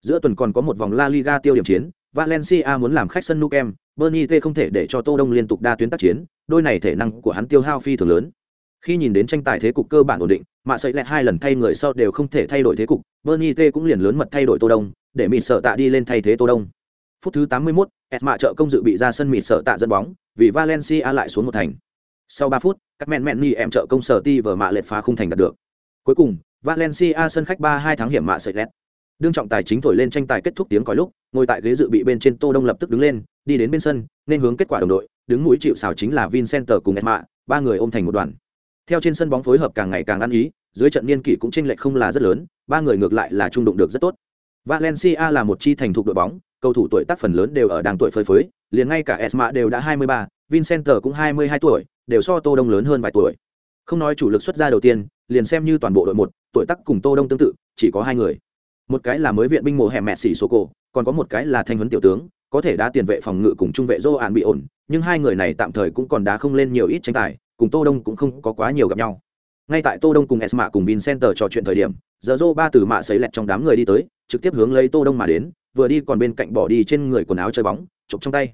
Giữa tuần còn có một vòng la liga tiêu điểm chiến valencia muốn làm khách sân nukem bernie t không thể để cho tô đông liên tục đa tuyến tác chiến đôi này thể năng của hắn tiêu hao phi thường lớn. Khi nhìn đến tranh tài thế cục cơ bản ổn định mạ sợi lẹt hai lần thay người sau đều không thể thay đổi thế cục bernie t cũng liền lớn mật thay đổi tô đông để mịt sợ tạ đi lên thay thế tô đông. Phút thứ 81, Esma mạ trợ công dự bị ra sân mịt sợ tạ dẫn bóng vì valencia lại xuống một thành. Sau 3 phút các mẹn mẹn nhì em trợ công sở ti vở mạ lệch phá khung thành đạt được. Cuối cùng valencia sân khách 3-2 thắng hiểm mạ sợi lẹt đương trọng tài chính thổi lên tranh tài kết thúc tiếng còi lúc ngồi tại ghế dự bị bên trên tô đông lập tức đứng lên đi đến bên sân nên hướng kết quả đồng đội đứng mũi chịu xào chính là vincenter cùng esma ba người ôm thành một đoàn. Theo trên sân bóng phối hợp càng ngày càng ăn ý dưới trận niên kỷ cũng chênh lệch không là rất lớn ba người ngược lại là trung đụng được rất tốt. Valencia là một chi thành thục đội bóng cầu thủ tuổi tác phần lớn đều ở đàng tuổi phơi phới liền ngay cả esma đều đã 23, vincenter cũng 22 tuổi đều so tô đông lớn hơn vài tuổi. Không nói chủ lực xuất ra đầu tiên liền xem như toàn bộ đội một tuổi tác cùng tô đông tương tự chỉ có hai người một cái là mới viện binh mùa hè mẹ xỉ số cổ, còn có một cái là thanh huấn tiểu tướng, có thể đá tiền vệ phòng ngự cùng trung vệ dô ạn bị ổn, nhưng hai người này tạm thời cũng còn đá không lên nhiều ít tranh tài, cùng tô đông cũng không có quá nhiều gặp nhau. Ngay tại tô đông cùng esma cùng vincenter trò chuyện thời điểm, giờ dô ba từ mạ sấy lẹt trong đám người đi tới, trực tiếp hướng lấy tô đông mà đến, vừa đi còn bên cạnh bỏ đi trên người quần áo chơi bóng, chụp trong tay.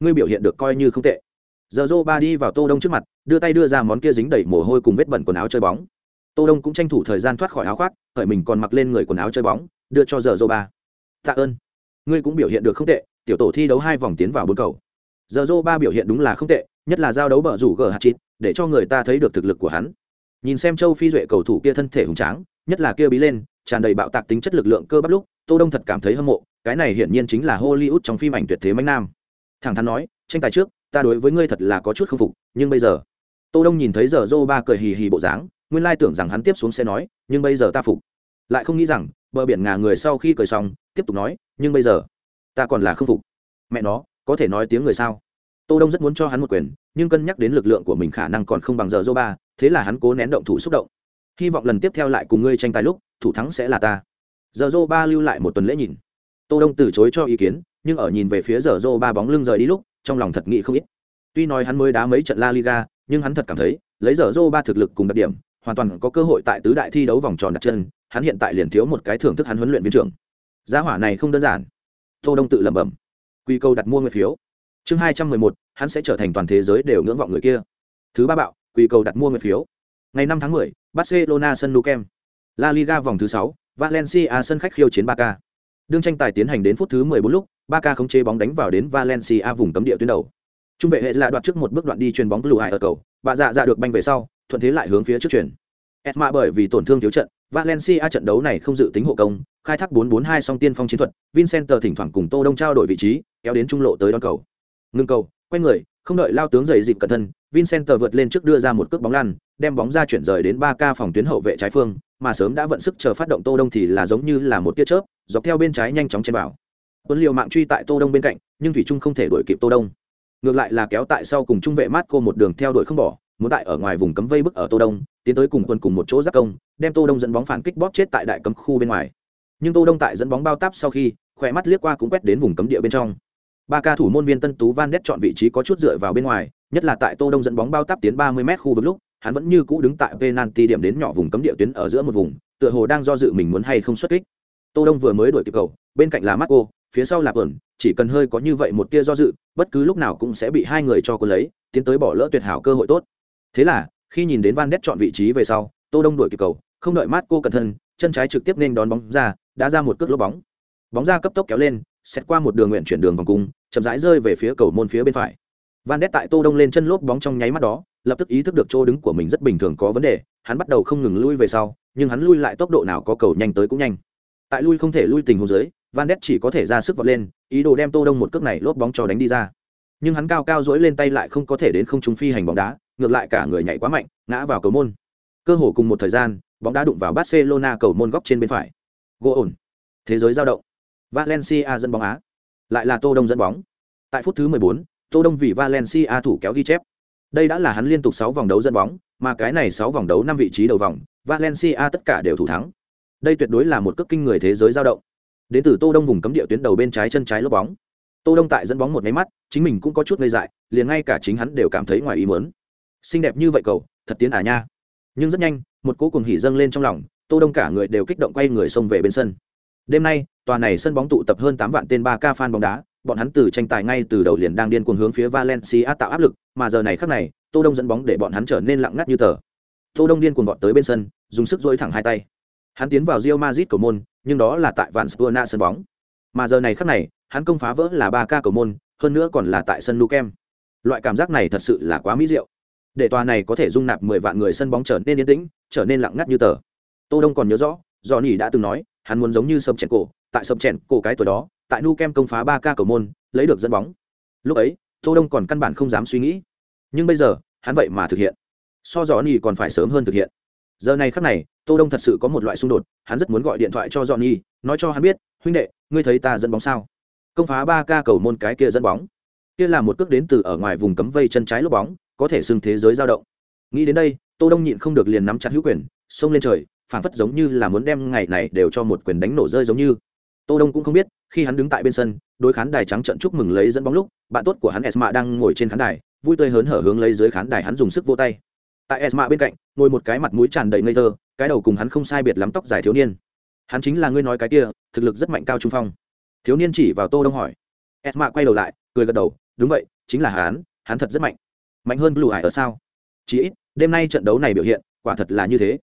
Ngươi biểu hiện được coi như không tệ. Giờ dô ba đi vào tô đông trước mặt, đưa tay đưa ra món kia dính đầy mồ hôi cùng vết bẩn quần áo chơi bóng. Tô đông cũng tranh thủ thời gian thoát khỏi áo khoác khởi mình còn mặc lên người quần áo chơi bóng đưa cho giờ dô ba tạ ơn. Ngươi cũng biểu hiện được không tệ, tiểu tổ thi đấu hai vòng tiến vào bốn cầu. Giờ dô ba biểu hiện đúng là không tệ, nhất là giao đấu bờ rủ gờ hạt chít, để cho người ta thấy được thực lực của hắn. Nhìn xem châu phi duệ cầu thủ kia thân thể hùng tráng, nhất là kia bí lên, tràn đầy bạo tạc tính chất lực lượng cơ bắp lúc, tô đông thật cảm thấy hâm mộ, cái này hiển nhiên chính là hollywood trong phim ảnh tuyệt thế mạnh nam. Thẳng thắn nói, tranh tài trước, ta đối với ngươi thật là có chút k phục, nhưng bây giờ? Tô đông nhìn thấy giờ dô ba cười hì hì bộ dáng, nguyên lai tưởng rằng hắn tiếp xuống sẽ nói, nhưng bây giờ ta phục. Lại không nghĩ rằng bờ biển ngà người sau khi cười xong, tiếp tục nói, nhưng bây giờ, ta còn là không phục. Mẹ nó, có thể nói tiếng người sao? Tô đông rất muốn cho hắn một quyền, nhưng cân nhắc đến lực lượng của mình khả năng còn không bằng giờ dô ba, thế là hắn cố nén động thủ xúc động. Hy vọng lần tiếp theo lại cùng ngươi tranh tài lúc, thủ thắng sẽ là ta. Giờ dô ba lưu lại một tuần lễ nhìn. Tô đông từ chối cho ý kiến, nhưng ở nhìn về phía giờ dô ba bóng lưng rời đi lúc, trong lòng thật nghĩ không ít. Tuy nói hắn mới đá mấy trận la liga, nhưng hắn thật cảm thấy, lấy giờ dô ba thực lực cùng đặc điểm hoàn toàn có cơ hội tại tứ đại thi đấu vòng tròn đặt chân, hắn hiện tại liền thiếu một cái thưởng thức hắn huấn luyện viên trưởng. Giá hỏa này không đơn giản. Tô đông tự lẩm bẩm. Quy câu đặt mua người phiếu. Chương hai trăm mười một, hắn sẽ trở thành toàn thế giới đều ngưỡng vọng người kia. Thứ ba bạo, quy cầu đặt mua người phiếu. Ngày năm tháng mười, barcelona sân nou kem la liga vòng thứ sáu, valencia sân khách khiêu chiến ba k đương tranh tài tiến hành đến phút thứ mười bốn lúc ba k khống chế bóng đánh vào đến valencia vùng cấm địa tuyến đầu. Trung vệ hệ là đoạt trước một bước đoạn đi chuyền bóng lùi hải ở cầu. Bà dạ dạ được banh về sau thuận thế lại hướng phía trước chuyển. Esma bởi vì tổn thương thiếu trận, valencia trận đấu này không dự tính hộ công, khai thác 4-4-2 song tiên phong chiến thuật, vincent thỉnh thoảng cùng tô đông trao đổi vị trí, kéo đến trung lộ tới đón cầu. Ngưng cầu, quay người, không đợi lao tướng dày dịp cẩn thân vincent vượt lên trước đưa ra một cước bóng lăn, đem bóng ra chuyển rời đến ba ca phòng tuyến hậu vệ trái phương, mà sớm đã vận sức chờ phát động tô đông thì là giống như là một tia chớp, dọc theo bên trái nhanh chóng chen vào. Quân liều mạng truy tại tô đông bên cạnh, nhưng thủy trung không thể đuổi kịp tô đông. Ngược lại là kéo tại sau cùng trung vệ mát một đường theo đuổi không bỏ muốn tại ở ngoài vùng cấm vây bức ở tô đông, tiến tới cùng quân cùng một chỗ giác công, đem tô đông dẫn bóng phản kích bóp chết tại đại cấm khu bên ngoài. Nhưng tô đông tại dẫn bóng bao táp sau khi, khỏe mắt liếc qua cũng quét đến vùng cấm địa bên trong. Ba ca thủ môn viên tân tú van đét chọn vị trí có chút dựa vào bên ngoài, nhất là tại tô đông dẫn bóng bao táp tiến 30 m khu vực lúc, hắn vẫn như cũ đứng tại penalty điểm đến nhỏ vùng cấm địa tuyến ở giữa một vùng, tựa hồ đang do dự mình muốn hay không xuất kích. Tô đông vừa mới đuổi kịp cầu, bên cạnh là marco, phía sau là vườn chỉ cần hơi có như vậy một tia do dự, bất cứ lúc nào cũng sẽ bị hai người cho cô lấy, tiến tới bỏ lỡ tuyệt hảo cơ hội tốt thế là, khi nhìn đến van đét chọn vị trí về sau, tô đông đuổi kịp cầu, không đợi marco cẩn thận, chân trái trực tiếp nên đón bóng ra, đã ra một cước lốp bóng. Bóng ra cấp tốc kéo lên xét qua một đường nguyện chuyển đường vòng cung, chậm rãi rơi về phía cầu môn phía bên phải. Van đét tại tô đông lên chân lốp bóng trong nháy mắt đó, lập tức ý thức được chỗ đứng của mình rất bình thường có vấn đề, hắn bắt đầu không ngừng lui về sau, nhưng hắn lui lại tốc độ nào có cầu nhanh tới cũng nhanh. Tại lui không thể lui tình huống dưới, van đét chỉ có thể ra sức vọt lên, ý đồ đem tô đông một cước này lốp bóng cho đánh đi ra. Nhưng hắn cao cao dỗi lên tay lại không có thể đến không trung phi hành bóng đá ngược lại cả người nhảy quá mạnh ngã vào cầu môn. Cơ hồ cùng một thời gian bóng đá đụng vào barcelona cầu môn góc trên bên phải. Gỗ ổn. Thế giới giao động. Valencia dẫn bóng á. Lại là tô đông dẫn bóng. Tại phút thứ 14, tô đông vì valencia thủ kéo ghi chép. Đây đã là hắn liên tục 6 vòng đấu dẫn bóng mà cái này 6 vòng đấu năm vị trí đầu vòng valencia tất cả đều thủ thắng. Đây tuyệt đối là một cước kinh người thế giới giao động. Đến từ tô đông vùng cấm địa tuyến đầu bên trái chân trái lốp bóng. Tô đông tại dẫn bóng một máy mắt chính mình cũng có chút ngây dại liền ngay cả chính hắn đều cảm thấy ngoài ý muốn xinh đẹp như vậy cậu, thật tiến à nha. Nhưng rất nhanh, một cỗ cuồng hỉ dâng lên trong lòng, tô đông cả người đều kích động quay người xông về bên sân. Đêm nay, tòa này sân bóng tụ tập hơn tám vạn tên ba ca fan bóng đá, bọn hắn từ tranh tài ngay từ đầu liền đang điên cuồng hướng phía valencia tạo áp lực, mà giờ này khắc này, tô đông dẫn bóng để bọn hắn trở nên lặng ngắt như tờ. Tô đông điên cuồng vọt tới bên sân, dùng sức dỗi thẳng hai tay. Hắn tiến vào rio mazit cầu môn, nhưng đó là tại vạn spurna sân bóng. Mà giờ này khắc này, hắn công phá vỡ là ba ca cầu môn, hơn nữa còn là tại sân nukem loại cảm giác này thật sự là quá mỹ diệu để tòa này có thể dung nạp mười vạn người sân bóng trở nên yên tĩnh, trở nên lặng ngắt như tờ. Tô đông còn nhớ rõ do nỉ đã từng nói, hắn muốn giống như sâm chèn cổ, tại sâm chèn cổ cái tuổi đó, tại nu kem công phá ba ca cầu môn, lấy được dẫn bóng. Lúc ấy, tô đông còn căn bản không dám suy nghĩ. Nhưng bây giờ, hắn vậy mà thực hiện. So Dò nỉ còn phải sớm hơn thực hiện. Giờ này khắc này, tô đông thật sự có một loại xung đột, hắn rất muốn gọi điện thoại cho johnny, nói cho hắn biết, huynh đệ, ngươi thấy ta dẫn bóng sao? Công phá ba ca cầu môn cái kia dẫn bóng. Kia là một cước đến từ ở ngoài vùng cấm vây chân trái lốp bóng có thể xưng thế giới dao động. Nghĩ đến đây, tô đông nhịn không được liền nắm chặt hữu quyền, xông lên trời phảng phất giống như là muốn đem ngày này đều cho một quyền đánh nổ rơi giống như. Tô đông cũng không biết, khi hắn đứng tại bên sân, đối khán đài trắng trận chúc mừng lấy dẫn bóng lúc, bạn tốt của hắn esma đang ngồi trên khán đài, vui tươi hớn hở hướng lấy dưới khán đài hắn dùng sức vô tay. Tại esma bên cạnh, ngồi một cái mặt mũi tràn đầy ngây thơ, cái đầu cùng hắn không sai biệt lắm tóc dài thiếu niên. Hắn chính là ngươi nói cái kia, thực lực rất mạnh cao trung phong. Thiếu niên chỉ vào tô đông hỏi. Esma quay đầu lại, cười gật đầu, đúng vậy, chính là hắn hắn thật rất mạnh mạnh hơn blue hải ở sao? Chỉ ít, đêm nay trận đấu này biểu hiện, quả thật là như thế.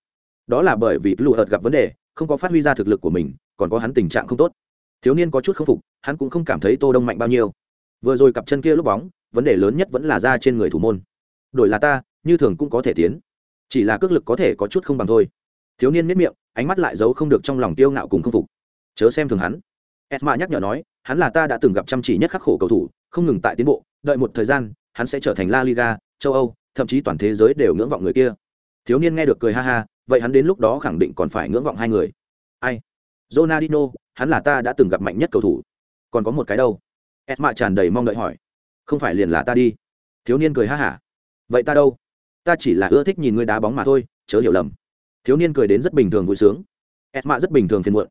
Đó là bởi vì blue ợt gặp vấn đề, không có phát huy ra thực lực của mình, còn có hắn tình trạng không tốt. Thiếu niên có chút khâm phục, hắn cũng không cảm thấy tô đông mạnh bao nhiêu. Vừa rồi cặp chân kia lúc bóng, vấn đề lớn nhất vẫn là ra trên người thủ môn. Đổi là ta, như thường cũng có thể tiến. Chỉ là cước lực có thể có chút không bằng thôi. Thiếu niên miết miệng, ánh mắt lại giấu không được trong lòng tiêu ngạo cùng khâm phục. Chớ xem thường hắn. Esma nhắc nhở nói, hắn là ta đã từng gặp chăm chỉ nhất khắc khổ cầu thủ, không ngừng tại tiến bộ, đợi một thời gian hắn sẽ trở thành la liga châu âu thậm chí toàn thế giới đều ngưỡng vọng người kia. Thiếu niên nghe được cười ha ha vậy hắn đến lúc đó khẳng định còn phải ngưỡng vọng hai người. Ai? Ronaldinho, hắn là ta đã từng gặp mạnh nhất cầu thủ. Còn có một cái đâu? Esma tràn đầy mong đợi hỏi. Không phải liền là ta đi. Thiếu niên cười ha hả. Vậy ta đâu? Ta chỉ là ưa thích nhìn người đá bóng mà thôi chớ hiểu lầm. Thiếu niên cười đến rất bình thường vui sướng. Esma rất bình thường phiền muộn.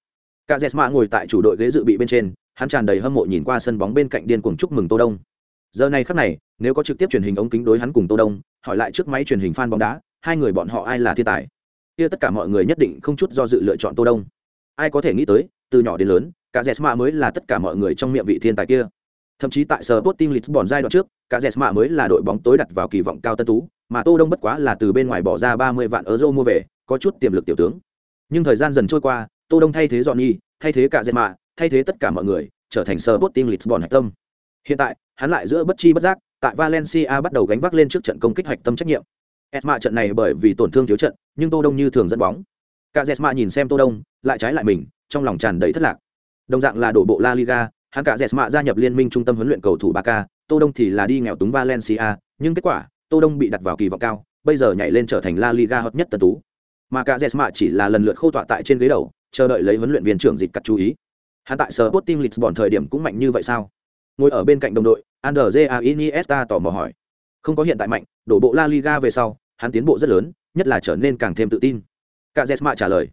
Cả jesma ngồi tại chủ đội ghế dự bị bên trên hắn tràn đầy hâm mộ nhìn qua sân bóng bên cạnh điên cuồng chúc mừng tô đông. Giờ này khắc này nếu có trực tiếp truyền hình ống kính đối hắn cùng tô đông, hỏi lại trước máy truyền hình fan bóng đá, hai người bọn họ ai là thiên tài? Kia tất cả mọi người nhất định không chút do dự lựa chọn tô đông. Ai có thể nghĩ tới, từ nhỏ đến lớn, cả jesma mới là tất cả mọi người trong miệng vị thiên tài kia. Thậm chí tại Sporting Lisbon giai đoạn trước, cả jesma mới là đội bóng tối đặt vào kỳ vọng cao tân tú, mà tô đông bất quá là từ bên ngoài bỏ ra 30 vạn euro mua về, có chút tiềm lực tiểu tướng. Nhưng thời gian dần trôi qua, tô đông thay thế johnny, thay thế cả jesma thay thế tất cả mọi người, trở thành Sporting Lisbon hạch tâm. Hiện tại, hắn lại giữa bất chi bất giác tại valencia bắt đầu gánh vác lên trước trận công kích hoạch tâm trách nhiệm. Esma trận này bởi vì tổn thương thiếu trận nhưng tô đông như thường dẫn bóng. Cả jesma nhìn xem tô đông lại trái lại mình trong lòng tràn đầy thất lạc. Đồng dạng là đổ bộ la liga hắn cả jesma gia nhập liên minh trung tâm huấn luyện cầu thủ Barca, tô đông thì là đi nghèo túng valencia nhưng kết quả tô đông bị đặt vào kỳ vọng cao bây giờ nhảy lên trở thành la liga hot nhất tần tú. Mà cả jesma chỉ là lần lượt khâu tọa tại trên ghế đầu chờ đợi lấy huấn luyện viên trưởng dịch cắt chú ý. Hắn tại Sporting Lisbon thời điểm cũng mạnh như vậy sao? Ngồi ở bên cạnh đồng đội Andrea Iniesta tỏ mò hỏi. Không có hiện tại mạnh, đổ bộ La Liga về sau, hắn tiến bộ rất lớn, nhất là trở nên càng thêm tự tin. Cả trả lời.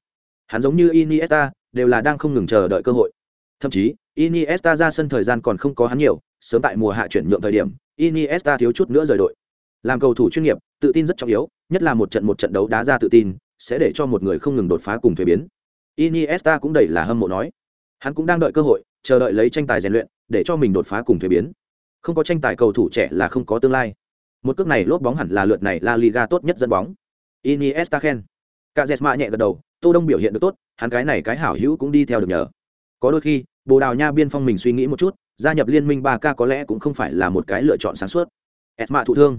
Hắn giống như Iniesta, đều là đang không ngừng chờ đợi cơ hội. Thậm chí, Iniesta ra sân thời gian còn không có hắn nhiều, sớm tại mùa hạ chuyển nhượng thời điểm, Iniesta thiếu chút nữa rời đội. Làm cầu thủ chuyên nghiệp, tự tin rất trọng yếu, nhất là một trận một trận đấu đá ra tự tin, sẽ để cho một người không ngừng đột phá cùng thuế biến. Iniesta cũng đầy là hâm mộ nói. Hắn cũng đang đợi cơ hội chờ đợi lấy tranh tài rèn luyện, để cho mình đột phá cùng thuế biến. Không có tranh tài cầu thủ trẻ là không có tương lai. Một cước này lốp bóng hẳn là lượt này la liga tốt nhất dẫn bóng. Iniesta khen. Cả nhẹ gật đầu, tô đông biểu hiện được tốt, hắn cái này cái hảo hữu cũng đi theo được nhờ. Có đôi khi, bồ đào nha biên phong mình suy nghĩ một chút, gia nhập liên minh ba k có lẽ cũng không phải là một cái lựa chọn sáng suốt. Esma thụ thương.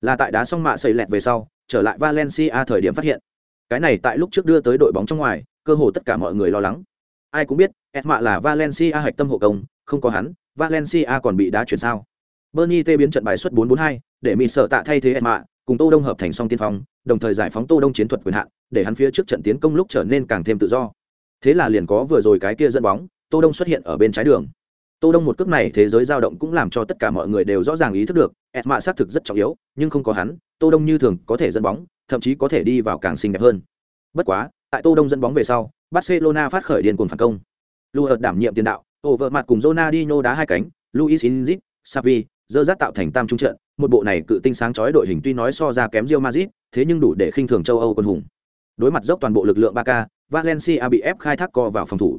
Là tại đá xong mạ xây lẹt về sau, trở lại valencia thời điểm phát hiện. Cái này tại lúc trước đưa tới đội bóng trong ngoài, cơ hồ tất cả mọi người lo lắng ai cũng biết esma là valencia hạch tâm hộ công không có hắn valencia còn bị đá chuyển sao. Bernie t biến trận bài xuất 442, để mỹ sợ tạ thay thế esma cùng tô đông hợp thành song tiên phong đồng thời giải phóng tô đông chiến thuật quyền hạn để hắn phía trước trận tiến công lúc trở nên càng thêm tự do. Thế là liền có vừa rồi cái kia dẫn bóng tô đông xuất hiện ở bên trái đường. Tô đông một cước này thế giới dao động cũng làm cho tất cả mọi người đều rõ ràng ý thức được esma xác thực rất trọng yếu nhưng không có hắn tô đông như thường có thể dẫn bóng thậm chí có thể đi vào càng xinh đẹp hơn. Bất quá tại tô đông dẫn bóng về sau barcelona phát khởi điên cuồng phản công. Luis đảm nhiệm tiền đạo Over vợ mặt cùng Ronaldinho đá hai cánh Luis Inzit, Xavi, dơ dắt tạo thành tam trung trận. Một bộ này cự tinh sáng chói đội hình tuy nói so ra kém Real Madrid thế nhưng đủ để khinh thường châu Âu quân hùng. Đối mặt dốc toàn bộ lực lượng Barca Valencia bị ép khai thác co vào phòng thủ.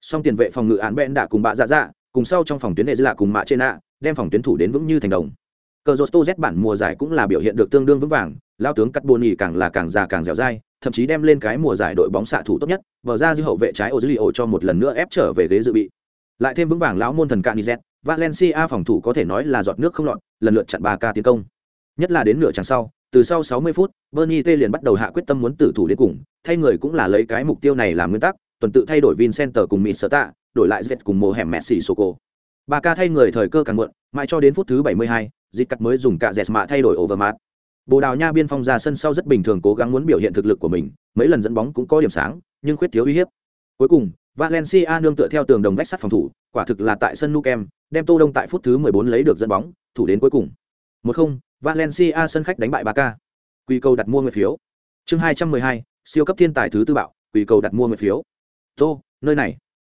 Song tiền vệ phòng ngự án bẽn đã cùng bạ dạ dạ cùng sau trong phòng tuyến đệ là cùng mạ trên ạ, đem phòng tuyến thủ đến vững như thành đồng. Cờ rốt z bản mùa giải cũng là biểu hiện được tương đương vững vàng lao tướng cắt bồn nhì càng là càng già càng dẻo dai thậm chí đem lên cái mùa giải đội bóng xạ thủ tốt nhất vờ ra dư hậu vệ trái ozilio cho một lần nữa ép trở về ghế dự bị. Lại thêm vững vàng lão môn thần cạn nizet valencia phòng thủ có thể nói là giọt nước không lọt lần lượt chặn ba ca tiến công. Nhất là đến nửa chặng sau từ sau 60 phút bernie t liền bắt đầu hạ quyết tâm muốn tử thủ đến cùng thay người cũng là lấy cái mục tiêu này làm nguyên tắc tuần tự thay đổi vincenter cùng mỹ sở tạ đổi lại zvet cùng mồ hẻm messi soko ba ca thay người thời cơ càng muộn mãi cho đến phút thứ 72, dịch cắt mới dùng cả dẹt mạ thay đổi overmat Bồ Đào Nha biên phong ra sân sau rất bình thường cố gắng muốn biểu hiện thực lực của mình, mấy lần dẫn bóng cũng có điểm sáng, nhưng khuyết thiếu uy hiếp. Cuối cùng, Valencia nương tựa theo tường đồng vách sắt phòng thủ, quả thực là tại sân Nou Camp, đem Tô Đông tại phút thứ 14 lấy được dẫn bóng, thủ đến cuối cùng. 1-0, Valencia sân khách đánh bại Barca. Quy cầu đặt mua người phiếu. Chương 212, siêu cấp thiên tài thứ tư bạo, quy cầu đặt mua người phiếu. Tô, nơi này.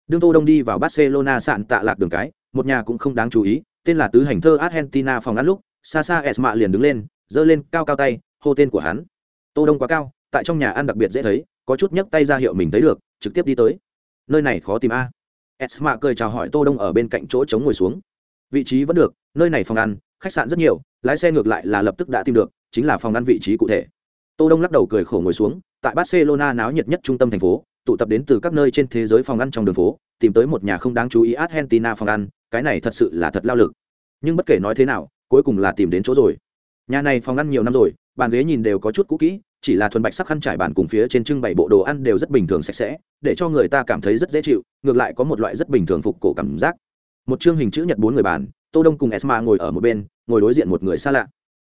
Đương Tô Đông đi vào Barcelona sạn tạ lạc đường cái, một nhà cũng không đáng chú ý, tên là tứ hành thơ Argentina phòng ăn lúc, xa xa Esma liền đứng lên, giơ lên cao cao tay, hô tên của hắn. Tô Đông quá cao, tại trong nhà ăn đặc biệt dễ thấy, có chút nhấc tay ra hiệu mình thấy được, trực tiếp đi tới. Nơi này khó tìm a. Esma cười chào hỏi Tô Đông ở bên cạnh chỗ trống ngồi xuống. Vị trí vẫn được, nơi này phòng ăn, khách sạn rất nhiều, lái xe ngược lại là lập tức đã tìm được, chính là phòng ăn vị trí cụ thể. Tô Đông lắc đầu cười khổ ngồi xuống, tại Barcelona náo nhiệt nhất trung tâm thành phố, tụ tập đến từ các nơi trên thế giới phòng ăn trong đường phố, tìm tới một nhà không đáng chú ý Argentina phòng ăn, cái này thật sự là thật lao lực. Nhưng bất kể nói thế nào, cuối cùng là tìm đến chỗ rồi. Nhà này phòng ăn nhiều năm rồi, bàn ghế nhìn đều có chút cũ kỹ, chỉ là thuần bạch sắc khăn trải bàn cùng phía trên trưng bày bộ đồ ăn đều rất bình thường sạch sẽ, để cho người ta cảm thấy rất dễ chịu, ngược lại có một loại rất bình thường phục cổ cảm giác. Một chương hình chữ nhật bốn người bàn, Tô Đông cùng Esma ngồi ở một bên, ngồi đối diện một người xa lạ.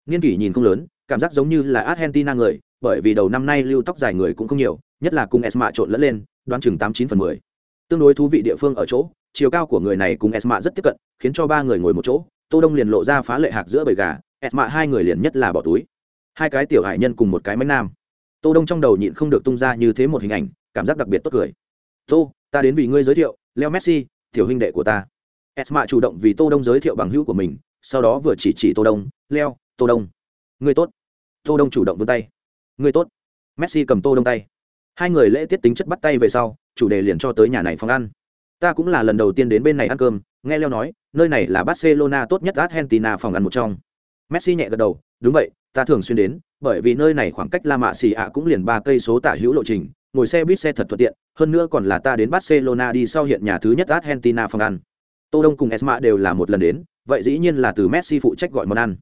Niên kỷ nhìn không lớn, cảm giác giống như là Argentina người, bởi vì đầu năm nay lưu tóc dài người cũng không nhiều, nhất là cùng Esma trộn lẫn lên, đoán chừng tám chín phần mười tương đối thú vị địa phương ở chỗ chiều cao của người này cùng esma rất tiếp cận khiến cho ba người ngồi một chỗ tô đông liền lộ ra phá lệ hạc giữa bầy gà esma hai người liền nhất là bỏ túi. Hai cái tiểu hải nhân cùng một cái máy nam. Tô đông trong đầu nhịn không được tung ra như thế một hình ảnh, cảm giác đặc biệt tốt cười. Tô, ta đến vì ngươi giới thiệu, leo messi, tiểu huynh đệ của ta. Esma chủ động vì tô đông giới thiệu bằng hữu của mình, sau đó vừa chỉ chỉ tô đông, leo, tô đông. Ngươi tốt. Tô đông chủ động vươn tay. Ngươi tốt. Messi cầm tô đông tay. Hai người lễ tiết tính chất bắt tay về sau, chủ đề liền cho tới nhà này phòng ăn. Ta cũng là lần đầu tiên đến bên này ăn cơm, nghe leo nói, nơi này là barcelona tốt nhất argentina phòng ăn một trong messi nhẹ gật đầu, đúng vậy, ta thường xuyên đến, bởi vì nơi này khoảng cách la mạ xì ạ cũng liền ba cây số tả hữu lộ trình, ngồi xe buýt xe thật thuận tiện, hơn nữa còn là ta đến barcelona đi sau hiện nhà thứ nhất argentina phòng ăn. Tô đông cùng esma đều là một lần đến, vậy dĩ nhiên là từ messi phụ trách gọi món ăn.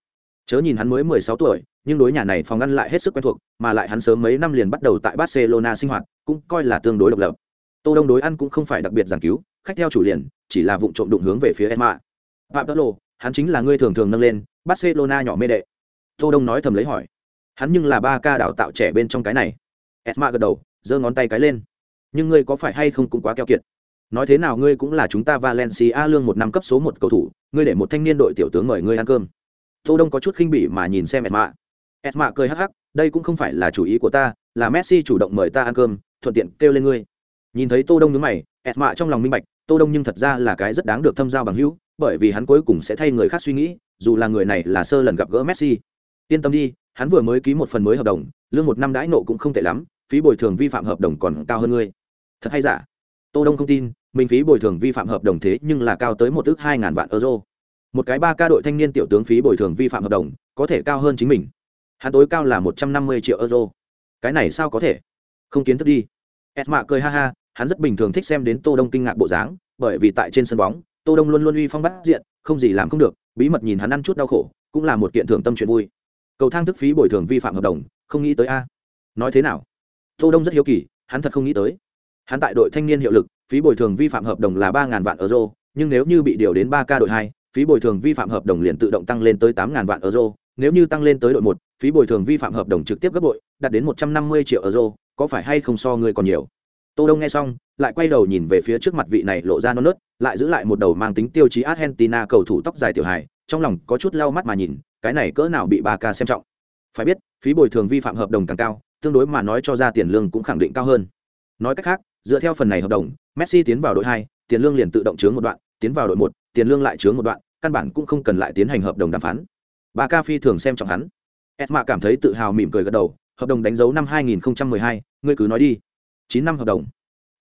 Chớ nhìn hắn mới 16 tuổi, nhưng đối nhà này phòng ăn lại hết sức quen thuộc, mà lại hắn sớm mấy năm liền bắt đầu tại barcelona sinh hoạt, cũng coi là tương đối độc lập. Tô đông đối ăn cũng không phải đặc biệt giảng cứu, khách theo chủ liền, chỉ là vụng trộm đụng hướng về phía esma. Phạm tất lộ hắn chính là người thường thường nâng lên, barcelona nhỏ mê đệ. Tô đông nói thầm lấy hỏi. Hắn nhưng là ba ca đào tạo trẻ bên trong cái này. Esma gật đầu, giơ ngón tay cái lên. Nhưng ngươi có phải hay không cũng quá keo kiệt? Nói thế nào ngươi cũng là chúng ta valencia lương một năm cấp số một cầu thủ, ngươi để một thanh niên đội tiểu tướng mời ngươi ăn cơm. Tô đông có chút khinh bỉ mà nhìn xem esma. Esma cười hắc hắc, đây cũng không phải là chủ ý của ta, là messi chủ động mời ta ăn cơm, thuận tiện kêu lên ngươi. Nhìn thấy tô đông nhướng mày, esma trong lòng minh bạch, tô đông nhưng thật ra là cái rất đáng được thâm giao bằng hữu bởi vì hắn cuối cùng sẽ thay người khác suy nghĩ, dù là người này là sơ lần gặp gỡ messi. Yên tâm đi, hắn vừa mới ký một phần mới hợp đồng, lương một năm đãi nộ cũng không tệ lắm, phí bồi thường vi phạm hợp đồng còn cao hơn ngươi. Thật hay giả? Tô đông không tin, mình phí bồi thường vi phạm hợp đồng thế nhưng là cao tới một ước hai ngàn vạn euro. Một cái ba ca đội thanh niên tiểu tướng phí bồi thường vi phạm hợp đồng, có thể cao hơn chính mình. Hắn tối cao là một trăm năm mươi triệu euro. Cái này sao có thể? Không kiến thức đi. Esma cười ha ha, hắn rất bình thường thích xem đến tô đông kinh ngạc bộ dáng, bởi vì tại trên sân bóng tô đông luôn luôn uy phong bắt diện, không gì làm không được, bí mật nhìn hắn ăn chút đau khổ, cũng là một kiện thưởng tâm chuyện vui. Cầu thang thức phí bồi thường vi phạm hợp đồng, không nghĩ tới a. Nói thế nào? Tô đông rất hiếu kỳ, hắn thật không nghĩ tới. Hắn tại đội thanh niên hiệu lực, phí bồi thường vi phạm hợp đồng là ba ngàn vạn euro, nhưng nếu như bị điều đến ba ca đội hai, phí bồi thường vi phạm hợp đồng liền tự động tăng lên tới tám ngàn vạn euro, nếu như tăng lên tới đội một, phí bồi thường vi phạm hợp đồng trực tiếp gấp bội, đạt đến một trăm năm mươi triệu euro, có phải hay không so ngươi còn nhiều? Tô đông nghe xong, lại quay đầu nhìn về phía trước mặt vị này lộ ra non nớt lại giữ lại một đầu mang tính tiêu chí argentina cầu thủ tóc dài tiểu hài trong lòng có chút lau mắt mà nhìn cái này cỡ nào bị Barca ca xem trọng. Phải biết phí bồi thường vi phạm hợp đồng càng cao tương đối mà nói cho ra tiền lương cũng khẳng định cao hơn. Nói cách khác dựa theo phần này hợp đồng messi tiến vào đội hai tiền lương liền tự động chướng một đoạn tiến vào đội một tiền lương lại chướng một đoạn căn bản cũng không cần lại tiến hành hợp đồng đàm phán. Barca ca phi thường xem trọng hắn. Esma cảm thấy tự hào mỉm cười gật đầu hợp đồng đánh dấu năm 2012, ngươi cứ nói đi. Chín năm hợp đồng.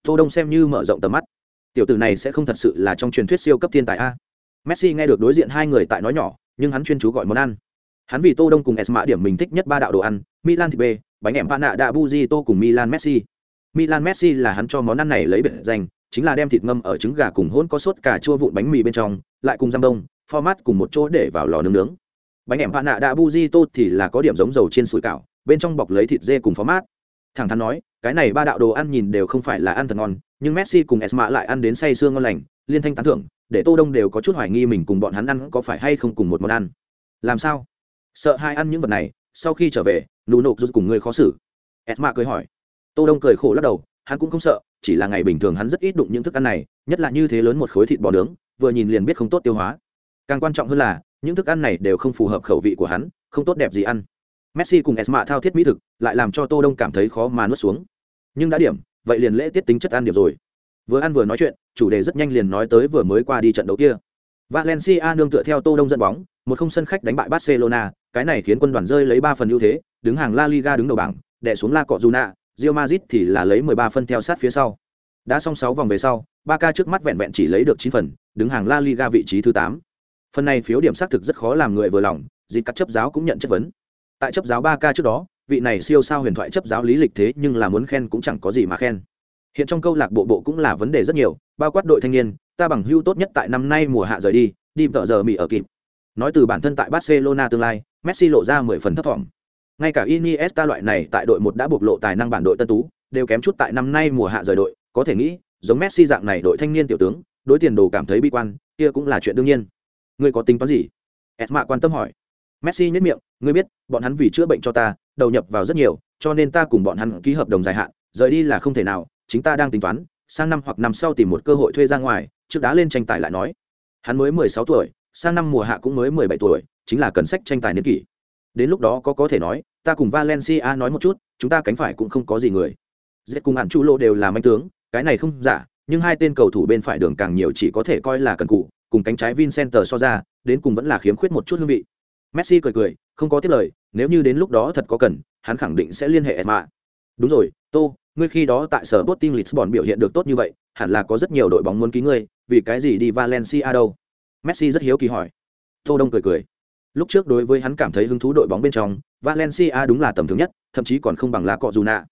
Tô đông xem như mở rộng tầm mắt tiểu tử này sẽ không thật sự là trong truyền thuyết siêu cấp thiên tài a. Messi nghe được đối diện hai người tại nói nhỏ, nhưng hắn chuyên chú gọi món ăn. Hắn vì tô đông cùng esma điểm mình thích nhất ba đạo đồ ăn, milan thịt bê, bánh em pana đã buji tô cùng milan messi. Milan messi là hắn cho món ăn này lấy biệt danh, chính là đem thịt ngâm ở trứng gà cùng hỗn có sốt cà chua vụn bánh mì bên trong, lại cùng giam đông, format cùng một chỗ để vào lò nướng nướng. Bánh em pana đã buji tô thì là có điểm giống dầu trên sủi cảo, bên trong bọc lấy thịt dê cùng format. Thẳng thắn nói cái này ba đạo đồ ăn nhìn đều không phải là ăn thật ngon, nhưng messi cùng esma lại ăn đến say sương ngon lành, liên thanh tán thưởng, để tô đông đều có chút hoài nghi mình cùng bọn hắn ăn có phải hay không cùng một món ăn. Làm sao? Sợ hai ăn những vật này, sau khi trở về, nụ nộp rút cùng ngươi khó xử. Esma cười hỏi. Tô đông cười khổ lắc đầu, hắn cũng không sợ, chỉ là ngày bình thường hắn rất ít đụng những thức ăn này, nhất là như thế lớn một khối thịt bò nướng, vừa nhìn liền biết không tốt tiêu hóa. Càng quan trọng hơn là, những thức ăn này đều không phù hợp khẩu vị của hắn, không tốt đẹp gì ăn messi cùng esma thao thiết mỹ thực lại làm cho tô đông cảm thấy khó mà nuốt xuống nhưng đã điểm vậy liền lễ tiết tính chất ăn điểm rồi vừa ăn vừa nói chuyện chủ đề rất nhanh liền nói tới vừa mới qua đi trận đấu kia valencia nương tựa theo tô đông dẫn bóng một không sân khách đánh bại barcelona cái này khiến quân đoàn rơi lấy ba phần ưu thế đứng hàng la liga đứng đầu bảng đè xuống la cọ juna Real Madrid thì là lấy 13 phân theo sát phía sau. Đã xong 6 vòng về sau, Barca trước mắt vẹn vẹn chỉ lấy được 9 phần, đứng hàng La Liga vị trí thứ 8. Phần này phiếu điểm xác thực rất khó làm người vừa lòng, dịch cắt chấp giáo cũng nhận chất vấn. Tại chấp giáo Barca trước đó, vị này siêu sao huyền thoại chấp giáo lý lịch thế nhưng là muốn khen cũng chẳng có gì mà khen. Hiện trong câu lạc bộ bộ cũng là vấn đề rất nhiều, bao quát đội thanh niên, ta bằng hưu tốt nhất tại năm nay mùa hạ rời đi, đi vợ giờ mì ở kịp. Nói từ bản thân tại Barcelona tương lai, Messi lộ ra 10 phần thấp vọng ngay cả Iniesta loại này tại đội một đã bộc lộ tài năng bản đội tân tú, đều kém chút tại năm nay mùa hạ rời đội, có thể nghĩ, giống Messi dạng này đội thanh niên tiểu tướng, đối tiền đồ cảm thấy bi quan, kia cũng là chuyện đương nhiên. Người có tính toán gì? Esma quan tâm hỏi. Messi nhếch miệng, ngươi biết, bọn hắn vì chữa bệnh cho ta, đầu nhập vào rất nhiều, cho nên ta cùng bọn hắn ký hợp đồng dài hạn, rời đi là không thể nào, chính ta đang tính toán, sang năm hoặc năm sau tìm một cơ hội thuê ra ngoài, trước đá lên tranh tài lại nói. Hắn mới 16 tuổi, sang năm mùa hạ cũng mới 17 tuổi, chính là cần sách tranh tài niên kỷ. Đến lúc đó có có thể nói ta cùng valencia nói một chút chúng ta cánh phải cũng không có gì người. Dễ cùng hạn chu lô đều là manh tướng cái này không giả nhưng hai tên cầu thủ bên phải đường càng nhiều chỉ có thể coi là cần cụ cùng cánh trái vincenter so ra đến cùng vẫn là khiếm khuyết một chút hương vị messi cười cười không có tiếp lời nếu như đến lúc đó thật có cần hắn khẳng định sẽ liên hệ esma đúng rồi tô ngươi khi đó tại sở Sporting Lisbon biểu hiện được tốt như vậy, hẳn là có rất nhiều đội bóng muốn ký ngươi, vì cái gì đi Valencia đâu? Messi rất hiếu kỳ hỏi. Tô Đông cười cười. Lúc trước đối với hắn cảm thấy hứng thú đội bóng bên trong, Valencia đúng là tầm thường nhất, thậm chí còn không bằng lá cọ dù nạ.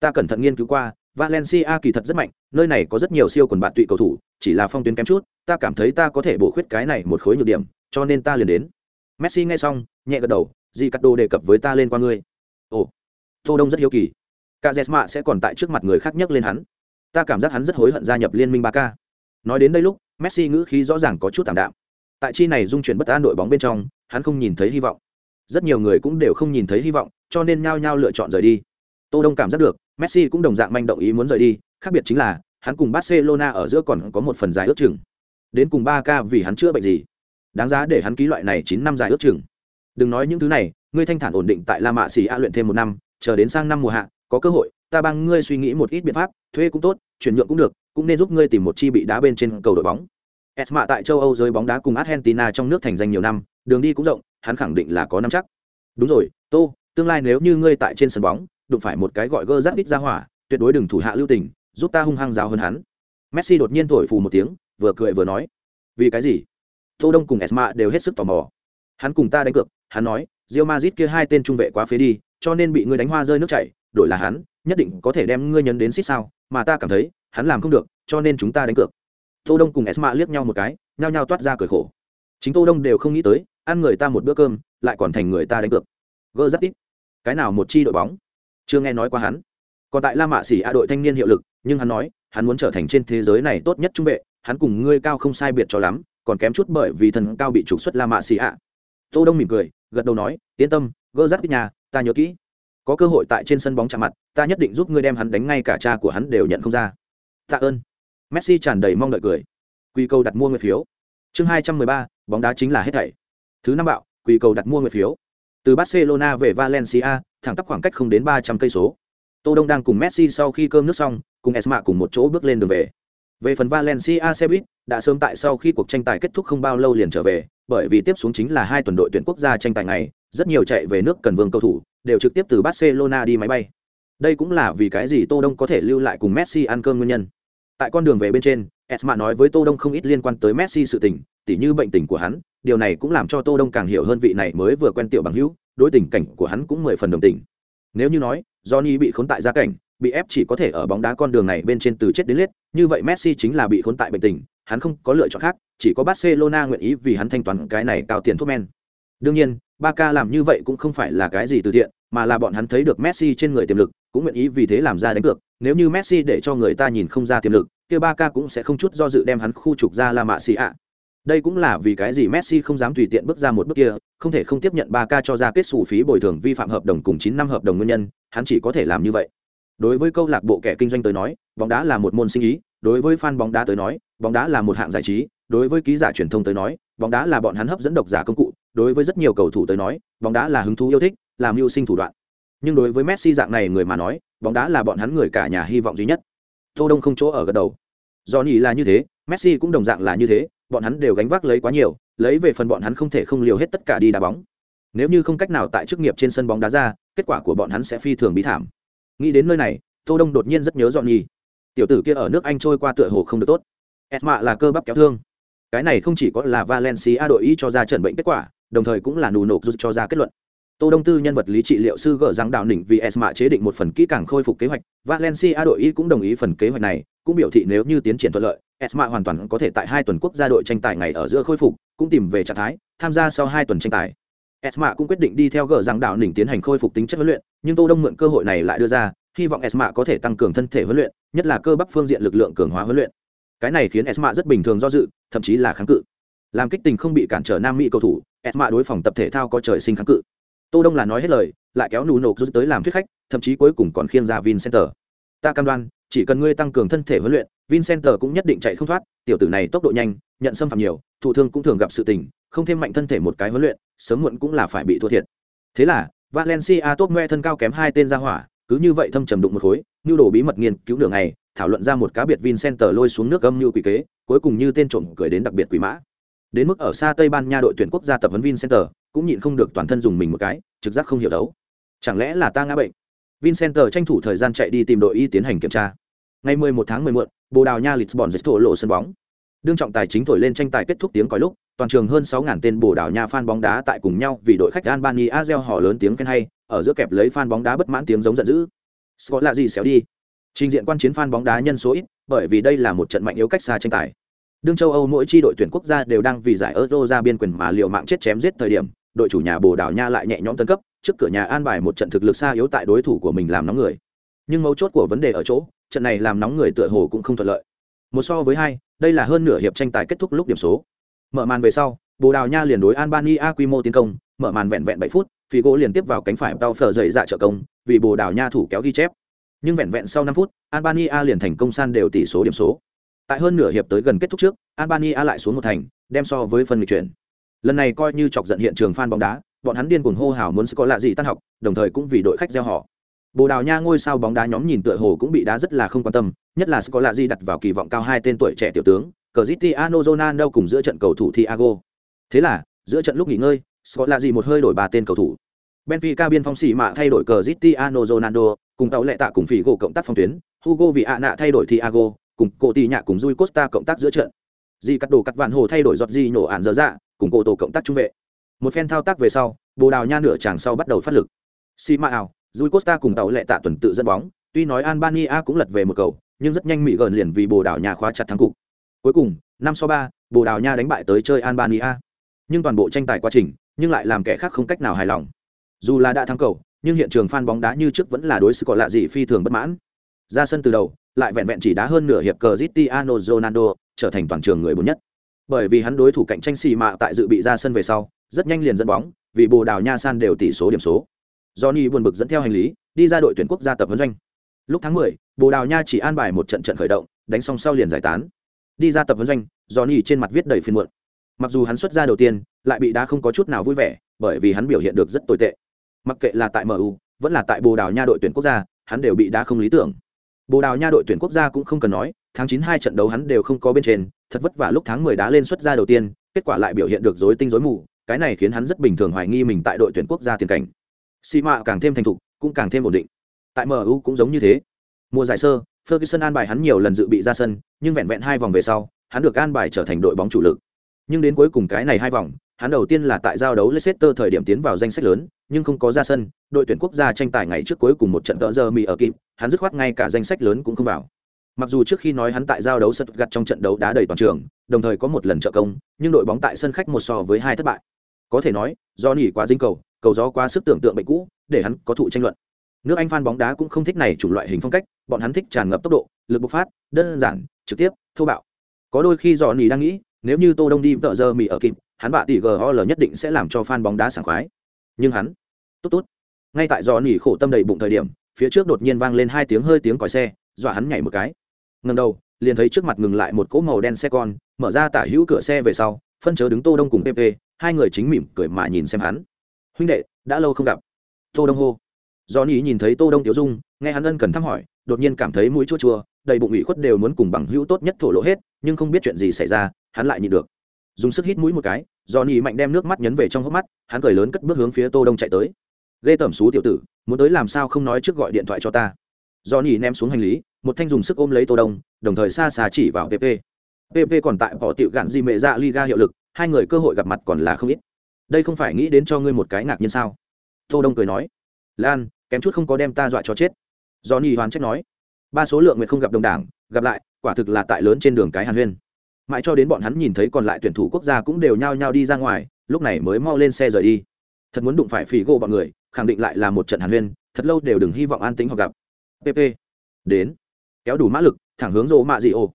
Ta cẩn thận nghiên cứu qua, Valencia kỳ thật rất mạnh, nơi này có rất nhiều siêu quần bạn tụy cầu thủ, chỉ là phong tuyến kém chút, ta cảm thấy ta có thể bổ khuyết cái này một khối nhược điểm, cho nên ta liền đến. Messi nghe xong, nhẹ gật đầu, Di Cắt Đồ đề cập với ta lên qua ngươi. Ồ, Tô Đông rất hiếu kỳ. Cazeema sẽ còn tại trước mặt người khác nhắc lên hắn. Ta cảm giác hắn rất hối hận gia nhập liên minh Barca. Nói đến đây lúc, Messi ngữ khí rõ ràng có chút tạm đạm. Tại chi này dung chuyển bất an đội bóng bên trong, hắn không nhìn thấy hy vọng rất nhiều người cũng đều không nhìn thấy hy vọng cho nên nhao nhao lựa chọn rời đi tô đông cảm giác được messi cũng đồng dạng manh động ý muốn rời đi khác biệt chính là hắn cùng barcelona ở giữa còn có một phần dài ước chừng đến cùng ba k vì hắn chữa bệnh gì đáng giá để hắn ký loại này chín năm dài ước chừng đừng nói những thứ này ngươi thanh thản ổn định tại la mạ xì a luyện thêm một năm chờ đến sang năm mùa hạ có cơ hội ta bằng ngươi suy nghĩ một ít biện pháp thuê cũng tốt chuyển nhượng cũng được cũng nên giúp ngươi tìm một chi bị đá bên trên cầu đội bóng Esma tại châu Âu giới bóng đá cùng Argentina trong nước thành danh nhiều năm, đường đi cũng rộng, hắn khẳng định là có năm chắc. Đúng rồi, Tô, tương lai nếu như ngươi tại trên sân bóng, đụng phải một cái gọi gơ rắc ít ra hỏa, tuyệt đối đừng thủ hạ lưu tình, giúp ta hung hăng giáo hơn hắn. Messi đột nhiên thổi phù một tiếng, vừa cười vừa nói, vì cái gì? Tô Đông cùng Esma đều hết sức tò mò. Hắn cùng ta đánh cược, hắn nói, Real Madrid kia hai tên trung vệ quá phế đi, cho nên bị ngươi đánh hoa rơi nước chảy, đổi là hắn, nhất định có thể đem ngươi nhấn đến xít sao, mà ta cảm thấy, hắn làm không được, cho nên chúng ta đánh cược. Tô đông cùng esma liếc nhau một cái nhao nhao toát ra cười khổ. Chính tô đông đều không nghĩ tới ăn người ta một bữa cơm lại còn thành người ta đánh cược. Gơ rất ít cái nào một chi đội bóng? Chưa nghe nói qua hắn. Còn tại la mạ xỉ a đội thanh niên hiệu lực nhưng hắn nói hắn muốn trở thành trên thế giới này tốt nhất trung vệ hắn cùng ngươi cao không sai biệt cho lắm còn kém chút bởi vì thần cao bị trục xuất la mạ xì ạ. tô đông mỉm cười, gật đầu nói, yên tâm, gỡ rất nhà, ta nhớ kỹ. Có cơ hội tại trên sân bóng chạm mặt, ta nhất định giúp ngươi đem hắn đánh ngay cả cha của hắn đều nhận không ra. Tạ ơn. Messi tràn đầy mong đợi cười. Quy cầu đặt mua người phiếu. Chương hai trăm mười ba, bóng đá chính là hết thảy. Thứ năm bạo quy cầu đặt mua người phiếu. Từ barcelona về valencia, thẳng tắp khoảng cách không đến ba trăm cây số. Tô đông đang cùng messi sau khi cơm nước xong, cùng esma cùng một chỗ bước lên đường về về phần valencia xe buýt đã sớm tại sau khi cuộc tranh tài kết thúc không bao lâu liền trở về, bởi vì tiếp xuống chính là hai tuần đội tuyển quốc gia tranh tài ngày. rất nhiều chạy về nước cần vương cầu thủ, đều trực tiếp từ barcelona đi máy bay đây cũng là vì cái gì tô đông có thể lưu lại cùng messi ăn cơm nguyên nhân tại con đường về bên trên, esma nói với tô đông không ít liên quan tới messi sự tình, tỉ như bệnh tình của hắn, điều này cũng làm cho tô đông càng hiểu hơn vị này mới vừa quen tiểu bằng hữu, đối tình cảnh của hắn cũng mười phần đồng tình nếu như nói, johnny bị khốn tại gia cảnh bị ép chỉ có thể ở bóng đá con đường này bên trên từ chết đến liết như vậy messi chính là bị khốn tại bệnh tình hắn không có lựa chọn khác chỉ có barcelona nguyện ý vì hắn thanh toán cái này cao tiền thuốc men. Đương nhiên Barca làm như vậy cũng không phải là cái gì từ thiện mà là bọn hắn thấy được messi trên người tiềm lực cũng nguyện ý vì thế làm ra đánh cược. Nếu như messi để cho người ta nhìn không ra tiềm lực kia Barca cũng sẽ không chút do dự đem hắn khu trục ra la mạ xì ạ Đây cũng là vì cái gì Messi không dám tùy tiện bước ra một bước kia, không thể không tiếp nhận 3K cho ra kết sổ phí bồi thường vi phạm hợp đồng cùng 9 năm hợp đồng nguyên nhân, hắn chỉ có thể làm như vậy. Đối với câu lạc bộ kẻ kinh doanh tới nói, bóng đá là một môn sinh ý, đối với fan bóng đá tới nói, bóng đá là một hạng giải trí, đối với ký giả truyền thông tới nói, bóng đá là bọn hắn hấp dẫn độc giả công cụ, đối với rất nhiều cầu thủ tới nói, bóng đá là hứng thú yêu thích, làm mưu sinh thủ đoạn. Nhưng đối với Messi dạng này người mà nói, bóng đá là bọn hắn người cả nhà hy vọng duy nhất. Tô Đông không chỗ ở gật đầu. Johnny là như thế, Messi cũng đồng dạng là như thế, bọn hắn đều gánh vác lấy quá nhiều, lấy về phần bọn hắn không thể không liều hết tất cả đi đá bóng. Nếu như không cách nào tại chức nghiệp trên sân bóng đá ra, kết quả của bọn hắn sẽ phi thường bí thảm. Nghĩ đến nơi này, Tô Đông đột nhiên rất nhớ dọn nhì Tiểu tử kia ở nước Anh trôi qua tựa hồ không được tốt. Esma là cơ bắp kéo thương. Cái này không chỉ có là Valencia đội ý cho ra trận bệnh kết quả, đồng thời cũng là nù nộp rút cho ra kết luận. Tô Đông Tư nhân vật lý trị liệu sư gỡ rằng đạo đỉnh vì Esma chế định một phần kỹ càng khôi phục kế hoạch, Valencia đội y cũng đồng ý phần kế hoạch này, cũng biểu thị nếu như tiến triển thuận lợi, Esma hoàn toàn có thể tại hai tuần quốc gia đội tranh tài ngày ở giữa khôi phục, cũng tìm về trạng thái, tham gia sau hai tuần tranh tài. Esma cũng quyết định đi theo gờ rằng đạo đỉnh tiến hành khôi phục tính chất huấn luyện, nhưng Tô Đông mượn cơ hội này lại đưa ra, hy vọng Esma có thể tăng cường thân thể huấn luyện, nhất là cơ bắp phương diện lực lượng cường hóa huấn luyện. Cái này khiến Esma rất bình thường do dự, thậm chí là kháng cự. Làm kích tình không bị cản trở Nam Mỹ cầu thủ, Esma đối phòng tập thể thao có trời sinh kháng cự tô đông là nói hết lời lại kéo nụ nộp rút tới làm thuyết khách thậm chí cuối cùng còn khiêng ra vincenter ta cam đoan chỉ cần ngươi tăng cường thân thể huấn luyện vincenter cũng nhất định chạy không thoát tiểu tử này tốc độ nhanh nhận xâm phạm nhiều thụ thương cũng thường gặp sự tình không thêm mạnh thân thể một cái huấn luyện, sớm muộn cũng là phải bị thua thiệt. Thế là, valencia tốt ngoe thân cao kém hai tên ra hỏa, cứ như vậy thâm trầm đụng một khối như đồ bí mật nghiên cứu đường này thảo luận ra một cá biệt vincenter lôi xuống nước âm như quỷ kế, cuối cùng như tên trộm cười đến đặc biệt quỷ mã. Đến mức ở xa tây ban nha đội tuyển quốc gia tập huấn vincenter cũng nhịn không được toàn thân dùng mình một cái, trực giác không hiểu đấu. Chẳng lẽ là ta ngã bệnh? Vincenter tranh thủ thời gian chạy đi tìm đội y tiến hành kiểm tra. Ngày 11 tháng 10 muộn, bồ đào nha lisbon dịch thổ lộ sân bóng. Đương trọng tài chính thổi lên tranh tài kết thúc tiếng còi lúc toàn trường hơn 6.000 tên bồ đào nha fan bóng đá tại cùng nhau vì đội khách albania reo hò lớn tiếng khen hay, ở giữa kẹp lấy fan bóng đá bất mãn tiếng giống giận dữ. Scott là gì xéo đi? Trình diện quan chiến fan bóng đá nhân số ít, bởi vì đây là một trận mạnh yếu cách xa tranh tài. Đương châu âu mỗi chi đội tuyển quốc gia đều đang vì giải euro ra biên quyền mà liều mạng chết chém giết thời điểm, đội chủ nhà bồ đào nha lại nhẹ nhõm tấn cấp, trước cửa nhà an bài một trận thực lực xa yếu tại đối thủ của mình làm nóng người. Nhưng mấu chốt của vấn đề ở chỗ, trận này làm nóng người tựa hồ cũng không thuận lợi. Một so với hai, đây là hơn nửa hiệp tranh tài kết thúc lúc điểm số mở màn về sau, bồ đào nha liền đối albania quy mô tiến công, mở màn vẹn vẹn bảy phút, phi gỗ liền tiếp vào cánh phải tao phở dậy dạ trợ công, vì bồ đào nha thủ kéo ghi chép. Nhưng vẹn vẹn sau năm phút, albania liền thành công san đều tỷ số điểm số. Tại hơn nửa hiệp tới gần kết thúc trước, albania lại xuống một thành, đem so với phần người chuyển. Lần này coi như chọc giận hiện trường fan bóng đá, bọn hắn điên cuồng hô hào muốn có lạ gì tan học, đồng thời cũng vì đội khách gieo họ. Bồ đào nha ngôi sao bóng đá nhóm nhìn tựa hồ cũng bị đá rất là không quan tâm, nhất là có lạ gì đặt vào kỳ vọng cao hai tên tuổi trẻ tiểu tướng Cristiano Ronaldo cùng giữa trận cầu thủ Thiago. Thế là, giữa trận lúc nghỉ ngơi, Scott là gì một hơi đổi ba tên cầu thủ. Benfica biên phong xỉ mạ thay đổi Cristiano Ronaldo, cùng tàu lệ tạ cùng phỉ gỗ cộng tác phong tuyến, Hugo Viana thay đổi Thiago, cùng cổ tỷ nhạ cùng Rui Costa cộng tác giữa trận. Di cắt đồ cắt vạn hồ thay đổi giọt di nổ ản dở dạ cùng cổ tổ cộng tác trung vệ. Một phen thao tác về sau, bồ đào nha nửa chàng sau bắt đầu phát lực. Xỉ ma ảo, Rui costa cùng tàu lệ tạ tuần tự dẫn bóng. Tuy nói albania cũng lật về một cầu, nhưng rất nhanh mỹ gần liền vì bồ đào nha khóa chặt thắng cục cuối cùng năm so ba bồ đào nha đánh bại tới chơi albania. Nhưng toàn bộ tranh tài quá trình nhưng lại làm kẻ khác không cách nào hài lòng. Dù là đã thắng cầu nhưng hiện trường fan bóng đá như trước vẫn là đối xử có lạ gì phi thường bất mãn. Ra sân từ đầu lại vẹn vẹn chỉ đá hơn nửa hiệp cờ Cristiano Ronaldo trở thành toàn trường người buồn nhất. Bởi vì hắn đối thủ cạnh tranh xì mạ tại dự bị ra sân về sau rất nhanh liền dẫn bóng vì bồ đào nha san đều tỷ số điểm số. Johnny buồn bực dẫn theo hành lý đi ra đội tuyển quốc gia tập huấn doanh. Lúc tháng 10, bồ đào nha chỉ an bài một trận trận khởi động đánh xong sau liền giải tán đi ra tập huấn doanh, johnny trên mặt viết đầy phiền muộn. Mặc dù hắn xuất ra đầu tiên, lại bị đá không có chút nào vui vẻ, bởi vì hắn biểu hiện được rất tồi tệ. Mặc kệ là tại mu vẫn là tại bồ đào nha đội tuyển quốc gia, hắn đều bị đá không lý tưởng. Bồ đào nha đội tuyển quốc gia cũng không cần nói, tháng chín hai trận đấu hắn đều không có bên trên, thật vất vả lúc tháng mười đá lên xuất ra đầu tiên, kết quả lại biểu hiện được rối tinh rối mù, cái này khiến hắn rất bình thường hoài nghi mình tại đội tuyển quốc gia tiền cảnh. Xì mạ càng thêm thành thục, cũng càng thêm ổn định. Tại mu cũng giống như thế. Mùa giải sơ ferguson an bài hắn nhiều lần dự bị ra sân nhưng vẹn vẹn hai vòng về sau hắn được an bài trở thành đội bóng chủ lực nhưng đến cuối cùng cái này hai vòng hắn đầu tiên là tại giao đấu Leicester thời điểm tiến vào danh sách lớn, nhưng không có ra sân, đội tuyển quốc gia tranh tài ngày trước cuối cùng một trận tợ giờ mì ở kịp, hắn dứt khoát ngay cả danh sách lớn cũng không vào. Mặc dù trước khi nói hắn tại giao đấu sật gặt trong trận đấu đá đầy toàn trường, đồng thời có một lần trợ công, nhưng đội bóng tại sân khách một so với hai thất bại. Có thể nói, do nỉ quá dính cầu, cầu gió quá sức tưởng tượng bệnh cũ, để hắn có thụ tranh luận. Nước Anh fan bóng đá cũng không thích này chủng loại hình phong cách, bọn hắn thích tràn ngập tốc độ, lực bộc phát, đơn giản, trực tiếp, thô bạo. Có đôi khi Johnny đang nghĩ, nếu như tô đông đi vợ giờ mì ở kịp hắn bạ tỷ gol nhất định sẽ làm cho fan bóng đá sảng khoái. Nhưng hắn tốt tốt. Ngay tại do nỉ khổ tâm đầy bụng thời điểm phía trước đột nhiên vang lên hai tiếng hơi tiếng còi xe dọa hắn nhảy một cái. Ngầm đầu liền thấy trước mặt ngừng lại một cỗ màu đen xe con mở ra tả hữu cửa xe về sau phân chớ đứng tô đông cùng pp hai người chính mỉm cười mà nhìn xem hắn. Huynh đệ đã lâu không gặp. Tô đông hô do nhìn thấy tô đông tiểu dung, nghe hắn ân cần thăm hỏi, đột nhiên cảm thấy mũi chua chua, đầy bụng ủy khuất đều muốn cùng bằng hữu tốt nhất thổ lộ hết, nhưng không biết chuyện gì xảy ra, hắn lại nhịn được. Dùng sức hít mũi một cái, do mạnh đem nước mắt nhấn về trong hốc mắt, hắn cười lớn cất bước hướng phía tô đông chạy tới. Ghê tẩm xú tiểu tử, muốn tới làm sao không nói trước gọi điện thoại cho ta? Do ném xuống hành lý, một thanh dùng sức ôm lấy tô đông, đồng thời xa xa chỉ vào pp pp còn tại bỏ tiểu gạn gì mẹ ra liga hiệu lực, hai người cơ hội gặp mặt còn là không ít. Đây không phải nghĩ đến cho ngươi một cái ngạc nhiên sao? Tô đông cười nói lan, kém chút không có đem ta dọa cho chết. Do ni hoàn trách nói. Ba số lượng nguyện không gặp đồng đảng, gặp lại, quả thực là tại lớn trên đường cái hàn huyên. Mãi cho đến bọn hắn nhìn thấy còn lại tuyển thủ quốc gia cũng đều nhao nhao đi ra ngoài, lúc này mới mau lên xe rời đi. Thật muốn đụng phải phỉ gỗ bọn người, khẳng định lại là một trận hàn huyên, thật lâu đều đừng hy vọng an tính hoặc gặp. Pp đến. Kéo đủ mã lực, thẳng hướng rộ mạ dị ô.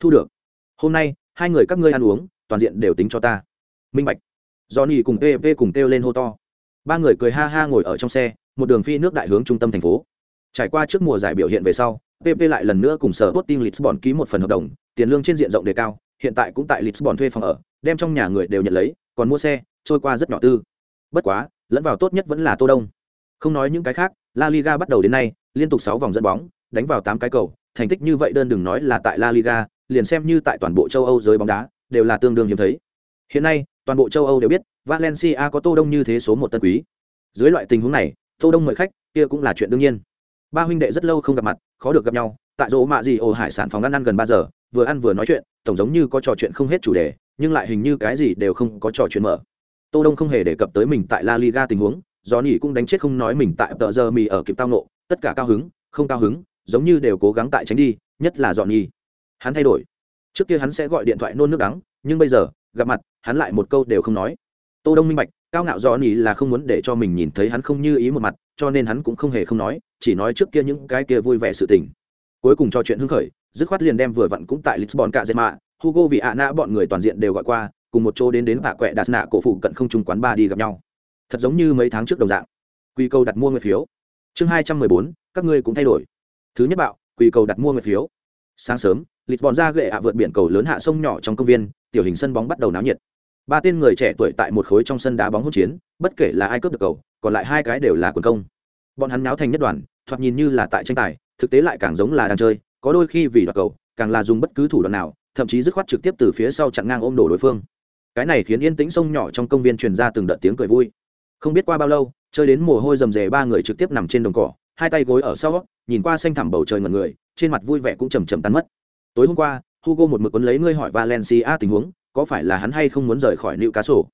Thu được. Hôm nay, hai người các ngươi ăn uống, toàn diện đều tính cho ta. Minh bạch. Johnny cùng pp cùng kêu lên hô to. Ba người cười ha ha ngồi ở trong xe một đường phi nước đại hướng trung tâm thành phố. Trải qua trước mùa giải biểu hiện về sau pp lại lần nữa cùng sở tốt team lisbon ký một phần hợp đồng, tiền lương trên diện rộng đề cao, hiện tại cũng tại lisbon thuê phòng ở, đem trong nhà người đều nhận lấy, còn mua xe, trôi qua rất nhỏ tư. Bất quá, lẫn vào tốt nhất vẫn là tô đông. Không nói những cái khác, la liga bắt đầu đến nay, liên tục sáu vòng dẫn bóng, đánh vào tám cái cầu, thành tích như vậy đơn đừng nói là tại la liga, liền xem như tại toàn bộ châu âu giới bóng đá, đều là tương đương hiếm thấy. Hiện nay, toàn bộ châu âu đều biết, valencia có tô đông như thế số một tân quý. Dưới loại tình huống này tô đông mời khách, kia cũng là chuyện đương nhiên. Ba huynh đệ rất lâu không gặp mặt, khó được gặp nhau, tại rỗ mạ gì ồ hải sản phòng ăn ăn gần ba giờ, vừa ăn vừa nói chuyện, tổng giống như có trò chuyện không hết chủ đề, nhưng lại hình như cái gì đều không có trò chuyện mở. Tô đông không hề đề cập tới mình tại la liga tình huống gió nhỉ cũng đánh chết không nói mình tại tờ giờ mì ở kịp tao nộ tất cả cao hứng, không cao hứng, giống như đều cố gắng tại tránh đi, nhất là dọn nhỉ hắn thay đổi. Trước kia hắn sẽ gọi điện thoại nôn nước đắng, nhưng bây giờ, gặp mặt, hắn lại một câu đều không nói. Tô đông minh bạch cao ngạo do nỉ là không muốn để cho mình nhìn thấy hắn không như ý một mặt, cho nên hắn cũng không hề không nói, chỉ nói trước kia những cái kia vui vẻ sự tình. Cuối cùng cho chuyện hưng khởi, dứt khoát liền đem vừa vặn cũng tại lisbon cả dệt mạ hugo vì ạ nã bọn người toàn diện đều gọi qua, cùng một chỗ đến đến bạ quẹ đạt nạ cổ phụ cận không trung quán ba đi gặp nhau. Thật giống như mấy tháng trước đồng dạng. Quy cầu đặt mua người phiếu. Chương hai trăm mười bốn, các ngươi cũng thay đổi. Thứ nhất bạo, quy cầu đặt mua người phiếu. Sáng sớm, lisbon ra gậy ạ vượt biển cầu lớn hạ sông nhỏ trong công viên, tiểu hình sân bóng bắt đầu náo nhiệt ba tên người trẻ tuổi tại một khối trong sân đá bóng hỗn chiến, bất kể là ai cướp được cầu, còn lại hai cái đều là quần công. Bọn hắn náo thành nhất đoàn, thoạt nhìn như là tại tranh tài, thực tế lại càng giống là đang chơi, có đôi khi vì đoạt cầu, càng là dùng bất cứ thủ đoạn nào, thậm chí dứt khoát trực tiếp từ phía sau chặn ngang ôm đổ đối phương. Cái này khiến yên tĩnh sông nhỏ trong công viên truyền ra từng đợt tiếng cười vui. Không biết qua bao lâu, chơi đến mồ hôi rầm rề ba người trực tiếp nằm trên đồng cỏ, hai tay gối ở sau, nhìn qua xanh thẳm bầu trời ngần người, trên mặt vui vẻ cũng chầm chầm tan mất. Tối hôm qua, hugo một mực quấn lấy ngươi hỏi valencia tình huống có phải là hắn hay không muốn rời khỏi nịu cá sổ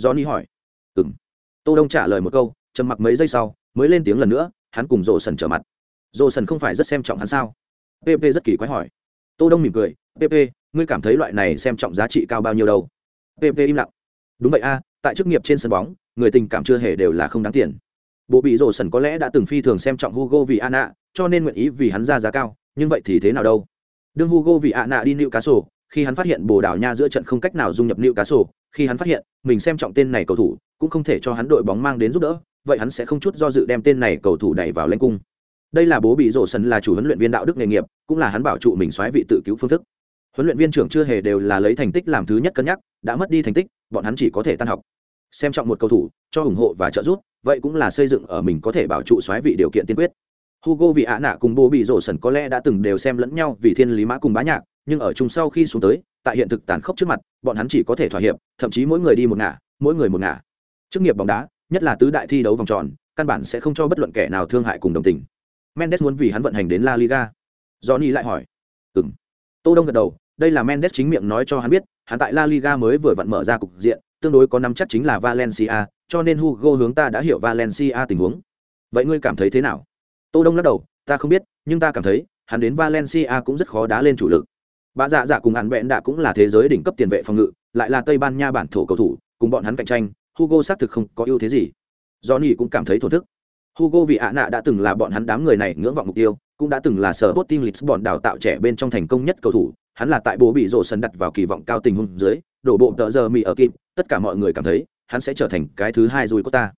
johnny hỏi. Ừ m tô đông trả lời một câu, trầm mặc mấy giây sau, mới lên tiếng lần nữa, hắn cùng rổ sần trở mặt. Rổ sần không phải rất xem trọng hắn sao? Pp rất kỳ quái hỏi. Tô đông mỉm cười pp ngươi cảm thấy loại này xem trọng giá trị cao bao nhiêu đâu? Pp im lặng. Đúng vậy a, tại chức nghiệp trên sân bóng, người tình cảm chưa hề đều là không đáng tiền. Bộ bị rổ sần có lẽ đã từng phi thường xem trọng hugo vì anna cho nên nguyện ý vì hắn ra giá cao, nhưng vậy thì thế nào đâu? Đương hugo vì anna đi nịu cá sổ khi hắn phát hiện bồ đào nha giữa trận không cách nào dung nhập liệu cá sổ khi hắn phát hiện mình xem trọng tên này cầu thủ, cũng không thể cho hắn đội bóng mang đến giúp đỡ, vậy hắn sẽ không chút do dự đem tên này cầu thủ đẩy vào lãnh cung. Đây là bố bị rổ sân là chủ huấn luyện viên đạo đức nghề nghiệp, cũng là hắn bảo trụ mình xoáy vị tự cứu phương thức. Huấn luyện viên trưởng chưa hề đều là lấy thành tích làm thứ nhất cân nhắc, đã mất đi thành tích, bọn hắn chỉ có thể tan học. Xem trọng một cầu thủ, cho ủng hộ và trợ giúp, vậy cũng là xây dựng ở mình có thể bảo trụ xoáy vị điều kiện tiên quyết. Hugo vì ạ nạ cùng bố bị rổ sân có lẽ đã từng đều xem lẫn nhau vì thiên lý mã cùng bá nhạc nhưng ở chung sau khi xuống tới, tại hiện thực tàn khốc trước mặt, bọn hắn chỉ có thể thỏa hiệp, thậm chí mỗi người đi một ngả, mỗi người một ngả. Chức nghiệp bóng đá, nhất là tứ đại thi đấu vòng tròn, căn bản sẽ không cho bất luận kẻ nào thương hại cùng đồng tình. Mendes muốn vì hắn vận hành đến la liga. Johnny lại hỏi. Ừ m tô đông gật đầu, đây là mendes chính miệng nói cho hắn biết, hắn tại la liga mới vừa vặn mở ra cục diện, tương đối có năm chắc chính là valencia, cho nên hugo hướng ta đã hiểu valencia tình huống. Vậy ngươi cảm thấy thế nào? Tô đông lắc đầu, ta không biết, nhưng ta cảm thấy, hắn đến valencia cũng rất khó đá lên chủ lực bà dạ dạ cùng hắn bẹn đã cũng là thế giới đỉnh cấp tiền vệ phòng ngự, lại là tây ban nha bản thổ cầu thủ, cùng bọn hắn cạnh tranh, hugo xác thực không có ưu thế gì. Johnny cũng cảm thấy thổn thức. Hugo vì ạ nạ đã từng là bọn hắn đám người này ngưỡng vọng mục tiêu, cũng đã từng là sở bot team lisbon đào tạo trẻ bên trong thành công nhất cầu thủ, hắn là tại bố bị rổ sân đặt vào kỳ vọng cao tình huống dưới, đổ bộ tợ giờ Mỹ ở kịp, tất cả mọi người cảm thấy, hắn sẽ trở thành cái thứ hai rồi ta.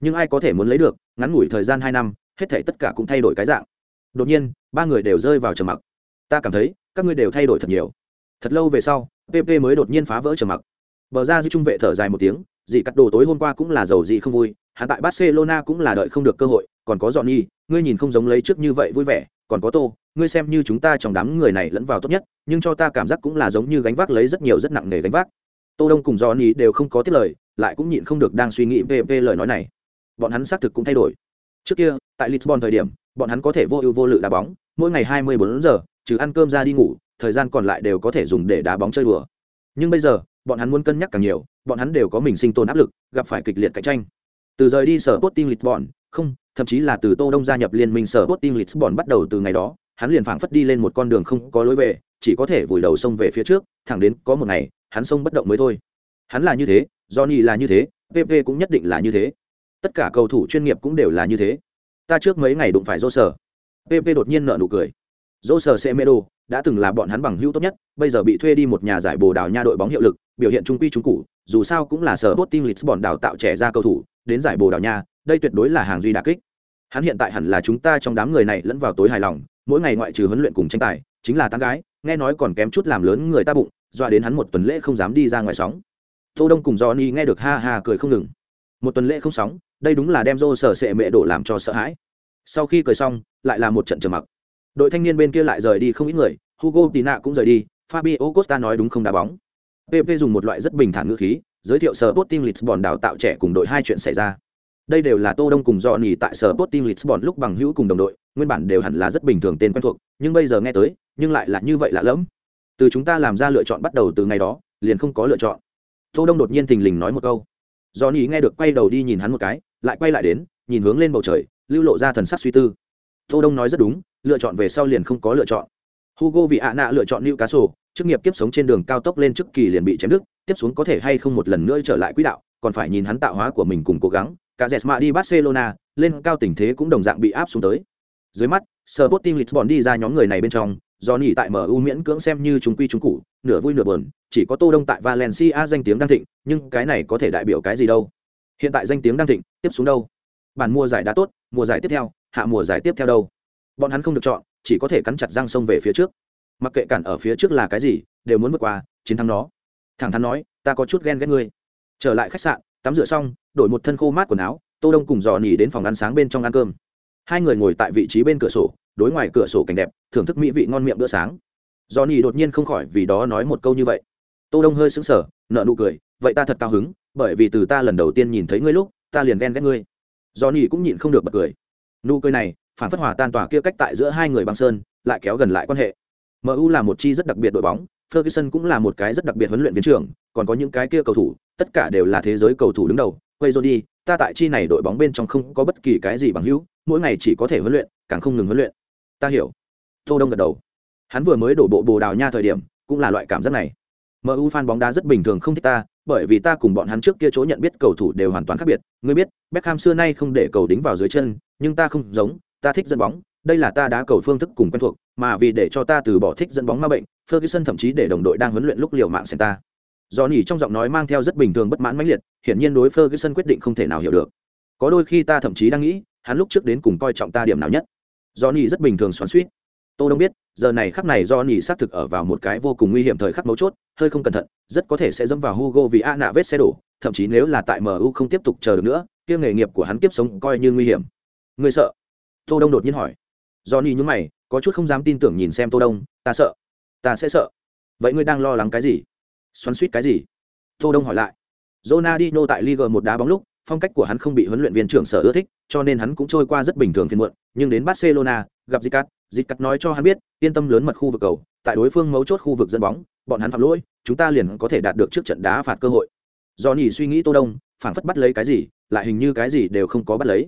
nhưng ai có thể muốn lấy được, ngắn ngủi thời gian hai năm, hết thể tất cả cũng thay đổi cái dạng. Đột nhiên, ba người đều rơi vào trầm mặc ta cảm thấy các ngươi đều thay đổi thật nhiều. Thật lâu về sau pp mới đột nhiên phá vỡ trầm mặc. Bờ ra giữ trung vệ thở dài một tiếng dị cắt đồ tối hôm qua cũng là giàu dị không vui, hắn tại barcelona cũng là đợi không được cơ hội, còn có dọn nhi ngươi nhìn không giống lấy trước như vậy vui vẻ, còn có tô, ngươi xem như chúng ta trong đám người này lẫn vào tốt nhất, nhưng cho ta cảm giác cũng là giống như gánh vác lấy rất nhiều rất nặng nề gánh vác. Tô đông cùng dọn nhi đều không có tiết lời, lại cũng nhịn không được đang suy nghĩ pp lời nói này. Bọn hắn xác thực cũng thay đổi. Trước kia, tại lisbon thời điểm, bọn hắn có thể vô ưu vô lự đá bóng, mỗi ngày hai mươi bốn giờ trừ ăn cơm ra đi ngủ thời gian còn lại đều có thể dùng để đá bóng chơi đùa nhưng bây giờ bọn hắn muốn cân nhắc càng nhiều bọn hắn đều có mình sinh tồn áp lực gặp phải kịch liệt cạnh tranh từ rời đi sở Sporting Lisbon, không, thậm chí là từ Tô Đông gia nhập liên minh sở Sporting Lisbon bắt đầu từ ngày đó, hắn liền phảng phất đi lên một con đường không có lối về, chỉ có thể vùi đầu sông về phía trước, thẳng đến có một ngày, hắn sông bất động mới thôi. Hắn là như thế, Johnny là như thế, PP cũng nhất định là như thế. Tất cả cầu thủ chuyên nghiệp cũng đều là như thế. Ta trước mấy ngày đụng phải Rô Sở. PP đột nhiên nở nụ cười. Rô mê đô đã từng là bọn hắn bằng hữu tốt nhất, bây giờ bị thuê đi một nhà giải Bồ Đào Nha đội bóng hiệu lực, biểu hiện trung quy trung cụ, dù sao cũng là sở Sporting Lisbon đào tạo trẻ ra cầu thủ, đến giải Bồ Đào Nha, đây tuyệt đối là hàng duy đà kích. Hắn hiện tại hẳn là chúng ta trong đám người này lẫn vào tối hài lòng, mỗi ngày ngoại trừ huấn luyện cùng tranh tài, chính là tán gái, nghe nói còn kém chút làm lớn người ta bụng, dọa đến hắn một tuần lễ không dám đi ra ngoài sóng. Tô Đông cùng Johnny nghe được ha ha cười không ngừng. Một tuần lễ không sóng, đây đúng là đem Rô sở sệ mẹ đổ làm cho sợ hãi. Sau khi cười xong, lại là một trận trầm mặc. Đội thanh niên bên kia lại rời đi không ít người, Hugo Tina cũng rời đi, Fabio Costa nói đúng không đá bóng. PP dùng một loại rất bình thản ngữ khí, giới thiệu sở Sporting Lisbon đào tạo trẻ cùng đội hai chuyện xảy ra. Đây đều là Tô Đông cùng Johnny tại sở Sporting Lisbon lúc bằng hữu cùng đồng đội, nguyên bản đều hẳn là rất bình thường tên quen thuộc, nhưng bây giờ nghe tới, nhưng lại là như vậy lạ lẫm. Từ chúng ta làm ra lựa chọn bắt đầu từ ngày đó, liền không có lựa chọn. Tô Đông đột nhiên thình lình nói một câu. Johnny nghe được quay đầu đi nhìn hắn một cái, lại quay lại đến, nhìn hướng lên bầu trời, lưu lộ ra thần sắc suy tư. Tô Đông nói rất đúng, lựa chọn về sau liền không có lựa chọn. Hugo vị ạ nạ lựa chọn nữ cá sổ chức nghiệp kiếp sống trên đường cao tốc lên trước kỳ liền bị chém đứt, tiếp xuống có thể hay không một lần nữa trở lại quỹ đạo, còn phải nhìn hắn tạo hóa của mình cùng cố gắng. Cả Jesma đi Barcelona, lên cao tình thế cũng đồng dạng bị áp xuống tới. Dưới mắt, Sporting Lisbon đi ra nhóm người này bên trong, do nhỉ tại MU miễn cưỡng xem như chúng quy chúng cũ, nửa vui nửa buồn, chỉ có Tô Đông tại Valencia danh tiếng đang thịnh, nhưng cái này có thể đại biểu cái gì đâu? Hiện tại danh tiếng đang thịnh, tiếp xuống đâu? Bản mua giải đã tốt, mùa giải tiếp theo, hạ mùa giải tiếp theo đâu? Bọn hắn không được chọn, chỉ có thể cắn chặt răng sông về phía trước. Mặc kệ cản ở phía trước là cái gì đều muốn vượt qua chiến thắng nó. Thẳng thắn nói ta có chút ghen ghét ngươi. Trở lại khách sạn tắm rửa xong đổi một thân khô mát quần áo tô đông cùng dò nỉ đến phòng ăn sáng bên trong ăn cơm. Hai người ngồi tại vị trí bên cửa sổ đối ngoài cửa sổ cảnh đẹp thưởng thức mỹ vị ngon miệng bữa sáng. Dò nỉ đột nhiên không khỏi vì đó nói một câu như vậy. Tô đông hơi sững sờ nợ nụ cười vậy ta thật cao hứng bởi vì từ ta lần đầu tiên nhìn thấy ngươi lúc ta liền ghen ghét ngươi. Dò nỉ cũng nhịn không được bật cười nụ cười này phản phất hòa tan tỏa kia cách tại giữa hai người băng sơn lại kéo gần lại quan hệ MU là một chi rất đặc biệt đội bóng, Ferguson cũng là một cái rất đặc biệt huấn luyện viên trưởng, còn có những cái kia cầu thủ, tất cả đều là thế giới cầu thủ đứng đầu. Quay rồi đi, ta tại chi này đội bóng bên trong không có bất kỳ cái gì bằng hữu, mỗi ngày chỉ có thể huấn luyện, càng không ngừng huấn luyện. Ta hiểu. Tô Đông gật đầu. Hắn vừa mới đổ bộ Bồ Đào Nha thời điểm, cũng là loại cảm giác này. MU fan bóng đá rất bình thường không thích ta, bởi vì ta cùng bọn hắn trước kia chỗ nhận biết cầu thủ đều hoàn toàn khác biệt. Ngươi biết, Beckham xưa nay không để cầu đính vào dưới chân, nhưng ta không giống, ta thích dẫn bóng, đây là ta đá cầu phương thức cùng quen thuộc, mà vì để cho ta từ bỏ thích dẫn bóng ma bệnh, Ferguson thậm chí để đồng đội đang huấn luyện lúc liều mạng xem ta. Johnny trong giọng nói mang theo rất bình thường bất mãn mãnh liệt, hiển nhiên đối Ferguson quyết định không thể nào hiểu được. Có đôi khi ta thậm chí đang nghĩ, hắn lúc trước đến cùng coi trọng ta điểm nào nhất. Johnny rất bình thường xoắn xuýt. Tô Đông biết, giờ này khắc này Johnny xác thực ở vào một cái vô cùng nguy hiểm thời khắc mấu chốt, hơi không cẩn thận, rất có thể sẽ dẫm vào Hugo vì a nạ vết xe đổ, thậm chí nếu là tại MU không tiếp tục chờ được nữa, kia nghề nghiệp của hắn kiếp sống coi như nguy hiểm. Người sợ? Tô Đông đột nhiên hỏi. Johnny nhướng mày, có chút không dám tin tưởng nhìn xem Tô Đông, ta sợ, ta sẽ sợ. Vậy ngươi đang lo lắng cái gì? Xoắn xuýt cái gì? Tô Đông hỏi lại. Ronaldinho tại Liga một đá bóng lúc, phong cách của hắn không bị huấn luyện viên trưởng sở ưa thích, cho nên hắn cũng trôi qua rất bình thường phiền muộn, nhưng đến Barcelona, gặp Zicat, Zicat nói cho hắn biết, yên tâm lớn mật khu vực cầu, tại đối phương mấu chốt khu vực dẫn bóng, bọn hắn phạm lỗi, chúng ta liền có thể đạt được trước trận đá phạt cơ hội. Johnny suy nghĩ Tô Đông, phản phất bắt lấy cái gì, lại hình như cái gì đều không có bắt lấy.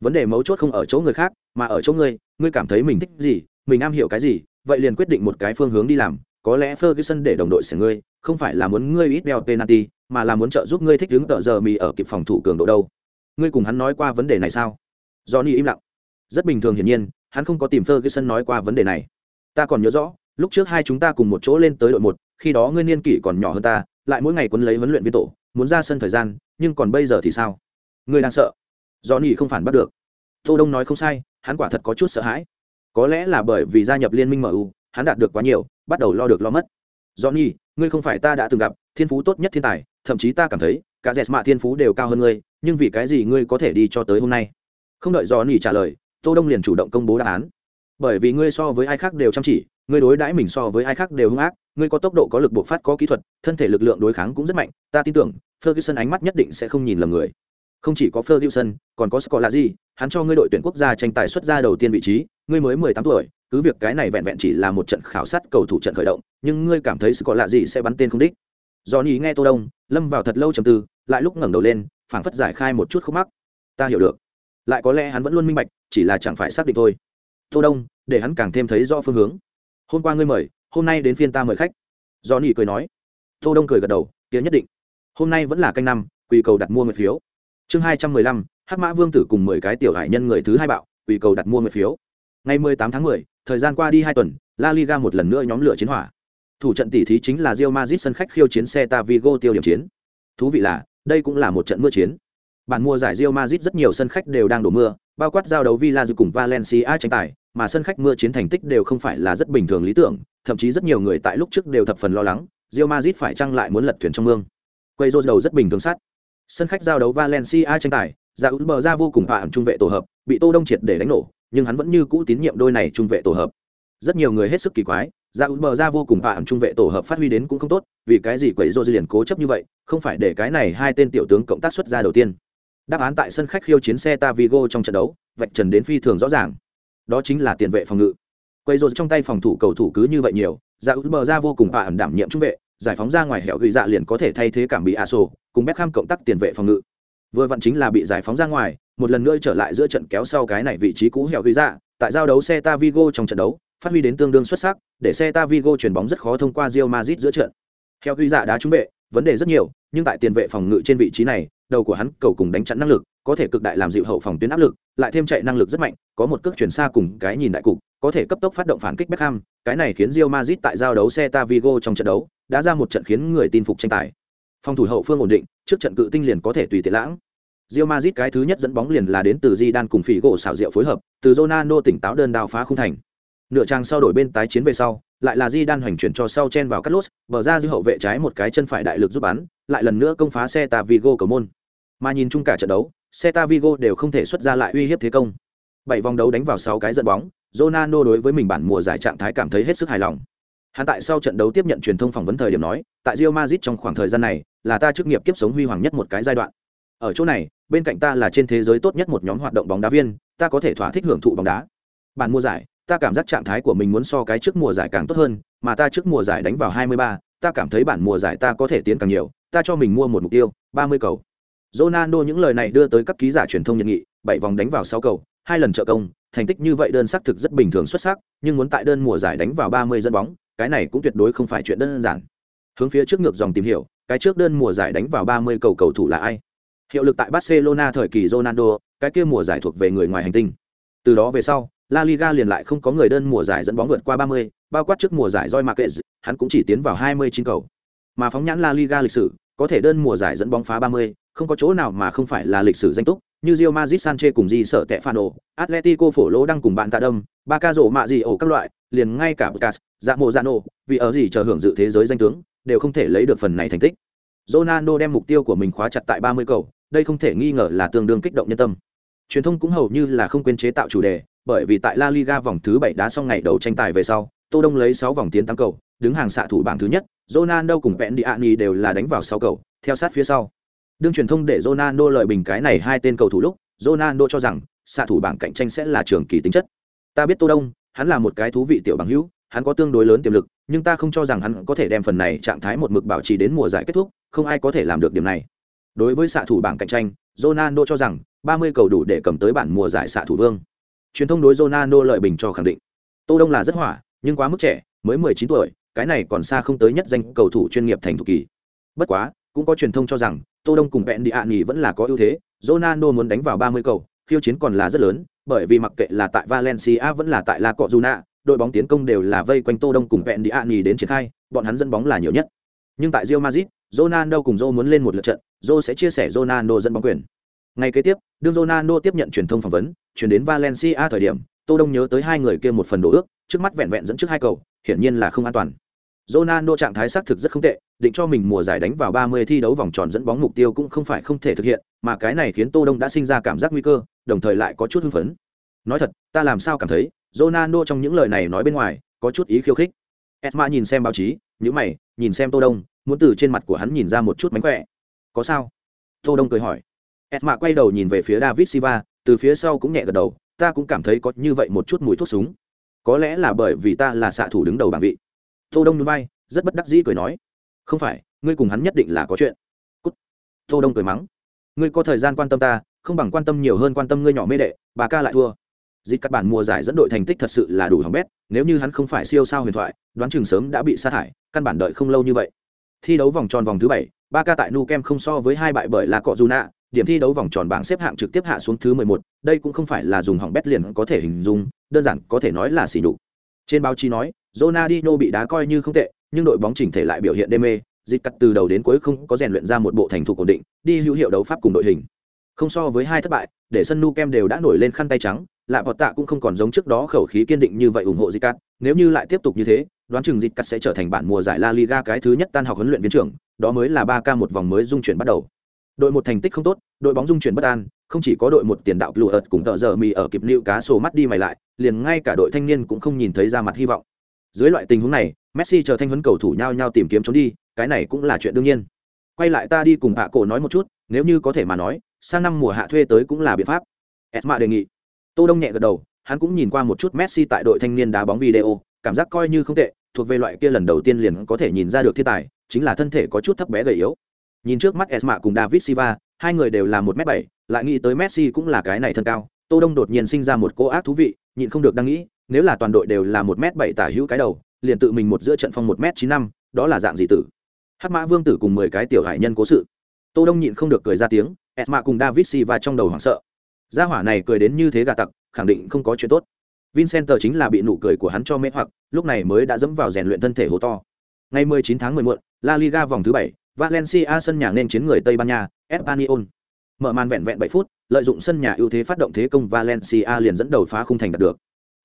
Vấn đề mấu chốt không ở chỗ người khác mà ở chỗ ngươi ngươi cảm thấy mình thích gì mình am hiểu cái gì vậy liền quyết định một cái phương hướng đi làm. Có lẽ Ferguson để đồng đội sẽ ngươi không phải là muốn ngươi ít đeo penalty mà là muốn trợ giúp ngươi thích đứng tợ giờ mì ở kịp phòng thủ cường độ đâu. Ngươi cùng hắn nói qua vấn đề này sao? Johnny im lặng. Rất bình thường hiển nhiên hắn không có tìm Ferguson nói qua vấn đề này. Ta còn nhớ rõ, lúc trước hai chúng ta cùng một chỗ lên tới đội một, khi đó ngươi niên kỷ còn nhỏ hơn ta, lại mỗi ngày quấn lấy huấn luyện viên tổ, muốn ra sân thời gian, nhưng còn bây giờ thì sao? Ngươi đang sợ? Johnny không phản bắt được. Tô đông nói không sai, hắn quả thật có chút sợ hãi. Có lẽ là bởi vì gia nhập liên minh mu hắn đạt được quá nhiều, bắt đầu lo được lo mất. Johnny, ngươi không phải ta đã từng gặp, thiên phú tốt nhất thiên tài, thậm chí ta cảm thấy, cả Jesma thiên phú đều cao hơn ngươi, nhưng vì cái gì ngươi có thể đi cho tới hôm nay? Không đợi johnny trả lời tô đông liền chủ động công bố đáp án. Bởi vì ngươi so với ai khác đều chăm chỉ, ngươi đối đãi mình so với ai khác đều hung ác, ngươi có tốc độ, có lực bộc phát, có kỹ thuật, thân thể lực lượng đối kháng cũng rất mạnh. Ta tin tưởng, ferguson ánh mắt nhất định sẽ không nhìn lầm người. Không chỉ có ferguson, còn có scott là gì hắn cho ngươi đội tuyển quốc gia tranh tài xuất ra đầu tiên vị trí, ngươi mới mười tám tuổi, cứ việc cái này vẹn vẹn chỉ là một trận khảo sát cầu thủ trận khởi động, nhưng ngươi cảm thấy scott là gì sẽ bắn tên không đích. Do ý nghe tô đông, lâm vào thật lâu trầm tư, lại lúc ngẩng đầu lên, phảng phất giải khai một chút khúc mắc. Ta hiểu được lại có lẽ hắn vẫn luôn minh bạch, chỉ là chẳng phải xác định thôi. Tô đông, để hắn càng thêm thấy rõ phương hướng. Hôm qua ngươi mời, hôm nay đến phiên ta mời khách. Do nỉ cười nói. Tô đông cười gật đầu tiếng nhất định. Hôm nay vẫn là canh năm, quỳ cầu đặt mua một phiếu. Chương hai trăm mười lăm, hắc mã vương tử cùng mười cái tiểu hải nhân người thứ hai bạo, quỳ cầu đặt mua một phiếu. Ngày mười tám tháng mười, thời gian qua đi hai tuần, la liga một lần nữa nhóm lửa chiến hỏa. Thủ trận tỷ thí chính là Real Madrid sân khách khiêu chiến Celta Vigo tiêu điểm chiến. Thú vị là, đây cũng là một trận mưa chiến bản mùa giải Real Madrid rất nhiều sân khách đều đang đổ mưa bao quát giao đấu Villa cùng Valencia tranh tài mà sân khách mưa chiến thành tích đều không phải là rất bình thường lý tưởng, thậm chí rất nhiều người tại lúc trước đều thập phần lo lắng, Real Madrid phải chăng lại muốn lật thuyền trong mương. Quay rô đầu rất bình thường sát. Sân khách giao đấu Valencia tranh tài, dạ Ra Ún bờ ra vô cùng phạm trung vệ tổ hợp, bị Tô Đông triệt để đánh nổ, nhưng hắn vẫn như cũ tín nhiệm đôi này trung vệ tổ hợp. Rất nhiều người hết sức kỳ quái, dạ Ra Ún bờ ra vô cùng phạm trung vệ tổ hợp phát huy đến cũng không tốt, vì cái gì quấy rô liền cố chấp như vậy, không phải để cái này hai tên tiểu tướng cộng tác xuất ra đầu tiên. Đáp án tại sân khách khiêu chiến xe Tavigo trong trận đấu, vạch trần đến phi thường rõ ràng. Đó chính là tiền vệ phòng ngự. Quay rột trong tay phòng thủ cầu thủ cứ như vậy nhiều dạ út bờ ra vô cùng bà ẩn đảm nhiệm trung vệ giải phóng ra ngoài hẻo gửi dạ liền có thể thay thế cảm bị a sổ cùng Beckham cộng tác tiền vệ phòng ngự. Vừa vặn chính là bị giải phóng ra ngoài một lần nữa trở lại giữa trận kéo sau cái này vị trí cũ hẻo gửi dạ tại giao đấu xe Vigo trong trận đấu phát huy đến tương đương xuất sắc để xe Vigo chuyển bóng rất khó thông qua Real Madrid giữa trận. Hẻo gửi dạ đá trung vệ vấn đề rất nhiều nhưng tại tiền vệ phòng ngự trên vị trí này đầu của hắn, cầu cùng đánh chặn năng lực, có thể cực đại làm dịu hậu phòng tuyến áp lực, lại thêm chạy năng lực rất mạnh, có một cước chuyển xa cùng cái nhìn đại cục, có thể cấp tốc phát động phản kích Beckham, cái này khiến Real Madrid tại giao đấu Celta Vigo trong trận đấu, đã ra một trận khiến người tin phục tranh tài. Phòng thủ hậu phương ổn định, trước trận cự tinh liền có thể tùy tiện lãng. Real Madrid cái thứ nhất dẫn bóng liền là đến từ Zidane cùng phỉ gỗ xảo diệu phối hợp, từ Ronaldo tỉnh táo đơn đào phá khung thành. Nửa trang sau đổi bên tái chiến về sau, lại là Zidane hoành chuyển cho sau chen vào cắt lốt bờ ra dư hậu vệ trái một cái chân phải đại lực giúp bắn, lại lần nữa công phá Celta Vigo cầu môn mà nhìn chung cả trận đấu Celta Vigo đều không thể xuất ra lại uy hiếp thế công. Bảy vòng đấu đánh vào sáu cái dẫn bóng, Ronaldo đối với mình bản mùa giải trạng thái cảm thấy hết sức hài lòng. Hắn tại sau trận đấu tiếp nhận truyền thông phỏng vấn thời điểm nói, tại Real Madrid trong khoảng thời gian này, là ta chức nghiệp kiếp sống huy hoàng nhất một cái giai đoạn. Ở chỗ này, bên cạnh ta là trên thế giới tốt nhất một nhóm hoạt động bóng đá viên, ta có thể thỏa thích hưởng thụ bóng đá. Bản mùa giải, ta cảm giác trạng thái của mình muốn so cái trước mùa giải càng tốt hơn, mà ta trước mùa giải đánh vào 23, ta cảm thấy bản mùa giải ta có thể tiến càng nhiều, ta cho mình mua một mục tiêu, 30 cầu. Ronaldo những lời này đưa tới các ký giả truyền thông nhận nghị, bảy vòng đánh vào sáu cầu, hai lần trợ công, thành tích như vậy đơn sắc thực rất bình thường xuất sắc, nhưng muốn tại đơn mùa giải đánh vào 30 dẫn bóng, cái này cũng tuyệt đối không phải chuyện đơn giản. Hướng phía trước ngược dòng tìm hiểu, cái trước đơn mùa giải đánh vào 30 cầu cầu thủ là ai? Hiệu lực tại Barcelona thời kỳ Ronaldo, cái kia mùa giải thuộc về người ngoài hành tinh. Từ đó về sau, La Liga liền lại không có người đơn mùa giải dẫn bóng vượt qua 30, bao quát trước mùa giải Joy Marquez, hắn cũng chỉ tiến vào 29 cầu. Mà phóng nhãn La Liga lịch sử, có thể đơn mùa giải dẫn bóng phá 30, không có chỗ nào mà không phải là lịch sử danh túc, như Real Madrid Sanchez cùng gì sợ tệ Fano, Atletico phổ lỗ đang cùng bạn tạ đâm, Barca rổ mạ gì ổ các loại, liền ngay cả Bucas, Dạ Mộ nổ. vì ở gì chờ hưởng dự thế giới danh tướng, đều không thể lấy được phần này thành tích. Ronaldo đem mục tiêu của mình khóa chặt tại 30 cầu, đây không thể nghi ngờ là tương đương kích động nhân tâm. Truyền thông cũng hầu như là không quên chế tạo chủ đề, bởi vì tại La Liga vòng thứ 7 đá xong ngày đầu tranh tài về sau, Tô Đông lấy 6 vòng tiến tăng cầu, đứng hàng xạ thủ bảng thứ nhất, Ronaldo cùng Pendiani đều là đánh vào 6 cầu, theo sát phía sau. Đương truyền thông để Ronaldo lợi bình cái này hai tên cầu thủ lúc, Ronaldo cho rằng xạ thủ bảng cạnh tranh sẽ là trường kỳ tính chất. Ta biết Tô Đông, hắn là một cái thú vị tiểu bằng hữu, hắn có tương đối lớn tiềm lực, nhưng ta không cho rằng hắn có thể đem phần này trạng thái một mực bảo trì đến mùa giải kết thúc, không ai có thể làm được điểm này. Đối với xạ thủ bảng cạnh tranh, Ronaldo cho rằng 30 cầu đủ để cầm tới bản mùa giải xạ thủ vương. Truyền thông đối Ronaldo lợi bình cho khẳng định. Tô Đông là rất hỏa, nhưng quá mức trẻ, mới 19 tuổi, cái này còn xa không tới nhất danh cầu thủ chuyên nghiệp thành thủ kỳ. Bất quá, cũng có truyền thông cho rằng Tô Đông cùng Vẹn Đi ạ nghỉ vẫn là có ưu thế, Ronaldo muốn đánh vào 30 cầu, khiêu chiến còn là rất lớn, bởi vì mặc kệ là tại Valencia vẫn là tại La Cojuna, đội bóng tiến công đều là vây quanh Tô Đông cùng Vẹn Đi ạ nghỉ đến triển khai, bọn hắn dẫn bóng là nhiều nhất. Nhưng tại Real Madrid, Ronaldo cùng Zô muốn lên một lượt trận, Zô sẽ chia sẻ Ronaldo dẫn bóng quyền. Ngày kế tiếp, đương Ronaldo tiếp nhận truyền thông phỏng vấn, chuyển đến Valencia thời điểm, Tô Đông nhớ tới hai người kia một phần đồ ước, trước mắt vẹn vẹn dẫn trước hai cầu, hiển nhiên là không an toàn. Ronaldo trạng thái xác thực rất không tệ, định cho mình mùa giải đánh vào 30 thi đấu vòng tròn dẫn bóng mục tiêu cũng không phải không thể thực hiện, mà cái này khiến Tô Đông đã sinh ra cảm giác nguy cơ, đồng thời lại có chút hưng phấn. Nói thật, ta làm sao cảm thấy, Ronaldo trong những lời này nói bên ngoài, có chút ý khiêu khích. Esma nhìn xem báo chí, nhíu mày, nhìn xem Tô Đông, muốn từ trên mặt của hắn nhìn ra một chút mánh khỏe. Có sao? Tô Đông cười hỏi. Esma quay đầu nhìn về phía David Silva, từ phía sau cũng nhẹ gật đầu, ta cũng cảm thấy có như vậy một chút mùi thuốc súng. Có lẽ là bởi vì ta là xạ thủ đứng đầu bảng vị. Tô Đông nuốt vai, rất bất đắc dĩ cười nói không phải ngươi cùng hắn nhất định là có chuyện Cút. tô đông cười mắng ngươi có thời gian quan tâm ta không bằng quan tâm nhiều hơn quan tâm ngươi nhỏ mê đệ bà ca lại thua dịch cắt bản mùa giải dẫn đội thành tích thật sự là đủ hỏng bét nếu như hắn không phải siêu sao huyền thoại đoán chừng sớm đã bị sa thải căn bản đợi không lâu như vậy thi đấu vòng tròn vòng thứ bảy ba ca tại nu kem không so với hai bại bởi là cọ dù nạ điểm thi đấu vòng tròn bảng xếp hạng trực tiếp hạ xuống thứ mười một. đây cũng không phải là dùng hỏng bét liền có thể hình dung đơn giản có thể nói là xỉ nhục trên báo chí nói Ronaldinho bị đá coi như không tệ, nhưng đội bóng chỉnh thể lại biểu hiện đê mê, dịch cắt từ đầu đến cuối không có rèn luyện ra một bộ thành thủ ổn định, đi hữu hiệu đấu pháp cùng đội hình. Không so với hai thất bại, để sân nu kem đều đã nổi lên khăn tay trắng, lạ bọt tạ cũng không còn giống trước đó khẩu khí kiên định như vậy ủng hộ dịch cắt. Nếu như lại tiếp tục như thế, đoán chừng dịch cắt sẽ trở thành bản mùa giải la liga cái thứ nhất tan học huấn luyện viên trưởng, đó mới là ba k một vòng mới dung chuyển bắt đầu. Đội một thành tích không tốt, đội bóng dung chuyển bất an, không chỉ có đội một tiền đạo lùa ợt cùng tợ giờ mì ở kịp lưu cá sổ mắt đi mày lại, liền ngay cả đội thanh niên cũng không nhìn thấy ra mặt hy vọng dưới loại tình huống này, messi chờ thanh huấn cầu thủ nhau nhau tìm kiếm trốn đi, cái này cũng là chuyện đương nhiên. Quay lại ta đi cùng hạ cổ nói một chút, nếu như có thể mà nói, sang năm mùa hạ thuê tới cũng là biện pháp. Esma đề nghị. Tô đông nhẹ gật đầu, hắn cũng nhìn qua một chút messi tại đội thanh niên đá bóng video, cảm giác coi như không tệ, thuộc về loại kia lần đầu tiên liền có thể nhìn ra được thiên tài, chính là thân thể có chút thấp bé gầy yếu. Nhìn trước mắt esma cùng david silva, hai người đều là một m bảy, lại nghĩ tới messi cũng là cái này thân cao, tô đông đột nhiên sinh ra một cô ác thú vị, nhịn không được đang nghĩ nếu là toàn đội đều là một m bảy tả hữu cái đầu liền tự mình một giữa trận phong một m chín năm đó là dạng gì tử? Hắc mã vương tử cùng mười cái tiểu hải nhân cố sự. Tô đông nhịn không được cười ra tiếng esma cùng david silva trong đầu hoảng sợ. Gia hỏa này cười đến như thế gà tặc khẳng định không có chuyện tốt. Vincenter chính là bị nụ cười của hắn cho mê hoặc lúc này mới đã dẫm vào rèn luyện thân thể hố to. Ngày 19 tháng 11, la liga vòng thứ bảy valencia sân nhà nên chiến người tây ban nha espanyol. Mở màn vẹn vẹn 7 phút lợi dụng sân nhà ưu thế phát động thế công valencia liền dẫn đầu phá khung thành đạt được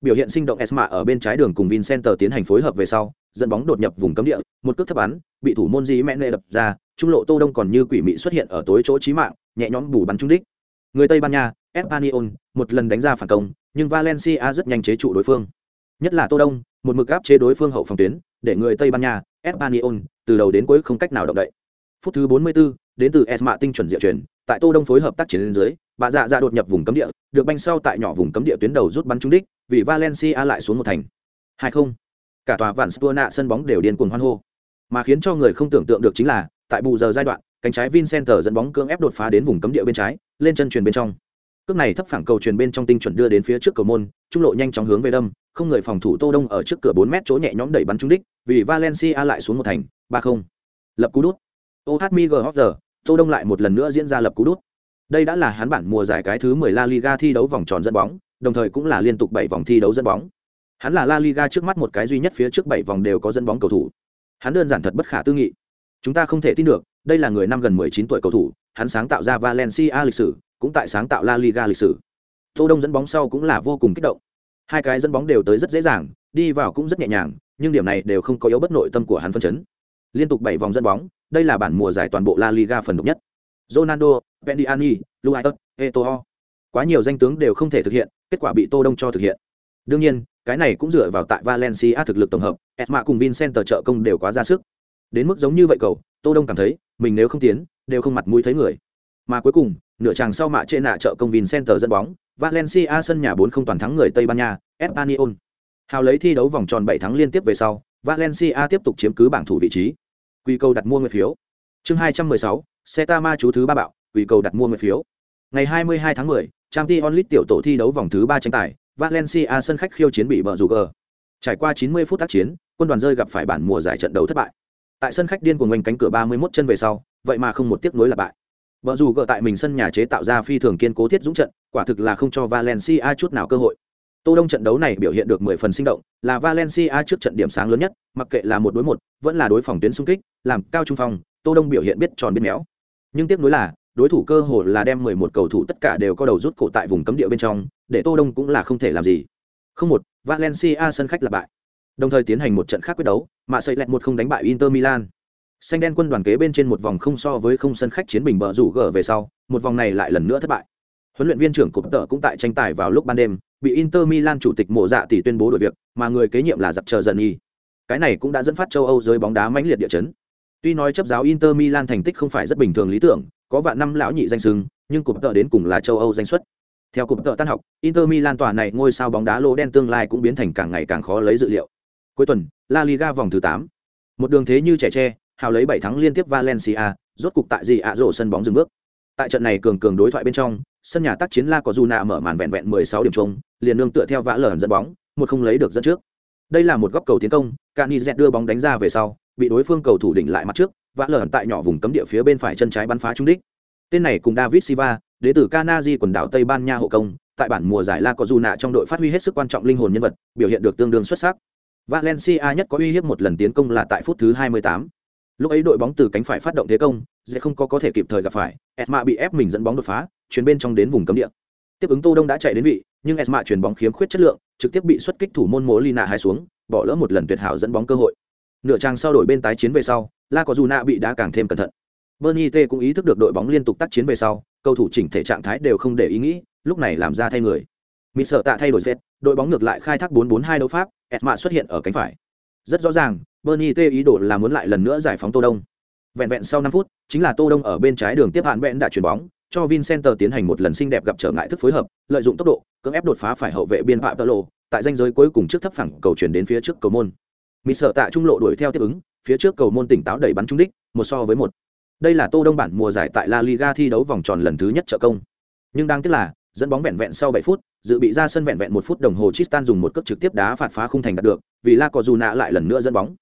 biểu hiện sinh động esma ở bên trái đường cùng vincenter tiến hành phối hợp về sau dẫn bóng đột nhập vùng cấm địa một cước thấp bắn bị thủ môn di mẹ nệ đập ra trung lộ tô đông còn như quỷ mị xuất hiện ở tối chỗ chí mạng nhẹ nhõm bù bắn trúng đích. Người tây ban nha espanyol một lần đánh ra phản công nhưng valencia rất nhanh chế trụ đối phương. Nhất là tô đông một mực áp chế đối phương hậu phòng tuyến để người tây ban nha espanyol từ đầu đến cuối không cách nào động đậy. Phút thứ 44, đến từ esma tinh chuẩn diệu chuyển tại tô đông phối hợp tác chiến lên dưới bà dạ dạ đột nhập vùng cấm địa được banh sau tại nhỏ vùng cấm địa tuyến đầu rút bắn trúng đích vì valencia lại xuống một thành. Hai không. Cả tòa vạn spurna sân bóng đều điên cuồng hoan hô. Mà khiến cho người không tưởng tượng được chính là tại bù giờ giai đoạn cánh trái Vincent dẫn bóng cưỡng ép đột phá đến vùng cấm địa bên trái lên chân truyền bên trong. Cước này thấp phẳng cầu truyền bên trong tinh chuẩn đưa đến phía trước cầu môn trung lộ nhanh chóng hướng về đâm không người phòng thủ tô đông ở trước cửa bốn mét chỗ nhẹ nhõm đẩy bắn trúng đích vì valencia lại xuống một thành ba không. Lập cú đút. Ohmig tô đông lại một lần nữa diễn ra lập cú đút. Đây đã là hắn bản mùa giải cái thứ 10 La Liga thi đấu vòng tròn dẫn bóng, đồng thời cũng là liên tục 7 vòng thi đấu dẫn bóng. Hắn là La Liga trước mắt một cái duy nhất phía trước 7 vòng đều có dẫn bóng cầu thủ. Hắn đơn giản thật bất khả tư nghị. Chúng ta không thể tin được, đây là người năm gần 19 tuổi cầu thủ, hắn sáng tạo ra Valencia lịch sử, cũng tại sáng tạo La Liga lịch sử. Tô Đông dẫn bóng sau cũng là vô cùng kích động. Hai cái dẫn bóng đều tới rất dễ dàng, đi vào cũng rất nhẹ nhàng, nhưng điểm này đều không có yếu bất nội tâm của hắn phân chấn. Liên tục 7 vòng dẫn bóng, đây là bản mùa giải toàn bộ La Liga phần độc nhất. Ronaldo, Pendiani, Luis Eto'o. Quá nhiều danh tướng đều không thể thực hiện, kết quả bị Tô Đông cho thực hiện. Đương nhiên, cái này cũng dựa vào tại Valencia thực lực tổng hợp, Esma cùng Vincent trợ công đều quá ra sức. Đến mức giống như vậy cầu, Tô Đông cảm thấy, mình nếu không tiến, đều không mặt mũi thấy người. Mà cuối cùng, nửa chàng sau mạ trên nạ trợ công Vincent dẫn bóng, Valencia sân nhà 4 không toàn thắng người Tây Ban Nha, Espanyol. Hào lấy thi đấu vòng tròn 7 thắng liên tiếp về sau, Valencia tiếp tục chiếm cứ bảng thủ vị trí. Quy cầu đặt mua người phiếu. Chương 216, xe ta ma chú thứ ba bạo quy cầu đặt mua người phiếu ngày 22 tháng 10, trang League onlit tiểu tổ thi đấu vòng thứ ba tranh tài valencia sân khách khiêu chiến bị bờ rủ gờ. Trải qua 90 phút tác chiến quân đoàn rơi gặp phải bản mùa giải trận đấu thất bại. Tại sân khách điên của ngoành cánh cửa 31 chân về sau vậy mà không một tiếc nối là bại. Bờ rủ gờ tại mình sân nhà chế tạo ra phi thường kiên cố thiết dũng trận quả thực là không cho valencia chút nào cơ hội. Tô Đông trận đấu này biểu hiện được 10 phần sinh động, là Valencia trước trận điểm sáng lớn nhất, mặc kệ là một đối một, vẫn là đối phòng tuyến xung kích, làm cao trung phòng, tô đông biểu hiện biết tròn biết méo. Nhưng tiếc nối là đối thủ cơ hồ là đem 11 cầu thủ tất cả đều có đầu rút cổ tại vùng cấm địa bên trong, để tô đông cũng là không thể làm gì. Không một, valencia sân khách là bại. Đồng thời tiến hành một trận khác quyết đấu, mà xây lẹt một không đánh bại inter milan. Xanh đen quân đoàn kế bên trên một vòng không so với không sân khách chiến bình bờ rủ gở về sau, một vòng này lại lần nữa thất bại. Huấn luyện viên trưởng cục tợ cũng tại tranh tài vào lúc ban đêm, bị inter milan chủ tịch mộ dạ tỷ tuyên bố đổi việc, mà người kế nhiệm là giặc chờ dần y cái này cũng đã dẫn phát châu âu giới bóng đá mãnh liệt địa chấn. Tuy nói chấp giáo inter milan thành tích không phải rất bình thường lý tưởng có vạn năm lão nhị danh sưng nhưng cụm tợ đến cùng là châu âu danh xuất. Theo cụm tợ tan học, inter milan tòa này ngôi sao bóng đá lỗ đen tương lai cũng biến thành càng ngày càng khó lấy dự liệu. Cuối tuần, la liga vòng thứ tám. Một đường thế như trẻ tre, hào lấy bảy thắng liên tiếp valencia, rốt cục tại gì ạ rổ sân bóng dừng bước. Tại trận này cường cường đối thoại bên trong, sân nhà tác chiến la có dù nạ mở màn vẹn vẹn 16 điểm chung, liền nương tựa theo vã lởn dẫn bóng, một không lấy được dẫn trước. Đây là một góc cầu tiến công cani dẹt đưa bóng đánh ra về sau, bị đối phương cầu thủ đỉnh lại mặt trước vã lởn tại nhỏ vùng cấm địa phía bên phải chân trái bắn phá trung đích tên này cùng david silva đến từ Kanaji quần đảo Tây Ban Nha hộ công, tại bản mùa giải La có dù nạ trong đội phát huy hết sức quan trọng linh hồn nhân vật, biểu hiện được tương đương xuất sắc. Valencia nhất có uy hiếp một lần tiến công là tại phút thứ 28. Lúc ấy đội bóng từ cánh phải phát động thế công, dễ không có có thể kịp thời gặp phải, Esma bị ép mình dẫn bóng đột phá, chuyển bên trong đến vùng cấm địa. Tiếp ứng Tô Đông đã chạy đến vị, nhưng Esma chuyển bóng khiếm khuyết chất lượng, trực tiếp bị xuất kích thủ môn Molina hai xuống, bỏ lỡ một lần tuyệt hảo dẫn bóng cơ hội. Nửa trang sau đổi bên tái chiến về sau, La có dù nạ bị đá càng thêm cẩn thận. Bernie T cũng ý thức được đội bóng liên tục tác chiến về sau, cầu thủ chỉnh thể trạng thái đều không để ý nghĩ, lúc này làm ra thay người. Mỹ sợ tạ thay đổi vết, đội bóng ngược lại khai thác 4-4-2 đấu pháp, Etma xuất hiện ở cánh phải. Rất rõ ràng, Bernie T ý đồ là muốn lại lần nữa giải phóng Tô Đông. Vẹn vẹn sau 5 phút, chính là Tô Đông ở bên trái đường tiếp hạn bẽn đã chuyển bóng, cho Vincenter tiến hành một lần xinh đẹp gặp trở ngại thức phối hợp, lợi dụng tốc độ, cưỡng ép đột phá phải hậu vệ biên phạm lộ, tại danh giới cuối cùng trước thấp phẳng cầu chuyển đến phía trước cầu môn. Mỹ sợ tạ trung lộ đuổi theo tiếp ứng, phía trước cầu môn tỉnh táo đẩy bắn trúng đích, một so với một. Đây là Tô Đông bản mùa giải tại La Liga thi đấu vòng tròn lần thứ nhất trợ công. Nhưng đáng tiếc là, dẫn bóng vẹn vẹn sau 7 phút, dự bị ra sân vẹn vẹn một phút đồng hồ Tristan dùng một cước trực tiếp đá phạt phá khung thành đạt được, vì La Cojuna lại lần nữa dẫn bóng.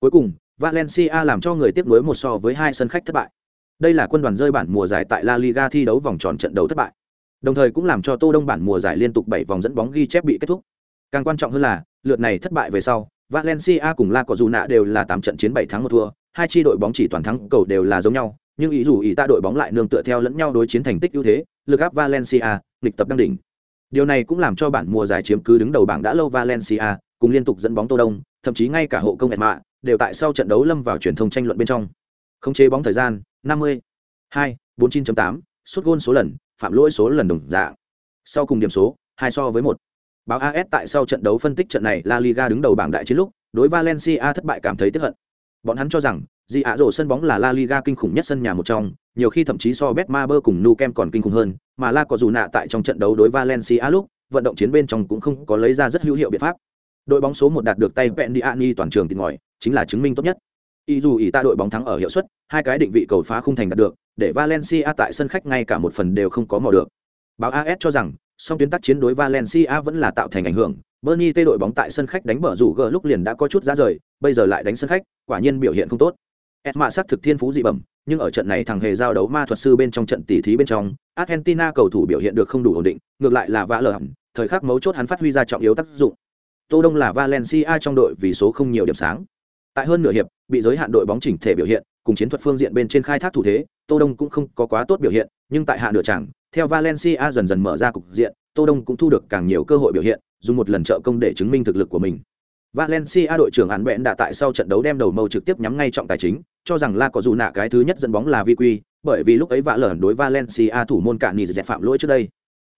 Cuối cùng, Valencia làm cho người tiếp nối một so với hai sân khách thất bại. Đây là quân đoàn rơi bản mùa giải tại La Liga thi đấu vòng tròn trận đấu thất bại. Đồng thời cũng làm cho Tô Đông bản mùa giải liên tục 7 vòng dẫn bóng ghi chép bị kết thúc. Càng quan trọng hơn là, lượt này thất bại về sau, Valencia cùng La Cojuna đều là 8 trận chiến 7 thắng một thua, hai chi đội bóng chỉ toàn thắng cầu đều là giống nhau, nhưng ý dù ý ta đội bóng lại nương tựa theo lẫn nhau đối chiến thành tích ưu thế, lực áp Valencia, lịch tập đang đỉnh. Điều này cũng làm cho bản mùa giải chiếm cứ đứng đầu bảng đã lâu Valencia, cùng liên tục dẫn bóng Tô Đông, thậm chí ngay cả hộ công Etma, đều tại sau trận đấu lâm vào truyền thông tranh luận bên trong. Không chế bóng thời gian, 50. 2, 49.8, sút gôn số lần, phạm lỗi số lần đồng dạng. Sau cùng điểm số, 2 so với 1. Báo AS tại sau trận đấu phân tích trận này La Liga đứng đầu bảng đại chiến lúc, đối Valencia thất bại cảm thấy tiếc hận. Bọn hắn cho rằng, Di ạ rổ sân bóng là La Liga kinh khủng nhất sân nhà một trong, nhiều khi thậm chí so Betmaber cùng Nukem còn kinh khủng hơn, mà La có dù nạ tại trong trận đấu đối Valencia lúc, vận động chiến bên trong cũng không có lấy ra rất hữu hiệu biện pháp. Đội bóng số 1 đạt được tay Pendiani toàn trường tìm ngòi, chính là chứng minh tốt nhất. Y dù ý ta đội bóng thắng ở hiệu suất, hai cái định vị cầu phá không thành đạt được, để Valencia tại sân khách ngay cả một phần đều không có mò được. Báo AS cho rằng, song tuyến tác chiến đối Valencia vẫn là tạo thành ảnh hưởng. Bernie tê đội bóng tại sân khách đánh bở rủ gờ lúc liền đã có chút ra rời, bây giờ lại đánh sân khách, quả nhiên biểu hiện không tốt. Esma sắc thực thiên phú dị bẩm, nhưng ở trận này thằng hề giao đấu ma thuật sư bên trong trận tỷ thí bên trong, Argentina cầu thủ biểu hiện được không đủ ổn định, ngược lại là vã lờ hẳn, thời khắc mấu chốt hắn phát huy ra trọng yếu tác dụng. Tô Đông là Valencia trong đội vì số không nhiều điểm sáng. Tại hơn nửa hiệp, bị giới hạn đội bóng chỉnh thể biểu hiện, cùng chiến thuật phương diện bên trên khai thác thủ thế, Tô Đông cũng không có quá tốt biểu hiện, nhưng tại hạ nửa chẳng, theo Valencia dần dần mở ra cục diện, Tô Đông cũng thu được càng nhiều cơ hội biểu hiện, dùng một lần trợ công để chứng minh thực lực của mình. Valencia đội trưởng án Bện đã tại sau trận đấu đem đầu mâu trực tiếp nhắm ngay trọng tài chính, cho rằng La có dù nạ cái thứ nhất dẫn bóng là vi quy, bởi vì lúc ấy vạ lởn đối Valencia thủ môn cạn nhì dẹp phạm lỗi trước đây.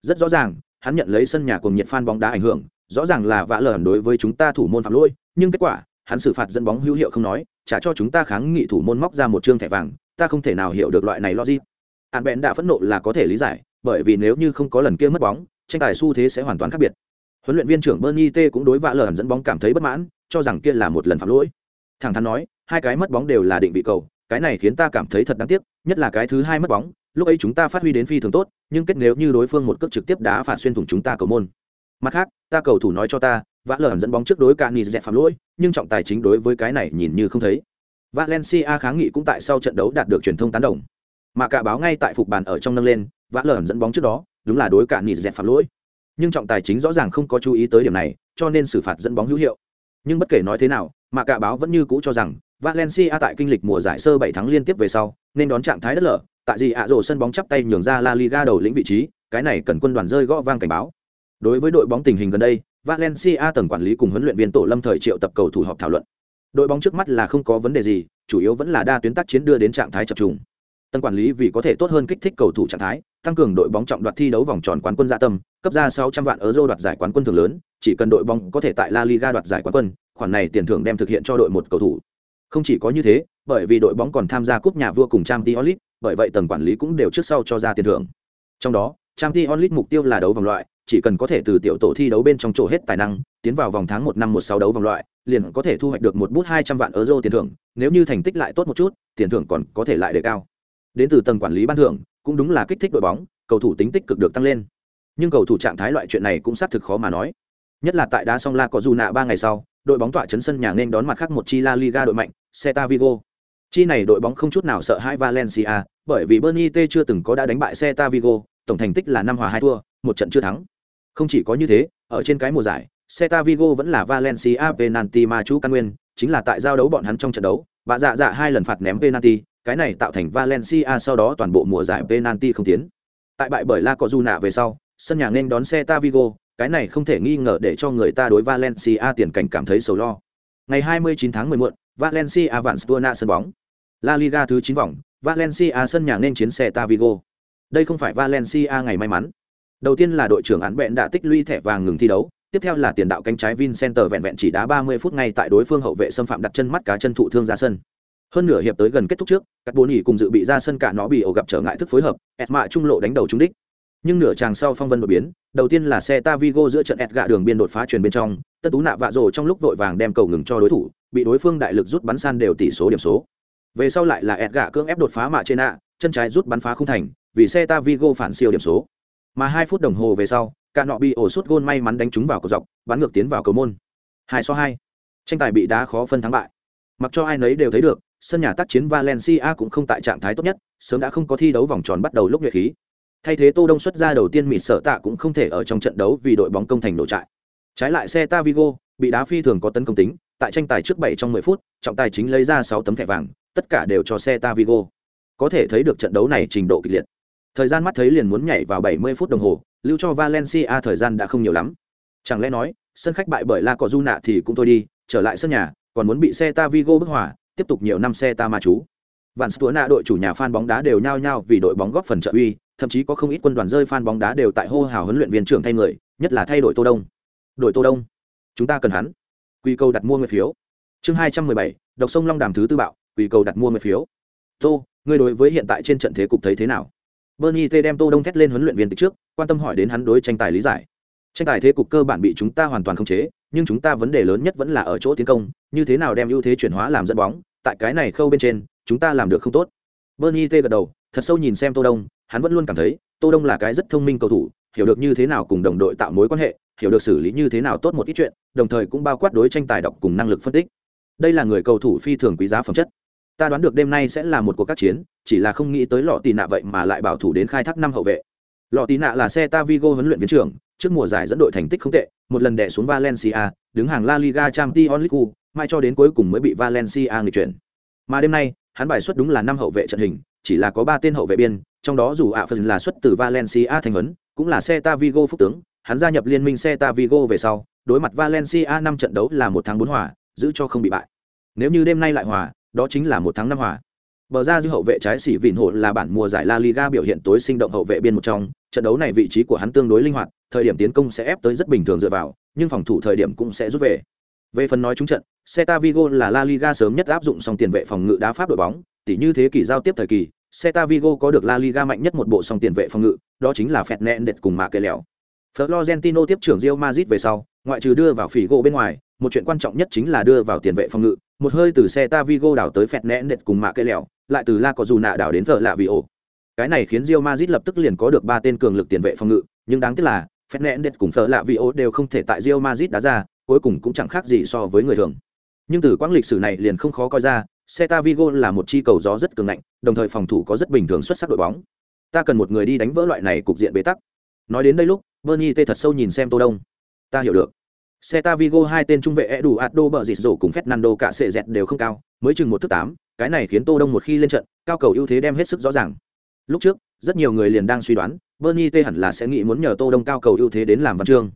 Rất rõ ràng, hắn nhận lấy sân nhà cùng nhiệt fan bóng đá ảnh hưởng, rõ ràng là vạ lởn đối với chúng ta thủ môn phạm lỗi, nhưng kết quả, hắn xử phạt dẫn bóng hữu hiệu không nói, trả cho chúng ta kháng nghị thủ môn móc ra một trương thẻ vàng, ta không thể nào hiểu được loại này logic. hạn Bện đã phẫn nộ là có thể lý giải, bởi vì nếu như không có lần kia mất bóng, tranh tài xu thế sẽ hoàn toàn khác biệt. Huấn luyện viên trưởng Bernie T cũng đối vã lờ dẫn bóng cảm thấy bất mãn, cho rằng kia là một lần phạm lỗi. Thẳng thắn nói, hai cái mất bóng đều là định vị cầu, cái này khiến ta cảm thấy thật đáng tiếc, nhất là cái thứ hai mất bóng, lúc ấy chúng ta phát huy đến phi thường tốt, nhưng kết nếu như đối phương một cước trực tiếp đá phạt xuyên thủng chúng ta cầu môn. Mặt khác, ta cầu thủ nói cho ta, vã lởn dẫn bóng trước đối Cani dẹp phạm lỗi, nhưng trọng tài chính đối với cái này nhìn như không thấy. Valencia kháng nghị cũng tại sau trận đấu đạt được truyền thông tán đồng. Mà cả báo ngay tại phục bàn ở trong nâng lên, vã lởn dẫn bóng trước đó, đúng là đối Cani dẹp phạm lỗi. Nhưng trọng tài chính rõ ràng không có chú ý tới điểm này, cho nên xử phạt dẫn bóng hữu hiệu. Nhưng bất kể nói thế nào, mà cả báo vẫn như cũ cho rằng Valencia tại kinh lịch mùa giải sơ 7 tháng liên tiếp về sau, nên đón trạng thái đất lở, tại gì ạ rổ sân bóng chắp tay nhường ra La Liga đầu lĩnh vị trí, cái này cần quân đoàn rơi gõ vang cảnh báo. Đối với đội bóng tình hình gần đây, Valencia tầng quản lý cùng huấn luyện viên tổ Lâm thời triệu tập cầu thủ họp thảo luận. Đội bóng trước mắt là không có vấn đề gì, chủ yếu vẫn là đa tuyến tác chiến đưa đến trạng thái chập trùng. Tầng quản lý vì có thể tốt hơn kích thích cầu thủ trạng thái, tăng cường đội bóng trọng đoạt thi đấu vòng tròn quán quân dạ tâm, cấp ra 600 vạn euro đoạt giải quán quân thường lớn, chỉ cần đội bóng có thể tại La Liga đoạt giải quán quân, khoản này tiền thưởng đem thực hiện cho đội một cầu thủ. Không chỉ có như thế, bởi vì đội bóng còn tham gia cúp nhà vua cùng Champions League, bởi vậy tầng quản lý cũng đều trước sau cho ra tiền thưởng. Trong đó, Champions League mục tiêu là đấu vòng loại, chỉ cần có thể từ tiểu tổ thi đấu bên trong chỗ hết tài năng, tiến vào vòng tháng một năm một sáu đấu vòng loại, liền có thể thu hoạch được một bút hai trăm vạn euro tiền thưởng, nếu như thành tích lại tốt một chút, tiền thưởng còn có thể lại đề cao. Đến từ tầng quản lý ban thưởng, cũng đúng là kích thích đội bóng, cầu thủ tính tích cực được tăng lên. Nhưng cầu thủ trạng thái loại chuyện này cũng xác thực khó mà nói. Nhất là tại đá song la có dù nạ ba ngày sau, đội bóng tọa chấn sân nhà nên đón mặt khác một chi La Liga đội mạnh, Celta Vigo. Chi này đội bóng không chút nào sợ hai Valencia, bởi vì Bernie T chưa từng có đã đánh bại Celta Vigo, tổng thành tích là năm hòa hai thua, một trận chưa thắng. Không chỉ có như thế, ở trên cái mùa giải, Celta Vigo vẫn là Valencia penalty mà chú căn nguyên, chính là tại giao đấu bọn hắn trong trận đấu, và dạ dạ hai lần phạt ném penalty, cái này tạo thành Valencia sau đó toàn bộ mùa giải penalty không tiến. Tại bại bởi La Cojuna về sau, sân nhà nên đón Celta Vigo, cái này không thể nghi ngờ để cho người ta đối Valencia tiền cảnh cảm thấy sầu lo. Ngày 29 tháng 10 muộn, Valencia vạn Stuana sân bóng. La Liga thứ 9 vòng, Valencia sân nhà nên chiến Celta Vigo. Đây không phải Valencia ngày may mắn. Đầu tiên là đội trưởng án bện đã tích lũy thẻ vàng ngừng thi đấu, tiếp theo là tiền đạo cánh trái Vincenter vẹn vẹn chỉ đá 30 phút ngay tại đối phương hậu vệ xâm phạm đặt chân mắt cá chân thụ thương ra sân. Hơn nửa hiệp tới gần kết thúc trước, các bốn nhỉ cùng dự bị ra sân cả nó bị ổ gặp trở ngại thức phối hợp, Esma trung lộ đánh đầu trúng đích. Nhưng nửa chàng sau phong vân đột biến, đầu tiên là xe Tavigo giữa trận Edgạ đường biên đột phá truyền bên trong, tân tú nạ vạ rồ trong lúc vội vàng đem cầu ngừng cho đối thủ, bị đối phương đại lực rút bắn san đều tỷ số điểm số. Về sau lại là Edgạ cưỡng ép đột phá mạ trên nạ, chân trái rút bắn phá không thành, vì xe Tavigo phản siêu điểm số. Mà hai phút đồng hồ về sau, cả nọ bị ổ suốt gôn may mắn đánh trúng vào cầu dọc, bắn ngược tiến vào cầu môn. Hai so hai, Tranh tài bị đá khó phân thắng bại. Mặc cho ai nấy đều thấy được, sân nhà tác chiến Valencia cũng không tại trạng thái tốt nhất, sớm đã không có thi đấu vòng tròn bắt đầu lúc nhuệ khí. Thay thế Tô Đông xuất ra đầu tiên mịt sợ tạ cũng không thể ở trong trận đấu vì đội bóng công thành đổ trại. Trái lại xe Tavigo bị đá phi thường có tấn công tính, tại tranh tài trước 7 trong 10 phút, trọng tài chính lấy ra 6 tấm thẻ vàng, tất cả đều cho xe Tavigo. Có thể thấy được trận đấu này trình độ kịch liệt. Thời gian mắt thấy liền muốn nhảy vào 70 phút đồng hồ, lưu cho Valencia thời gian đã không nhiều lắm. Chẳng lẽ nói, sân khách bại bởi La Cojuna thì cũng thôi đi, trở lại sân nhà, còn muốn bị xe Tavigo bức hòa, tiếp tục nhiều năm xe ta ma chú. Vạn Stuana đội chủ nhà fan bóng đá đều nhao nhao vì đội bóng góp phần trợ uy, thậm chí có không ít quân đoàn rơi fan bóng đá đều tại hô hào huấn luyện viên trưởng thay người, nhất là thay đổi Tô Đông. Đội Tô Đông, chúng ta cần hắn. Quy cầu đặt mua người phiếu. Chương hai trăm mười bảy, độc sông Long Đàm thứ tư bạo, quy cầu đặt mua người phiếu. Tô, ngươi đối với hiện tại trên trận thế cục thấy thế nào? Bernie T đem Tô Đông thét lên huấn luyện viên từ trước, quan tâm hỏi đến hắn đối tranh tài lý giải. Tranh tài thế cục cơ bản bị chúng ta hoàn toàn khống chế, nhưng chúng ta vấn đề lớn nhất vẫn là ở chỗ tiến công, như thế nào đem ưu thế chuyển hóa làm dẫn bóng, tại cái này khâu bên trên, chúng ta làm được không tốt. Bernie T gật đầu, thật sâu nhìn xem Tô Đông, hắn vẫn luôn cảm thấy, Tô Đông là cái rất thông minh cầu thủ, hiểu được như thế nào cùng đồng đội tạo mối quan hệ, hiểu được xử lý như thế nào tốt một ít chuyện, đồng thời cũng bao quát đối tranh tài đọc cùng năng lực phân tích. Đây là người cầu thủ phi thường quý giá phẩm chất. Ta đoán được đêm nay sẽ là một cuộc các chiến, chỉ là không nghĩ tới lọ tì nạ vậy mà lại bảo thủ đến khai thác năm hậu vệ. Lọ tì nạ là xe Tavigo huấn luyện viên trưởng, trước mùa giải dẫn đội thành tích không tệ, một lần đè xuống Valencia, đứng hàng La Liga Champions League, mai cho đến cuối cùng mới bị Valencia nghịch chuyển. Mà đêm nay, hắn bài xuất đúng là năm hậu vệ trận hình, chỉ là có ba tên hậu vệ biên, trong đó dù ạ phần là xuất từ Valencia thành huấn, cũng là Celta Vigo phúc tướng, hắn gia nhập liên minh Celta Vigo về sau, đối mặt Valencia năm trận đấu là một tháng bốn hòa, giữ cho không bị bại. Nếu như đêm nay lại hòa, đó chính là một tháng năm hòa. Bờ ra dư hậu vệ trái xỉ vịn hộ là bản mùa giải La Liga biểu hiện tối sinh động hậu vệ biên một trong, trận đấu này vị trí của hắn tương đối linh hoạt, thời điểm tiến công sẽ ép tới rất bình thường dựa vào, nhưng phòng thủ thời điểm cũng sẽ rút về. Về phần nói trúng trận, Celta Vigo là La Liga sớm nhất áp dụng song tiền vệ phòng ngự đá pháp đội bóng, tỉ như thế kỷ giao tiếp thời kỳ, Celta Vigo có được La Liga mạnh nhất một bộ song tiền vệ phòng ngự, đó chính là Fernandes cùng Mạ Kê Lèo. Florentino tiếp trưởng Real Madrid về sau, ngoại trừ đưa vào phỉ gỗ bên ngoài, một chuyện quan trọng nhất chính là đưa vào tiền vệ phòng ngự, một hơi từ xe Vigo đảo tới Fernandes cùng Mạ cây lẹo lại từ La Cojuna đảo đến thợ lạ Vio. Cái này khiến Real Madrid lập tức liền có được ba tên cường lực tiền vệ phòng ngự, nhưng đáng tiếc là Fernandes cùng thợ lạ Vio đều không thể tại Real Madrid đá ra, cuối cùng cũng chẳng khác gì so với người thường. Nhưng từ quãng lịch sử này liền không khó coi ra, xe Vigo là một chi cầu gió rất cường ngạnh, đồng thời phòng thủ có rất bình thường xuất sắc đội bóng. Ta cần một người đi đánh vỡ loại này cục diện bế tắc. Nói đến đây lúc, Bernie tê thật sâu nhìn xem Tô Đông. Ta hiểu được. Celta Vigo hai tên trung vệ đủ Eduardo bờ dịt rổ cùng Fernando cả sệ dẹt đều không cao, mới chừng một thước tám cái này khiến tô đông một khi lên trận cao cầu ưu thế đem hết sức rõ ràng. Lúc trước rất nhiều người liền đang suy đoán bernie t hẳn là sẽ nghĩ muốn nhờ tô đông cao cầu ưu thế đến làm văn chương.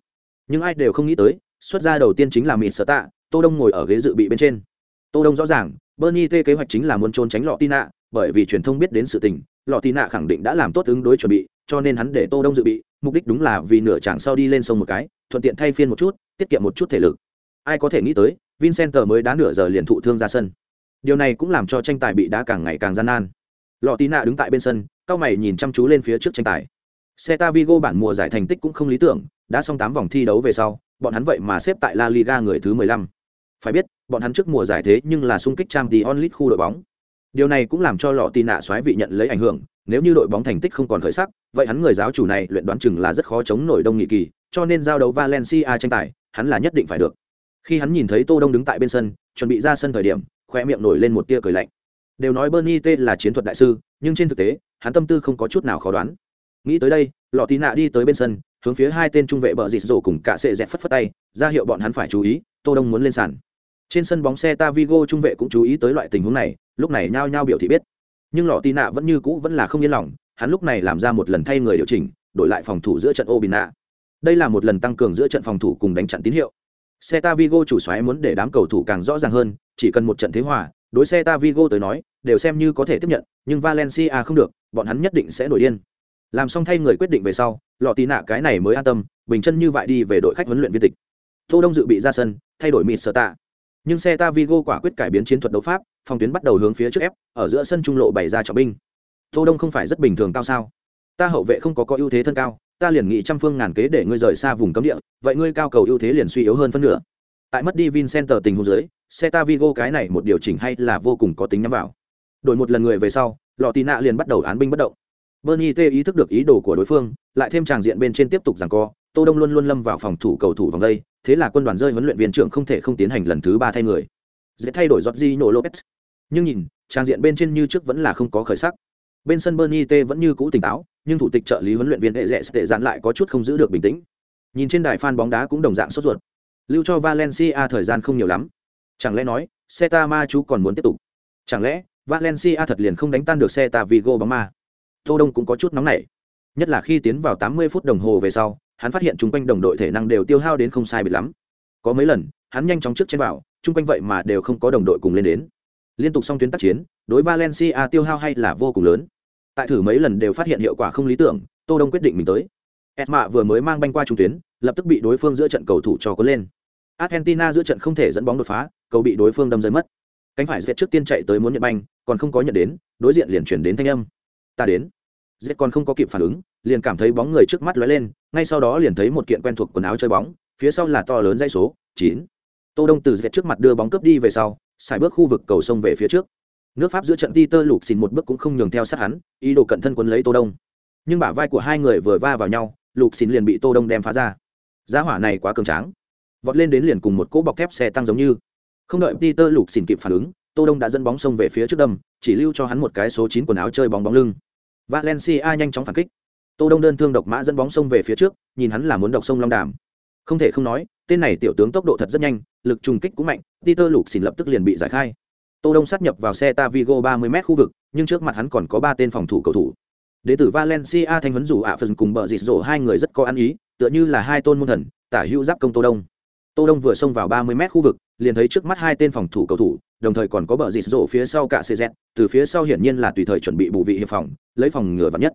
Nhưng ai đều không nghĩ tới xuất ra đầu tiên chính là mịt sở tạ tô đông ngồi ở ghế dự bị bên trên. Tô đông rõ ràng bernie t kế hoạch chính là muốn trốn tránh lọ tin nạ bởi vì truyền thông biết đến sự tình lọ tin nạ khẳng định đã làm tốt ứng đối chuẩn bị cho nên hắn để tô đông dự bị mục đích đúng là vì nửa chặng sau đi lên sông một cái thuận tiện thay phiên một chút tiết kiệm một chút thể lực ai có thể nghĩ tới vincent mới đá nửa giờ liền thụ thương ra sân điều này cũng làm cho tranh tài bị đá càng ngày càng gian nan lọ tí nạ đứng tại bên sân cao mày nhìn chăm chú lên phía trước tranh tài Celta Vigo bản mùa giải thành tích cũng không lý tưởng, đã xong 8 vòng thi đấu về sau, bọn hắn vậy mà xếp tại La Liga người thứ 15. Phải biết, bọn hắn trước mùa giải thế nhưng là xung kích Champions League khu đội bóng. Điều này cũng làm cho lọ tì nạ xoáy vị nhận lấy ảnh hưởng, nếu như đội bóng thành tích không còn khởi sắc, vậy hắn người giáo chủ này luyện đoán chừng là rất khó chống nổi đông nghị kỳ, cho nên giao đấu Valencia tranh tài, hắn là nhất định phải được. Khi hắn nhìn thấy Tô Đông đứng tại bên sân, chuẩn bị ra sân thời điểm, khoe miệng nổi lên một tia cười lạnh. Đều nói Bernie T là chiến thuật đại sư, nhưng trên thực tế, hắn tâm tư không có chút nào khó đoán. Nghĩ tới đây, Lọ Tí Nạ đi tới bên sân, hướng phía hai tên trung vệ bờ dịt rổ cùng cả sệ dẹt phất phất tay, ra hiệu bọn hắn phải chú ý, Tô Đông muốn lên sàn. Trên sân bóng xe Tavigo trung vệ cũng chú ý tới loại tình huống này, lúc này nhao nhao biểu thị biết. Nhưng Lọ Tí Nạ vẫn như cũ vẫn là không yên lòng, hắn lúc này làm ra một lần thay người điều chỉnh, đổi lại phòng thủ giữa trận Obina. Đây là một lần tăng cường giữa trận phòng thủ cùng đánh chặn tín hiệu. Xe Tavigo chủ xoáy muốn để đám cầu thủ càng rõ ràng hơn, chỉ cần một trận thế hòa, đối xe Tavigo tới nói, đều xem như có thể tiếp nhận, nhưng Valencia không được, bọn hắn nhất định sẽ nổi điên. Làm xong thay người quyết định về sau, lọ tí nạ cái này mới an tâm, bình chân như vậy đi về đội khách huấn luyện viên tịch. Tô Đông dự bị ra sân, thay đổi mịt sở tạ. Nhưng xe Tavigo quả quyết cải biến chiến thuật đấu pháp, phòng tuyến bắt đầu hướng phía trước ép, ở giữa sân trung lộ bày ra trọng binh. Tô Đông không phải rất bình thường cao sao? Ta hậu vệ không có có ưu thế thân cao, ta liền nghĩ trăm phương ngàn kế để ngươi rời xa vùng cấm địa, vậy ngươi cao cầu ưu thế liền suy yếu hơn phân nửa. Tại mất đi vincenter tình huống dưới, Celta Vigo cái này một điều chỉnh hay là vô cùng có tính nhắm vào. Đổi một lần người về sau, Lọ tì Nạ liền bắt đầu án binh bất động. Bernie T ý thức được ý đồ của đối phương, lại thêm tràng diện bên trên tiếp tục giằng co, Tô Đông luôn luôn lâm vào phòng thủ cầu thủ vòng đây, thế là quân đoàn rơi huấn luyện viên trưởng không thể không tiến hành lần thứ ba thay người. Dễ thay đổi Jorginho Lopez. Nhưng nhìn, tràng diện bên trên như trước vẫn là không có khởi sắc. Bên sân Bernie T vẫn như cũ tỉnh táo, nhưng thủ tịch trợ lý huấn luyện viên Eze Tệ dạn lại có chút không giữ được bình tĩnh. Nhìn trên đài phan bóng đá cũng đồng dạng sốt ruột. Lưu cho Valencia thời gian không nhiều lắm. Chẳng lẽ nói, Seta Ma chú còn muốn tiếp tục? Chẳng lẽ Valencia thật liền không đánh tan được Seta Vigo bóng ma? Tô Đông cũng có chút nóng nảy. Nhất là khi tiến vào 80 phút đồng hồ về sau, hắn phát hiện chung quanh đồng đội thể năng đều tiêu hao đến không sai biệt lắm. Có mấy lần, hắn nhanh chóng trước trên vào, chung quanh vậy mà đều không có đồng đội cùng lên đến. Liên tục song tuyến tác chiến, đối Valencia tiêu hao hay là vô cùng lớn. Tại thử mấy lần đều phát hiện hiệu quả không lý tưởng, Tô Đông quyết định mình tới. Esma vừa mới mang banh qua trung tuyến, lập tức bị đối phương giữa trận cầu thủ cho cuốn lên. Argentina giữa trận không thể dẫn bóng đột phá, cầu bị đối phương đâm rơi mất. Cánh phải Zet trước tiên chạy tới muốn nhận banh, còn không có nhận đến, đối diện liền chuyển đến thanh âm. Ta đến. Zet còn không có kịp phản ứng, liền cảm thấy bóng người trước mắt lóe lên, ngay sau đó liền thấy một kiện quen thuộc quần áo chơi bóng, phía sau là to lớn dây số chín. Tô Đông từ Zet trước mặt đưa bóng cướp đi về sau, xài bước khu vực cầu sông về phía trước. Nước Pháp giữa trận Peter lục xin một bước cũng không nhường theo sát hắn, ý đồ cận thân quấn lấy Tô Đông. Nhưng bả vai của hai người vừa va vào nhau, lục xin liền bị Tô Đông đem phá ra. Giá hỏa này quá cường tráng. Vọt lên đến liền cùng một cỗ bọc thép xe tăng giống như. Không đợi peter lục xin kịp phản ứng tô đông đã dẫn bóng sông về phía trước đâm chỉ lưu cho hắn một cái số chín quần áo chơi bóng bóng lưng. Valencia nhanh chóng phản kích. Tô đông đơn thương độc mã dẫn bóng sông về phía trước nhìn hắn là muốn độc sông long đàm. Không thể không nói tên này tiểu tướng tốc độ thật rất nhanh lực trùng kích cũng mạnh peter lục xin lập tức liền bị giải khai tô đông sát nhập vào xe tavigo 30 m khu vực nhưng trước mặt hắn còn có ba tên phòng thủ cầu thủ. Đệ tử valencia thanh huấn rủ ạ phần cùng bờ dịt rổ hai người rất có ăn ý tựa như là hai tôn môn thần tả hữu giáp công tô đông. Tô đông vừa xông vào 30m khu vực liền thấy trước mắt hai tên phòng thủ cầu thủ đồng thời còn có bờ dịt rổ phía sau cả cz từ phía sau hiển nhiên là tùy thời chuẩn bị bù vị hiệp phòng lấy phòng ngừa vắn nhất.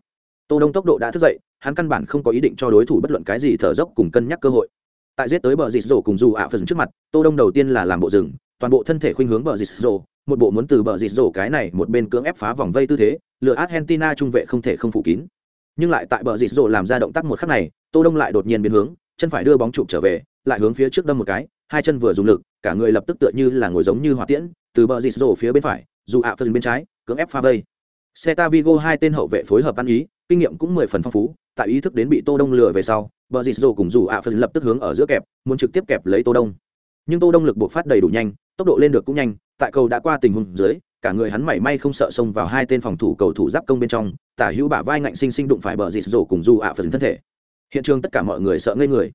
Tô đông tốc độ đã thức dậy hắn căn bản không có ý định cho đối thủ bất luận cái gì thở dốc cùng cân nhắc cơ hội. Tại giết tới bờ dịt rổ cùng dù ạ phần trước mặt tô đông đầu tiên là làm bộ dừng, toàn bộ thân thể khuynh hướng bờ dịt rổ một bộ muốn từ bờ dịt rổ cái này một bên cưỡng ép phá vòng vây tư thế, lừa argentina trung vệ không thể không phủ kín. Nhưng lại tại bờ dịt rổ làm ra động tác một khắc này, tô đông lại đột nhiên biến hướng, chân phải đưa bóng chụp trở về, lại hướng phía trước đâm một cái, hai chân vừa dùng lực, cả người lập tức tựa như là ngồi giống như hỏa tiễn, từ bờ dịt rổ phía bên phải, dù ạ phần bên trái, cưỡng ép pha vây. Xe Vigo hai tên hậu vệ phối hợp ăn ý, kinh nghiệm cũng mười phần phong phú, tại ý thức đến bị tô đông lừa về sau, bờ dịt rổ cùng dù ạ phần lập tức hướng ở giữa kẹp, muốn trực tiếp kẹp lấy tô đông. Nhưng tô đông lực buộc phát đầy đủ nhanh tốc độ lên được cũng nhanh, tại cầu đã qua tình huống dưới, cả người hắn mảy may không sợ xông vào hai tên phòng thủ cầu thủ giáp công bên trong, tả hữu bả vai ngạnh sinh sinh đụng phải bờ dịt rổ cùng du ạ phần thân thể. Hiện trường tất cả mọi người sợ ngây người.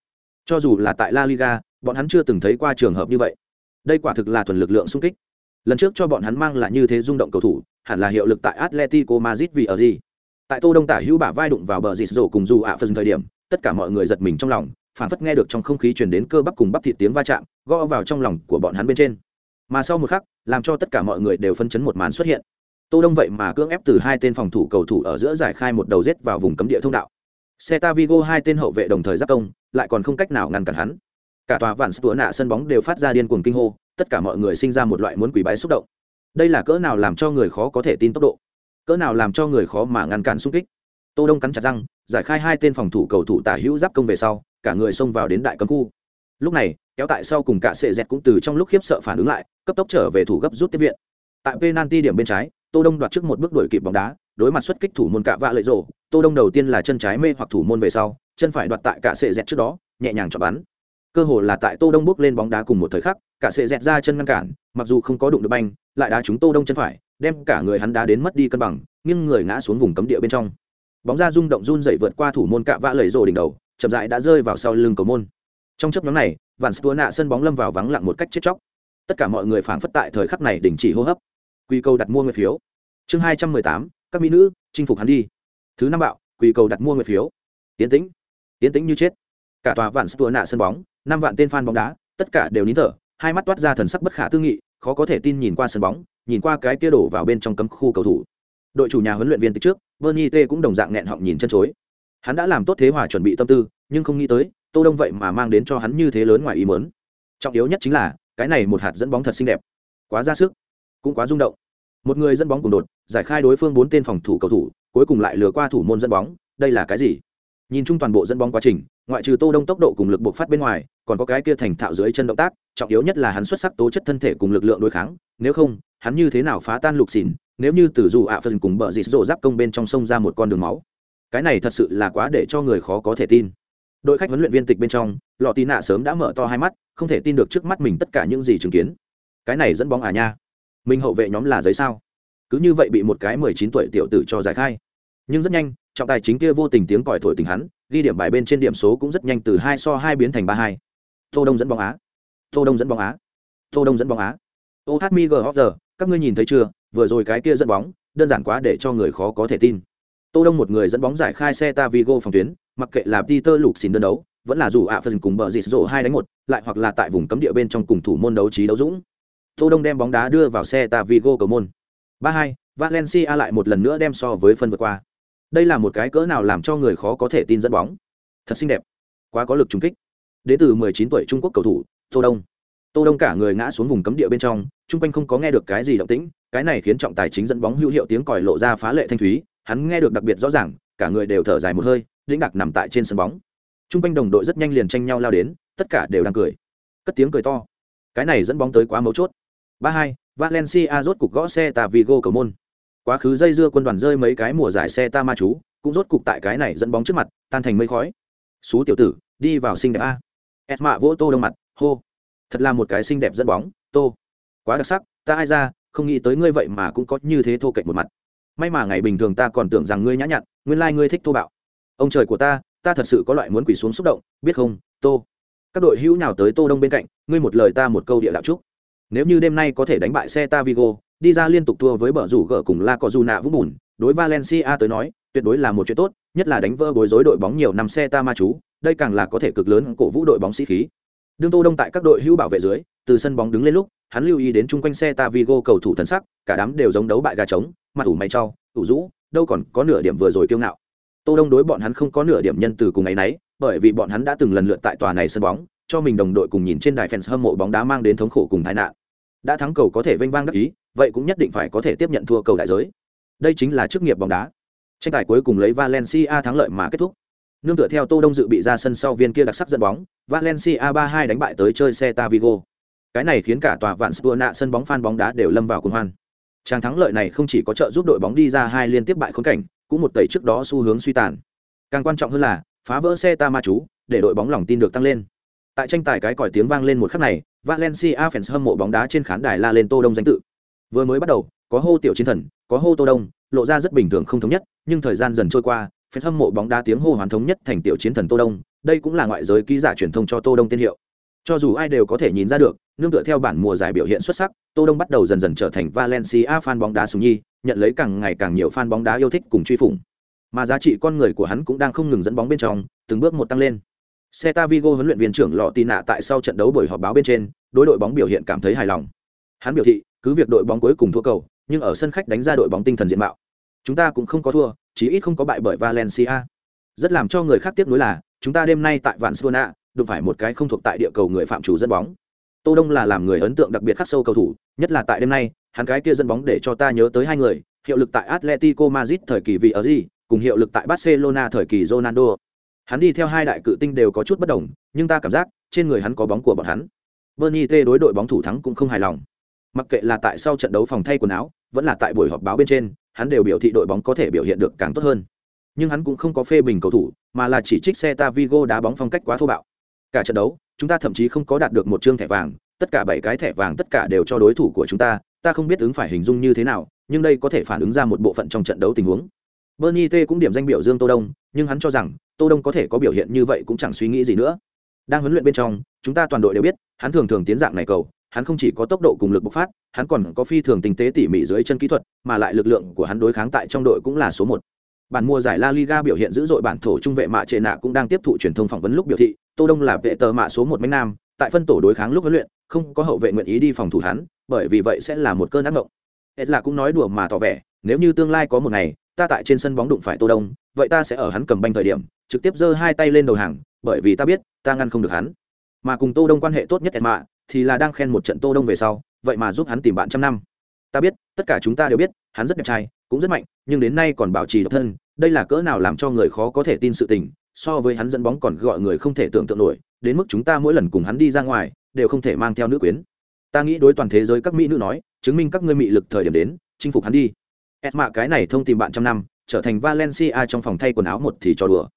Cho dù là tại la liga, bọn hắn chưa từng thấy qua trường hợp như vậy. Đây quả thực là thuần lực lượng xung kích. Lần trước cho bọn hắn mang là như thế rung động cầu thủ, hẳn là hiệu lực tại atletico madrid vì ở gì? Tại tô đông tả hữu bả vai đụng vào bờ dịt rổ cùng du ạ phần thời điểm, tất cả mọi người giật mình trong lòng, phản phất nghe được trong không khí truyền đến cơ bắp cùng bắp thịt tiếng va chạm, gõ vào trong lòng của bọn hắn bên trên mà sau một khắc, làm cho tất cả mọi người đều phân chấn một màn xuất hiện. Tô đông vậy mà cưỡng ép từ hai tên phòng thủ cầu thủ ở giữa giải khai một đầu rết vào vùng cấm địa thông đạo. Celta Vigo hai tên hậu vệ đồng thời giáp công, lại còn không cách nào ngăn cản hắn. Cả tòa vạn sửa nạ sân bóng đều phát ra điên cuồng kinh hô, tất cả mọi người sinh ra một loại muốn quỷ bái xúc động. Đây là cỡ nào làm cho người khó có thể tin tốc độ? Cỡ nào làm cho người khó mà ngăn cản xung kích? Tô đông cắn chặt răng, giải khai hai tên phòng thủ cầu thủ tả hữu giáp công về sau, cả người xông vào đến đại cấm khu. Lúc này kéo tại sau cùng cả sệ dẹt cũng từ trong lúc khiếp sợ phản ứng lại, cấp tốc trở về thủ gấp rút tiếp viện. Tại penalty điểm bên trái, tô đông đoạt trước một bước đuổi kịp bóng đá, đối mặt xuất kích thủ môn cạ vạ lợi rộ tô đông đầu tiên là chân trái mê hoặc thủ môn về sau, chân phải đoạt tại cả sệ dẹt trước đó, nhẹ nhàng chọn bắn. Cơ hồ là tại tô đông bước lên bóng đá cùng một thời khắc, cả sệ dẹt ra chân ngăn cản, mặc dù không có đụng được banh, lại đá trúng tô đông chân phải, đem cả người hắn đá đến mất đi cân bằng nhưng người ngã xuống vùng cấm địa bên trong. Bóng ra rung động run dậy vượt qua thủ môn cạ vạ lầy rồ đỉnh đầu, chậm rãi đã rơi vào sau lưng cầu môn. Trong chấp nhóm này vạn stua nạ sân bóng lâm vào vắng lặng một cách chết chóc. Tất cả mọi người phảng phất tại thời khắc này đình chỉ hô hấp. Quy cầu đặt mua người phiếu. Chương hai trăm mười tám, các mỹ nữ, chinh phục hắn đi. Thứ năm bạo quy cầu đặt mua người phiếu. Tiến tĩnh. Tiến tĩnh như chết. Cả tòa vạn stua nạ sân bóng, năm vạn tên fan bóng đá, tất cả đều nín thở, hai mắt toát ra thần sắc bất khả tư nghị, khó có thể tin nhìn qua sân bóng, nhìn qua cái kia đổ vào bên trong cấm khu cầu thủ. Đội chủ nhà huấn luyện viên từ trước, bernie t cũng đồng dạng nghẹn họng nhìn chân chối. Hắn đã làm tốt thế hòa chuẩn bị tâm tư, nhưng không nghĩ tới tô đông vậy mà mang đến cho hắn như thế lớn ngoài ý muốn. trọng yếu nhất chính là, cái này một hạt dẫn bóng thật xinh đẹp. Quá ra sức, cũng quá rung động. Một người dẫn bóng cùng đột, giải khai đối phương bốn tên phòng thủ cầu thủ, cuối cùng lại lừa qua thủ môn dẫn bóng, đây là cái gì? Nhìn chung toàn bộ dẫn bóng quá trình, ngoại trừ tô đông tốc độ cùng lực buộc phát bên ngoài, còn có cái kia thành thạo dưới chân động tác, trọng yếu nhất là hắn xuất sắc tố chất thân thể cùng lực lượng đối kháng, nếu không, hắn như thế nào phá tan lục xỉn, nếu như từ dù ạ phần cùng bờ dịt rộ giáp công bên trong sông ra một con đường máu. Cái này thật sự là quá để cho người khó có thể tin đội khách huấn luyện viên tịch bên trong, lọ tì nạ sớm đã mở to hai mắt, không thể tin được trước mắt mình tất cả những gì chứng kiến. Cái này dẫn bóng à nha. Mình hậu vệ nhóm là giấy sao? Cứ như vậy bị một cái mười chín tuổi tiểu tử cho giải khai. Nhưng rất nhanh, trọng tài chính kia vô tình tiếng còi thổi tình hắn, ghi điểm bài bên trên điểm số cũng rất nhanh từ hai so hai biến thành ba hai. Tô đông dẫn bóng á. Tô đông dẫn bóng á. Tô đông dẫn bóng á. Ô hát mi gờ các ngươi nhìn thấy chưa? Vừa rồi cái kia dẫn bóng, đơn giản quá để cho người khó có thể tin. Tô đông một người dẫn bóng giải khai xe ta vigo phòng tuyến mặc kệ là peter lục xin đơn đấu, vẫn là dù ạ phần cùng bờ dịt rổ hai đánh một, lại hoặc là tại vùng cấm địa bên trong cùng thủ môn đấu trí đấu dũng. Tô đông đem bóng đá đưa vào xe ta vigo cầu môn. Ba hai, valencia lại một lần nữa đem so với phân vượt qua. Đây là một cái cỡ nào làm cho người khó có thể tin dẫn bóng. Thật xinh đẹp. Quá có lực trùng kích. Đến từ 19 tuổi trung quốc cầu thủ, tô đông. Tô đông cả người ngã xuống vùng cấm địa bên trong trung quanh không có nghe được cái gì động tĩnh, cái này khiến trọng tài chính dẫn bóng hữu hiệu tiếng còi lộ ra phá lệ thanh thúy, hắn nghe được đặc biệt rõ ràng, cả người đều thở dài một hơi đĩnh đặc nằm tại trên sân bóng. Chung quanh đồng đội rất nhanh liền tranh nhau lao đến, tất cả đều đang cười. Cất tiếng cười to. Cái này dẫn bóng tới quá mấu chốt. Ba hai, valencia rốt cục gõ xe tà vigo cầu môn. Quá khứ dây dưa quân đoàn rơi mấy cái mùa giải xe ta ma chú, cũng rốt cục tại cái này dẫn bóng trước mặt, tan thành mây khói. Xú tiểu tử, đi vào xinh đẹp a. Ẹt mạ vỗ tô đông mặt, hô. Thật là một cái xinh đẹp dẫn bóng, tô. Quá đặc sắc, ta ai ra, không nghĩ tới ngươi vậy mà cũng có như thế thô kệch một mặt. May mà ngày bình thường ta còn tưởng rằng ngươi nhã nhặn, nguyên lai ngươi thích thô bạo ông trời của ta ta thật sự có loại muốn quỳ xuống xúc động, biết không, tô? Các đội hữu nào tới tô đông bên cạnh, ngươi một lời ta một câu địa đạo trúc nếu như đêm nay có thể đánh bại xe ta vigo đi ra liên tục thua với bờ rủ gỡ cùng la có dù nạ vũng bùn, đối valencia tới nói, tuyệt đối là một chuyện tốt, nhất là đánh vỡ bối rối đội bóng nhiều năm xe ta ma chú đây càng là có thể cực lớn cổ vũ đội bóng sĩ khí. Đương tô đông tại các đội hữu bảo vệ dưới, từ sân bóng đứng lên lúc, hắn lưu ý đến chung quanh xe ta vigo cầu thủ thần sắc, cả đám đều giống đấu bại gà trống, mặt ủ mày trau ủ rũ, đâu còn có nửa điểm vừa rồi kiêu ngạo tô đông đối bọn hắn không có nửa điểm nhân từ cùng ấy nấy bởi vì bọn hắn đã từng lần lượt tại tòa này sân bóng cho mình đồng đội cùng nhìn trên đài fans hâm mộ bóng đá mang đến thống khổ cùng tai nạn. Đã thắng cầu có thể vinh vang đắc ý vậy cũng nhất định phải có thể tiếp nhận thua cầu đại giới. Đây chính là chức nghiệp bóng đá. Tranh tài cuối cùng lấy valencia thắng lợi mà kết thúc. Nương tựa theo tô đông dự bị ra sân sau viên kia đặc sắc dẫn bóng valencia ba hai đánh bại tới chơi xe tavigo cái này khiến cả tòa vạn spur nạ sân bóng fan bóng đá đều lâm vào cuồng hoan. Tràng thắng lợi này không chỉ có trợ giúp đội bóng đi ra hai liên tiếp bại khốn cảnh, cũng một tẩy trước đó xu hướng suy tàn. Càng quan trọng hơn là, phá vỡ xe ta ma chú, để đội bóng lòng tin được tăng lên. Tại tranh tài cái còi tiếng vang lên một khắc này, Valencia fans hâm mộ bóng đá trên khán đài la lên Tô Đông danh tự. Vừa mới bắt đầu, có hô tiểu chiến thần, có hô Tô Đông, lộ ra rất bình thường không thống nhất, nhưng thời gian dần trôi qua, fans hâm mộ bóng đá tiếng hô hoàn thống nhất thành tiểu chiến thần Tô Đông, đây cũng là ngoại giới ký giả truyền thông cho Tô Đông tên hiệu. Cho dù ai đều có thể nhìn ra được, nương tựa theo bản mùa giải biểu hiện xuất sắc, Tô Đông bắt đầu dần dần trở thành Valencia fan bóng đá sùng nhi, nhận lấy càng ngày càng nhiều fan bóng đá yêu thích cùng truy phủng. Mà giá trị con người của hắn cũng đang không ngừng dẫn bóng bên trong, từng bước một tăng lên. Celta Vigo huấn luyện viên trưởng Lọ Tina tại sau trận đấu buổi họp báo bên trên, đối đội bóng biểu hiện cảm thấy hài lòng. Hắn biểu thị, cứ việc đội bóng cuối cùng thua cầu, nhưng ở sân khách đánh ra đội bóng tinh thần diện mạo. Chúng ta cũng không có thua, chí ít không có bại bởi Valencia. Rất làm cho người khác tiếc nuối là, chúng ta đêm nay tại Barcelona, đụng phải một cái không thuộc tại địa cầu người phạm chủ dẫn bóng. Tô Đông là làm người ấn tượng đặc biệt khắc sâu cầu thủ, nhất là tại đêm nay, hắn cái kia dẫn bóng để cho ta nhớ tới hai người, hiệu lực tại Atletico Madrid thời kỳ vì ở gì, cùng hiệu lực tại Barcelona thời kỳ Ronaldo. Hắn đi theo hai đại cự tinh đều có chút bất đồng, nhưng ta cảm giác trên người hắn có bóng của bọn hắn. Bernie T đối đội bóng thủ thắng cũng không hài lòng. Mặc kệ là tại sau trận đấu phòng thay quần áo, vẫn là tại buổi họp báo bên trên, hắn đều biểu thị đội bóng có thể biểu hiện được càng tốt hơn. Nhưng hắn cũng không có phê bình cầu thủ, mà là chỉ trích Celta Vigo đá bóng phong cách quá thô bạo. Cả trận đấu, chúng ta thậm chí không có đạt được một trương thẻ vàng, tất cả bảy cái thẻ vàng tất cả đều cho đối thủ của chúng ta, ta không biết ứng phải hình dung như thế nào, nhưng đây có thể phản ứng ra một bộ phận trong trận đấu tình huống. Bernie T cũng điểm danh biểu Dương Tô Đông, nhưng hắn cho rằng Tô Đông có thể có biểu hiện như vậy cũng chẳng suy nghĩ gì nữa. Đang huấn luyện bên trong, chúng ta toàn đội đều biết, hắn thường thường tiến dạng này cầu, hắn không chỉ có tốc độ cùng lực bộc phát, hắn còn có phi thường tinh tế tỉ mỉ dưới chân kỹ thuật, mà lại lực lượng của hắn đối kháng tại trong đội cũng là số một. Bản mua giải La Liga biểu hiện dữ dội bản thổ trung vệ mạ trệ nạ cũng đang tiếp thụ truyền thông phỏng vấn lúc biểu thị, Tô Đông là vệ tờ mạ số một mấy nam, tại phân tổ đối kháng lúc huấn luyện, không có hậu vệ nguyện ý đi phòng thủ hắn, bởi vì vậy sẽ là một cơn ác mộng. Hết là cũng nói đùa mà tỏ vẻ, nếu như tương lai có một ngày, ta tại trên sân bóng đụng phải Tô Đông, vậy ta sẽ ở hắn cầm banh thời điểm, trực tiếp giơ hai tay lên đầu hàng, bởi vì ta biết, ta ngăn không được hắn. Mà cùng Tô Đông quan hệ tốt nhất Esma, thì là đang khen một trận Tô Đông về sau, vậy mà giúp hắn tìm bạn trăm năm. Ta biết, tất cả chúng ta đều biết, hắn rất đẹp trai, cũng rất mạnh, nhưng đến nay còn bảo trì độc thân, đây là cỡ nào làm cho người khó có thể tin sự tình, so với hắn dẫn bóng còn gọi người không thể tưởng tượng nổi, đến mức chúng ta mỗi lần cùng hắn đi ra ngoài, đều không thể mang theo nữ quyến. Ta nghĩ đối toàn thế giới các mỹ nữ nói, chứng minh các ngươi mị lực thời điểm đến, chinh phục hắn đi. Esma cái này thông tìm bạn trăm năm, trở thành Valencia trong phòng thay quần áo một thì cho đùa.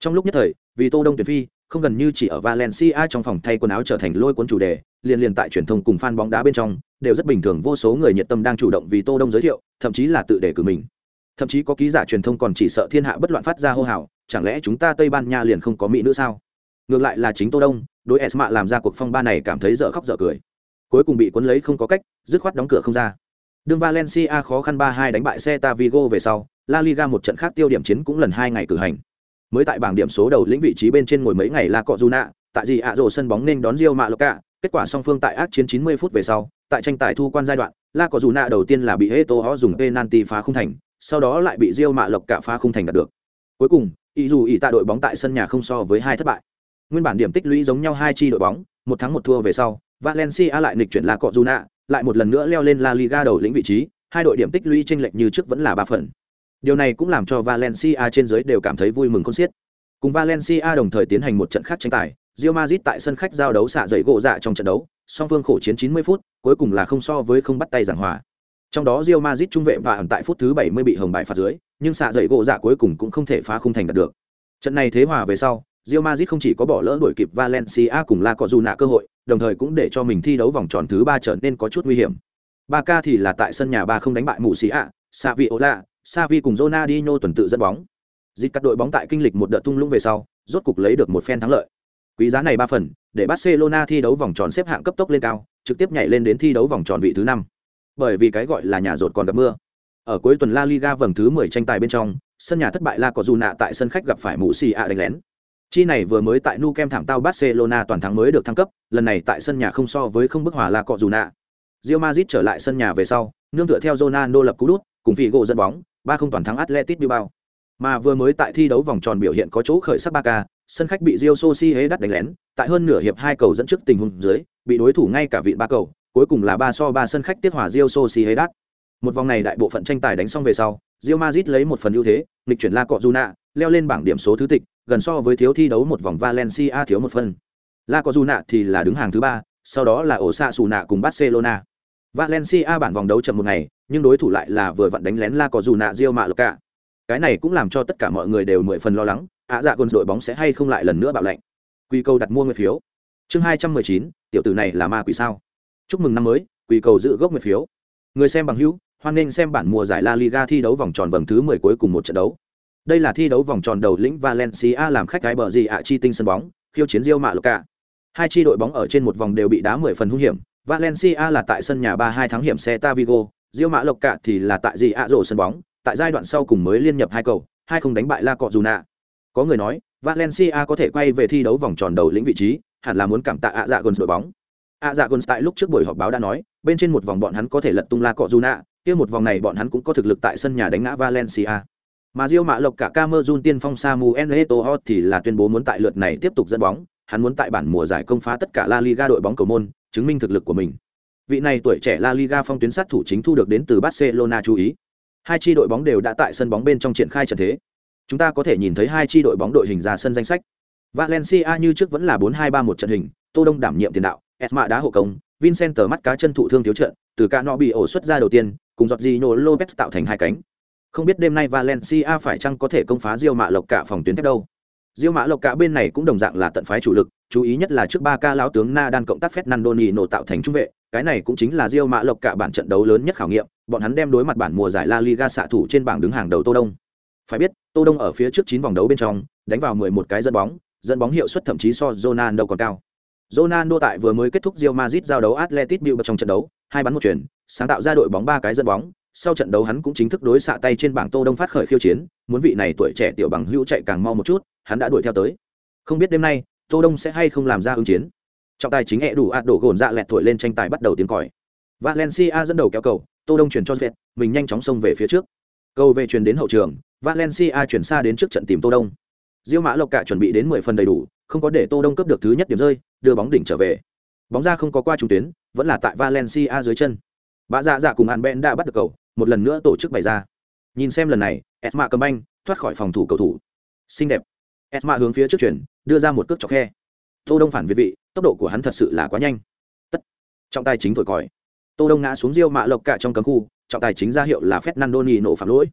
Trong lúc nhất thời, vì Tô Đông tuyển phi, không gần như chỉ ở Valencia trong phòng thay quần áo trở thành lôi cuốn chủ đề, liền liền tại truyền thông cùng fan bóng đá bên trong, đều rất bình thường vô số người nhiệt tâm đang chủ động vì Tô Đông giới thiệu, thậm chí là tự đề cử mình. Thậm chí có ký giả truyền thông còn chỉ sợ thiên hạ bất loạn phát ra hô hào, chẳng lẽ chúng ta Tây Ban Nha liền không có mỹ nữ sao? Ngược lại là chính Tô Đông, đối Esma làm ra cuộc phong ba này cảm thấy dở khóc dở cười. Cuối cùng bị cuốn lấy không có cách, dứt khoát đóng cửa không ra. Đường Valencia khó khăn 3-2 đánh bại Celta Vigo về sau, La Liga một trận khác tiêu điểm chiến cũng lần hai ngày cử hành. Mới tại bảng điểm số đầu lĩnh vị trí bên trên ngồi mấy ngày là cọ Juna, tại gì ạ rồ sân bóng nên đón Real Mallorca, kết quả song phương tại ác chiến 90 phút về sau, tại tranh tài thu quan giai đoạn, La cọ Juna đầu tiên là bị Heto Ho dùng penalty phá khung thành, sau đó lại bị Real Mallorca phá khung thành đạt được. Cuối cùng, ý dù ý tại đội bóng tại sân nhà không so với hai thất bại. Nguyên bản điểm tích lũy giống nhau hai chi đội bóng, một thắng một thua về sau, Valencia lại nghịch chuyển La cọ Juna, lại một lần nữa leo lên La Liga đầu lĩnh vị trí, hai đội điểm tích lũy chênh lệch như trước vẫn là ba phần. Điều này cũng làm cho Valencia trên dưới đều cảm thấy vui mừng khôn xiết. Cùng Valencia đồng thời tiến hành một trận khác tranh tài, Real Madrid tại sân khách giao đấu xạ dậy gỗ dạ trong trận đấu, song phương khổ chiến 90 phút, cuối cùng là không so với không bắt tay giảng hòa. Trong đó Real Madrid trung vệ và ẩn tại phút thứ 70 bị hồng bài phạt dưới, nhưng xạ dậy gỗ dạ cuối cùng cũng không thể phá khung thành đạt được. Trận này thế hòa về sau, Real Madrid không chỉ có bỏ lỡ đuổi kịp Valencia cùng La Cojuna cơ hội, đồng thời cũng để cho mình thi đấu vòng tròn thứ 3 trở nên có chút nguy hiểm. Barca thì là tại sân nhà ba không đánh bại Murcia, Saviola, Savi cùng Ronaldinho tuần tự dẫn bóng. Dịch các đội bóng tại kinh lịch một đợt tung lũng về sau, rốt cục lấy được một phen thắng lợi. Quý giá này ba phần, để Barcelona thi đấu vòng tròn xếp hạng cấp tốc lên cao, trực tiếp nhảy lên đến thi đấu vòng tròn vị thứ năm. Bởi vì cái gọi là nhà rột còn gặp mưa. Ở cuối tuần La Liga vòng thứ 10 tranh tài bên trong, sân nhà thất bại La Cojuna tại sân khách gặp phải Murcia đánh lén. Chi này vừa mới tại Nou Camp thảm tao Barcelona toàn thắng mới được thăng cấp, lần này tại sân nhà không so với không bức hòa La nạ. Real Madrid trở lại sân nhà về sau, nương tựa theo Ronaldo lập cú đút, cùng gỗ dẫn bóng, ba không toàn thắng Atletico Bilbao. Mà vừa mới tại thi đấu vòng tròn biểu hiện có chỗ khởi sắc Barca, sân khách bị Real Sociedad đánh lén, tại hơn nửa hiệp hai cầu dẫn trước tình huống dưới, bị đối thủ ngay cả vị ba cầu, cuối cùng là ba so ba sân khách tiết hòa Real Sociedad. Một vòng này đại bộ phận tranh tài đánh xong về sau, Real Madrid lấy một phần ưu thế, nghịch chuyển La Cọ Juna, leo lên bảng điểm số thứ tịch, gần so với thiếu thi đấu một vòng Valencia thiếu một phần. La Cojuna thì là đứng hàng thứ ba, sau đó là Osasuna cùng Barcelona. Valencia bản vòng đấu chậm một ngày, nhưng đối thủ lại là vừa vặn đánh lén La Cojuna Real Mallorca. Cái này cũng làm cho tất cả mọi người đều mười phần lo lắng, ạ dạ quân đội bóng sẽ hay không lại lần nữa bạo lệnh. Quy cầu đặt mua người phiếu. Chương hai trăm mười chín, tiểu tử này là ma quỷ sao? Chúc mừng năm mới, quy cầu giữ gốc người phiếu. Người xem bằng hữu, hoan nghênh xem bản mùa giải La Liga thi đấu vòng tròn vòng thứ mười cuối cùng một trận đấu. Đây là thi đấu vòng tròn đầu lĩnh Valencia làm khách cái bờ gì ạ chi tinh sân bóng, khiêu chiến Real Mallorca. Hai chi đội bóng ở trên một vòng đều bị đá 10 phần hung hiểm, Valencia là tại sân nhà 3-2 thắng hiểm xe tavigo rio Mã Lộc Cả thì là tại gì ạ rổ sân bóng, tại giai đoạn sau cùng mới liên nhập hai cầu, hai không đánh bại La Cọ Juna. Có người nói, Valencia có thể quay về thi đấu vòng tròn đầu lĩnh vị trí, hẳn là muốn cảm tạ ạ dạ gần đội bóng. ạ dạ gần tại lúc trước buổi họp báo đã nói, bên trên một vòng bọn hắn có thể lật tung La Cọ Juna, kia một vòng này bọn hắn cũng có thực lực tại sân nhà đánh ngã Valencia. Mà Diêu Mạ Lộc Cả Camerun tiên phong Samuel Eto'o thì là tuyên bố muốn tại lượt này tiếp tục dẫn bóng, hắn muốn tại bản mùa giải công phá tất cả La Liga đội bóng cầu môn, chứng minh thực lực của mình. Vị này tuổi trẻ La Liga phong tuyến sát thủ chính thu được đến từ Barcelona chú ý. Hai chi đội bóng đều đã tại sân bóng bên trong triển khai trận thế. Chúng ta có thể nhìn thấy hai chi đội bóng đội hình ra sân danh sách. Valencia như trước vẫn là 4-2-3-1 trận hình, Tô Đông đảm nhiệm tiền đạo, Esma đá hộ công, Vincent mắt cá chân thụ thương thiếu trận, từ cả nọ bị ổ xuất ra đầu tiên, cùng Jorginho Lopez tạo thành hai cánh. Không biết đêm nay Valencia phải chăng có thể công phá Real Mạ Lộc cả phòng tuyến thép đâu. Diêu mạ Lộc cả bên này cũng đồng dạng là tận phái chủ lực, chú ý nhất là trước ba ca lão tướng Na đan cộng tác Fernando nổ tạo thành trung vệ, cái này cũng chính là Diêu mạ Lộc cả bản trận đấu lớn nhất khảo nghiệm, bọn hắn đem đối mặt bản mùa giải La Liga xạ thủ trên bảng đứng hàng đầu Tô Đông. Phải biết, Tô Đông ở phía trước chín vòng đấu bên trong, đánh vào 11 cái dẫn bóng, dẫn bóng hiệu suất thậm chí so Ronaldo còn cao. Ronaldo tại vừa mới kết thúc Real Madrid giao đấu Atletico Bilbao trong trận đấu, hai bắn một chuyển, sáng tạo ra đội bóng ba cái dẫn bóng, sau trận đấu hắn cũng chính thức đối xạ tay trên bảng Tô Đông phát khởi khiêu chiến, muốn vị này tuổi trẻ tiểu bằng hữu chạy càng mau một chút, hắn đã đuổi theo tới. Không biết đêm nay tô đông sẽ hay không làm ra ứng chiến. Trọng tài chính hẹ đủ ạt đổ gồn dạ lẹt thổi lên tranh tài bắt đầu tiếng còi. Valencia dẫn đầu kéo cầu tô đông chuyển cho duyệt mình nhanh chóng xông về phía trước. Cầu về chuyển đến hậu trường valencia chuyển xa đến trước trận tìm tô đông. Diêu mã lộc cả chuẩn bị đến mười phần đầy đủ không có để tô đông cướp được thứ nhất điểm rơi đưa bóng đỉnh trở về. Bóng ra không có qua trung tuyến vẫn là tại valencia dưới chân bà dạ dạ cùng hàn ben đã bắt được cầu, một lần nữa tổ chức bày ra. Nhìn xem lần này, esma cầm banh, thoát khỏi phòng thủ cầu thủ. Xinh đẹp. Esma hướng phía trước chuyển, đưa ra một cước chọc khe. Tô đông phản việt vị, tốc độ của hắn thật sự là quá nhanh. Tất. Trọng tài chính thổi còi. Tô đông ngã xuống diêu mã lộc cả trong cấm khu, trọng tài chính ra hiệu là fernando nỉ nổ phạm lỗi.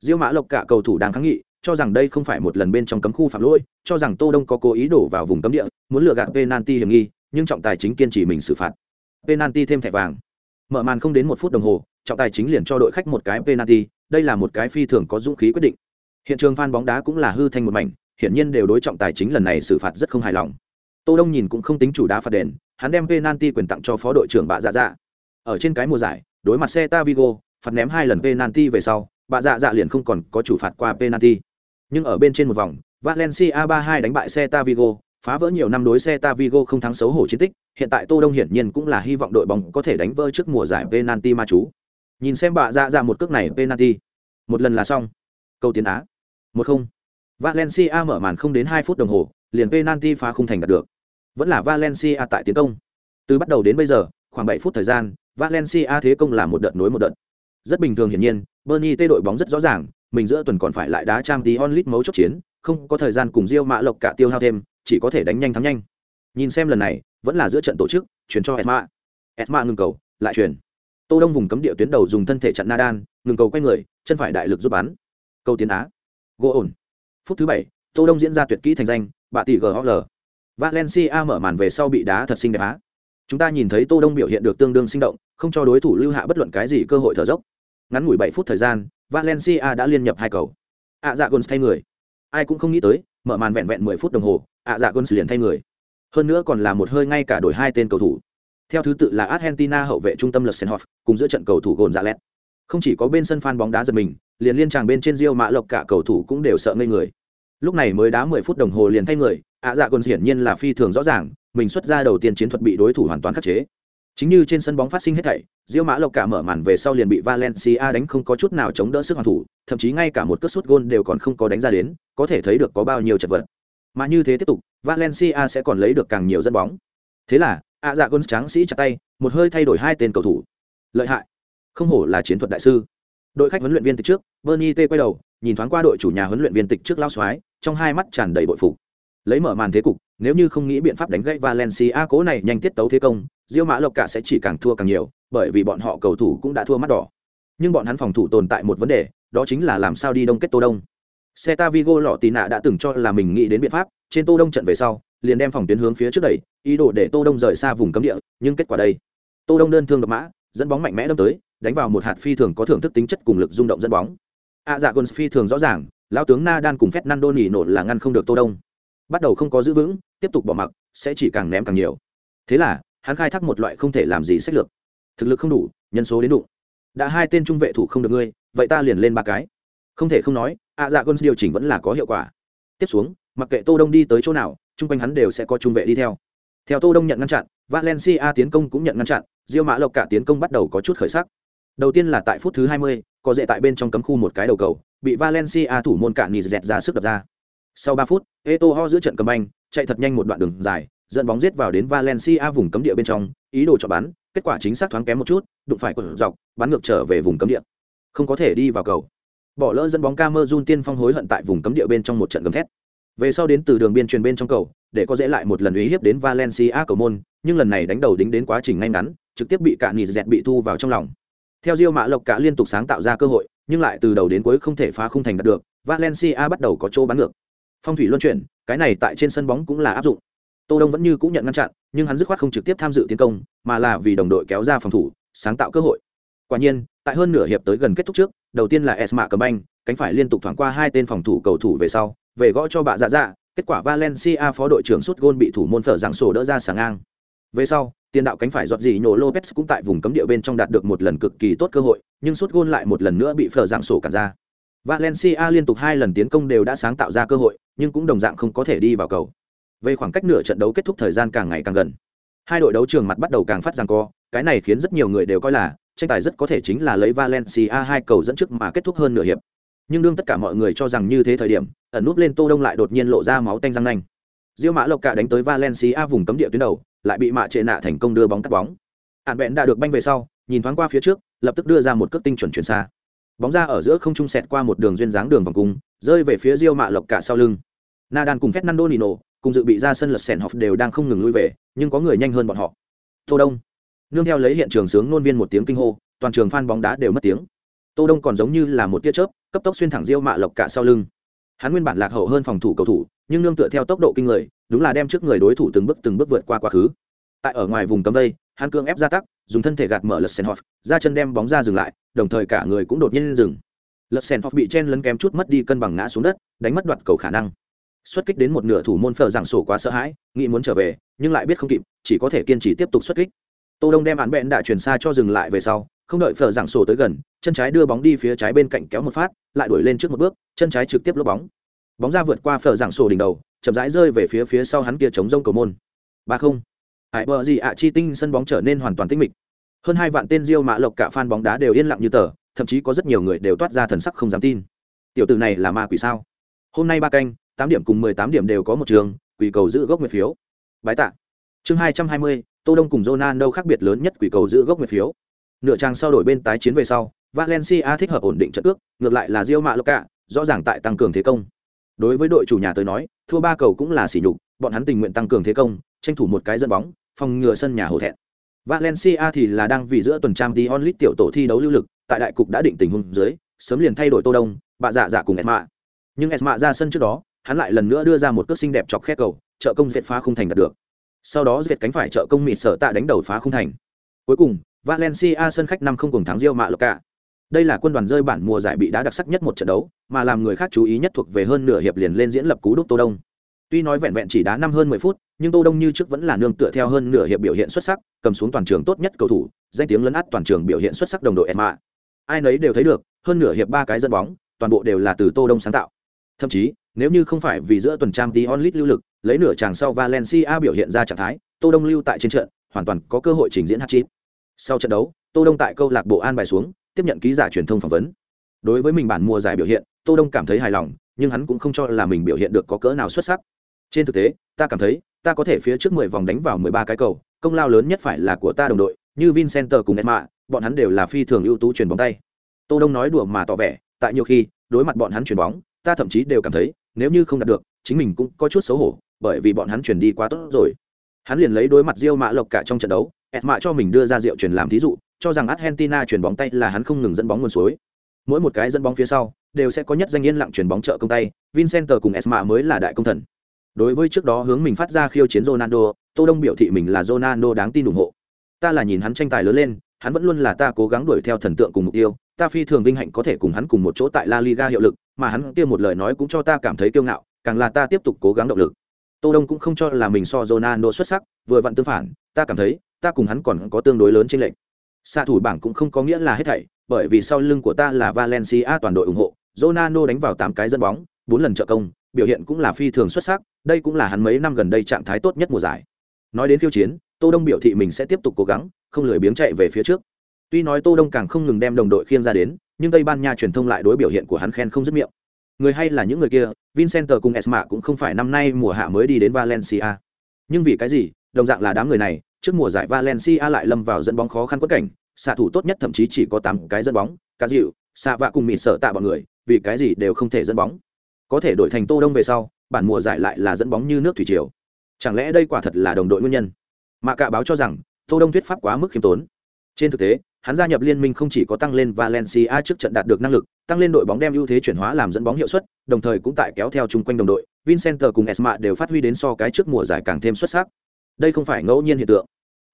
Diêu mã lộc cả cầu thủ đang kháng nghị, cho rằng đây không phải một lần bên trong cấm khu phạm lỗi, cho rằng tô đông có cố ý đổ vào vùng cấm địa, muốn lừa gạt penalty hiểm nghi, nhưng trọng tài chính kiên trì mình xử phạt. Penalty thêm thẻ vàng mở màn không đến một phút đồng hồ trọng tài chính liền cho đội khách một cái penalty đây là một cái phi thường có dũng khí quyết định hiện trường fan bóng đá cũng là hư thành một mảnh hiển nhiên đều đối trọng tài chính lần này xử phạt rất không hài lòng. Tô Đông nhìn cũng không tính chủ đá phạt đền, hắn đem penalty quyền tặng cho phó đội trưởng Bạ Dạ Dạ. Ở trên cái mùa giải, đối mặt Celta Vigo, phạt ném hai lần penalty về sau, Bạ Dạ Dạ liền không còn có chủ phạt qua penalty. Nhưng ở bên trên một vòng, Valencia 3-2 đánh bại Celta Vigo, phá vỡ nhiều năm đối xe Vigo không thắng xấu hổ chiến tích, hiện tại Tô Đông hiển nhiên cũng là hy vọng đội bóng có thể đánh vỡ trước mùa giải penalty ma chú. Nhìn xem Bạ Dạ Dạ một cước này penalty, một lần là xong. Câu tiến á. một không Valencia mở màn không đến 2 phút đồng hồ, liền penalty phá khung thành đạt được. Vẫn là Valencia tại tiến công. Từ bắt đầu đến bây giờ, khoảng 7 phút thời gian, Valencia thế công là một đợt nối một đợt. Rất bình thường hiển nhiên, Bernie tê đội bóng rất rõ ràng, mình giữa tuần còn phải lại đá trang tí onlit mấu chốt chiến, không có thời gian cùng Rio Mã Lộc cả tiêu hao thêm, chỉ có thể đánh nhanh thắng nhanh. Nhìn xem lần này, vẫn là giữa trận tổ chức, chuyển cho Esma. Esma ngừng cầu, lại chuyển. Tô Đông vùng cấm địa tuyến đầu dùng thân thể chặn Nadan, ngừng cầu quay người, chân phải đại lực giúp bắn. Cầu tiến á. Gỗ ổn phút thứ bảy tô đông diễn ra tuyệt kỹ thành danh bạ tỷ ghl valencia mở màn về sau bị đá thật xinh đẹp á chúng ta nhìn thấy tô đông biểu hiện được tương đương sinh động không cho đối thủ lưu hạ bất luận cái gì cơ hội thở dốc ngắn ngủi bảy phút thời gian valencia đã liên nhập hai cầu ạ dạ gôn thay người ai cũng không nghĩ tới mở màn vẹn vẹn mười phút đồng hồ, ạ dạ gôn liền thay người. Hơn nữa còn là một hơi ngay cả đổi hai tên cầu thủ. Theo thứ tự là argentina hậu vệ trung tâm lật senhoff cùng giữa trận cầu thủ gồn dạ lẹt không chỉ có bên sân phan bóng đá giật mình, liền liên tràng bên trên rio mã lộc cả cầu thủ cũng đều sợ ngây người. Lúc này mới đá mười phút đồng hồ liền thay người, ạ dạ quân hiển nhiên là phi thường rõ ràng, mình xuất ra đầu tiên chiến thuật bị đối thủ hoàn toàn khắc chế chính như trên sân bóng phát sinh hết thảy Diễu mã lộc cả mở màn về sau liền bị valencia đánh không có chút nào chống đỡ sức hoàn thủ, thậm chí ngay cả một cất sút gôn đều còn không có đánh ra đến, có thể thấy được có bao nhiêu chật vật. Mà như thế tiếp tục, valencia sẽ còn lấy được càng nhiều dẫn bóng. Thế là ạ dạ gôn tráng sĩ chặt tay, một hơi thay đổi hai tên cầu thủ. Lợi hại. Không hổ là chiến thuật đại sư. Đội khách huấn luyện viên tịch trước, bernie t quay đầu, nhìn thoáng qua đội chủ nhà huấn luyện viên tịch trước lao xoái trong hai mắt tràn đầy bội phục lấy mở màn thế cục, nếu như không nghĩ biện pháp đánh gãy valencia, cố này nhanh tiết tấu thế công, diêu mã lộc cả sẽ chỉ càng thua càng nhiều, bởi vì bọn họ cầu thủ cũng đã thua mắt đỏ. Nhưng bọn hắn phòng thủ tồn tại một vấn đề, đó chính là làm sao đi đông kết tô đông. Celta Vigo lọ tì nạ đã từng cho là mình nghĩ đến biện pháp, trên tô đông trận về sau, liền đem phòng tuyến hướng phía trước đẩy, ý đồ để tô đông rời xa vùng cấm địa, nhưng kết quả đây. Tô đông đơn thương đập mã, dẫn bóng mạnh mẽ đâm tới, đánh vào một hạt phi thường có thưởng thức tính chất cùng lực rung động dẫn bóng. A dạ gôn phi thường rõ ràng, lão tướng na đan cùng phép nando nỉ nổ là ngăn không được tô đông bắt đầu không có giữ vững tiếp tục bỏ mặc sẽ chỉ càng ném càng nhiều. Thế là hắn khai thác một loại không thể làm gì sách lược. Thực lực không đủ nhân số đến đủ đã hai tên trung vệ thủ không được ngươi vậy ta liền lên ba cái. Không thể không nói ạ dạ gôn điều chỉnh vẫn là có hiệu quả. Tiếp xuống mặc kệ tô đông đi tới chỗ nào chung quanh hắn đều sẽ có trung vệ đi theo. Theo tô đông nhận ngăn chặn valencia tiến công cũng nhận ngăn chặn diêu mã lộc cả tiến công bắt đầu có chút khởi sắc. Đầu tiên là tại phút thứ 20, có dễ tại bên trong cấm khu một cái đầu cầu bị valencia thủ môn cả nỉ dẹt ra sức đập ra sau 3 phút etoho giữa trận cầm anh chạy thật nhanh một đoạn đường dài, dẫn bóng giết vào đến valencia vùng cấm địa bên trong, ý đồ cho bắn, kết quả chính xác thoáng kém một chút, đụng phải cột dọc, bắn ngược trở về vùng cấm địa. Không có thể đi vào cầu. Bỏ lỡ dẫn bóng Camerun tiên phong hối hận tại vùng cấm địa bên trong một trận gầm thét. Về sau đến từ đường biên truyền bên trong cầu, để có dễ lại một lần uy hiếp đến Valencia cầu môn, nhưng lần này đánh đầu đính đến quá trình ngay ngắn, trực tiếp bị cả nỉ dẹt bị thu vào trong lòng. Theo Diêu Mã Lộc cả liên tục sáng tạo ra cơ hội, nhưng lại từ đầu đến cuối không thể phá khung thành đạt được, Valencia bắt đầu có chỗ bắn ngược phong thủy luân chuyển, cái này tại trên sân bóng cũng là áp dụng. Tô đông vẫn như cũng nhận ngăn chặn, nhưng hắn dứt khoát không trực tiếp tham dự tiến công, mà là vì đồng đội kéo ra phòng thủ, sáng tạo cơ hội. Quả nhiên, tại hơn nửa hiệp tới gần kết thúc trước, đầu tiên là esma cầm anh cánh phải liên tục thoảng qua hai tên phòng thủ cầu thủ về sau, về gõ cho bạ dạ dạ kết quả valencia phó đội trưởng sút gôn bị thủ môn phở giảng sổ đỡ ra sáng ngang. Về sau, tiền đạo cánh phải giọt gì nhổ lopez cũng tại vùng cấm địa bên trong đạt được một lần cực kỳ tốt cơ hội, nhưng sút gôn lại một lần nữa bị phở giảng sổ cản ra. Valencia liên tục hai lần tiến công đều đã sáng tạo ra cơ hội nhưng cũng đồng dạng không có thể đi vào cầu. Về khoảng cách nửa trận đấu kết thúc thời gian càng ngày càng gần. Hai đội đấu trường mặt bắt đầu càng phát rằng co, cái này khiến rất nhiều người đều coi là tranh tài rất có thể chính là lấy valencia hai cầu dẫn trước mà kết thúc hơn nửa hiệp. Nhưng đương tất cả mọi người cho rằng như thế thời điểm, ẩn núp lên tô đông lại đột nhiên lộ ra máu tanh răng nanh. Diêu mã lộc cả đánh tới valencia vùng cấm địa tuyến đầu, lại bị mạ trệ nạ thành công đưa bóng cắt bóng. Hạn bẹn đã được banh về sau, nhìn thoáng qua phía trước, lập tức đưa ra một cước tinh chuẩn chuyển xa. Bóng ra ở giữa không trung sẹt qua một đường duyên dáng đường vòng cung, rơi về phía diêu mạ lộc cả sau lưng. Nadal cùng Fernando Nino cùng dự bị ra sân lật sèn học đều đang không ngừng lui về, nhưng có người nhanh hơn bọn họ. Tô đông. Nương theo lấy hiện trường sướng nôn viên một tiếng kinh hô, toàn trường fan bóng đá đều mất tiếng. Tô đông còn giống như là một tia chớp, cấp tốc xuyên thẳng diêu mạ lộc cả sau lưng. Hắn nguyên bản lạc hậu hơn phòng thủ cầu thủ, nhưng nương tựa theo tốc độ kinh người, đúng là đem trước người đối thủ từng bước từng bước vượt qua quá khứ. Tại ở ngoài vùng cấm vây, hắn cương ép ra tắc, dùng thân thể gạt mở lật sen hoff ra chân đem bóng ra dừng lại, đồng thời cả người cũng đột nhiên dừng. Lật sen hoff bị chen lấn kém chút mất đi cân bằng ngã xuống đất, đánh mất đoạt cầu khả năng xuất kích đến một nửa thủ môn phở giảng sổ quá sợ hãi, nghĩ muốn trở về, nhưng lại biết không kịp, chỉ có thể kiên trì tiếp tục xuất kích. Tô đông đem án bẹn đã chuyển xa cho dừng lại về sau, không đợi phở giảng sổ tới gần, chân trái đưa bóng đi phía trái bên cạnh kéo một phát, lại đuổi lên trước một bước, chân trái trực tiếp lốp bóng. Bóng ra vượt qua phở giảng sổ đỉnh đầu, chậm rãi rơi về phía phía sau hắn kia chống rông cầu môn. Ba không. Hải bờ gì ạ, chi tinh sân bóng trở nên hoàn toàn tĩnh mịch. Hơn hai vạn tên diêu mã lộc cả fan bóng đá đều yên lặng như tờ, thậm chí có rất nhiều người đều toát ra thần sắc không dám tin. Tiểu tử này là ma quỷ sao? Hôm nay ba canh tám điểm cùng mười tám điểm đều có một trường, quỷ cầu giữ gốc nguyệt phiếu. Bái tạ. Chương hai trăm hai mươi, tô đông cùng ronaldo khác biệt lớn nhất quỷ cầu giữ gốc nguyệt phiếu. Nửa trang sau đổi bên tái chiến về sau, valencia thích hợp ổn định trận ước ngược lại là real madrid, rõ ràng tại tăng cường thế công. Đối với đội chủ nhà tới nói, thua ba cầu cũng là sỉ nhục, bọn hắn tình nguyện tăng cường thế công, tranh thủ một cái dẫn bóng, phòng ngừa sân nhà hổ thẹn. Valencia thì là đang vì giữa tuần trang đi onlit tiểu tổ thi đấu lưu lực, tại đại cục đã định tình huống dưới, sớm liền thay đổi tô đông bạ dạ dạ cùng esma. Nhưng esma ra sân trước đó hắn lại lần nữa đưa ra một cước xinh đẹp chọc khét cầu, trợ công dệt phá không thành đạt được. Sau đó dệt cánh phải trợ công mịt sở tạ đánh đầu phá không thành. Cuối cùng, valencia sân khách năm không cùng thắng rio mạ lộc cả. Đây là quân đoàn rơi bản mùa giải bị đá đặc sắc nhất một trận đấu, mà làm người khác chú ý nhất thuộc về hơn nửa hiệp liền lên diễn lập cú đúc tô đông. Tuy nói vẹn vẹn chỉ đá năm hơn mười phút, nhưng tô đông như trước vẫn là nương tựa theo hơn nửa hiệp biểu hiện xuất sắc, cầm xuống toàn trường tốt nhất cầu thủ, danh tiếng lấn át toàn trường biểu hiện xuất sắc đồng đội emma ai nấy đều thấy được, hơn nửa hiệp ba cái dẫn bóng, toàn bộ đều là từ tô đông sáng tạo. Thậm chí nếu như không phải vì giữa tuần trang tí onlit lưu lực, lấy nửa chàng sau valencia biểu hiện ra trạng thái, tô đông lưu tại trên trận, hoàn toàn có cơ hội trình diễn hat sau trận đấu, tô đông tại câu lạc bộ an bài xuống, tiếp nhận ký giả truyền thông phỏng vấn. Đối với mình bản mùa giải biểu hiện, tô đông cảm thấy hài lòng, nhưng hắn cũng không cho là mình biểu hiện được có cỡ nào xuất sắc. Trên thực tế, ta cảm thấy, ta có thể phía trước 10 vòng đánh vào 13 cái cầu, công lao lớn nhất phải là của ta đồng đội, như vincent cùng esma bọn hắn đều là phi thường ưu tú truyền bóng tay. Tô đông nói đùa mà tỏ vẻ, tại nhiều khi, đối mặt bọn hắn truyền bóng, ta thậm chí đều cảm thấy nếu như không đạt được chính mình cũng có chút xấu hổ bởi vì bọn hắn chuyển đi quá tốt rồi hắn liền lấy đối mặt diêu Mã Lộc cả trong trận đấu, Esma cho mình đưa ra rượu chuyển làm thí dụ, cho rằng Argentina chuyển bóng tay là hắn không ngừng dẫn bóng nguồn suối. Mỗi một cái dẫn bóng phía sau, đều sẽ có nhất danh yên lặng chuyển bóng trợ công tay, Vincent cùng Esma mới là đại công thần. Đối với trước đó hướng mình phát ra khiêu chiến Ronaldo, Tô Đông biểu thị mình là Ronaldo đáng tin ủng hộ. Ta là nhìn hắn tranh tài lớn lên, hắn vẫn luôn là ta cố gắng đuổi theo thần tượng cùng mục tiêu, ta phi thường vinh hạnh có thể cùng hắn cùng một chỗ tại La Liga hiệu lực, mà hắn kia một lời nói cũng cho ta cảm thấy kiêu ngạo, càng là ta tiếp tục cố gắng động lực. Tô Đông cũng không cho là mình so Ronaldo xuất sắc, vừa vặn tương phản, ta cảm thấy, ta cùng hắn còn có tương đối lớn trên lệnh. Xạ thủ bảng cũng không có nghĩa là hết thảy, bởi vì sau lưng của ta là Valencia toàn đội ủng hộ, Ronaldo đánh vào 8 cái dẫn bóng, 4 lần trợ công, biểu hiện cũng là phi thường xuất sắc, đây cũng là hắn mấy năm gần đây trạng thái tốt nhất mùa giải. Nói đến khiêu chiến, Tô Đông biểu thị mình sẽ tiếp tục cố gắng, không lười biếng chạy về phía trước. Tuy nói Tô Đông càng không ngừng đem đồng đội khiêng ra đến, nhưng Tây Ban Nha truyền thông lại đối biểu hiện của hắn khen không dứt miệng. Người hay là những người kia, Vincent cùng Esma cũng không phải năm nay mùa hạ mới đi đến Valencia. Nhưng vì cái gì, đồng dạng là đám người này, trước mùa giải Valencia lại lâm vào dẫn bóng khó khăn quất cảnh, xạ thủ tốt nhất thậm chí chỉ có 8 cái dẫn bóng, cá dịu, xạ vạ cùng mịt sợ tạ bọn người, vì cái gì đều không thể dẫn bóng. Có thể đổi thành Tô Đông về sau, bản mùa giải lại là dẫn bóng như nước thủy triều. Chẳng lẽ đây quả thật là đồng đội nguyên nhân? Mà cả báo cho rằng, Tô Đông thuyết pháp quá mức khiêm tốn. Trên thực tế, hắn gia nhập liên minh không chỉ có tăng lên Valencia trước trận đạt được năng lực, tăng lên đội bóng đem ưu thế chuyển hóa làm dẫn bóng hiệu suất, đồng thời cũng tại kéo theo chung quanh đồng đội, Vincent cùng Esma đều phát huy đến so cái trước mùa giải càng thêm xuất sắc. Đây không phải ngẫu nhiên hiện tượng.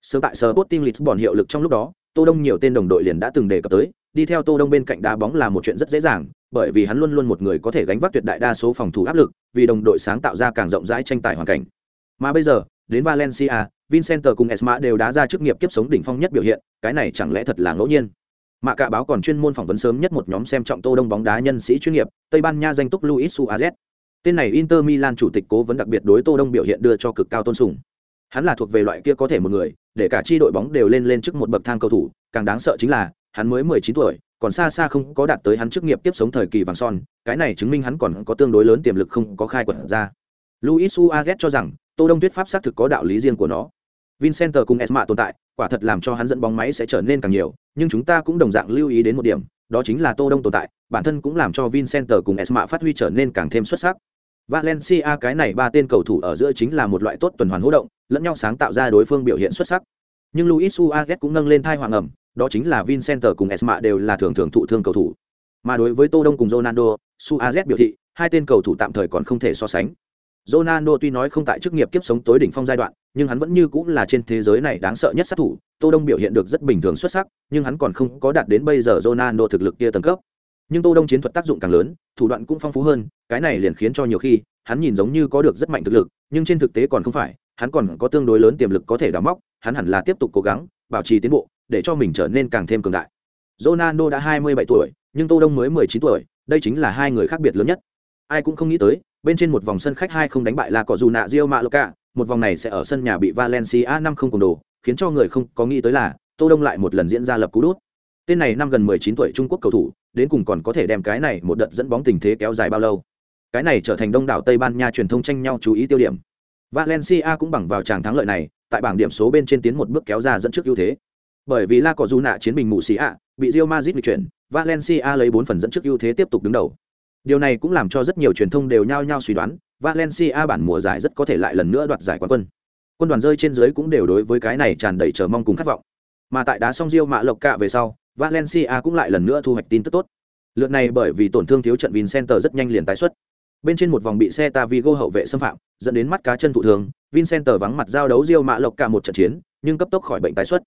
Sớm tại Sporting Lisbon hiệu lực trong lúc đó, Tô Đông nhiều tên đồng đội liền đã từng đề cập tới, đi theo Tô Đông bên cạnh đá bóng là một chuyện rất dễ dàng, bởi vì hắn luôn luôn một người có thể gánh vác tuyệt đại đa số phòng thủ áp lực, vì đồng đội sáng tạo ra càng rộng rãi tranh tài hoàn cảnh. Mà bây giờ, đến Valencia, Vincent cùng Esma đều đá ra chức nghiệp kiếp sống đỉnh phong nhất biểu hiện, cái này chẳng lẽ thật là ngẫu nhiên? Mà cả báo còn chuyên môn phỏng vấn sớm nhất một nhóm xem trọng Tô Đông bóng đá nhân sĩ chuyên nghiệp, Tây Ban Nha danh túc Luis Suarez. Tên này Inter Milan chủ tịch cố vấn đặc biệt đối Tô Đông biểu hiện đưa cho cực cao tôn sùng. Hắn là thuộc về loại kia có thể một người, để cả chi đội bóng đều lên lên trước một bậc thang cầu thủ, càng đáng sợ chính là, hắn mới 19 tuổi, còn xa xa không có đạt tới hắn chức nghiệp tiếp sống thời kỳ vàng son, cái này chứng minh hắn còn có tương đối lớn tiềm lực không có khai quật ra. Luis Suarez cho rằng, Tô Đông tuyết pháp xác thực có đạo lý riêng của nó. Vincent cùng Esma tồn tại, quả thật làm cho hắn dẫn bóng máy sẽ trở nên càng nhiều, nhưng chúng ta cũng đồng dạng lưu ý đến một điểm, đó chính là Tô Đông tồn tại, bản thân cũng làm cho Vincent cùng Esma phát huy trở nên càng thêm xuất sắc. Valencia cái này ba tên cầu thủ ở giữa chính là một loại tốt tuần hoàn hỗ động, lẫn nhau sáng tạo ra đối phương biểu hiện xuất sắc. Nhưng Luis Suarez cũng nâng lên thai hoàng ẩm, đó chính là Vincent cùng Esma đều là thường thường thụ thương cầu thủ. Mà đối với Tô Đông cùng Ronaldo, Suarez biểu thị, hai tên cầu thủ tạm thời còn không thể so sánh. Ronaldo tuy nói không tại chức nghiệp kiếp sống tối đỉnh phong giai đoạn, nhưng hắn vẫn như cũng là trên thế giới này đáng sợ nhất sát thủ. Tô Đông biểu hiện được rất bình thường xuất sắc, nhưng hắn còn không có đạt đến bây giờ Ronaldo thực lực kia tầng cấp. Nhưng Tô Đông chiến thuật tác dụng càng lớn, thủ đoạn cũng phong phú hơn, cái này liền khiến cho nhiều khi hắn nhìn giống như có được rất mạnh thực lực, nhưng trên thực tế còn không phải, hắn còn có tương đối lớn tiềm lực có thể đào móc, hắn hẳn là tiếp tục cố gắng, bảo trì tiến bộ, để cho mình trở nên càng thêm cường đại. Ronaldo đã 27 tuổi, nhưng Tô Đông mới 19 tuổi, đây chính là hai người khác biệt lớn nhất. Ai cũng không nghĩ tới, bên trên một vòng sân khách hai không đánh bại là cỏ dù nạ Rio Maloca, một vòng này sẽ ở sân nhà bị Valencia năm không cùng đồ, khiến cho người không có nghĩ tới là Tô Đông lại một lần diễn ra lập cú đút. Tên này năm gần 19 tuổi Trung Quốc cầu thủ, đến cùng còn có thể đem cái này một đợt dẫn bóng tình thế kéo dài bao lâu. Cái này trở thành đông đảo Tây Ban Nha truyền thông tranh nhau chú ý tiêu điểm. Valencia cũng bằng vào tràng thắng lợi này, tại bảng điểm số bên trên tiến một bước kéo ra dẫn trước ưu thế. Bởi vì La Cỏ dù nạ chiến bình mù xì ạ, bị Real Madrid chuyển, Valencia lấy 4 phần dẫn trước ưu thế tiếp tục đứng đầu. Điều này cũng làm cho rất nhiều truyền thông đều nhao nhao suy đoán, Valencia bản mùa giải rất có thể lại lần nữa đoạt giải quán quân. Quân đoàn rơi trên dưới cũng đều đối với cái này tràn đầy chờ mong cùng khát vọng. Mà tại đá xong Rio mạ lộc cạ về sau, Valencia cũng lại lần nữa thu hoạch tin tức tốt. Lượt này bởi vì tổn thương thiếu trận Vincenter rất nhanh liền tái xuất. Bên trên một vòng bị xe Tavigo hậu vệ xâm phạm, dẫn đến mắt cá chân thụ thường, Vincenter vắng mặt giao đấu Rio mạ lộc cả một trận chiến, nhưng cấp tốc khỏi bệnh tái xuất.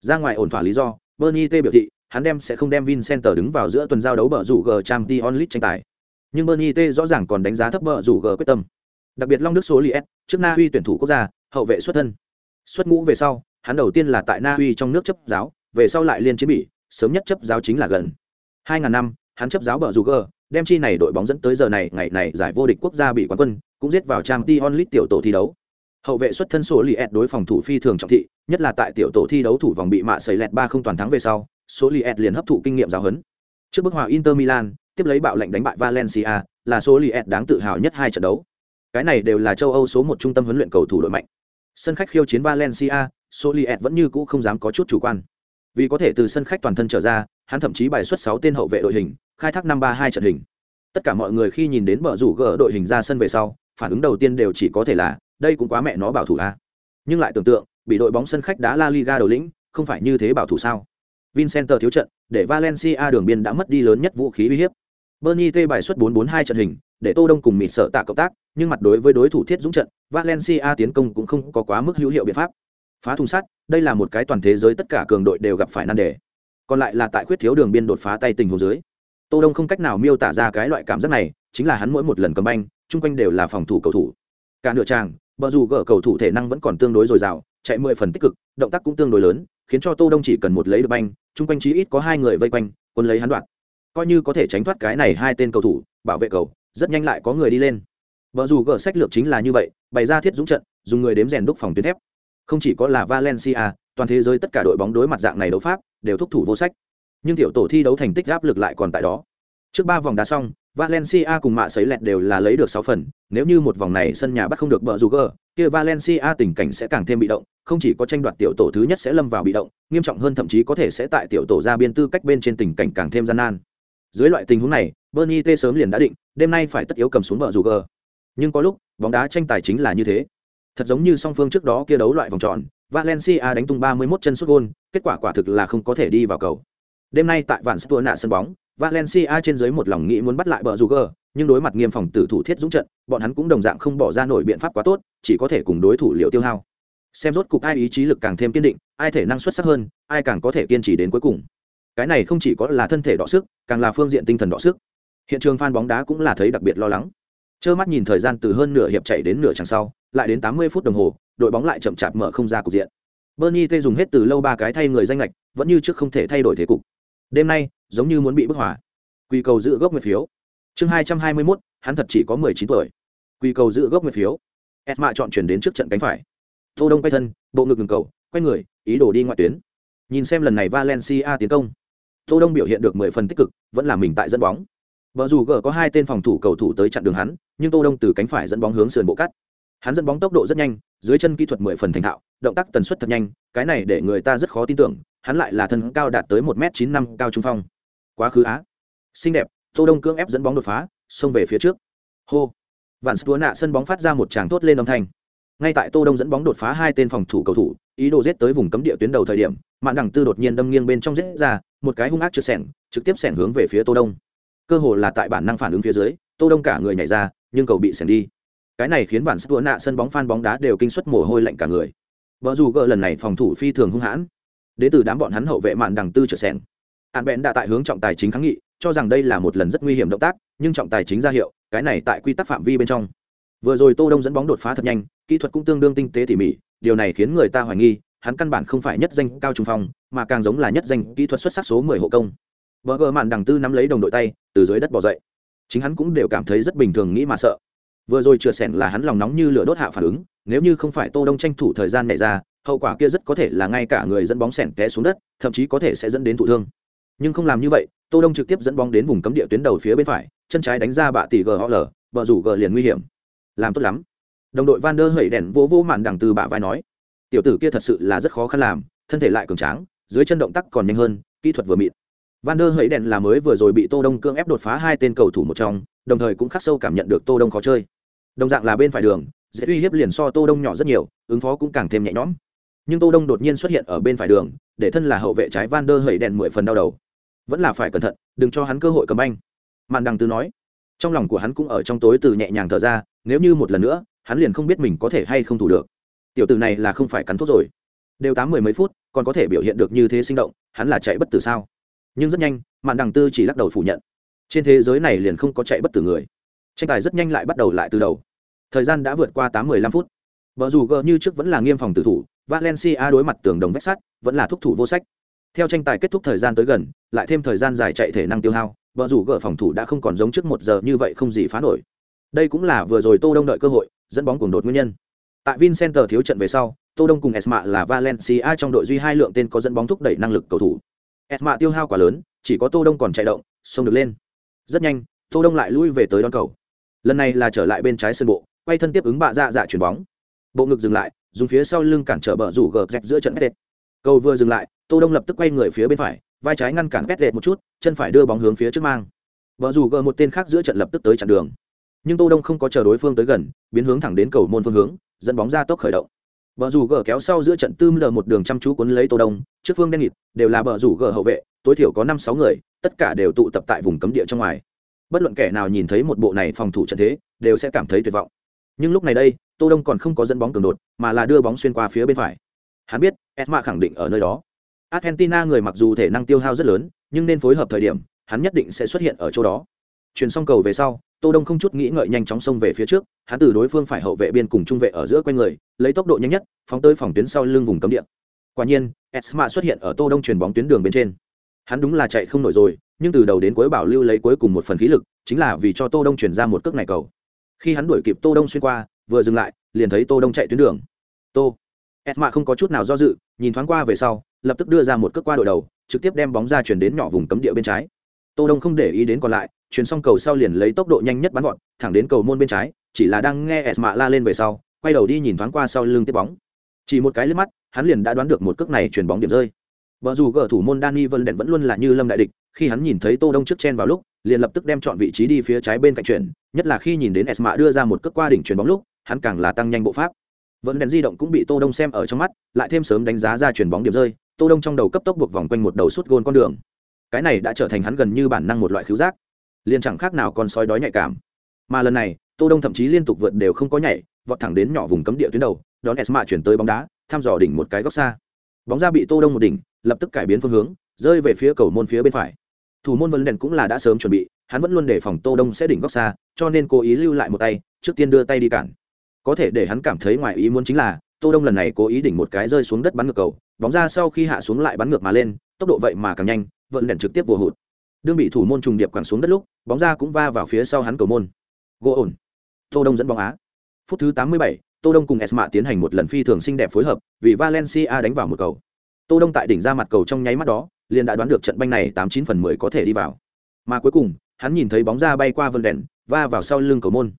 Ra ngoài ổn thỏa lý do, Bernie T biểu thị, hắn đem sẽ không đem Vincenter đứng vào giữa tuần giao đấu bờ rủ G Champions League tranh tài nhưng bernie t rõ ràng còn đánh giá thấp bờ rủ g quyết tâm. đặc biệt long đức số liet, trước na uy tuyển thủ quốc gia, hậu vệ xuất thân. xuất ngũ về sau, hắn đầu tiên là tại na uy trong nước chấp giáo, về sau lại liên chiến bỉ, sớm nhất chấp giáo chính là gần. hai ngàn năm, hắn chấp giáo bờ rủ g, đem chi này đội bóng dẫn tới giờ này, ngày này giải vô địch quốc gia bị quán quân, cũng giết vào trang t onlit tiểu tổ thi đấu. hậu vệ xuất thân số liet đối phòng thủ phi thường trọng thị, nhất là tại tiểu tổ thi đấu thủ vòng bị mạ sấy lẹt ba không toàn thắng về sau, số liet liền hấp thụ kinh nghiệm giáo huấn. trước bức hòa inter milan tiếp lấy bạo lệnh đánh bại Valencia, là số Liet đáng tự hào nhất hai trận đấu. Cái này đều là châu Âu số một trung tâm huấn luyện cầu thủ đội mạnh. Sân khách khiêu chiến Valencia, số Liet vẫn như cũ không dám có chút chủ quan. Vì có thể từ sân khách toàn thân trở ra, hắn thậm chí bài xuất 6 tên hậu vệ đội hình, khai thác năm ba hai trận hình. Tất cả mọi người khi nhìn đến bờ rủ gỡ đội hình ra sân về sau, phản ứng đầu tiên đều chỉ có thể là, đây cũng quá mẹ nó bảo thủ a. Nhưng lại tưởng tượng, bị đội bóng sân khách đá La Liga đầu lĩnh, không phải như thế bảo thủ sao? Vincenter thiếu trận, để Valencia đường biên đã mất đi lớn nhất vũ khí uy hiếp. Bernie T bài xuất 442 trận hình, để Tô Đông cùng mịt sợ tạ cộng tác, nhưng mặt đối với đối thủ thiết dũng trận, Valencia tiến công cũng không có quá mức hữu hiệu biện pháp. Phá thùng sắt, đây là một cái toàn thế giới tất cả cường đội đều gặp phải nan đề. Còn lại là tại khuyết thiếu đường biên đột phá tay tình huống dưới. Tô Đông không cách nào miêu tả ra cái loại cảm giác này, chính là hắn mỗi một lần cầm banh, chung quanh đều là phòng thủ cầu thủ. Cả nửa tràng, bờ dù gỡ cầu thủ thể năng vẫn còn tương đối dồi dào chạy mười phần tích cực động tác cũng tương đối lớn khiến cho tô đông chỉ cần một lấy được banh chung quanh chí ít có hai người vây quanh quân lấy hắn đoạn coi như có thể tránh thoát cái này hai tên cầu thủ, bảo vệ cầu, rất nhanh lại có người đi lên. Vợ dù gỡ sách lược chính là như vậy, bày ra thiết dũng trận, dùng người đếm rèn đúc phòng tuyến thép. Không chỉ có là valencia, toàn thế giới tất cả đội bóng đối mặt dạng này đấu pháp, đều thúc thủ vô sách. Nhưng tiểu tổ thi đấu thành tích áp lực lại còn tại đó. Trước ba vòng đá xong, valencia cùng mạ sấy lẹt đều là lấy được sáu phần, nếu như một vòng này sân nhà bắt không được bờ dù gỡ kia valencia tình cảnh sẽ càng thêm bị động, không chỉ có tranh đoạt tiểu tổ thứ nhất sẽ lâm vào bị động, nghiêm trọng hơn thậm chí có thể sẽ tại tiểu tổ ra biên tư cách bên trên tình cảnh càng thêm gian nan dưới loại tình huống này, bernie t sớm liền đã định, đêm nay phải tất yếu cầm xuống bờ dù gờ. Nhưng có lúc, bóng đá tranh tài chính là như thế. Thật giống như song phương trước đó kia đấu loại vòng tròn, valencia đánh tung 31 chân sút gôn, kết quả quả thực là không có thể đi vào cầu. Đêm nay tại vạn spur nạ sân bóng, valencia trên dưới một lòng nghĩ muốn bắt lại bờ dù gờ, nhưng đối mặt nghiêm phòng tử thủ thiết dũng trận, bọn hắn cũng đồng dạng không bỏ ra nổi biện pháp quá tốt, chỉ có thể cùng đối thủ liệu tiêu hao. Xem rốt cục ai ý chí lực càng thêm kiên định, ai thể năng xuất sắc hơn, ai càng có thể kiên trì đến cuối cùng cái này không chỉ có là thân thể đọ sức, càng là phương diện tinh thần đọ sức. Hiện trường phan bóng đá cũng là thấy đặc biệt lo lắng. Trơ mắt nhìn thời gian từ hơn nửa hiệp chạy đến nửa chặng sau, lại đến tám mươi phút đồng hồ, đội bóng lại chậm chạp mở không ra cục diện. Bernie tê dùng hết từ lâu ba cái thay người danh lệch vẫn như trước không thể thay đổi thế cục. Đêm nay, giống như muốn bị bức hỏa quy cầu giữ gốc nguyệt phiếu. Chương hai trăm hai mươi mốt, hắn thật chỉ có mười chín tuổi. Quy cầu giữ gốc nguyệt phiếu. Esma chọn chuyển đến trước trận cánh phải. Tô đông quay thân, bộ ngực ngừng cầu, quay người, ý đồ đi ngoại tuyến. Nhìn xem lần này valencia tiến công tô đông biểu hiện được mười phần tích cực, vẫn là mình tại dẫn bóng. Vợ dù gờ có hai tên phòng thủ cầu thủ tới chặn đường hắn, nhưng tô đông từ cánh phải dẫn bóng hướng sườn bộ cắt. Hắn dẫn bóng tốc độ rất nhanh, dưới chân kỹ thuật mười phần thành thạo, động tác tần suất thật nhanh, cái này để người ta rất khó tin tưởng, hắn lại là thân cao đạt tới một m chín năm cao trung phong. Quá khứ á. Xinh đẹp, tô đông cưỡng ép dẫn bóng đột phá, xông về phía trước. Hô. Vạn stua nạ sân bóng phát ra một tràng tốt lên âm thanh. Ngay tại tô đông dẫn bóng đột phá hai tên phòng thủ cầu thủ, ý đồ giết tới vùng cấm địa tuyến đầu thời điểm mạn đẳng tư đột nhiên đâm nghiêng bên trong rết ra, một cái hung ác trượt sẻng trực tiếp sẻng hướng về phía tô đông. Cơ hồ là tại bản năng phản ứng phía dưới, tô đông cả người nhảy ra, nhưng cầu bị sẻng đi. Cái này khiến bản stua nạ sân bóng phan bóng đá đều kinh suất mồ hôi lạnh cả người. Vợ dù gỡ lần này phòng thủ phi thường hung hãn. Đến từ đám bọn hắn hậu vệ mạn đẳng tư trượt sẻng hạn bẽn đã tại hướng trọng tài chính kháng nghị, cho rằng đây là một lần rất nguy hiểm động tác, nhưng trọng tài chính ra hiệu, cái này tại quy tắc phạm vi bên trong. Vừa rồi tô đông dẫn bóng đột phá thật nhanh, kỹ thuật cũng tương đương tinh tế tỉ mỉ, điều này khiến người ta hoài nghi hắn căn bản không phải nhất danh cao trung phong, mà càng giống là nhất danh kỹ thuật xuất sắc số mười hộ công. Vợ gờ mạn đằng tư nắm lấy đồng đội tay, từ dưới đất bỏ dậy. Chính hắn cũng đều cảm thấy rất bình thường nghĩ mà sợ. Vừa rồi trượt sẻn là hắn lòng nóng như lửa đốt hạ phản ứng, nếu như không phải tô đông tranh thủ thời gian này ra, hậu quả kia rất có thể là ngay cả người dẫn bóng sẻn té xuống đất, thậm chí có thể sẽ dẫn đến thụ thương. Nhưng không làm như vậy, tô đông trực tiếp dẫn bóng đến vùng cấm địa tuyến đầu phía bên phải, chân trái đánh ra bạ tỷ ghl vợ rủ gờ liền nguy hiểm. Làm tốt lắm. Đồng đội van der hẩy đèn vỗ vỗ mạn đằng từ bạ vai nói tiểu tử kia thật sự là rất khó khăn làm, thân thể lại cường tráng, dưới chân động tác còn nhanh hơn, kỹ thuật vừa mịn. Van der hẫy đèn là mới vừa rồi bị tô đông cương ép đột phá hai tên cầu thủ một trong, đồng thời cũng khắc sâu cảm nhận được tô đông khó chơi. Đồng dạng là bên phải đường, dễ uy hiếp liền so tô đông nhỏ rất nhiều, ứng phó cũng càng thêm nhẹ nhõm. Nhưng tô đông đột nhiên xuất hiện ở bên phải đường, để thân là hậu vệ trái van der hẫy đèn mười phần đau đầu. Vẫn là phải cẩn thận, đừng cho hắn cơ hội cầm anh màn đằng tư nói, trong lòng của hắn cũng ở trong tối từ nhẹ nhàng thở ra, nếu như một lần nữa, hắn liền không biết mình có thể hay không thủ được tiểu tử này là không phải cắn thuốc rồi. Đều tám mười mấy phút, còn có thể biểu hiện được như thế sinh động, hắn là chạy bất tử sao? Nhưng rất nhanh, mạn đằng tư chỉ lắc đầu phủ nhận. Trên thế giới này liền không có chạy bất tử người. Tranh tài rất nhanh lại bắt đầu lại từ đầu. Thời gian đã vượt qua tám mười lăm phút. Vợ dù gờ như trước vẫn là nghiêm phòng tử thủ, valencia đối mặt tường đồng vách sắt, vẫn là thúc thủ vô sách. Theo tranh tài kết thúc thời gian tới gần, lại thêm thời gian dài chạy thể năng tiêu hao vợ rủ gờ phòng thủ đã không còn giống trước một giờ như vậy không gì phá nổi. Đây cũng là vừa rồi tô đông đợi cơ hội, dẫn bóng cùng đột nguyên nhân tại vincenter thiếu trận về sau, tô đông cùng esma là valencia trong đội duy hai lượng tên có dẫn bóng thúc đẩy năng lực cầu thủ. Esma tiêu hao quá lớn, chỉ có tô đông còn chạy động, xông được lên. Rất nhanh, tô đông lại lui về tới đón cầu. Lần này là trở lại bên trái sân bộ, quay thân tiếp ứng bạ dạ dạ chuyển bóng. Bộ ngực dừng lại, dùng phía sau lưng cản trở bờ rủ gờ dẹp giữa trận Petet. cầu vừa dừng lại, tô đông lập tức quay người phía bên phải, vai trái ngăn cản Petet một chút, chân phải đưa bóng hướng phía trước mang. Bờ rủ gờ một tên khác giữa trận lập tức tới chặn đường. Nhưng tô đông không có chờ đối phương tới gần, biến hướng thẳng đến cầu môn phương hướng dẫn bóng ra tốc khởi động. Bờ rủ gờ kéo sau giữa trận tươm lờ một đường chăm chú cuốn lấy tô đông, trước phương đen nghịt, đều là bờ rủ gờ hậu vệ, tối thiểu có năm sáu người, tất cả đều tụ tập tại vùng cấm địa trong ngoài. Bất luận kẻ nào nhìn thấy một bộ này phòng thủ trận thế, đều sẽ cảm thấy tuyệt vọng. Nhưng lúc này đây, tô đông còn không có dẫn bóng cường đột, mà là đưa bóng xuyên qua phía bên phải. Hắn biết, esma khẳng định ở nơi đó. Argentina người mặc dù thể năng tiêu hao rất lớn, nhưng nên phối hợp thời điểm, hắn nhất định sẽ xuất hiện ở chỗ đó. Chuyển xong cầu về sau tô đông không chút nghĩ ngợi nhanh chóng xông về phía trước, hắn từ đối phương phải hậu vệ biên cùng trung vệ ở giữa quanh người, lấy tốc độ nhanh nhất, phóng tới phòng tuyến sau lưng vùng cấm địa. Quả nhiên, esma xuất hiện ở tô đông chuyền bóng tuyến đường bên trên. Hắn đúng là chạy không nổi rồi, nhưng từ đầu đến cuối bảo lưu lấy cuối cùng một phần khí lực, chính là vì cho tô đông chuyển ra một cước này cầu. Khi hắn đuổi kịp tô đông xuyên qua, vừa dừng lại, liền thấy tô đông chạy tuyến đường. Tô. Esma không có chút nào do dự, nhìn thoáng qua về sau, lập tức đưa ra một cước qua đội đầu, trực tiếp đem bóng ra chuyển đến nhỏ vùng cấm địa bên trái tô đông không để ý đến còn lại chuyển xong cầu sau liền lấy tốc độ nhanh nhất bắn gọn thẳng đến cầu môn bên trái chỉ là đang nghe esma la lên về sau quay đầu đi nhìn thoáng qua sau lưng tiếp bóng chỉ một cái liếc mắt hắn liền đã đoán được một cước này chuyển bóng điểm rơi vợ dù gở thủ môn Dani Vân Đện vẫn luôn là như lâm đại địch, khi hắn nhìn thấy Tô Đông trước chen vào lúc, liền lập tức đem chọn vị trí đi phía trái bên cạnh chuyển, nhất là khi nhìn đến Esma đưa ra một cước qua đỉnh chuyển bóng lúc, hắn càng là tăng nhanh bộ pháp. Vẫn đèn di động cũng bị Tô Đông xem ở trong mắt, lại thêm sớm đánh giá ra chuyển bóng điểm rơi, Tô Đông trong đầu cấp tốc buộc vòng quanh một đầu suốt gôn con đường. Cái này đã trở thành hắn gần như bản năng một loại khứu giác, liền chẳng khác nào còn sói đói nhạy cảm. Mà lần này, Tô Đông thậm chí liên tục vượt đều không có nhảy, vọt thẳng đến nhỏ vùng cấm địa tuyến đầu, đón Esma chuyển tới bóng đá, thăm dò đỉnh một cái góc xa. Bóng ra bị Tô Đông một đỉnh, lập tức cải biến phương hướng rơi về phía cầu môn phía bên phải thủ môn vân đèn cũng là đã sớm chuẩn bị hắn vẫn luôn đề phòng tô đông sẽ đỉnh góc xa cho nên cố ý lưu lại một tay trước tiên đưa tay đi cản có thể để hắn cảm thấy ngoài ý muốn chính là tô đông lần này cố ý đỉnh một cái rơi xuống đất bắn ngược cầu bóng ra sau khi hạ xuống lại bắn ngược mà lên tốc độ vậy mà càng nhanh vận đèn trực tiếp vô hụt. Đương bị thủ môn trùng điệp quẳng xuống đất lúc bóng ra cũng va vào phía sau hắn cầu môn. Gỗ ổn. Tô đông dẫn bóng á. Phút thứ 87, tô đông cùng esma tiến hành một lần phi thường xinh đẹp phối hợp vì valencia đánh vào một cầu. Tô đông tại đỉnh ra mặt cầu trong nháy mắt đó liền đã đoán được trận banh này tám chín phần mười có thể đi vào. Mà cuối cùng hắn nhìn thấy bóng ra bay qua vân đèn va vào sau lưng cầu môn.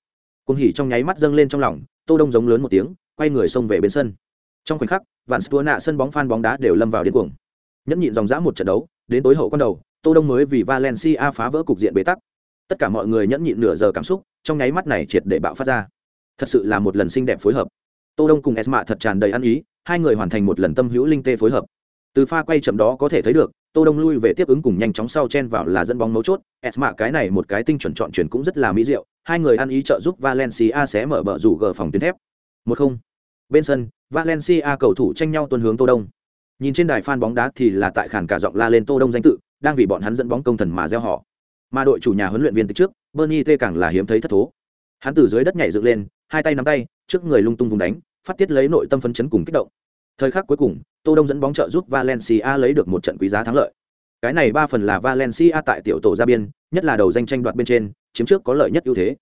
Cuồng hỉ trong nháy mắt dâng lên trong lòng tô đông giống lớn một tiếng quay người xông về bên sân. Trong khoảnh khắc vạn stua nạ sân bóng phan bóng đá đều lâm vào điên cuồng. Nhẫn nhịn dòng dã một trận đấu đến tối hậu con đầu, tô đông mới vì valencia phá vỡ cục diện bế tắc. Tất cả mọi người nhẫn nhịn nửa giờ cảm xúc, trong nháy mắt này triệt để bạo phát ra. Thật sự là một lần xinh đẹp phối hợp. Tô đông cùng esma thật tràn đầy ăn ý, hai người hoàn thành một lần tâm hữu linh tê phối hợp. Từ pha quay chậm đó có thể thấy được, tô đông lui về tiếp ứng cùng nhanh chóng sau chen vào là dẫn bóng mấu chốt. Esma cái này một cái tinh chuẩn chọn chuyển cũng rất là mỹ diệu, hai người ăn ý trợ giúp valencia sẽ mở bờ rủ gờ phòng tuyến thép. Một không. Bên sân, valencia cầu thủ tranh nhau tuân hướng tô đông nhìn trên đài phan bóng đá thì là tại khản cả giọng la lên tô đông danh tự, đang vì bọn hắn dẫn bóng công thần mà gieo họ. Mà đội chủ nhà huấn luyện viên từ trước, bernie tê càng là hiếm thấy thất thố. Hắn từ dưới đất nhảy dựng lên, hai tay nắm tay, trước người lung tung vùng đánh, phát tiết lấy nội tâm phấn chấn cùng kích động. Thời khắc cuối cùng, tô đông dẫn bóng trợ giúp valencia lấy được một trận quý giá thắng lợi. Cái này ba phần là valencia tại tiểu tổ ra biên, nhất là đầu danh tranh đoạt bên trên, chiếm trước có lợi nhất ưu thế.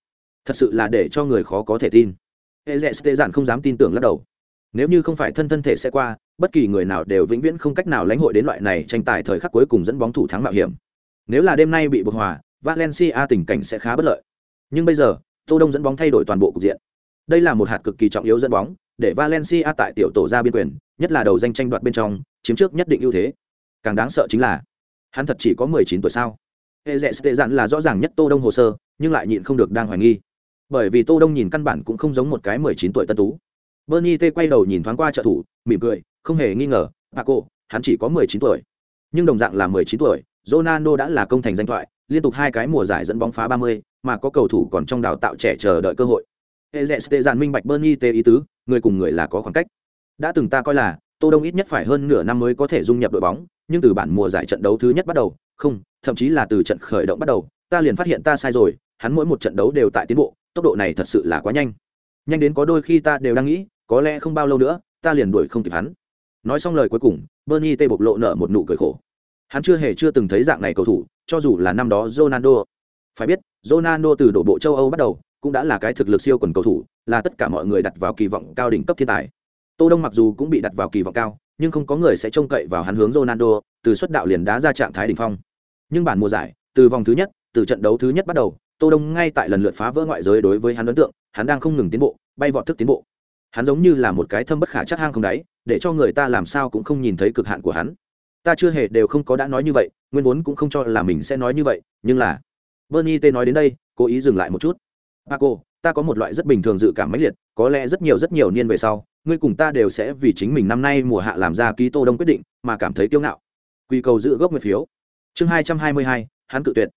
Thật sự là để cho người khó có thể tin. Hệ dẹ tê giản không dám tin tưởng lắc đầu nếu như không phải thân thân thể sẽ qua bất kỳ người nào đều vĩnh viễn không cách nào lãnh hội đến loại này tranh tài thời khắc cuối cùng dẫn bóng thủ thắng mạo hiểm nếu là đêm nay bị bực hòa valencia tình cảnh sẽ khá bất lợi nhưng bây giờ tô đông dẫn bóng thay đổi toàn bộ cục diện đây là một hạt cực kỳ trọng yếu dẫn bóng để Valencia tại tiểu tổ ra biên quyền, nhất là đầu danh tranh đoạt bên trong, chiếm trước nhất định ưu thế. Càng đáng sợ chính là, hắn thật chỉ có 19 tuổi sao? Ezete dặn là rõ ràng nhất Tô Đông hồ sơ, nhưng lại nhịn không được đang hoài nghi. Bởi vì Tô Đông nhìn căn bản cũng không giống một cái 19 tuổi tân tú. Bernie T quay đầu nhìn thoáng qua trợ thủ, mỉm cười, không hề nghi ngờ, Paco, hắn chỉ có 19 tuổi. Nhưng đồng dạng là 19 tuổi, Ronaldo đã là công thành danh thoại, liên tục hai cái mùa giải dẫn bóng phá 30, mà có cầu thủ còn trong đào tạo trẻ chờ đợi cơ hội. Ezequiel dặn minh bạch Bernie T ý tứ, người cùng người là có khoảng cách đã từng ta coi là tô đông ít nhất phải hơn nửa năm mới có thể dung nhập đội bóng nhưng từ bản mùa giải trận đấu thứ nhất bắt đầu không thậm chí là từ trận khởi động bắt đầu ta liền phát hiện ta sai rồi hắn mỗi một trận đấu đều tại tiến bộ tốc độ này thật sự là quá nhanh nhanh đến có đôi khi ta đều đang nghĩ, có lẽ không bao lâu nữa, ta liền đuổi không kịp hắn. Nói xong lời cuối cùng, bernie tê bộc lộ nở một nụ cười khổ. Hắn chưa hề chưa từng thấy dạng này cầu thủ, cho dù là năm đó ronaldo. Phải biết, ronaldo từ đổ bộ châu âu bắt đầu, cũng đã là cái thực lực siêu quần cầu thủ, là tất cả mọi người đặt vào kỳ vọng cao đỉnh cấp thiên tài. Tô đông mặc dù cũng bị đặt vào kỳ vọng cao, nhưng không có người sẽ trông cậy vào hắn hướng ronaldo, từ xuất đạo liền đá ra trạng thái đỉnh phong. Nhưng bản mùa giải, từ vòng thứ nhất, từ trận đấu thứ nhất bắt đầu tô đông ngay tại lần lượt phá vỡ ngoại giới đối với hắn ấn tượng, hắn đang không ngừng tiến bộ, bay vọt thức tiến bộ. Hắn giống như là một cái thâm bất khả chắc hang không đáy, để cho người ta làm sao cũng không nhìn thấy cực hạn của hắn. Ta chưa hề đều không có đã nói như vậy, nguyên vốn cũng không cho là mình sẽ nói như vậy, nhưng là, bernie t nói đến đây, cố ý dừng lại một chút. Paco, ta có một loại rất bình thường dự cảm mãnh liệt, có lẽ rất nhiều rất nhiều niên về sau, ngươi cùng ta đều sẽ vì chính mình năm nay mùa hạ làm ra ký tô đông quyết định, mà cảm thấy kiêu ngạo. Quy cầu giữ gốc nguyên phiếu. Chương hai trăm hai mươi hai, hắn cự tuyệt.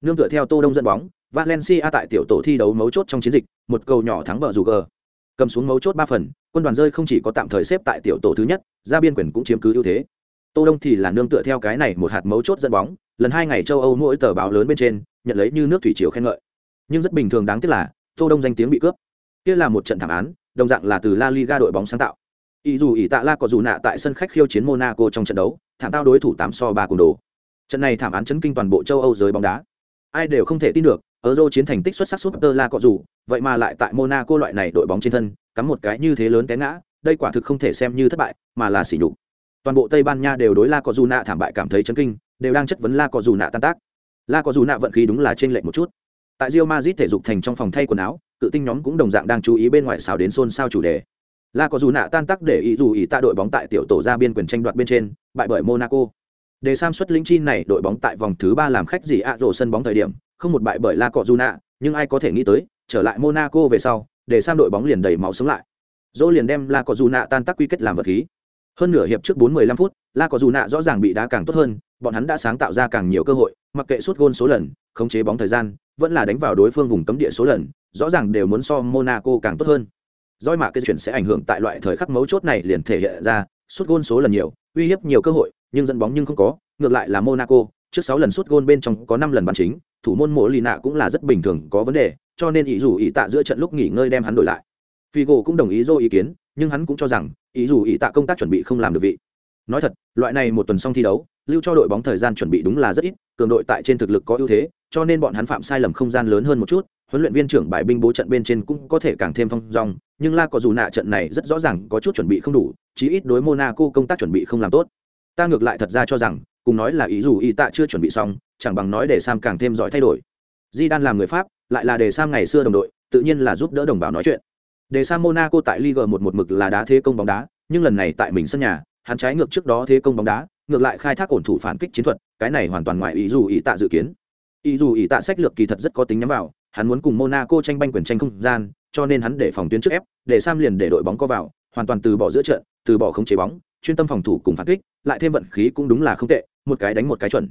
Nương tựa theo tô đông dẫn bóng valencia tại tiểu tổ thi đấu mấu chốt trong chiến dịch, một cầu nhỏ thắng bờ dù gờ. Cầm xuống mấu chốt ba phần, quân đoàn rơi không chỉ có tạm thời xếp tại tiểu tổ thứ nhất, ra biên quyền cũng chiếm cứ ưu thế. Tô đông thì là nương tựa theo cái này một hạt mấu chốt dẫn bóng, lần hai ngày châu âu mỗi tờ báo lớn bên trên, nhận lấy như nước thủy triều khen ngợi. Nhưng rất bình thường đáng tiếc là, tô đông danh tiếng bị cướp. Kia là một trận thảm án, đồng dạng là từ la liga đội bóng sáng tạo. Ý dù ý tạ la có dù nạ tại sân khách khiêu chiến monaco trong trận đấu, thảm tao đối thủ tám so ba cùng đồ. Trận này thảm án chấn kinh toàn bộ châu âu giới bóng đá. Ai đều không thể tin được euro chiến thành tích xuất sắc suốt, la cọ dù vậy mà lại tại monaco loại này đội bóng trên thân cắm một cái như thế lớn té ngã đây quả thực không thể xem như thất bại mà là sỉ nhục. Toàn bộ tây ban nha đều đối la Cọ dù nạ thảm bại cảm thấy chấn kinh đều đang chất vấn la Cọ dù nạ tan tác. La Cọ dù nạ vận khí đúng là trên lệch một chút. Tại Real Madrid thể dục thành trong phòng thay quần áo cự tinh nhóm cũng đồng dạng đang chú ý bên ngoài xào đến xôn xao chủ đề. La Cọ dù nạ tan tác để ý dù ý ta đội bóng tại tiểu tổ ra biên quyền tranh đoạt bên trên bại bởi monaco. Để sam xuất lĩnh chi này đội bóng tại vòng thứ ba làm khách gì ạ rổ sân bóng thời điểm không một bại bởi la cọ Juna, nhưng ai có thể nghĩ tới trở lại monaco về sau để sam đội bóng liền đầy máu sống lại. Dỗ liền đem la cọ Juna tan tác quy kết làm vật khí. Hơn nửa hiệp trước 45 phút la cọ Juna rõ ràng bị đá càng tốt hơn bọn hắn đã sáng tạo ra càng nhiều cơ hội mặc kệ suốt gôn số lần khống chế bóng thời gian vẫn là đánh vào đối phương vùng cấm địa số lần rõ ràng đều muốn so monaco càng tốt hơn. Doi mạ cái chuyển sẽ ảnh hưởng tại loại thời khắc mấu chốt này liền thể hiện ra suốt gôn số lần nhiều uy hiếp nhiều cơ hội nhưng dẫn bóng nhưng không có ngược lại là monaco trước sáu lần suốt gôn bên trong có năm lần bàn chính, thủ môn mộ lì nạ cũng là rất bình thường có vấn đề, cho nên ý dù ý tạ giữa trận lúc nghỉ ngơi đem hắn đổi lại. Figo cũng đồng ý dô ý kiến, nhưng hắn cũng cho rằng ý dù ý tạ công tác chuẩn bị không làm được vị. Nói thật, loại này một tuần xong thi đấu, lưu cho đội bóng thời gian chuẩn bị đúng là rất ít, cường đội tại trên thực lực có ưu thế, cho nên bọn hắn phạm sai lầm không gian lớn hơn một chút, huấn luyện viên trưởng bài binh bố trận bên trên cũng có thể càng thêm phong dong, nhưng la có dù nạ trận này rất rõ ràng có chút chuẩn bị không đủ, chí ít đối monaco công tác chuẩn bị không làm tốt. Ta ngược lại thật ra cho rằng cùng nói là ý dù y tạ chưa chuẩn bị xong, chẳng bằng nói để sam càng thêm giỏi thay đổi. Di đan làm người pháp, lại là để sam ngày xưa đồng đội, tự nhiên là giúp đỡ đồng bào nói chuyện. Để sam monaco tại liga một một mực là đá thế công bóng đá, nhưng lần này tại mình sân nhà, hắn trái ngược trước đó thế công bóng đá, ngược lại khai thác ổn thủ phản kích chiến thuật, cái này hoàn toàn ngoài ý dù ý tạ dự kiến. Ý dù ý tạ sách lược kỳ thật rất có tính nhắm vào, hắn muốn cùng monaco tranh banh quyền tranh không gian, cho nên hắn để phòng tuyến trước ép, để sam liền để đội bóng có vào, hoàn toàn từ bỏ giữa trận, từ bỏ không chế bóng, chuyên tâm phòng thủ cùng phản kích, lại thêm vận khí cũng đúng là không tệ một cái đánh một cái chuẩn.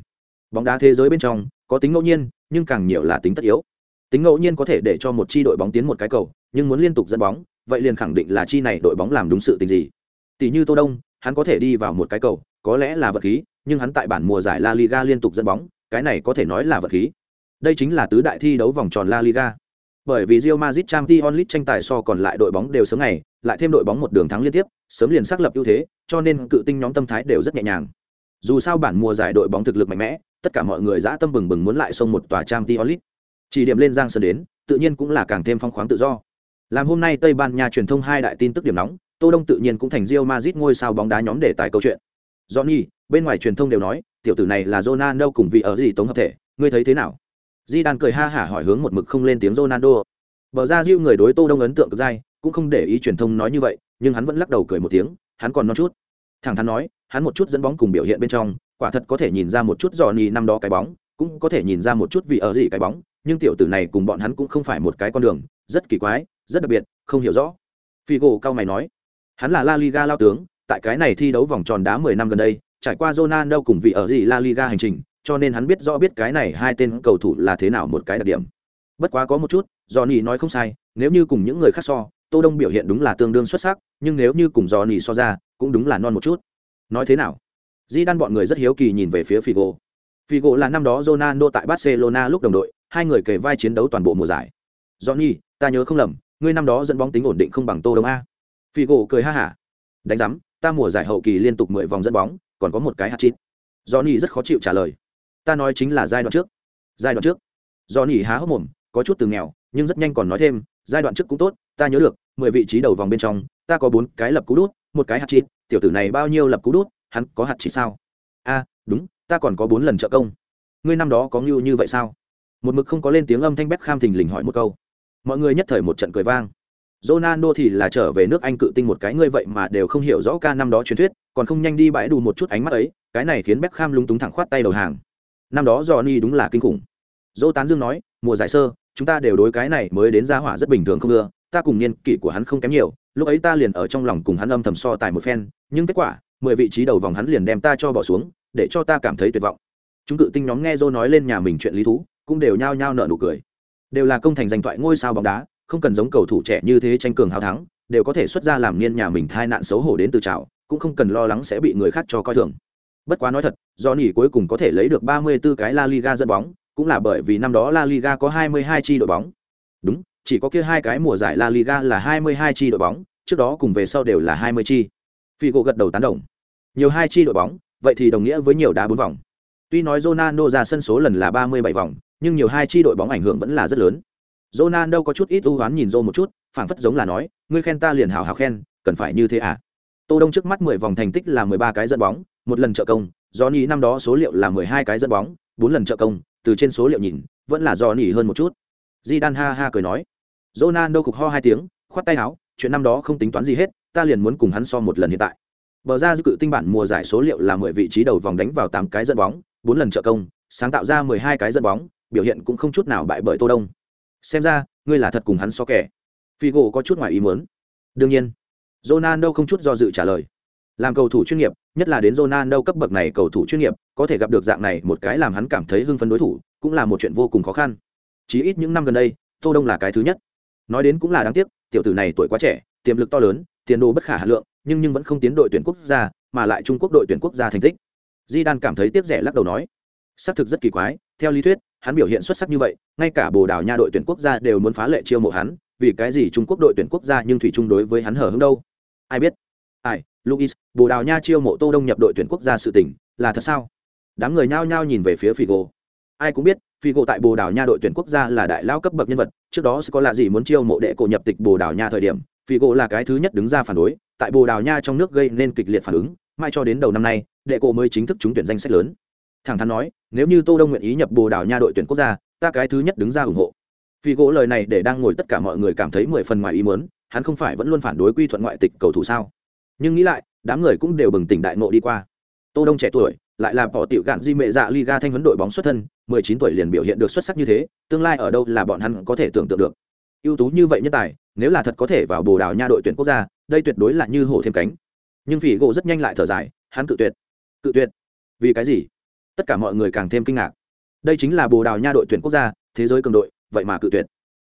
Bóng đá thế giới bên trong có tính ngẫu nhiên nhưng càng nhiều là tính tất yếu. Tính ngẫu nhiên có thể để cho một chi đội bóng tiến một cái cầu nhưng muốn liên tục dẫn bóng vậy liền khẳng định là chi này đội bóng làm đúng sự tình gì. Tỷ như tô đông hắn có thể đi vào một cái cầu có lẽ là vật khí nhưng hắn tại bản mùa giải la liga liên tục dẫn bóng cái này có thể nói là vật khí. Đây chính là tứ đại thi đấu vòng tròn la liga. Bởi vì Real Madrid Champions League tranh tài so còn lại đội bóng đều sớm ngày, lại thêm đội bóng một đường thắng liên tiếp, sớm liền xác lập ưu thế, cho nên cự tinh nhóm tâm thái đều rất nhẹ nhàng. Dù sao bản mùa giải đội bóng thực lực mạnh mẽ, tất cả mọi người dã tâm bừng bừng muốn lại xông một tòa trang League. Chỉ điểm lên Giang Sơn đến, tự nhiên cũng là càng thêm phong khoáng tự do. Làm hôm nay Tây Ban Nha truyền thông hai đại tin tức điểm nóng, Tô Đông tự nhiên cũng thành Rio Madrid ngôi sao bóng đá nhóm để tài câu chuyện. Johnny, bên ngoài truyền thông đều nói, tiểu tử này là Ronaldo cùng vị ở gì tống hợp thể, ngươi thấy thế nào? Di Đan cười ha hả hỏi hướng một mực không lên tiếng Ronaldo. Bờ ra Diu người đối Tô Đông ấn tượng cực dai, cũng không để ý truyền thông nói như vậy, nhưng hắn vẫn lắc đầu cười một tiếng, hắn còn non chút. Thẳng thắn nói, hắn một chút dẫn bóng cùng biểu hiện bên trong, quả thật có thể nhìn ra một chút Johnny năm đó cái bóng, cũng có thể nhìn ra một chút vị ở gì cái bóng, nhưng tiểu tử này cùng bọn hắn cũng không phải một cái con đường, rất kỳ quái, rất đặc biệt, không hiểu rõ. Figo cao mày nói, hắn là La Liga lao tướng, tại cái này thi đấu vòng tròn đá 10 năm gần đây, trải qua Ronaldo cùng vị ở gì La Liga hành trình, cho nên hắn biết rõ biết cái này hai tên cầu thủ là thế nào một cái đặc điểm. Bất quá có một chút, Johnny nói không sai, nếu như cùng những người khác so, Tô Đông biểu hiện đúng là tương đương xuất sắc, nhưng nếu như cùng Johnny so ra, cũng đúng là non một chút. Nói thế nào? Di đan bọn người rất hiếu kỳ nhìn về phía Figo. Figo là năm đó Ronaldo tại Barcelona lúc đồng đội, hai người kề vai chiến đấu toàn bộ mùa giải. Johnny, ta nhớ không lầm, ngươi năm đó dẫn bóng tính ổn định không bằng Tô Đông a. Figo cười ha hả. Đánh rắm, ta mùa giải hậu kỳ liên tục 10 vòng dẫn bóng, còn có một cái hat-trick. Johnny rất khó chịu trả lời. Ta nói chính là giai đoạn trước. Giai đoạn trước. Johnny há hốc mồm, có chút từ nghèo, nhưng rất nhanh còn nói thêm, giai đoạn trước cũng tốt, ta nhớ được, 10 vị trí đầu vòng bên trong, ta có 4 cái lập cú đút, một cái hat-trick, tiểu tử này bao nhiêu lập cú đút, hắn có hạt chỉ sao? A, đúng, ta còn có bốn lần trợ công. Ngươi năm đó có ngưu như vậy sao? Một mực không có lên tiếng âm thanh Beckham thình lình hỏi một câu. Mọi người nhất thời một trận cười vang. Ronaldo thì là trở về nước Anh cự tinh một cái ngươi vậy mà đều không hiểu rõ ca năm đó truyền thuyết, còn không nhanh đi bãi đủ một chút ánh mắt ấy, cái này khiến Beckham lúng túng thẳng khoát tay đầu hàng. Năm đó Johnny đúng là kinh khủng. Dô Tán Dương nói, mùa giải sơ, chúng ta đều đối cái này mới đến ra hỏa rất bình thường không ưa, ta cùng niên kỷ của hắn không kém nhiều, lúc ấy ta liền ở trong lòng cùng hắn âm thầm so tài một phen, nhưng kết quả, mười vị trí đầu vòng hắn liền đem ta cho bỏ xuống, để cho ta cảm thấy tuyệt vọng. Chúng cự tinh nhóm nghe Dô nói lên nhà mình chuyện lý thú, cũng đều nhao nhao nở nụ cười. Đều là công thành danh thoại ngôi sao bóng đá, không cần giống cầu thủ trẻ như thế tranh cường hào thắng đều có thể xuất ra làm niên nhà mình thai nạn xấu hổ đến từ trào cũng không cần lo lắng sẽ bị người khác cho coi thường bất quá nói thật do nỉ cuối cùng có thể lấy được 34 cái La Liga dẫn bóng cũng là bởi vì năm đó La Liga có 22 chi đội bóng. Đúng, chỉ có kia hai cái mùa giải La Liga là 22 chi đội bóng, trước đó cùng về sau đều là 20 chi. Figo gật đầu tán đồng. Nhiều hai chi đội bóng, vậy thì đồng nghĩa với nhiều đá bốn vòng. Tuy nói Ronaldo ra sân số lần là 37 vòng, nhưng nhiều hai chi đội bóng ảnh hưởng vẫn là rất lớn. Ronaldo có chút ít ưu hoán nhìn Rô một chút, phảng phất giống là nói, ngươi khen ta liền hào hào khen, cần phải như thế à? Tô Đông trước mắt 10 vòng thành tích là 13 cái dẫn bóng, một lần trợ công, Johnny năm đó số liệu là 12 cái dẫn bóng, 4 lần trợ công, từ trên số liệu nhìn, vẫn là Johnny hơn một chút. Zidane ha ha cười nói. Ronaldo cục ho hai tiếng, khoát tay áo, chuyện năm đó không tính toán gì hết, ta liền muốn cùng hắn so một lần hiện tại. Bờ ra dự cự tinh bản mùa giải số liệu là 10 vị trí đầu vòng đánh vào 8 cái dẫn bóng, 4 lần trợ công, sáng tạo ra 12 cái dẫn bóng, biểu hiện cũng không chút nào bại bởi Tô Đông. Xem ra, ngươi là thật cùng hắn so kẻ. Figo có chút ngoài ý muốn. Đương nhiên, Ronaldo không chút do dự trả lời. Làm cầu thủ chuyên nghiệp, nhất là đến Ronaldo cấp bậc này cầu thủ chuyên nghiệp, có thể gặp được dạng này một cái làm hắn cảm thấy hưng phấn đối thủ, cũng là một chuyện vô cùng khó khăn. Chỉ ít những năm gần đây, Tô Đông là cái thứ nhất. Nói đến cũng là đáng tiếc, tiểu tử này tuổi quá trẻ, tiềm lực to lớn, tiền đồ bất khả hà lượng, nhưng nhưng vẫn không tiến đội tuyển quốc gia, mà lại Trung Quốc đội tuyển quốc gia thành tích. Di Đan cảm thấy tiếc rẻ lắc đầu nói, xác thực rất kỳ quái, theo lý thuyết, hắn biểu hiện xuất sắc như vậy, ngay cả Bồ Đào Nha đội tuyển quốc gia đều muốn phá lệ chiêu mộ hắn, vì cái gì Trung Quốc đội tuyển quốc gia nhưng thủy chung đối với hắn hở hững đâu? Ai biết? Ai, Luis, Bồ Đào Nha chiêu mộ Tô Đông nhập đội tuyển quốc gia sự tình, là thật sao? Đám người nhao nhao nhìn về phía Figo. Ai cũng biết, Figo tại Bồ Đào Nha đội tuyển quốc gia là đại lao cấp bậc nhân vật, trước đó có là gì muốn chiêu mộ đệ cổ nhập tịch Bồ Đào Nha thời điểm, Figo là cái thứ nhất đứng ra phản đối, tại Bồ Đào Nha trong nước gây nên kịch liệt phản ứng, mai cho đến đầu năm nay, đệ cổ mới chính thức trúng tuyển danh sách lớn. Thẳng thắn nói, nếu như Tô Đông nguyện ý nhập Bồ Đào Nha đội tuyển quốc gia, ta cái thứ nhất đứng ra ủng hộ. Figo lời này để đang ngồi tất cả mọi người cảm thấy mười phần ngoài ý muốn, hắn không phải vẫn luôn phản đối quy thuận ngoại tịch cầu thủ sao? Nhưng nghĩ lại, đám người cũng đều bừng tỉnh đại ngộ đi qua tô đông trẻ tuổi lại là bỏ tiểu gạn di mệ dạ liga thanh huấn đội bóng xuất thân 19 tuổi liền biểu hiện được xuất sắc như thế, tương lai ở đâu là bọn hắn có thể tưởng tượng được. Ưu tú như vậy nhân tài, nếu là thật có thể vào bồ đào nha đội tuyển quốc gia, đây tuyệt đối là như hổ thêm cánh. Nhưng vì gỗ rất nhanh lại thở dài, hắn cự tuyệt. Cự tuyệt? Vì cái gì? Tất cả mọi người càng thêm kinh ngạc. Đây chính là bồ đào nha đội tuyển quốc gia, thế giới cường đội, vậy mà cự tuyệt.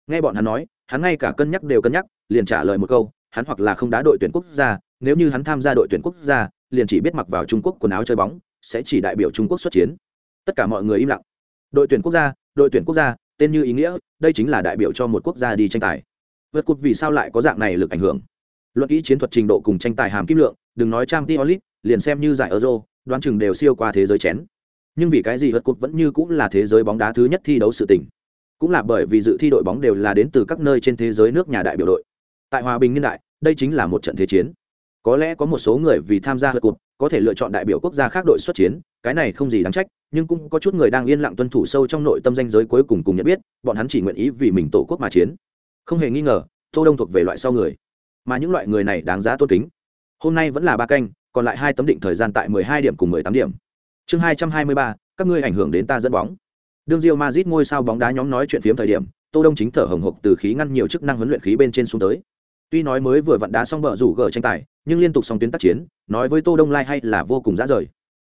Nghe bọn hắn nói, hắn ngay cả cân nhắc đều cân nhắc, liền trả lời một câu, hắn hoặc là không đá đội tuyển quốc gia, nếu như hắn tham gia đội tuyển quốc gia, liền chỉ biết mặc vào trung quốc quần áo chơi bóng, sẽ chỉ đại biểu trung quốc xuất chiến. Tất cả mọi người im lặng đội tuyển quốc gia, đội tuyển quốc gia, tên như ý nghĩa, đây chính là đại biểu cho một quốc gia đi tranh tài. Vượt cột vì sao lại có dạng này lực ảnh hưởng? Luận kỹ chiến thuật trình độ cùng tranh tài hàm kim lượng, đừng nói trang t olit liền xem như giải euro, đoán chừng đều siêu qua thế giới chén. Nhưng vì cái gì vượt cột vẫn như cũng là thế giới bóng đá thứ nhất thi đấu sự tỉnh cũng là bởi vì dự thi đội bóng đều là đến từ các nơi trên thế giới nước nhà đại biểu đội. Tại hòa bình niên đại, đây chính là một trận thế chiến. Có lẽ có một số người vì tham gia hợp cụt có thể lựa chọn đại biểu quốc gia khác đội xuất chiến cái này không gì đáng trách nhưng cũng có chút người đang yên lặng tuân thủ sâu trong nội tâm danh giới cuối cùng cùng nhận biết bọn hắn chỉ nguyện ý vì mình tổ quốc mà chiến. Không hề nghi ngờ tô đông thuộc về loại sau người. Mà những loại người này đáng giá tôn kính. Hôm nay vẫn là ba canh còn lại hai tấm định thời gian tại 12 điểm cùng 18 điểm. Chương 223, các ngươi ảnh hưởng đến ta dẫn bóng. Đương Real Madrid ngôi sao bóng đá nhóm nói chuyện phiếm thời điểm tô đông chính thở hồng hộc từ khí ngăn nhiều chức năng huấn luyện khí bên trên xuống tới tuy nói mới vừa vặn đá xong bờ rủ gờ tranh tài, nhưng liên tục song tuyến tác chiến, nói với tô đông lai hay là vô cùng dã rời.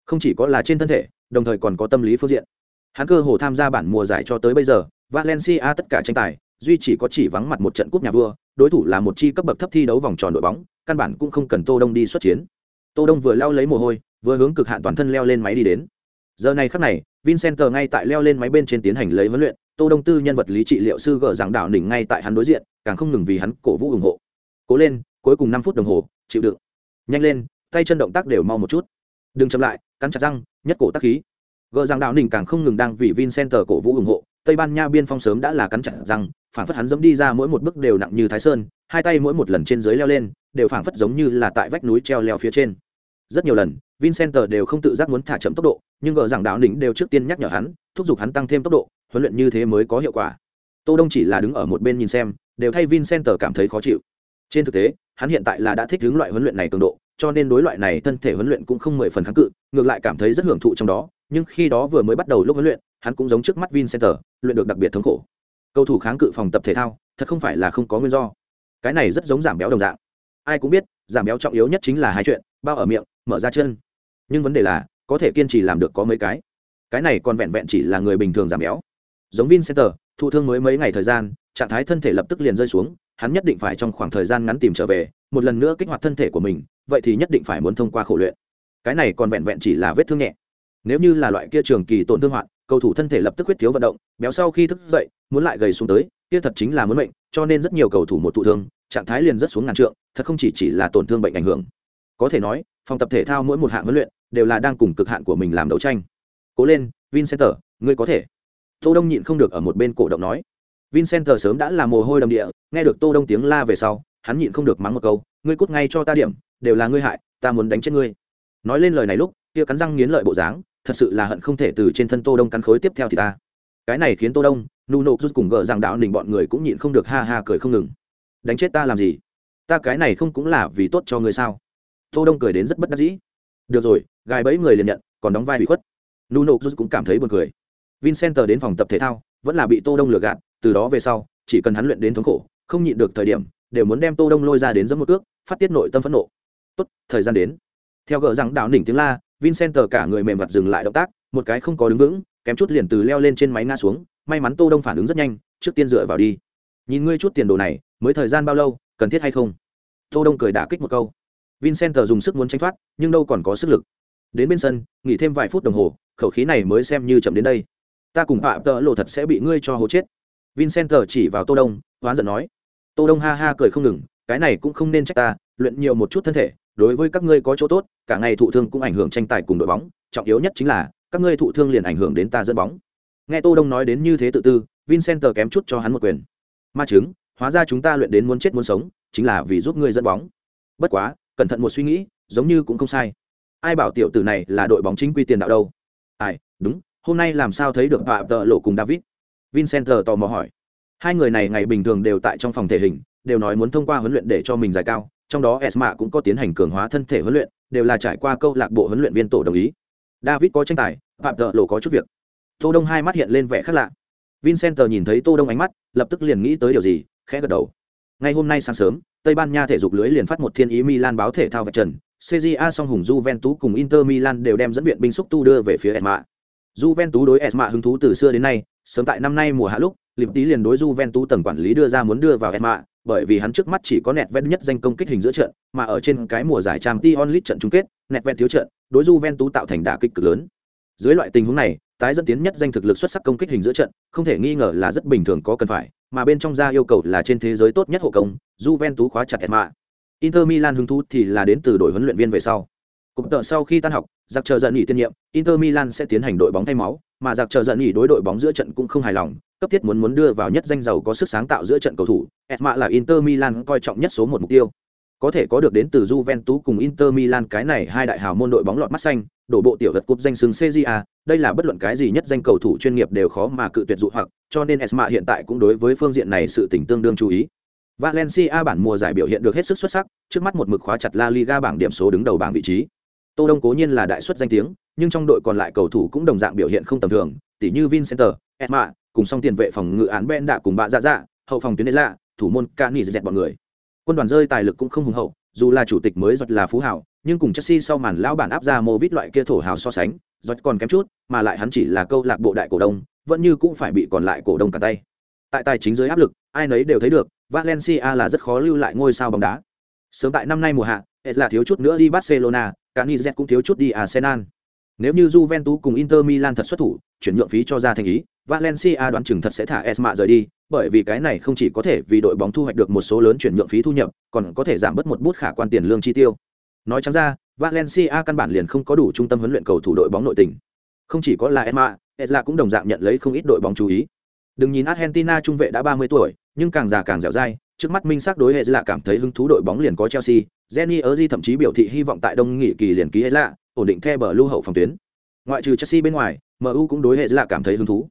Không chỉ có là trên thân thể, đồng thời còn có tâm lý phương diện. Hắn cơ hồ tham gia bản mùa giải cho tới bây giờ, valencia tất cả tranh tài, duy chỉ có chỉ vắng mặt một trận cúp nhà vua, đối thủ là một chi cấp bậc thấp thi đấu vòng tròn đội bóng, căn bản cũng không cần tô đông đi xuất chiến. Tô đông vừa leo lấy mồ hôi, vừa hướng cực hạn toàn thân leo lên máy đi đến. Giờ này khắc này, vincent ngay tại leo lên máy bên trên tiến hành lấy huấn luyện, tô đông tư nhân vật lý trị liệu sư gỡ giảng đạo đỉnh ngay tại hắn đối diện, càng không ngừng vì hắn cổ vũ ủng hộ cố lên, cuối cùng năm phút đồng hồ, chịu đựng. Nhanh lên, tay chân động tác đều mau một chút. Đừng chậm lại, cắn chặt răng, nhất cổ tác khí. Gờ rằng đạo đỉnh càng không ngừng đang vì vincenter cổ vũ ủng hộ, tây ban nha biên phong sớm đã là cắn chặt răng, phản phất hắn dẫm đi ra mỗi một bước đều nặng như thái sơn, hai tay mỗi một lần trên dưới leo lên, đều phản phất giống như là tại vách núi treo leo phía trên. Rất nhiều lần vincenter đều không tự giác muốn thả chậm tốc độ, nhưng gờ rằng đạo đỉnh đều trước tiên nhắc nhở hắn, thúc giục hắn tăng thêm tốc độ, huấn luyện như thế mới có hiệu quả. Tô đông chỉ là đứng ở một bên nhìn xem, đều thay vincenter cảm thấy khó chịu trên thực tế, hắn hiện tại là đã thích hướng loại huấn luyện này cường độ, cho nên đối loại này thân thể huấn luyện cũng không mười phần kháng cự, ngược lại cảm thấy rất hưởng thụ trong đó, nhưng khi đó vừa mới bắt đầu lúc huấn luyện, hắn cũng giống trước mắt vincenter luyện được đặc biệt thống khổ. Cầu thủ kháng cự phòng tập thể thao, thật không phải là không có nguyên do. Cái này rất giống giảm béo đồng dạng. Ai cũng biết, giảm béo trọng yếu nhất chính là hai chuyện, bao ở miệng, mở ra chân. Nhưng vấn đề là, có thể kiên trì làm được có mấy cái. Cái này còn vẹn vẹn chỉ là người bình thường giảm béo. Giống vincenter thụ thương mới mấy ngày thời gian, trạng thái thân thể lập tức liền rơi xuống hắn nhất định phải trong khoảng thời gian ngắn tìm trở về, một lần nữa kích hoạt thân thể của mình, vậy thì nhất định phải muốn thông qua khổ luyện. Cái này còn vẹn vẹn chỉ là vết thương nhẹ. Nếu như là loại kia trường kỳ tổn thương hoạn, cầu thủ thân thể lập tức huyết thiếu vận động, béo sau khi thức dậy, muốn lại gầy xuống tới, kia thật chính là muốn bệnh cho nên rất nhiều cầu thủ một thụ thương, trạng thái liền rất xuống ngàn trượng, thật không chỉ chỉ là tổn thương bệnh ảnh hưởng. Có thể nói, phòng tập thể thao mỗi một hạng huấn luyện đều là đang cùng cực hạn của mình làm đấu tranh. Cố lên, vincenter, ngươi có thể. Tô đông nhịn không được ở một bên cổ động nói. Vincent sớm đã là mồ hôi đầm địa, nghe được tô đông tiếng la về sau, hắn nhịn không được mắng một câu, ngươi cút ngay cho ta điểm, đều là ngươi hại, ta muốn đánh chết ngươi. Nói lên lời này lúc, kia cắn răng nghiến lợi bộ dáng, thật sự là hận không thể từ trên thân tô đông cắn khối tiếp theo thì ta. Cái này khiến tô đông Nuno rút cùng gỡ rằng đạo đình bọn người cũng nhịn không được ha ha cười không ngừng. Đánh chết ta làm gì? Ta cái này không cũng là vì tốt cho ngươi sao? Tô đông cười đến rất bất đắc dĩ. Được rồi, gài bẫy người liền nhận, còn đóng vai bị khuất. Nuno rút cũng cảm thấy buồn cười. Vincent đến phòng tập thể thao, vẫn là bị tô đông lừa gạt từ đó về sau, chỉ cần hắn luyện đến thống khổ, không nhịn được thời điểm, đều muốn đem tô đông lôi ra đến giấm một cước phát tiết nội tâm phẫn nộ. Tốt, thời gian đến. Theo gỡ rằng đảo đỉnh tiếng la, vincent cả người mềm mặt dừng lại động tác, một cái không có đứng vững, kém chút liền từ leo lên trên máy ngã xuống, may mắn tô đông phản ứng rất nhanh, trước tiên dựa vào đi. Nhìn ngươi chút tiền đồ này, mới thời gian bao lâu, cần thiết hay không? Tô đông cười đả kích một câu. Vincent dùng sức muốn tranh thoát, nhưng đâu còn có sức lực. Đến bên sân, nghỉ thêm vài phút đồng hồ, khẩu khí này mới xem như chậm đến đây. Ta cùng phạm tợ lộ thật sẽ bị ngươi cho hố chết vincent chỉ vào tô đông, oán giận nói. Tô đông ha ha cười không ngừng, cái này cũng không nên trách ta, luyện nhiều một chút thân thể, đối với các ngươi có chỗ tốt, cả ngày thụ thương cũng ảnh hưởng tranh tài cùng đội bóng, trọng yếu nhất chính là, các ngươi thụ thương liền ảnh hưởng đến ta dẫn bóng. Nghe tô đông nói đến như thế tự tư, vincent kém chút cho hắn một quyền. Ma chứng, hóa ra chúng ta luyện đến muốn chết muốn sống, chính là vì giúp ngươi dẫn bóng. Bất quá, cẩn thận một suy nghĩ, giống như cũng không sai. Ai bảo tiểu tử này là đội bóng chính quy tiền đạo đâu? Ai, đúng, hôm nay làm sao thấy được phạm tợ lộ cùng david? Vincent tò mò hỏi. Hai người này ngày bình thường đều tại trong phòng thể hình, đều nói muốn thông qua huấn luyện để cho mình giải cao, trong đó esma cũng có tiến hành cường hóa thân thể huấn luyện, đều là trải qua câu lạc bộ huấn luyện viên tổ đồng ý. David có tranh tài, phạm tợ lộ có chút việc. Tô đông hai mắt hiện lên vẻ khác lạ. Vincent nhìn thấy tô đông ánh mắt, lập tức liền nghĩ tới điều gì, khẽ gật đầu. Ngay hôm nay sáng sớm, tây ban nha thể dục lưới liền phát một thiên ý milan báo thể thao vạch trần. Cja song hùng juventus cùng inter milan đều đem dẫn viện binh xúc tu đưa về phía esma. Juventus đối esma hứng thú từ xưa đến nay sớm tại năm nay mùa hạ lúc liệp tí liền đối juventus tầng quản lý đưa ra muốn đưa vào Emma, bởi vì hắn trước mắt chỉ có nẹt vét nhất danh công kích hình giữa trận mà ở trên cái mùa giải Champions League trận chung kết nẹt vét thiếu trận đối juventus tạo thành đả kích cực lớn dưới loại tình huống này tái dẫn tiến nhất danh thực lực xuất sắc công kích hình giữa trận không thể nghi ngờ là rất bình thường có cần phải mà bên trong ra yêu cầu là trên thế giới tốt nhất hộ công Juventus khóa chặt Emma. Inter Milan hứng thú thì là đến từ đội huấn luyện viên về sau. Cục tợ sau khi tan học, giặc chờ giận nghỉ tiên nhiệm, Inter Milan sẽ tiến hành đội bóng thay máu, mà giặc chờ giận nghỉ đối đội bóng giữa trận cũng không hài lòng, cấp thiết muốn muốn đưa vào nhất danh giàu có sức sáng tạo giữa trận cầu thủ. Etma là Inter Milan coi trọng nhất số một mục tiêu. Có thể có được đến từ Juventus cùng Inter Milan cái này hai đại hào môn đội bóng lọt mắt xanh, đổ bộ tiểu vật cúp danh xưng CJA, đây là bất luận cái gì nhất danh cầu thủ chuyên nghiệp đều khó mà cự tuyệt dụ hoặc, cho nên Esma hiện tại cũng đối với phương diện này sự tỉnh tương đương chú ý. Valencia bản mùa giải biểu hiện được hết sức xuất sắc, trước mắt một mực khóa chặt La Liga bảng điểm số đứng đầu bảng vị trí. Tô Đông cố nhiên là đại xuất danh tiếng, nhưng trong đội còn lại cầu thủ cũng đồng dạng biểu hiện không tầm thường, tỉ như Vincenter, Emma, cùng song tiền vệ phòng ngự án Ben đã cùng bạ dạ dạ, hậu phòng tuyến lạ, thủ môn Cani dẹt bọn người. Quân đoàn rơi tài lực cũng không hùng hậu, dù là chủ tịch mới giật là phú hào, nhưng cùng Chelsea sau màn lão bản áp ra Movit loại kia thổ hào so sánh, giật còn kém chút, mà lại hắn chỉ là câu lạc bộ đại cổ đông, vẫn như cũng phải bị còn lại cổ đông cả tay. Tại tài chính dưới áp lực, ai nấy đều thấy được, Valencia là rất khó lưu lại ngôi sao bóng đá. Sớm tại năm nay mùa hạ, là thiếu chút nữa đi Barcelona, Canizet cũng thiếu chút đi Arsenal. Nếu như Juventus cùng Inter Milan thật xuất thủ, chuyển nhượng phí cho ra thành ý, Valencia đoán chừng thật sẽ thả Esma rời đi, bởi vì cái này không chỉ có thể vì đội bóng thu hoạch được một số lớn chuyển nhượng phí thu nhập, còn có thể giảm bớt một bút khả quan tiền lương chi tiêu. Nói trắng ra, Valencia căn bản liền không có đủ trung tâm huấn luyện cầu thủ đội bóng nội tình. Không chỉ có là Esma, Esla cũng đồng dạng nhận lấy không ít đội bóng chú ý. Đừng nhìn Argentina trung vệ đã 30 tuổi, nhưng càng già càng dẻo dai, trước mắt minh xác đối hệ là cảm thấy hứng thú đội bóng liền có Chelsea, Jenny Di thậm chí biểu thị hy vọng tại đông nghị kỳ liền ký hệ lạ, ổn định theo bờ lưu hậu phòng tuyến. Ngoại trừ Chelsea bên ngoài, MU cũng đối hệ là cảm thấy hứng thú.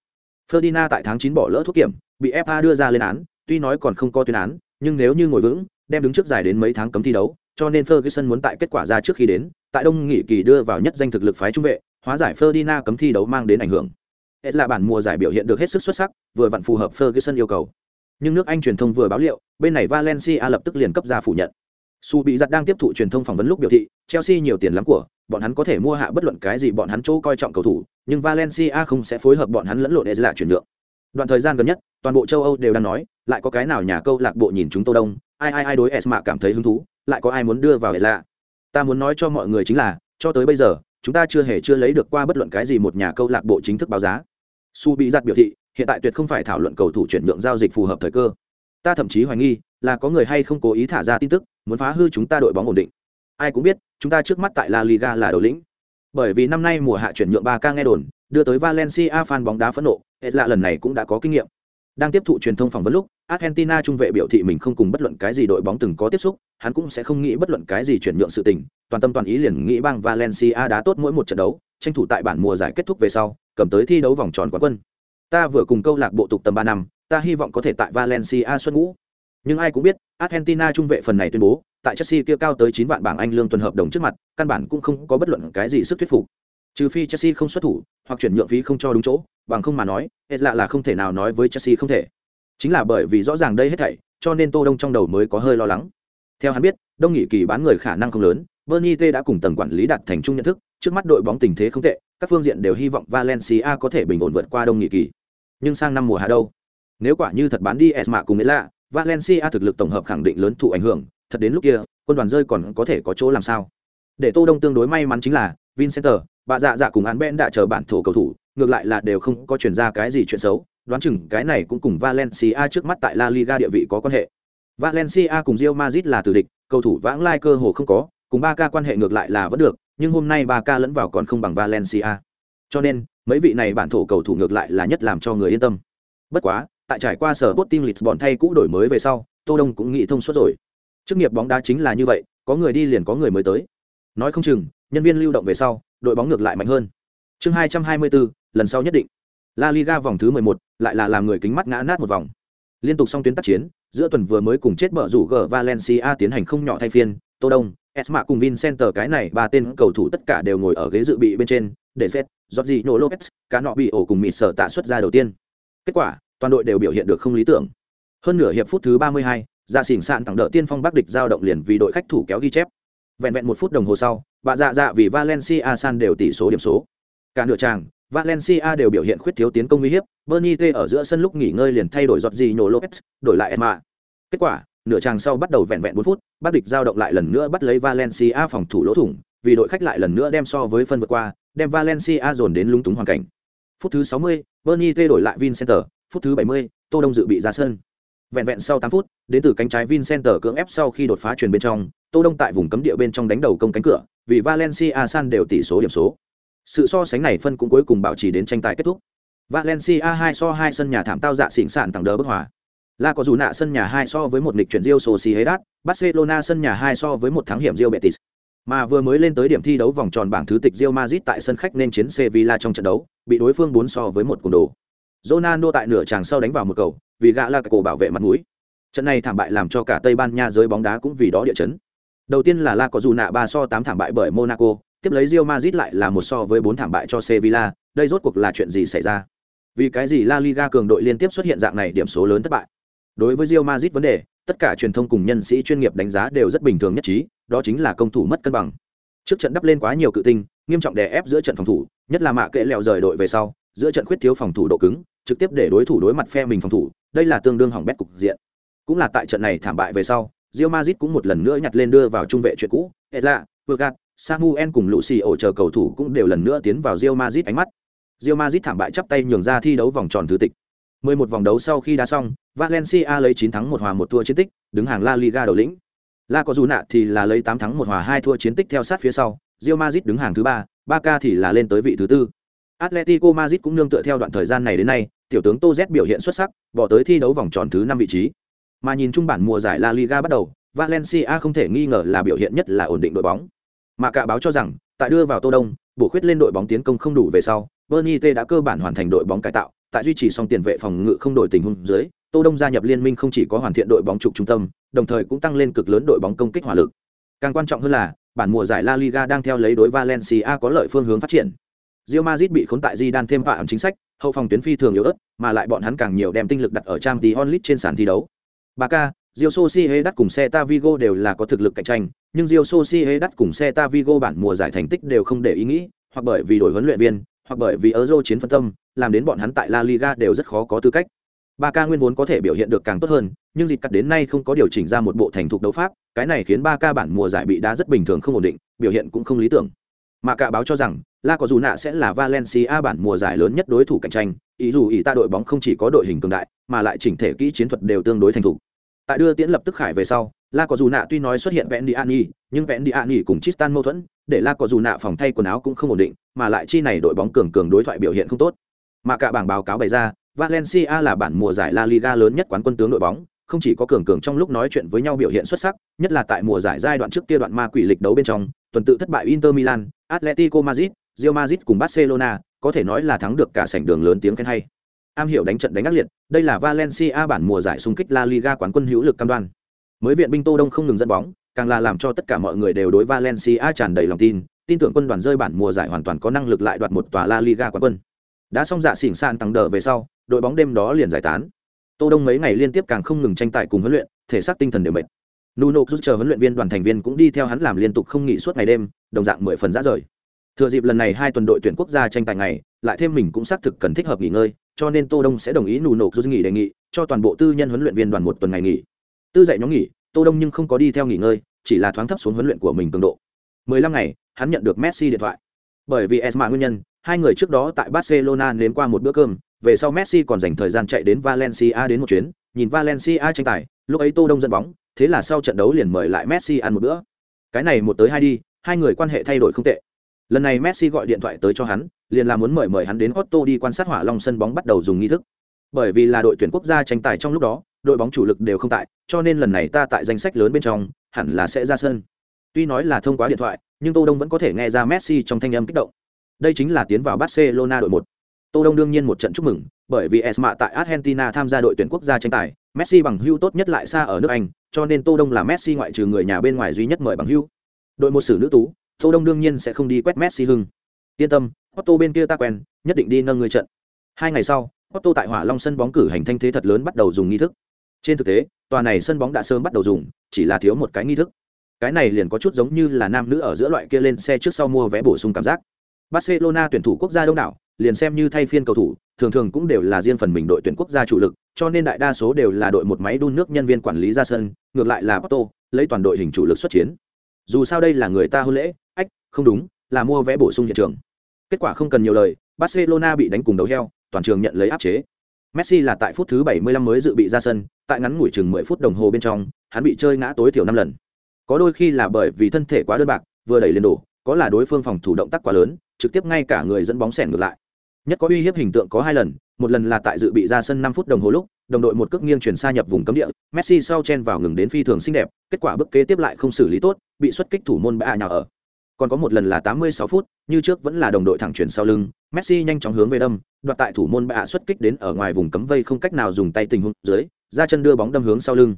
Ferdinand tại tháng 9 bỏ lỡ thuốc kiểm, bị FA đưa ra lên án, tuy nói còn không có tuyên án, nhưng nếu như ngồi vững, đem đứng trước giải đến mấy tháng cấm thi đấu, cho nên Ferguson muốn tại kết quả ra trước khi đến, tại đông nghị kỳ đưa vào nhất danh thực lực phái trung vệ, hóa giải Ferdinand cấm thi đấu mang đến ảnh hưởng. Hết là bản mùa giải biểu hiện được hết sức xuất sắc, vừa vặn phù hợp Ferguson yêu cầu. Nhưng nước Anh truyền thông vừa báo liệu, bên này Valencia lập tức liền cấp ra phủ nhận. Su bị giặt đang tiếp thụ truyền thông phỏng vấn lúc biểu thị, Chelsea nhiều tiền lắm của, bọn hắn có thể mua hạ bất luận cái gì bọn hắn chỗ coi trọng cầu thủ, nhưng Valencia không sẽ phối hợp bọn hắn lẫn lộn để là chuyển nhượng. Đoạn thời gian gần nhất, toàn bộ châu Âu đều đang nói, lại có cái nào nhà câu lạc bộ nhìn chúng Tô Đông, ai ai ai đối Esma cảm thấy hứng thú, lại có ai muốn đưa vào lạ. Ta muốn nói cho mọi người chính là, cho tới bây giờ, chúng ta chưa hề chưa lấy được qua bất luận cái gì một nhà câu lạc bộ chính thức báo giá su bị giặt biểu thị hiện tại tuyệt không phải thảo luận cầu thủ chuyển nhượng giao dịch phù hợp thời cơ. Ta thậm chí hoài nghi là có người hay không cố ý thả ra tin tức, muốn phá hư chúng ta đội bóng ổn định. Ai cũng biết, chúng ta trước mắt tại la liga là đầu lĩnh. Bởi vì năm nay mùa hạ chuyển nhượng 3K nghe đồn, đưa tới valencia fan bóng đá phẫn nộ hết lạ lần này cũng đã có kinh nghiệm. Đang tiếp thụ truyền thông phỏng vấn lúc, argentina trung vệ biểu thị mình không cùng bất luận cái gì đội bóng từng có tiếp xúc, hắn cũng sẽ không nghĩ bất luận cái gì chuyển nhượng sự tình, toàn tâm toàn ý liền nghĩ bang valencia đá tốt mỗi một trận đấu, tranh thủ tại bản mùa giải kết thúc về sau, cầm tới thi đấu vòng tròn quán quân ta vừa cùng câu lạc bộ tục tầm ba năm, ta hy vọng có thể tại valencia xuân ngũ. Nhưng ai cũng biết, argentina trung vệ phần này tuyên bố, tại chelsea kia cao tới chín vạn bảng anh lương tuần hợp đồng trước mặt, căn bản cũng không có bất luận cái gì sức thuyết phục. Trừ phi chelsea không xuất thủ, hoặc chuyển nhượng phí không cho đúng chỗ, bằng không mà nói hết lạ là không thể nào nói với chelsea không thể. Chính là bởi vì rõ ràng đây hết thảy, cho nên tô đông trong đầu mới có hơi lo lắng. Theo hắn biết, đông nghị kỳ bán người khả năng không lớn bernie t đã cùng tầng quản lý đạt thành chung nhận thức, trước mắt đội bóng tình thế không tệ, các phương diện đều hy vọng valencia có thể bình ổn vượt qua đông nghị kỳ nhưng sang năm mùa hạ đâu. Nếu quả như thật bán đi esma cùng lạ, valencia thực lực tổng hợp khẳng định lớn thụ ảnh hưởng, thật đến lúc kia, quân đoàn rơi còn có thể có chỗ làm sao? Để tô đông tương đối may mắn chính là vincenter bà dạ dạ cùng án ben đã chờ bản thổ cầu thủ, ngược lại là đều không có chuyển ra cái gì chuyện xấu, đoán chừng cái này cũng cùng valencia trước mắt tại la liga địa vị có quan hệ. Valencia cùng rio mazit là tử địch, cầu thủ vãng lai cơ hồ không có, cùng ba ca quan hệ ngược lại là vẫn được, nhưng hôm nay ba ca lẫn vào còn không bằng valencia cho nên, mấy vị này bản thổ cầu thủ ngược lại là nhất làm cho người yên tâm. Bất quá, tại trải qua sở bot team lisbon thay cũ đổi mới về sau, tô đông cũng nghĩ thông suốt rồi. Chức nghiệp bóng đá chính là như vậy, có người đi liền có người mới tới. Nói không chừng, nhân viên lưu động về sau, đội bóng ngược lại mạnh hơn. Chương hai trăm hai mươi bốn lần sau nhất định. La liga vòng thứ mười một, lại là làm người kính mắt ngã nát một vòng. Liên tục song tuyến tác chiến, giữa tuần vừa mới cùng chết bờ rủ g valencia tiến hành không nhỏ thay phiên, tô đông, esma cùng vincenter cái này ba tên cầu thủ tất cả đều ngồi ở ghế dự bị bên trên, để phép. Riot gì nổ Lopez, cá nọ bị ổ cùng mịt sở tạ xuất ra đầu tiên. Kết quả, toàn đội đều biểu hiện được không lý tưởng. Hơn nửa hiệp phút thứ 32, dạ xỉn sạn thẳng đỡ tiên phong bắc địch giao động liền vì đội khách thủ kéo ghi chép. Vẹn vẹn một phút đồng hồ sau, bà dạ dạ vì Valencia san đều tỷ số điểm số. Cả nửa tràng, Valencia đều biểu hiện khuyết thiếu tiến công nguy hiểm, Bernie T ở giữa sân lúc nghỉ ngơi liền thay đổi Riot gì nổ Lopez, đổi lại Emma. Kết quả, nửa tràng sau bắt đầu vẹn vẹn 4 phút, bắc địch giao động lại lần nữa bắt lấy Valencia phòng thủ lỗ thủng, vì đội khách lại lần nữa đem so với phân vượt qua, đem Valencia dồn đến lúng túng hoàn cảnh. Phút thứ 60, Bernie T đổi lại Vincenter, phút thứ 70, Tô Đông dự bị ra sân. Vẹn vẹn sau 8 phút, đến từ cánh trái Vincenter cưỡng ép sau khi đột phá truyền bên trong, Tô Đông tại vùng cấm địa bên trong đánh đầu công cánh cửa, vì Valencia san đều tỷ số điểm số. Sự so sánh này phân cũng cuối cùng bảo trì đến tranh tài kết thúc. Valencia 2 so 2 sân nhà thảm tao dạ xỉn sạn tầng đỡ bất hòa. La có dù nạ sân nhà 2 so với một nghịch chuyển Real Sociedad, Barcelona sân nhà 2 so với một thắng hiểm Real Betis. Mà vừa mới lên tới điểm thi đấu vòng tròn bảng thứ tịch Real Madrid tại sân khách nên chiến Sevilla trong trận đấu, bị đối phương 4 so với một cùng đồ. Ronaldo tại nửa tràng sau đánh vào một cầu, vì gã là cổ bảo vệ mặt mũi. Trận này thảm bại làm cho cả Tây Ban Nha giới bóng đá cũng vì đó địa chấn. Đầu tiên là La có dù nạ 3 so 8 thảm bại bởi Monaco, tiếp lấy Real Madrid lại là một so với 4 thảm bại cho Sevilla, đây rốt cuộc là chuyện gì xảy ra? Vì cái gì La Liga cường đội liên tiếp xuất hiện dạng này điểm số lớn thất bại? Đối với Real Madrid vấn đề, tất cả truyền thông cùng nhân sĩ chuyên nghiệp đánh giá đều rất bình thường nhất trí, đó chính là công thủ mất cân bằng. Trước trận đắp lên quá nhiều cự tinh, nghiêm trọng đè ép giữa trận phòng thủ, nhất là mạ kệ lẹo rời đội về sau, giữa trận khuyết thiếu phòng thủ độ cứng, trực tiếp để đối thủ đối mặt phe mình phòng thủ, đây là tương đương hỏng bét cục diện. Cũng là tại trận này thảm bại về sau, Real Madrid cũng một lần nữa nhặt lên đưa vào trung vệ chuyện cũ, Etla, Burgat, Samuel cùng Lucio chờ cầu thủ cũng đều lần nữa tiến vào Real Madrid ánh mắt. Real Madrid thảm bại chắp tay nhường ra thi đấu vòng tròn thứ tịch. 11 vòng đấu sau khi đá xong, Valencia lấy 9 thắng 1 hòa 1 thua chiến tích, đứng hàng La Liga đầu lĩnh. La có dù nạ thì là lấy 8 thắng 1 hòa 2 thua chiến tích theo sát phía sau, Real Madrid đứng hàng thứ 3, Barca thì là lên tới vị thứ 4. Atletico Madrid cũng nương tựa theo đoạn thời gian này đến nay, tiểu tướng Tô Z biểu hiện xuất sắc, bỏ tới thi đấu vòng tròn thứ 5 vị trí. Mà nhìn chung bản mùa giải La Liga bắt đầu, Valencia không thể nghi ngờ là biểu hiện nhất là ổn định đội bóng. Mà cả báo cho rằng, tại đưa vào Tô Đông, bổ khuyết lên đội bóng tiến công không đủ về sau, Bernie T đã cơ bản hoàn thành đội bóng cải tạo, tại duy trì song tiền vệ phòng ngự không đổi tình huống dưới, Tô Đông gia nhập liên minh không chỉ có hoàn thiện đội bóng trục trung tâm, đồng thời cũng tăng lên cực lớn đội bóng công kích hỏa lực. Càng quan trọng hơn là, bản mùa giải La Liga đang theo lấy đối Valencia có lợi phương hướng phát triển. Real Madrid bị khốn tại Zidane thêm phạm chính sách, hậu phòng tuyến phi thường yếu ớt, mà lại bọn hắn càng nhiều đem tinh lực đặt ở Champions League trên sàn thi đấu. Barca, Real Sociedad cùng Celta Vigo đều là có thực lực cạnh tranh, nhưng Real Sociedad cùng Celta Vigo bản mùa giải thành tích đều không để ý nghĩ, hoặc bởi vì đổi huấn luyện viên, hoặc bởi vì Euro chiến phân tâm, làm đến bọn hắn tại La Liga đều rất khó có tư cách. Barca nguyên vốn có thể biểu hiện được càng tốt hơn, nhưng dịp cắt đến nay không có điều chỉnh ra một bộ thành thục đấu pháp, cái này khiến Barca bản mùa giải bị đá rất bình thường không ổn định, biểu hiện cũng không lý tưởng. mà cả báo cho rằng La có dù nạ sẽ là Valencia bản mùa giải lớn nhất đối thủ cạnh tranh, ý dù ý ta đội bóng không chỉ có đội hình cường đại, mà lại chỉnh thể kỹ chiến thuật đều tương đối thành thục. Tại đưa tiễn lập tức khải về sau, La có dù nạ tuy nói xuất hiện vẹn đi Ani, nhưng vẹn đi Ani cùng Tristan mâu thuẫn, để La có dù nạ phòng thay quần áo cũng không ổn định, mà lại chi này đội bóng cường cường đối thoại biểu hiện không tốt. Mà cả bảng báo cáo bày ra, Valencia là bản mùa giải La Liga lớn nhất quán quân tướng đội bóng, không chỉ có cường cường trong lúc nói chuyện với nhau biểu hiện xuất sắc, nhất là tại mùa giải giai đoạn trước kia đoạn ma quỷ lịch đấu bên trong, tuần tự thất bại Inter Milan, Atletico Madrid, Real Madrid cùng Barcelona, có thể nói là thắng được cả sảnh đường lớn tiếng khen hay. Am hiểu đánh trận đánh ác liệt, đây là Valencia bản mùa giải xung kích La Liga quán quân hữu lực cam đoan. Mới viện binh Tô Đông không ngừng dẫn bóng, càng là làm cho tất cả mọi người đều đối Valencia tràn đầy lòng tin, tin tưởng quân đoàn rơi bản mùa giải hoàn toàn có năng lực lại đoạt một tòa La Liga quán quân. Đã xong dạ xỉn sàn tăng đỡ về sau, đội bóng đêm đó liền giải tán. Tô Đông mấy ngày liên tiếp càng không ngừng tranh tài cùng huấn luyện, thể xác tinh thần đều mệt. Nuno rút chờ huấn luyện viên đoàn thành viên cũng đi theo hắn làm liên tục không nghỉ suốt ngày đêm, đồng dạng mười phần rã rời. Thừa dịp lần này hai tuần đội tuyển quốc gia tranh tài ngày, lại thêm mình cũng xác thực cần thích hợp nghỉ ngơi, cho nên Tô Đông sẽ đồng ý Nuno rút nghỉ đề nghị, cho toàn bộ tư nhân huấn luyện viên đoàn một tuần ngày nghỉ. Tư dạy nhóm nghỉ, Tô Đông nhưng không có đi theo nghỉ ngơi, chỉ là thoáng thấp xuống huấn luyện của mình cường độ. 15 ngày, hắn nhận được Messi điện thoại. Bởi vì Esma nguyên nhân, hai người trước đó tại Barcelona nếm qua một bữa cơm, về sau Messi còn dành thời gian chạy đến Valencia đến một chuyến, nhìn Valencia tranh tài, lúc ấy Tô Đông dẫn bóng, thế là sau trận đấu liền mời lại Messi ăn một bữa. Cái này một tới hai đi, hai người quan hệ thay đổi không tệ. Lần này Messi gọi điện thoại tới cho hắn, liền là muốn mời mời hắn đến Otto đi quan sát hỏa long sân bóng bắt đầu dùng nghi thức. Bởi vì là đội tuyển quốc gia tranh tài trong lúc đó, đội bóng chủ lực đều không tại, cho nên lần này ta tại danh sách lớn bên trong, hẳn là sẽ ra sân. Tuy nói là thông qua điện thoại, nhưng Tô Đông vẫn có thể nghe ra Messi trong thanh âm kích động. Đây chính là tiến vào Barcelona đội một. Tô Đông đương nhiên một trận chúc mừng, bởi vì Esma tại Argentina tham gia đội tuyển quốc gia tranh tài, Messi bằng hưu tốt nhất lại xa ở nước Anh, cho nên Tô Đông là Messi ngoại trừ người nhà bên ngoài duy nhất mời bằng hưu. Đội một sử nữ tú, Tô Đông đương nhiên sẽ không đi quét Messi hưng. Yên tâm, Otto bên kia ta quen, nhất định đi nâng người trận. Hai ngày sau, Otto tại Hỏa Long sân bóng cử hành thanh thế thật lớn bắt đầu dùng nghi thức. Trên thực tế, tòa này sân bóng đã sớm bắt đầu dùng, chỉ là thiếu một cái nghi thức. Cái này liền có chút giống như là nam nữ ở giữa loại kia lên xe trước sau mua vé bổ sung cảm giác. Barcelona tuyển thủ quốc gia đông đảo, liền xem như thay phiên cầu thủ, thường thường cũng đều là riêng phần mình đội tuyển quốc gia chủ lực, cho nên đại đa số đều là đội một máy đun nước nhân viên quản lý ra sân, ngược lại là Porto, lấy toàn đội hình chủ lực xuất chiến. Dù sao đây là người ta hôn lễ, ách, không đúng, là mua vé bổ sung hiện trường. Kết quả không cần nhiều lời, Barcelona bị đánh cùng đầu heo, toàn trường nhận lấy áp chế. Messi là tại phút thứ 75 mới dự bị ra sân, tại ngắn ngủi chừng 10 phút đồng hồ bên trong, hắn bị chơi ngã tối thiểu 5 lần. Có đôi khi là bởi vì thân thể quá đơn bạc, vừa đẩy lên đổ, có là đối phương phòng thủ động tác quá lớn, trực tiếp ngay cả người dẫn bóng xẻng ngược lại. Nhất có uy hiếp hình tượng có hai lần, một lần là tại dự bị ra sân năm phút đồng hồ lúc, đồng đội một cước nghiêng chuyển xa nhập vùng cấm địa, Messi sau chen vào ngừng đến phi thường xinh đẹp, kết quả bước kế tiếp lại không xử lý tốt, bị xuất kích thủ môn bạ nhà ở. Còn có một lần là 86 phút, như trước vẫn là đồng đội thẳng chuyển sau lưng, Messi nhanh chóng hướng về đâm, đoạt tại thủ môn bạ xuất kích đến ở ngoài vùng cấm vây không cách nào dùng tay tình huống dưới, ra chân đưa bóng đâm hướng sau lưng.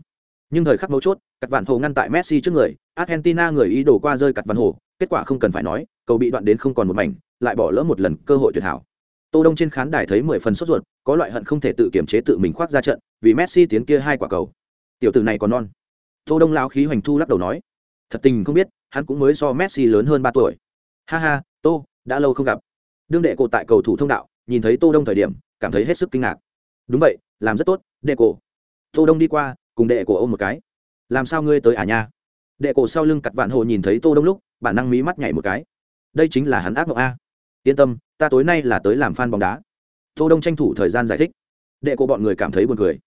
Nhưng thời khắc mấu chốt, cặt vạn hồ ngăn tại Messi trước người, Argentina người ý đồ qua rơi cặt vạn hồ, kết quả không cần phải nói, cầu bị đoạn đến không còn một mảnh, lại bỏ lỡ một lần cơ hội tuyệt hảo. Tô Đông trên khán đài thấy mười phần sốt ruột, có loại hận không thể tự kiểm chế tự mình khoác ra trận, vì Messi tiến kia hai quả cầu. Tiểu tử này còn non. Tô Đông lao khí hoành thu lắc đầu nói, thật tình không biết, hắn cũng mới so Messi lớn hơn ba tuổi. Ha ha, Tô, đã lâu không gặp. Đương đệ cổ tại cầu thủ thông đạo, nhìn thấy Tô Đông thời điểm, cảm thấy hết sức kinh ngạc. Đúng vậy, làm rất tốt, đệ cổ. Tô Đông đi qua, cùng đệ cổ ôm một cái. Làm sao ngươi tới à nha? Đệ cổ sau lưng cặt vạn hồ nhìn thấy Tô Đông lúc, bản năng mí mắt nhảy một cái. Đây chính là hắn ác mộng a. Yên tâm, ta tối nay là tới làm fan bóng đá tô đông tranh thủ thời gian giải thích đệ cổ bọn người cảm thấy buồn cười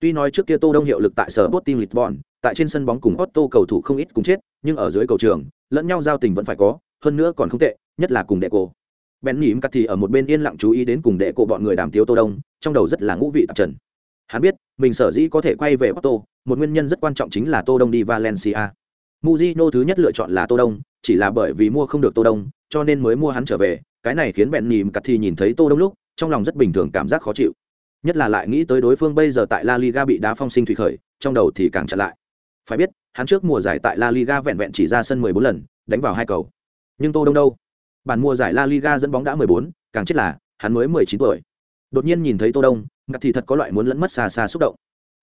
tuy nói trước kia tô đông hiệu lực tại sở Sporting Lisbon tại trên sân bóng cùng Otto cầu thủ không ít cùng chết nhưng ở dưới cầu trường lẫn nhau giao tình vẫn phải có hơn nữa còn không tệ nhất là cùng đệ cổ bèn nhím cắt thì ở một bên yên lặng chú ý đến cùng đệ cổ bọn người đàm tiếu tô đông trong đầu rất là ngũ vị tạp trần hắn biết mình sở dĩ có thể quay về Porto, một nguyên nhân rất quan trọng chính là tô đông đi Valencia. Mujino thứ nhất lựa chọn là tô đông chỉ là bởi vì mua không được tô đông cho nên mới mua hắn trở về. Cái này khiến bẹn nhìm cắt thì nhìn thấy tô đông lúc trong lòng rất bình thường cảm giác khó chịu. Nhất là lại nghĩ tới đối phương bây giờ tại la liga bị đá phong sinh thủy khởi trong đầu thì càng chặn lại. Phải biết hắn trước mùa giải tại la liga vẹn vẹn chỉ ra sân 14 lần đánh vào hai cầu. Nhưng tô đông đâu? Bản mùa giải la liga dẫn bóng đã 14, càng chết là hắn mới 19 tuổi. Đột nhiên nhìn thấy tô đông ngặt thì thật có loại muốn lẫn mất xa xa xúc động.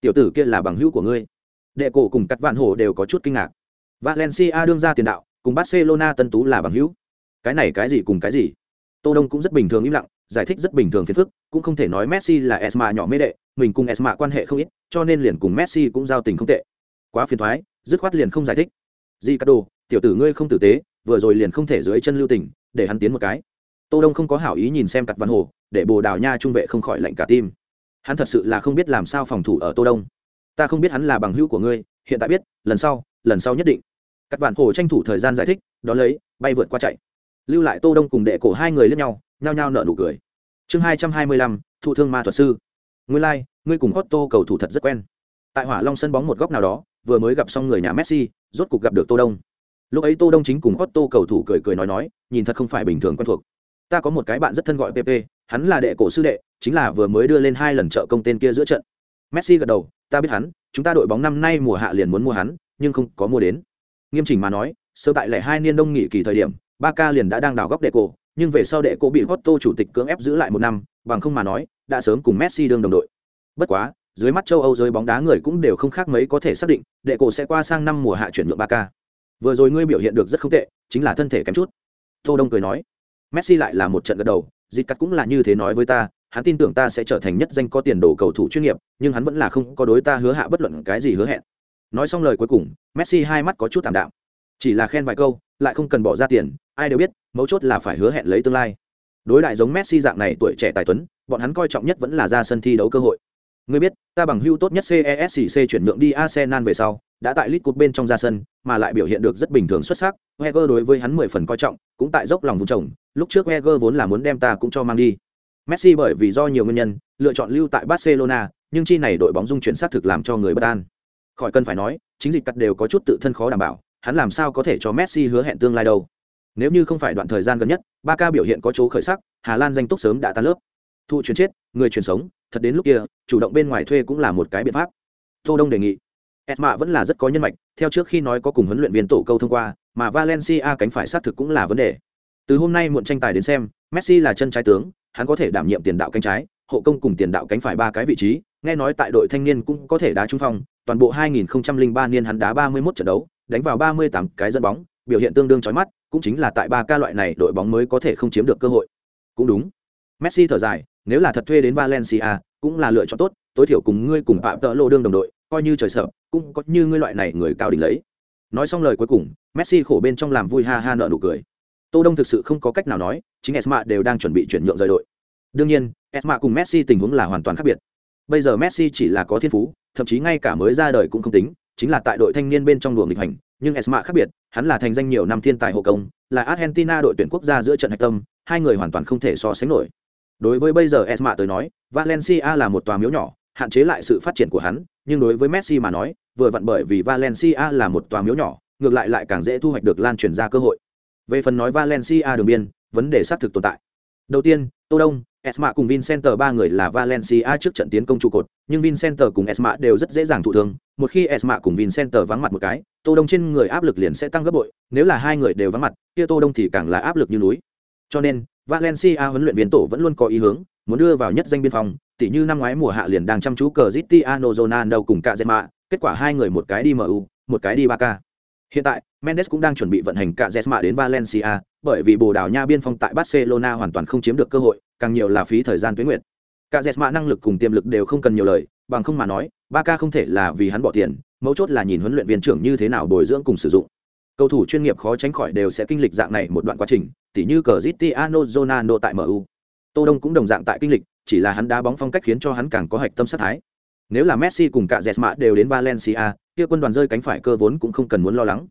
Tiểu tử kia là bằng hữu của ngươi. Đệ cổ cùng cắt vạn hổ đều có chút kinh ngạc. Valencia đương ra tiền đạo, cùng barcelona tân tú là bằng hữu. Cái này cái gì cùng cái gì? Tô đông cũng rất bình thường im lặng, giải thích rất bình thường phiền phức, cũng không thể nói messi là esma nhỏ mê đệ, mình cùng esma quan hệ không ít, cho nên liền cùng messi cũng giao tình không tệ. Quá phiền thoái, dứt khoát liền không giải thích. Di cắt đồ, tiểu tử ngươi không tử tế, vừa rồi liền không thể dưới chân lưu tình, để hắn tiến một cái. Tô đông không có hảo ý nhìn xem cặt văn hồ để bồ đào nha trung vệ không khỏi lạnh cả tim hắn thật sự là không biết làm sao phòng thủ ở tô đông. Ta không biết hắn là bằng hữu của ngươi hiện tại biết lần sau lần sau nhất định. Các bạn hồ tranh thủ thời gian giải thích đón lấy bay vượt qua chạy. Lưu lại tô đông cùng đệ cổ hai người lướt nhau nhao nhao nở nụ cười. Chương hai trăm hai mươi lăm thụ thương ma thuật sư. Ngươi lai、like, ngươi cùng otto cầu thủ thật rất quen. Tại hỏa long sân bóng một góc nào đó vừa mới gặp xong người nhà messi rốt cục gặp được tô đông. Lúc ấy tô đông chính cùng otto cầu thủ cười cười nói nói nhìn thật không phải bình thường quen thuộc. Ta có một cái bạn rất thân gọi pp hắn là đệ cổ sư đệ, chính là vừa mới đưa lên hai lần trợ công tên kia giữa trận. Messi gật đầu, ta biết hắn, chúng ta đội bóng năm nay mùa hạ liền muốn mua hắn, nhưng không có mua đến. Nghiêm chỉnh mà nói, sơ tại lẻ hai niên đông nghỉ kỳ thời điểm ba ca liền đã đang đào góc đệ cổ, nhưng về sau đệ cổ bị Otto chủ tịch cưỡng ép giữ lại một năm, bằng không mà nói, đã sớm cùng messi đương đồng đội. Bất quá, dưới mắt châu âu giới bóng đá người cũng đều không khác mấy có thể xác định, đệ cổ sẽ qua sang năm mùa hạ chuyển nhượng ba ca vừa rồi ngươi biểu hiện được rất không tệ, chính là thân thể kém chút. Tô đông cười nói, messi lại là một trận gật đầu dịp cắt cũng là như thế nói với ta hắn tin tưởng ta sẽ trở thành nhất danh có tiền đồ cầu thủ chuyên nghiệp nhưng hắn vẫn là không có đối ta hứa hạ bất luận cái gì hứa hẹn. Nói xong lời cuối cùng messi hai mắt có chút tạm đạm. Chỉ là khen vài câu lại không cần bỏ ra tiền ai đều biết mấu chốt là phải hứa hẹn lấy tương lai. Đối đại giống messi dạng này tuổi trẻ tài tuấn bọn hắn coi trọng nhất vẫn là ra sân thi đấu cơ hội. Ngươi biết, ta bằng hưu tốt nhất CESC chuyển nhượng đi Arsenal về sau, đã tại League Cup bên trong ra sân, mà lại biểu hiện được rất bình thường xuất sắc. Wenger đối với hắn mười phần coi trọng, cũng tại dốc lòng vùng trồng, lúc trước Wenger vốn là muốn đem ta cũng cho mang đi. Messi bởi vì do nhiều nguyên nhân, lựa chọn lưu tại Barcelona, nhưng chi này đội bóng dung chuyển sát thực làm cho người bất an. Khỏi cần phải nói, chính dịch cắt đều có chút tự thân khó đảm bảo, hắn làm sao có thể cho Messi hứa hẹn tương lai đâu. Nếu như không phải đoạn thời gian gần nhất, Barca biểu hiện có chỗ khởi sắc, Hà Lan danh túc sớm đã tan lớp. Thu chuyển chết, người chuyển sống, thật đến lúc kia chủ động bên ngoài thuê cũng là một cái biện pháp tô đông đề nghị esma vẫn là rất có nhân mạch theo trước khi nói có cùng huấn luyện viên tổ câu thông qua mà valencia cánh phải sát thực cũng là vấn đề. Từ hôm nay muộn tranh tài đến xem messi là chân trái tướng hắn có thể đảm nhiệm tiền đạo cánh trái hộ công cùng tiền đạo cánh phải ba cái vị trí nghe nói tại đội thanh niên cũng có thể đá trung phong toàn bộ 2003 niên hắn đá 31 trận đấu đánh vào 38 cái dẫn bóng biểu hiện tương đương chói mắt cũng chính là tại ba ca loại này đội bóng mới có thể không chiếm được cơ hội. Cũng đúng. Messi thở dài nếu là thật thuê đến Valencia, cũng là lựa chọn tốt, tối thiểu cùng ngươi cùng Phạm Tợ Lô đương đồng đội, coi như trời sợ, cũng có như ngươi loại này người cao đỉnh lấy. Nói xong lời cuối cùng, Messi khổ bên trong làm vui ha ha nở nụ cười. Tô Đông thực sự không có cách nào nói, chính Esma đều đang chuẩn bị chuyển nhượng rời đội. Đương nhiên, Esma cùng Messi tình huống là hoàn toàn khác biệt. Bây giờ Messi chỉ là có thiên phú, thậm chí ngay cả mới ra đời cũng không tính, chính là tại đội thanh niên bên trong đường nghịch hành, nhưng Esma khác biệt, hắn là thành danh nhiều năm thiên tài hộ công, là Argentina đội tuyển quốc gia giữa trận hạch tâm, hai người hoàn toàn không thể so sánh nổi đối với bây giờ esma tới nói valencia là một tòa miếu nhỏ hạn chế lại sự phát triển của hắn nhưng đối với messi mà nói vừa vặn bởi vì valencia là một tòa miếu nhỏ ngược lại lại càng dễ thu hoạch được lan truyền ra cơ hội. Về phần nói valencia đường biên vấn đề xác thực tồn tại. Đầu tiên tô đông esma cùng vincenter ba người là valencia trước trận tiến công trụ cột nhưng vincenter cùng esma đều rất dễ dàng thụ thương. Một khi esma cùng vincenter vắng mặt một cái tô đông trên người áp lực liền sẽ tăng gấp bội nếu là hai người đều vắng mặt kia tô đông thì càng là áp lực như núi. Cho nên Valencia huấn luyện viên tổ vẫn luôn có ý hướng, muốn đưa vào nhất danh biên phòng, tỉ như năm ngoái mùa hạ liền đang chăm chú cờ Cristiano Ronaldo cùng cả Zema, kết quả hai người một cái đi MU, một cái đi Barca. Hiện tại, Mendes cũng đang chuẩn bị vận hành cả Zenma đến Valencia, bởi vì Bồ Đào Nha biên phong tại Barcelona hoàn toàn không chiếm được cơ hội, càng nhiều là phí thời gian tuyến nguyện. Cả Zenma năng lực cùng tiềm lực đều không cần nhiều lời, bằng không mà nói, Barca không thể là vì hắn bỏ tiền, mấu chốt là nhìn huấn luyện viên trưởng như thế nào bồi dưỡng cùng sử dụng. Cầu thủ chuyên nghiệp khó tránh khỏi đều sẽ kinh lịch dạng này một đoạn quá trình, tỉ như Cristiano Ronaldo tại MU. Tô Đông cũng đồng dạng tại kinh lịch, chỉ là hắn đá bóng phong cách khiến cho hắn càng có hạch tâm sát thái. Nếu là Messi cùng cả Jesma đều đến Valencia, kia quân đoàn rơi cánh phải cơ vốn cũng không cần muốn lo lắng.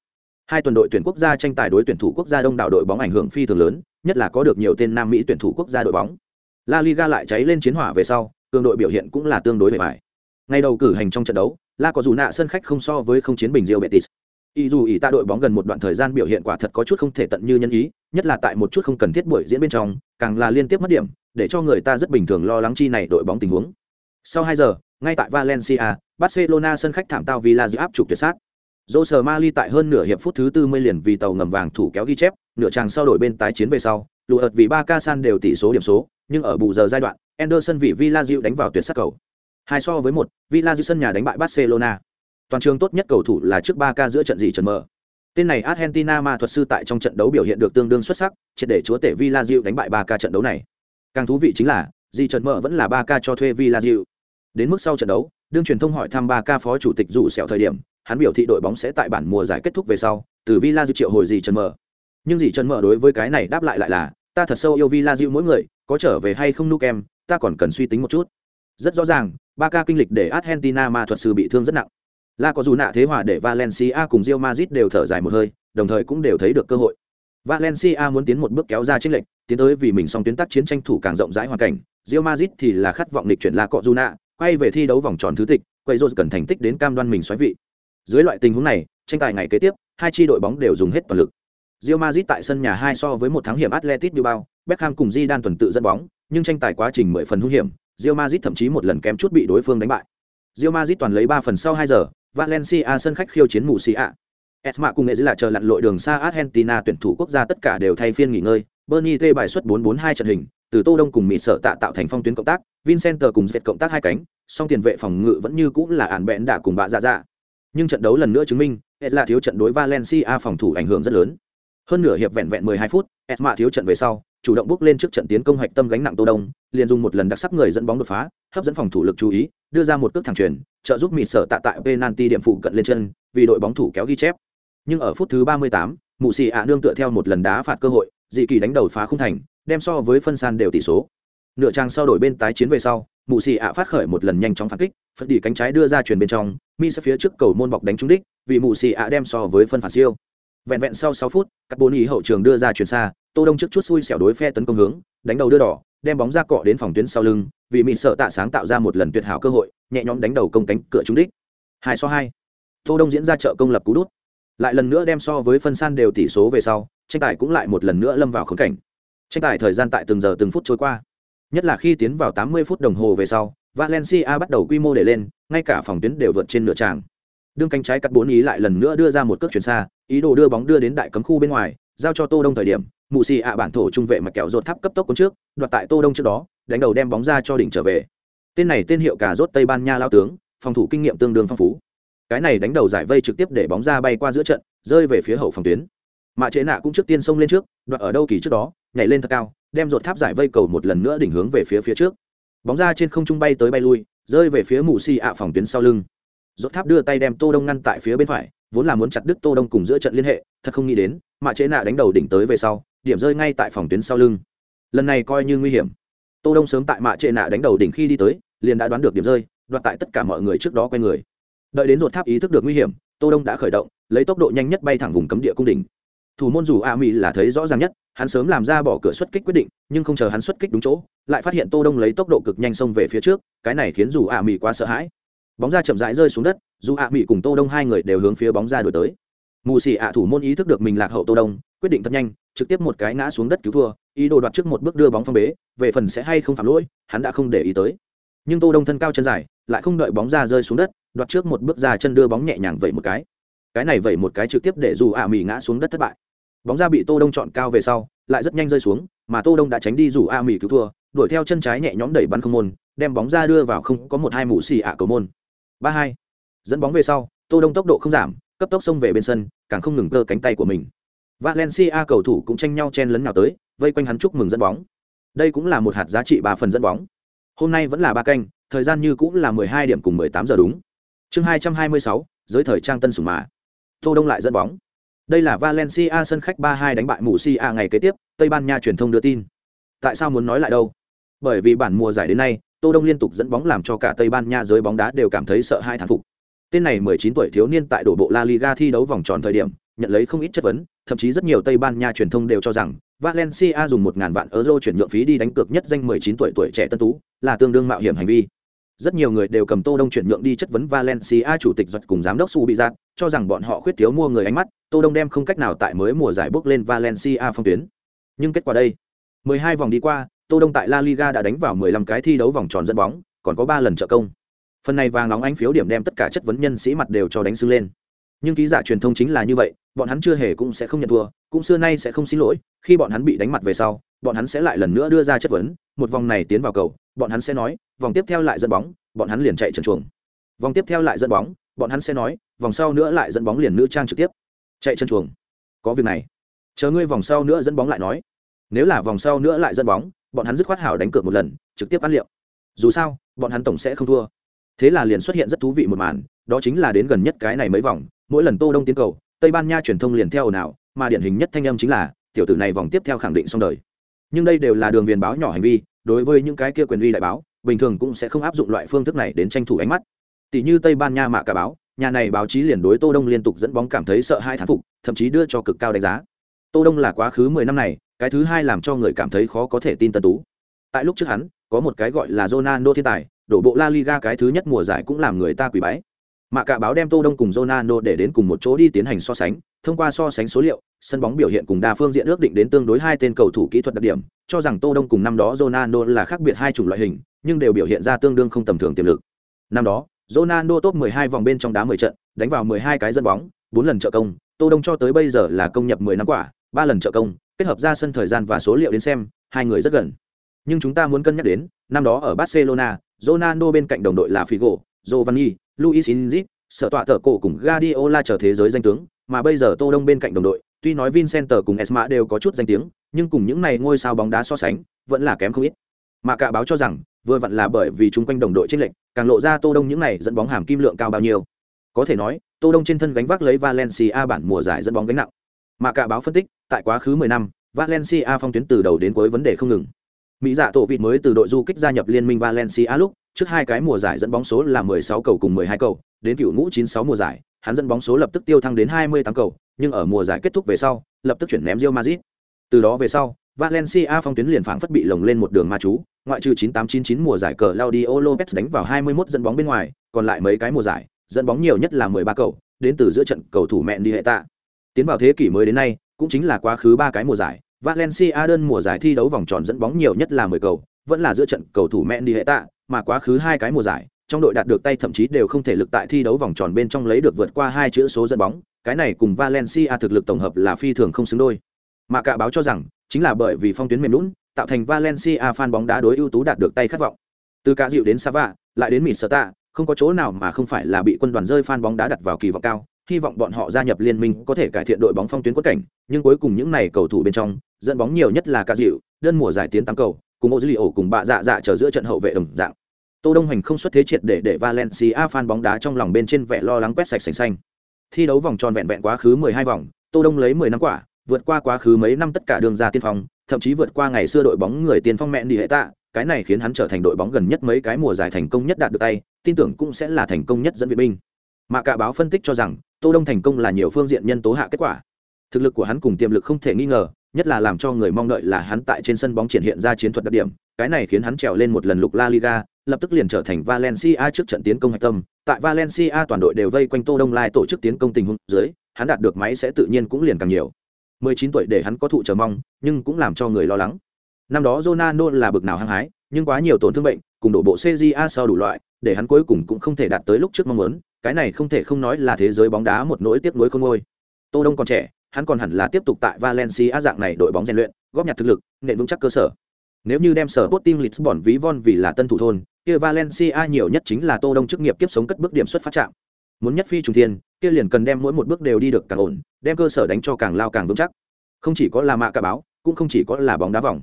Hai tuần đội tuyển quốc gia tranh tài đối tuyển thủ quốc gia đông đảo đội bóng ảnh hưởng phi thường lớn, nhất là có được nhiều tên Nam Mỹ tuyển thủ quốc gia đội bóng. La Liga lại cháy lên chiến hỏa về sau, cường đội biểu hiện cũng là tương đối bề bài Ngay đầu cử hành trong trận đấu, La có dù nạ sân khách không so với không chiến bình Real Betis. Y dù ý ta đội bóng gần một đoạn thời gian biểu hiện quả thật có chút không thể tận như nhân ý, nhất là tại một chút không cần thiết buổi diễn bên trong, càng là liên tiếp mất điểm, để cho người ta rất bình thường lo lắng chi này đội bóng tình huống. Sau 2 giờ, ngay tại Valencia, Barcelona sân khách thảm tao Villa áp trục tuyệt sát. Jose Mali tại hơn nửa hiệp phút thứ 40 liền vì tàu ngầm vàng thủ kéo ghi chép, nửa chàng sau đổi bên tái chiến về sau, lùa ợt vì Barca san đều tỷ số điểm số, nhưng ở bù giờ giai đoạn, Anderson vì Villa đánh vào tuyệt sát cầu. Hai so với một, Villa sân nhà đánh bại Barcelona toàn trường tốt nhất cầu thủ là trước Barca giữa trận gì trần mở tên này argentina ma thuật sư tại trong trận đấu biểu hiện được tương đương xuất sắc triệt để chúa tể villa đánh bại Barca trận đấu này càng thú vị chính là di trần mở vẫn là Barca cho thuê villa đến mức sau trận đấu đương truyền thông hỏi thăm ba ca phó chủ tịch dù sẹo thời điểm hắn biểu thị đội bóng sẽ tại bản mùa giải kết thúc về sau từ villa dự triệu hồi gì trần mở nhưng gì trần mở đối với cái này đáp lại lại là ta thật sâu yêu villa dịu mỗi người có trở về hay không Nukem, ta còn cần suy tính một chút. Rất rõ ràng ba ca kinh lịch để argentina mà thuật sư bị thương rất nặng. La có dù nạ thế hòa để valencia cùng Real Madrid đều thở dài một hơi đồng thời cũng đều thấy được cơ hội. Valencia muốn tiến một bước kéo ra tranh lệch tiến tới vì mình song tuyến tác chiến tranh thủ càng rộng rãi hoàn cảnh. Real Madrid thì là khát vọng lịch chuyển la cọ dù nạ quay về thi đấu vòng tròn thứ tịch quay rồi cần thành tích đến cam đoan mình xoáy vị dưới loại tình huống này tranh tài ngày kế tiếp hai chi đội bóng đều dùng hết toàn lực Real Madrid tại sân nhà hai so với một thắng hiểm Atletico Bilbao, Beckham cùng Zidane tuần tự dẫn bóng, nhưng tranh tài quá trình mười phần hung hiểm, Real Madrid thậm chí một lần kém chút bị đối phương đánh bại. Real Madrid toàn lấy 3 phần sau 2 giờ, Valencia sân khách khiêu chiến Murcia. Esma cùng nghệ là chờ lặn lội đường xa Argentina tuyển thủ quốc gia tất cả đều thay phiên nghỉ ngơi, Bernie T bài xuất 4-4-2 trận hình, từ Tô Đông cùng Mỹ Sở Tạ tạo thành phong tuyến cộng tác, Vincenter cùng Việt cộng tác hai cánh, song tiền vệ phòng ngự vẫn như cũ là ản bẽn đã cùng bạ dạ dạ. Nhưng trận đấu lần nữa chứng minh, là thiếu trận đối Valencia phòng thủ ảnh hưởng rất lớn. Hơn nửa hiệp vẹn vẹn 12 phút, Esma thiếu trận về sau, chủ động bước lên trước trận tiến công hoạch tâm gánh nặng Tô Đông, liền dùng một lần đặc sắc người dẫn bóng đột phá, hấp dẫn phòng thủ lực chú ý, đưa ra một cước thẳng truyền, trợ giúp Mỹ Sở Tạ tại penalty điểm phụ cận lên chân, vì đội bóng thủ kéo ghi chép. Nhưng ở phút thứ 38, Mụ xì ạ nương tựa theo một lần đá phạt cơ hội, dị kỳ đánh đầu phá không thành, đem so với phân san đều tỷ số. Nửa trang sau đổi bên tái chiến về sau, Mụ xì ạ phát khởi một lần nhanh chóng phản kích, phất đi cánh trái đưa ra truyền bên trong, Mi sẽ phía trước cầu môn bọc đánh trúng đích, vì Mụ xì ạ đem so với phân phản siêu. Vẹn vẹn sau sáu phút, các bốn ý hậu trường đưa ra chuyển xa, Tô Đông trước chút xui xẻo đối phe tấn công hướng, đánh đầu đưa đỏ, đem bóng ra cọ đến phòng tuyến sau lưng, vì Mỹ sợ tạ sáng tạo ra một lần tuyệt hảo cơ hội, nhẹ nhõm đánh đầu công cánh cửa trúng đích. Hai so hai, Tô Đông diễn ra trợ công lập cú đút. Lại lần nữa đem so với phân san đều tỷ số về sau, tranh tài cũng lại một lần nữa lâm vào khốn cảnh. Tranh tài thời gian tại từng giờ từng phút trôi qua. Nhất là khi tiến vào 80 phút đồng hồ về sau, Valencia bắt đầu quy mô để lên, ngay cả phòng tuyến đều vượt trên nửa tràng. Đương cánh trái cắt bốn ý lại lần nữa đưa ra một cước chuyển xa, ý đồ đưa bóng đưa đến đại cấm khu bên ngoài, giao cho Tô Đông thời điểm, Mụ Xì ạ bản thổ trung vệ mà kẹo rột tháp cấp tốc cuốn trước, đoạt tại Tô Đông trước đó, đánh đầu đem bóng ra cho đỉnh trở về. Tên này tên hiệu cả rốt Tây Ban Nha lao tướng, phòng thủ kinh nghiệm tương đương phong phú. Cái này đánh đầu giải vây trực tiếp để bóng ra bay qua giữa trận, rơi về phía hậu phòng tuyến. Mạ Chế Nạ cũng trước tiên xông lên trước, đoạt ở đâu kỳ trước đó, nhảy lên thật cao, đem rột tháp giải vây cầu một lần nữa đỉnh hướng về phía phía trước. Bóng ra trên không trung bay tới bay lui, rơi về phía mù Xì ạ phòng tuyến sau lưng Ruột tháp đưa tay đem Tô Đông ngăn tại phía bên phải, vốn là muốn chặt đứt Tô Đông cùng giữa trận liên hệ, thật không nghĩ đến, Mạ Chế Nạ đánh đầu đỉnh tới về sau, điểm rơi ngay tại phòng tuyến sau lưng. Lần này coi như nguy hiểm. Tô Đông sớm tại Mạ Chế Nạ đánh đầu đỉnh khi đi tới, liền đã đoán được điểm rơi, đoạt tại tất cả mọi người trước đó quay người. Đợi đến ruột tháp ý thức được nguy hiểm, Tô Đông đã khởi động, lấy tốc độ nhanh nhất bay thẳng vùng cấm địa cung đỉnh. Thủ môn dù A Mỹ là thấy rõ ràng nhất, hắn sớm làm ra bỏ cửa xuất kích quyết định, nhưng không chờ hắn xuất kích đúng chỗ, lại phát hiện Tô Đông lấy tốc độ cực nhanh xông về phía trước, cái này khiến dù A Mỹ quá sợ hãi. Bóng ra chậm rãi rơi xuống đất dù a mỹ cùng tô đông hai người đều hướng phía bóng ra đổi tới. Mù xỉ ạ thủ môn ý thức được mình lạc hậu tô đông quyết định thật nhanh trực tiếp một cái ngã xuống đất cứu thua ý đồ đoạt trước một bước đưa bóng phong bế về phần sẽ hay không phạm lỗi hắn đã không để ý tới. Nhưng tô đông thân cao chân dài lại không đợi bóng ra rơi xuống đất đoạt trước một bước ra chân đưa bóng nhẹ nhàng vẩy một cái cái này vẩy một cái trực tiếp để dù ạ mỹ ngã xuống đất thất bại. Bóng ra bị tô đông chọn cao về sau, lại rất nhanh rơi xuống, mà tô đông đã tránh đi dù a mỹ cứu thua, đuổi theo chân trái nhẹ nhõm đẩy bắn không môn, đem bóng ra đưa vào không có một hai mũ xì ạ cầu môn. Ba hai. Dẫn bóng về sau, tô đông tốc độ không giảm, cấp tốc xông về bên sân, càng không ngừng cơ cánh tay của mình. Valencia cầu thủ cũng tranh nhau chen lấn nào tới, vây quanh hắn chúc mừng dẫn bóng. Đây cũng là một hạt giá trị ba phần dẫn bóng. Hôm nay vẫn là ba canh, thời gian như cũng là mười hai điểm cùng mười tám giờ đúng. Chương hai trăm hai mươi sáu, giới thời trang tân sủng mà tô đông lại dẫn bóng đây là valencia sân khách ba hai đánh bại Murcia ngày kế tiếp tây ban nha truyền thông đưa tin tại sao muốn nói lại đâu bởi vì bản mùa giải đến nay Tô Đông liên tục dẫn bóng làm cho cả Tây Ban Nha giới bóng đá đều cảm thấy sợ hai thán phục. Tên này 19 tuổi thiếu niên tại đổ bộ La Liga thi đấu vòng tròn thời điểm, nhận lấy không ít chất vấn, thậm chí rất nhiều Tây Ban Nha truyền thông đều cho rằng Valencia dùng 1000 vạn euro chuyển nhượng phí đi đánh cược nhất danh 19 tuổi tuổi trẻ tân tú, là tương đương mạo hiểm hành vi. Rất nhiều người đều cầm Tô Đông chuyển nhượng đi chất vấn Valencia chủ tịch giật cùng giám đốc Su bị giạt, cho rằng bọn họ khuyết thiếu mua người ánh mắt, Tô Đông đem không cách nào tại mới mùa giải bước lên Valencia phong tuyến. Nhưng kết quả đây, 12 vòng đi qua, Tô Đông tại La Liga đã đánh vào 15 cái thi đấu vòng tròn dẫn bóng, còn có 3 lần trợ công. Phần này vàng nóng ánh phiếu điểm đem tất cả chất vấn nhân sĩ mặt đều cho đánh sưng lên. Nhưng ký giả truyền thông chính là như vậy, bọn hắn chưa hề cũng sẽ không nhận thua, cũng xưa nay sẽ không xin lỗi, khi bọn hắn bị đánh mặt về sau, bọn hắn sẽ lại lần nữa đưa ra chất vấn, một vòng này tiến vào cầu, bọn hắn sẽ nói, vòng tiếp theo lại dẫn bóng, bọn hắn liền chạy trần chuồng. Vòng tiếp theo lại dẫn bóng, bọn hắn sẽ nói, vòng sau nữa lại dẫn bóng liền nữ trang trực tiếp. Chạy chân chuồng. Có việc này. Chờ ngươi vòng sau nữa dẫn bóng lại nói. Nếu là vòng sau nữa lại dẫn bóng, bọn hắn dứt khoát hảo đánh cược một lần trực tiếp ăn liệu dù sao bọn hắn tổng sẽ không thua thế là liền xuất hiện rất thú vị một màn đó chính là đến gần nhất cái này mấy vòng mỗi lần tô đông tiến cầu, tây ban nha truyền thông liền theo nào mà điển hình nhất thanh âm chính là, tiểu tử này vòng tiếp theo khẳng định xong đời. Nhưng đây đều là đường viền báo nhỏ hành vi, đối với những cái kia quyền uy đại báo, bình thường cũng sẽ không áp dụng loại phương thức này đến tranh thủ ánh mắt. Tỷ như tây ban nha mạ cả báo, nhà này báo chí liền đối tô đông liên tục dẫn bóng cảm thấy sợ hai thán phục, thậm chí đưa cho cực cao đánh giá. Tô đông là quá khứ mười năm này, cái thứ hai làm cho người cảm thấy khó có thể tin tân tú. Tại lúc trước hắn, có một cái gọi là Ronaldo thiên tài, đổ bộ La Liga cái thứ nhất mùa giải cũng làm người ta quỳ bái mạ cả báo đem tô đông cùng Ronaldo để đến cùng một chỗ đi tiến hành so sánh, thông qua so sánh số liệu, sân bóng biểu hiện cùng đa phương diện ước định đến tương đối hai tên cầu thủ kỹ thuật đặc điểm, cho rằng tô đông cùng năm đó Ronaldo là khác biệt hai chủng loại hình, nhưng đều biểu hiện ra tương đương không tầm thường tiềm lực. Năm đó Ronaldo top 12 vòng bên trong đá 10 trận, đánh vào 12 cái dẫn bóng 4 lần trợ công, tô đông cho tới bây giờ là công nhập 10 năm quả 3 lần trợ công, kết hợp ra sân thời gian và số liệu đến xem, hai người rất gần. Nhưng chúng ta muốn cân nhắc đến, năm đó ở Barcelona Ronaldo bên cạnh đồng đội là Figo, Giovanni Luis Inzit sở tọa tờ cổ cùng Guardiola trở thế giới danh tướng, mà bây giờ tô đông bên cạnh đồng đội, tuy nói Vincent cùng Esma đều có chút danh tiếng, nhưng cùng những này ngôi sao bóng đá so sánh, vẫn là kém không ít. Mà cả báo cho rằng, vừa vặn là bởi vì chúng quanh đồng đội tranh lệch, càng lộ ra tô đông những này dẫn bóng hàm kim lượng cao bao nhiêu. Có thể nói, tô đông trên thân gánh vác lấy valencia bản mùa giải dẫn bóng gánh nặng. Mà cả báo phân tích, tại quá khứ 10 năm, valencia phong tuyến từ đầu đến cuối vấn đề không ngừng mỹ dạ tổ vịt mới từ đội du kích gia nhập liên minh valencia lúc trước hai cái mùa giải dẫn bóng số là 16 cầu cùng 12 cầu đến cựu ngũ 96 mùa giải hắn dẫn bóng số lập tức tiêu thăng đến 28 cầu nhưng ở mùa giải kết thúc về sau lập tức chuyển ném Real Madrid từ đó về sau Valencia phong tuyến liền phảng phất bị lồng lên một đường ma chú, ngoại trừ 9899 mùa giải cờ Claudio Lopez đánh vào 21 dẫn bóng bên ngoài, còn lại mấy cái mùa giải, dẫn bóng nhiều nhất là 13 cầu, đến từ giữa trận cầu thủ mẹn đi hệ tạ. Tiến vào thế kỷ mới đến nay, cũng chính là quá khứ ba cái mùa giải, Valencia đơn mùa giải thi đấu vòng tròn dẫn bóng nhiều nhất là 10 cầu, vẫn là giữa trận cầu thủ Mendy hệ tạ, mà quá khứ hai cái mùa giải, trong đội đạt được tay thậm chí đều không thể lực tại thi đấu vòng tròn bên trong lấy được vượt qua hai chữ số dẫn bóng, cái này cùng Valencia thực lực tổng hợp là phi thường không xứng đôi. Mà cả báo cho rằng, chính là bởi vì phong tuyến mềm lún, tạo thành Valencia fan bóng đá đối ưu tú đạt được tay khát vọng. Từ cả dịu đến Sava, lại đến Mitsata, không có chỗ nào mà không phải là bị quân đoàn rơi fan bóng đá đặt vào kỳ vọng cao, hy vọng bọn họ gia nhập liên minh có thể cải thiện đội bóng phong tuyến quất cảnh, nhưng cuối cùng những này cầu thủ bên trong, dẫn bóng nhiều nhất là cả dịu, đơn mùa giải tiến tám cầu, cùng Ozilio cùng bạ dạ dạ chờ giữa trận hậu vệ đồng dạng. Tô Đông Hành không xuất thế triệt để để Valencia fan bóng đá trong lòng bên trên vẻ lo lắng quét sạch sành xanh. Thi đấu vòng tròn vẹn vẹn quá khứ 12 vòng, Tô Đông lấy 10 năm quả, vượt qua quá khứ mấy năm tất cả đường ra tiên phong, thậm chí vượt qua ngày xưa đội bóng người tiên phong mẹ đi hệ tạ, cái này khiến hắn trở thành đội bóng gần nhất mấy cái mùa giải thành công nhất đạt được tay, tin tưởng cũng sẽ là thành công nhất dẫn viện binh. Mà cả báo phân tích cho rằng, Tô Đông thành công là nhiều phương diện nhân tố hạ kết quả. Thực lực của hắn cùng tiềm lực không thể nghi ngờ, nhất là làm cho người mong đợi là hắn tại trên sân bóng triển hiện ra chiến thuật đặc điểm, cái này khiến hắn trèo lên một lần lục La Liga, lập tức liền trở thành Valencia trước trận tiến công hạch tâm. Tại Valencia toàn đội đều vây quanh Tô Đông Lai tổ chức tiến công tình huống dưới, hắn đạt được máy sẽ tự nhiên cũng liền càng nhiều. 19 tuổi để hắn có thụ chờ mong, nhưng cũng làm cho người lo lắng. Năm đó Ronaldo là bực nào hăng hái, nhưng quá nhiều tổn thương bệnh, cùng đổ bộ CJA sau đủ loại, để hắn cuối cùng cũng không thể đạt tới lúc trước mong muốn, cái này không thể không nói là thế giới bóng đá một nỗi tiếc nuối không ngôi. Tô Đông còn trẻ, hắn còn hẳn là tiếp tục tại Valencia dạng này đội bóng rèn luyện, góp nhặt thực lực, nền vững chắc cơ sở. Nếu như đem sở Sporting Lisbon ví von vì là tân thủ thôn, kia Valencia nhiều nhất chính là Tô Đông chức nghiệp kiếp sống cất bước điểm xuất phát trạng. Muốn nhất phi trùng thiên, kia liền cần đem mỗi một bước đều đi được càng ổn, đem cơ sở đánh cho càng lao càng vững chắc. Không chỉ có là mạ cả báo, cũng không chỉ có là bóng đá vòng.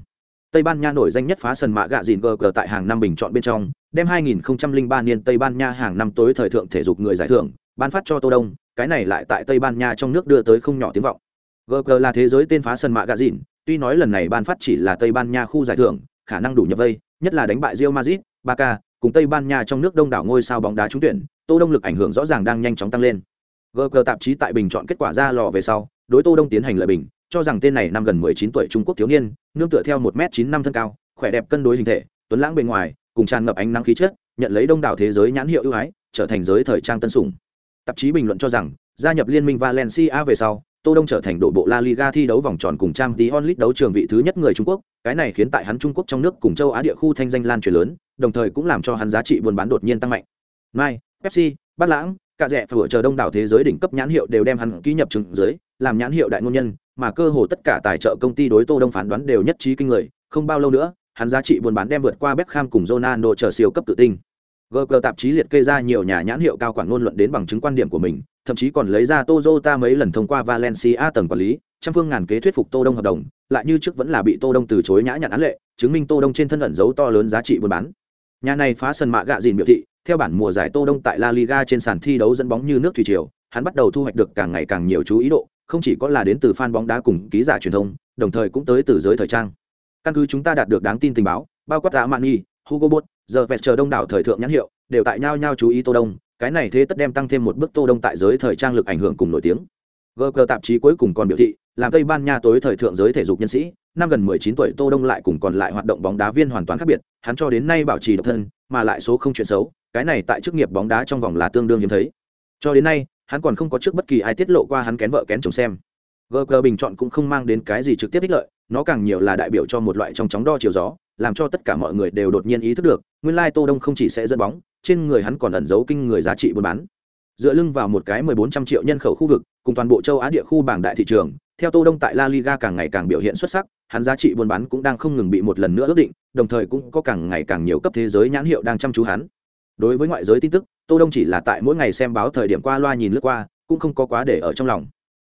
Tây Ban Nha nổi danh nhất phá sân mạ gạ dìn gờ tại hàng năm bình chọn bên trong, đem 2003 niên Tây Ban Nha hàng năm tối thời thượng thể dục người giải thưởng, ban phát cho Tô Đông, cái này lại tại Tây Ban Nha trong nước đưa tới không nhỏ tiếng vọng. GG là thế giới tên phá sân mạ gà dìn, tuy nói lần này ban phát chỉ là Tây Ban Nha khu giải thưởng, khả năng đủ nhập vây, nhất là đánh bại Real Madrid, Barca, cùng Tây Ban Nha trong nước đông đảo ngôi sao bóng đá trúng tuyển, Tô Đông lực ảnh hưởng rõ ràng đang nhanh chóng tăng lên. GG tạp chí tại bình chọn kết quả ra lò về sau, đối Tô Đông tiến hành lợi bình, cho rằng tên này năm gần 19 tuổi Trung Quốc thiếu niên, nương tựa theo 1m9 năm thân cao, khỏe đẹp cân đối hình thể, tuấn lãng bề ngoài, cùng tràn ngập ánh nắng khí chất, nhận lấy đông đảo thế giới nhãn hiệu ưu ái, trở thành giới thời trang tân sủng. Tạp chí bình luận cho rằng, gia nhập liên minh Valencia về sau, Tô Đông trở thành đội bộ La Liga thi đấu vòng tròn cùng Trang Tí Onlit đấu trường vị thứ nhất người Trung Quốc, cái này khiến tại hắn Trung Quốc trong nước cùng châu Á địa khu thanh danh lan truyền lớn, đồng thời cũng làm cho hắn giá trị buôn bán đột nhiên tăng mạnh. Mai, Pepsi, Bát Lãng, cả rẻ phở chờ đông đảo thế giới đỉnh cấp nhãn hiệu đều đem hắn ký nhập chứng dưới, làm nhãn hiệu đại ngôn nhân, mà cơ hồ tất cả tài trợ công ty đối Tô Đông phán đoán đều nhất trí kinh người, không bao lâu nữa, hắn giá trị buôn bán đem vượt qua Beckham cùng Ronaldo trở siêu cấp tự tinh. GG tạp chí liệt kê ra nhiều nhà nhãn hiệu cao quản ngôn luận đến bằng chứng quan điểm của mình, thậm chí còn lấy ra Toyota mấy lần thông qua Valencia tầng quản lý, trăm phương ngàn kế thuyết phục Tô Đông hợp đồng, lại như trước vẫn là bị Tô Đông từ chối nhã nhặn án lệ, chứng minh Tô Đông trên thân ẩn giấu to lớn giá trị buôn bán. Nhà này phá sân mạ gạ gìn biểu thị, theo bản mùa giải Tô Đông tại La Liga trên sàn thi đấu dẫn bóng như nước thủy triều, hắn bắt đầu thu hoạch được càng ngày càng nhiều chú ý độ, không chỉ có là đến từ fan bóng đá cùng ký giả truyền thông, đồng thời cũng tới từ giới thời trang căn cứ chúng ta đạt được đáng tin tình báo bao quát giá mạn nhi hugo bot giờ vẹt chờ đông đảo thời thượng nhãn hiệu, đều tại nhau nhau chú ý tô đông, cái này thế tất đem tăng thêm một bước tô đông tại giới thời trang lực ảnh hưởng cùng nổi tiếng. Vogue tạp chí cuối cùng còn biểu thị, làm tây ban nha tối thời thượng giới thể dục nhân sĩ, năm gần 19 tuổi tô đông lại cùng còn lại hoạt động bóng đá viên hoàn toàn khác biệt, hắn cho đến nay bảo trì độc thân, mà lại số không chuyện xấu, cái này tại chức nghiệp bóng đá trong vòng là tương đương hiếm thấy. Cho đến nay, hắn còn không có trước bất kỳ ai tiết lộ qua hắn kén vợ kén chồng xem gg bình chọn cũng không mang đến cái gì trực tiếp ích lợi, nó càng nhiều là đại biểu cho một loại trong chóng đo chiều gió, làm cho tất cả mọi người đều đột nhiên ý thức được, nguyên lai tô đông không chỉ sẽ dẫn bóng, trên người hắn còn ẩn giấu kinh người giá trị buôn bán. Dựa lưng vào một cái 1400 triệu nhân khẩu khu vực, cùng toàn bộ châu á địa khu bảng đại thị trường, theo tô đông tại la liga càng ngày càng biểu hiện xuất sắc, hắn giá trị buôn bán cũng đang không ngừng bị một lần nữa ước định, đồng thời cũng có càng ngày càng nhiều cấp thế giới nhãn hiệu đang chăm chú hắn. Đối với ngoại giới tin tức, tô đông chỉ là tại mỗi ngày xem báo thời điểm qua loa nhìn lướt qua, cũng không có quá để ở trong lòng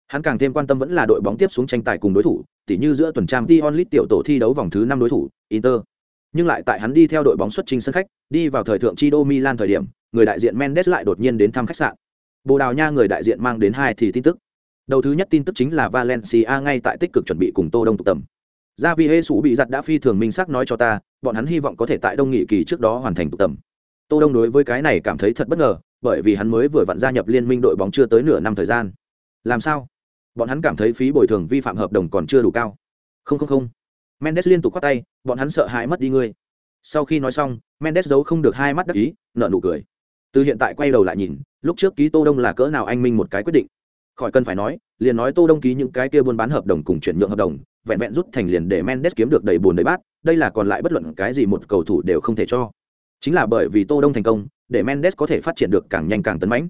hắn càng thêm quan tâm vẫn là đội bóng tiếp xuống tranh tài cùng đối thủ, tỉ như giữa tuần trang Dion onlit tiểu tổ thi đấu vòng thứ năm đối thủ, inter. Nhưng lại tại hắn đi theo đội bóng xuất trình sân khách, đi vào thời thượng chi đô milan thời điểm, người đại diện mendes lại đột nhiên đến thăm khách sạn. Bồ đào nha người đại diện mang đến hai thì tin tức. Đầu thứ nhất tin tức chính là valencia ngay tại tích cực chuẩn bị cùng tô đông tụ tập. Gia vi hê sủ bị giật đã phi thường minh xác nói cho ta, bọn hắn hy vọng có thể tại đông nghị kỳ trước đó hoàn thành tụ tập. Tô đông đối với cái này cảm thấy thật bất ngờ, bởi vì hắn mới vừa vặn gia nhập liên minh đội bóng chưa tới nửa năm thời gian. Làm sao? Bọn hắn cảm thấy phí bồi thường vi phạm hợp đồng còn chưa đủ cao. Không không không. Mendes liên tục khoát tay, bọn hắn sợ hãi mất đi ngươi. Sau khi nói xong, mendes giấu không được hai mắt đắc ý nợ nụ cười. Từ hiện tại quay đầu lại nhìn, lúc trước ký tô đông là cỡ nào anh minh một cái quyết định. Khỏi cần phải nói, liền nói tô đông ký những cái kia buôn bán hợp đồng cùng chuyển nhượng hợp đồng, vẹn vẹn rút thành liền để mendes kiếm được đầy bùn đầy bát, đây là còn lại bất luận cái gì một cầu thủ đều không thể cho. Chính là bởi vì tô đông thành công, để mendes có thể phát triển được càng nhanh càng tấn mãnh.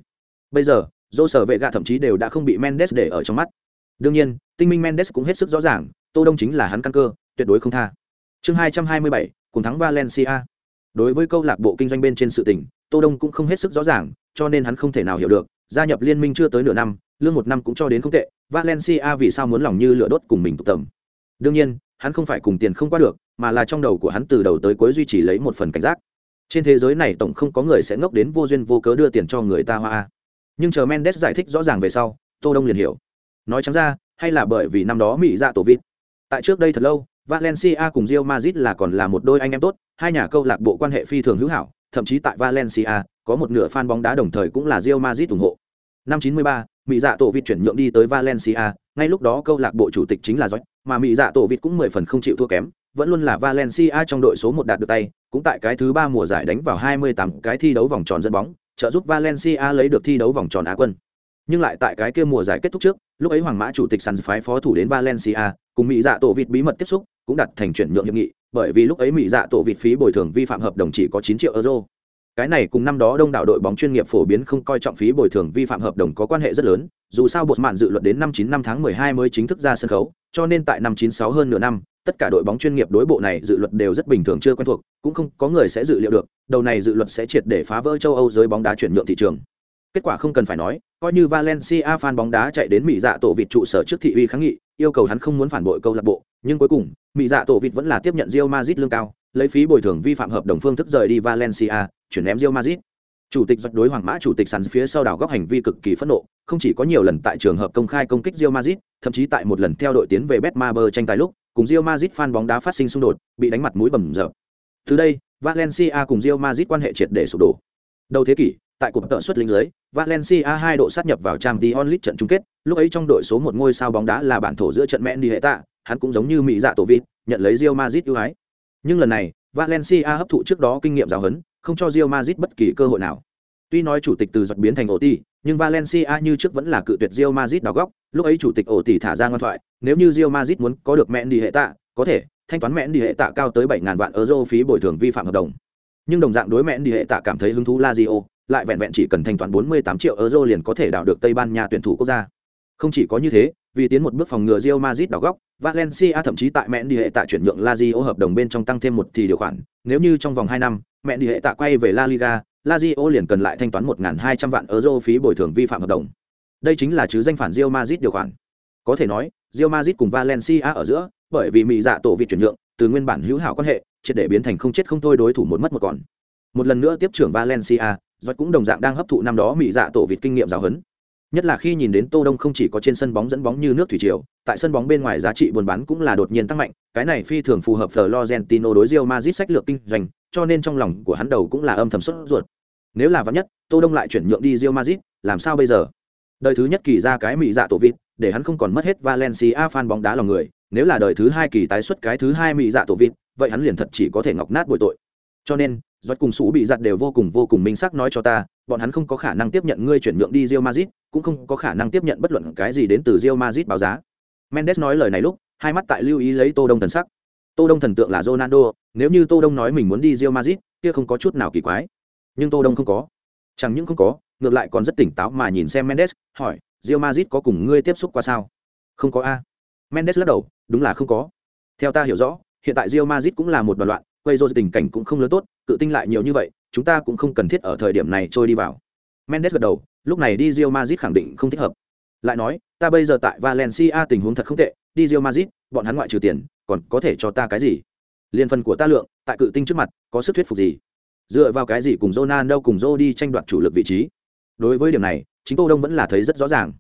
Bây giờ dô sở vệ gạ thậm chí đều đã không bị mendes để ở trong mắt. Đương nhiên, tinh minh mendes cũng hết sức rõ ràng, tô đông chính là hắn căn cơ, tuyệt đối không tha. Chương hai trăm hai mươi bảy, cùng thắng valencia. Đối với câu lạc bộ kinh doanh bên trên sự tình, tô đông cũng không hết sức rõ ràng, cho nên hắn không thể nào hiểu được, gia nhập liên minh chưa tới nửa năm, lương một năm cũng cho đến không tệ, valencia vì sao muốn lòng như lửa đốt cùng mình tụ tầm. Đương nhiên, hắn không phải cùng tiền không qua được, mà là trong đầu của hắn từ đầu tới cuối duy trì lấy một phần cảnh giác. Trên thế giới này tổng không có người sẽ ngốc đến vô duyên vô cớ đưa tiền cho người ta hoa nhưng chờ mendes giải thích rõ ràng về sau tô đông liền hiểu. Nói chẳng ra hay là bởi vì năm đó mỹ dạ tổ vịt. Tại trước đây thật lâu valencia cùng rio mazit là còn là một đôi anh em tốt hai nhà câu lạc bộ quan hệ phi thường hữu hảo thậm chí tại valencia có một nửa fan bóng đá đồng thời cũng là rio mazit ủng hộ. Năm 93, mỹ dạ tổ vịt chuyển nhượng đi tới valencia ngay lúc đó câu lạc bộ chủ tịch chính là giói mà mỹ dạ tổ vịt cũng mười phần không chịu thua kém vẫn luôn là valencia trong đội số một đạt được tay cũng tại cái thứ ba mùa giải đánh vào 28 cái thi đấu vòng tròn dẫn bóng trợ giúp valencia lấy được thi đấu vòng tròn á quân. Nhưng lại tại cái kia mùa giải kết thúc trước, lúc ấy hoàng mã chủ tịch sàn phái phó thủ đến valencia, cùng mỹ dạ tổ vịt bí mật tiếp xúc, cũng đặt thành chuyển nhượng hiệp nghị, bởi vì lúc ấy mỹ dạ tổ vịt phí bồi thường vi phạm hợp đồng chỉ có 9 triệu euro. Cái này cùng năm đó đông đảo đội bóng chuyên nghiệp phổ biến không coi trọng phí bồi thường vi phạm hợp đồng có quan hệ rất lớn, dù sao bột mạn dự luật đến năm 9 năm tháng 12 mới chính thức ra sân khấu cho nên tại năm 96 hơn nửa năm, tất cả đội bóng chuyên nghiệp đối bộ này dự luật đều rất bình thường chưa quen thuộc, cũng không có người sẽ dự liệu được, đầu này dự luật sẽ triệt để phá vỡ châu âu giới bóng đá chuyển nhượng thị trường kết quả không cần phải nói, coi như valencia fan bóng đá chạy đến mỹ dạ tổ vịt trụ sở trước thị uy kháng nghị, yêu cầu hắn không muốn phản bội câu lạc bộ, nhưng cuối cùng, mỹ dạ tổ vịt vẫn là tiếp nhận Real Madrid lương cao, lấy phí bồi thường vi phạm hợp đồng phương thức rời đi valencia, chuyển ném Real Madrid chủ tịch giật đối hoàng mã chủ tịch sàn phía sau đảo góc hành vi cực kỳ phẫn nộ, không chỉ có nhiều lần tại trường hợp công khai công kích rio mazit thậm chí tại một lần theo đội tiến về betmaber tranh tài lúc, cùng rio mazit fan bóng đá phát sinh xung đột, bị đánh mặt mũi bầm dập. Từ đây, valencia cùng rio mazit quan hệ triệt để sụp đổ. Đầu thế kỷ, tại cuộc tợ xuất lính dưới, valencia hai độ sát nhập vào trang t onlit trận chung kết, lúc ấy trong đội số một ngôi sao bóng đá là bản thổ giữa trận mẹ đi hệ tạ, hắn cũng giống như mỹ dạ tổ vịt, nhận lấy rio mazit ưu ái. Nhưng lần này, valencia hấp thụ trước đó kinh nghiệm giáo huấn không cho Real Madrid bất kỳ cơ hội nào. Tuy nói chủ tịch từ giật biến thành ổ tỷ nhưng valencia như trước vẫn là cự tuyệt Real Madrid đào góc. Lúc ấy chủ tịch ổ tỷ thả ra ngoan thoại nếu như Real Madrid muốn có được mẹn đi hệ tạ có thể thanh toán mẹn đi hệ tạ cao tới 7.000 vạn euro phí bồi thường vi phạm hợp đồng. Nhưng đồng dạng đối mẹn đi hệ tạ cảm thấy hứng thú lazio lại vẹn vẹn chỉ cần thanh toán 48 triệu euro liền có thể đào được Tây Ban Nha tuyển thủ quốc gia. Không chỉ có như thế, vì tiến một bước phòng ngừa Real Madrid đảo góc, Valencia thậm chí tại mẹn đi hệ tạ chuyển nhượng Lazio hợp đồng bên trong tăng thêm một thì điều khoản, nếu như trong vòng 2 năm, Mẹ đi hệ tạ quay về La Liga, Lazio liền cần lại thanh toán 1200 vạn euro phí bồi thường vi phạm hợp đồng. Đây chính là chứ danh phản Real Madrid điều khoản. Có thể nói, Real Madrid cùng Valencia ở giữa, bởi vì mỹ dạ tổ vị chuyển nhượng, từ nguyên bản hữu hảo quan hệ, triệt để biến thành không chết không thôi đối thủ một mất một còn. Một lần nữa tiếp trưởng Valencia, giót cũng đồng dạng đang hấp thụ năm đó mỹ dạ tổ vịt kinh nghiệm giáo huấn nhất là khi nhìn đến tô đông không chỉ có trên sân bóng dẫn bóng như nước thủy triều tại sân bóng bên ngoài giá trị buôn bán cũng là đột nhiên tăng mạnh, cái này phi thường phù hợp Florentino đối Real Madrid sách lược kinh doanh, cho nên trong lòng của hắn đầu cũng là âm thầm sốt ruột. Nếu là vạn nhất, Tô Đông lại chuyển nhượng đi Real Madrid, làm sao bây giờ? Đời thứ nhất kỳ ra cái mỹ dạ tổ vịt, để hắn không còn mất hết Valencia fan bóng đá lòng người, nếu là đời thứ hai kỳ tái xuất cái thứ hai mỹ dạ tổ vịt, vậy hắn liền thật chỉ có thể ngọc nát bội tội. Cho nên, Giọt cùng Sủ bị giật đều vô cùng vô cùng minh xác nói cho ta, bọn hắn không có khả năng tiếp nhận ngươi chuyển nhượng đi Real Madrid, cũng không có khả năng tiếp nhận bất luận cái gì đến từ Real Madrid báo giá. Mendes nói lời này lúc, hai mắt tại lưu ý lấy Tô Đông thần sắc. Tô Đông thần tượng là Ronaldo, nếu như Tô Đông nói mình muốn đi Real Madrid, kia không có chút nào kỳ quái. Nhưng Tô Đông không có. Chẳng những không có, ngược lại còn rất tỉnh táo mà nhìn xem Mendes, hỏi, Real Madrid có cùng ngươi tiếp xúc qua sao? Không có a. Mendes lắc đầu, đúng là không có. Theo ta hiểu rõ, hiện tại Real Madrid cũng là một đoàn loạn, quay rồi tình cảnh cũng không lớn tốt, cự tinh lại nhiều như vậy, chúng ta cũng không cần thiết ở thời điểm này trôi đi vào. Mendes gật đầu, lúc này đi Real Madrid khẳng định không thích hợp. Lại nói, ta bây giờ tại Valencia tình huống thật không tệ, đi Real Madrid, bọn hắn ngoại trừ tiền, còn có thể cho ta cái gì? Liên phần của ta lượng, tại cự tinh trước mặt, có sức thuyết phục gì? Dựa vào cái gì cùng Ronaldo cùng Rodi tranh đoạt chủ lực vị trí? Đối với điểm này, chính Tô Đông vẫn là thấy rất rõ ràng.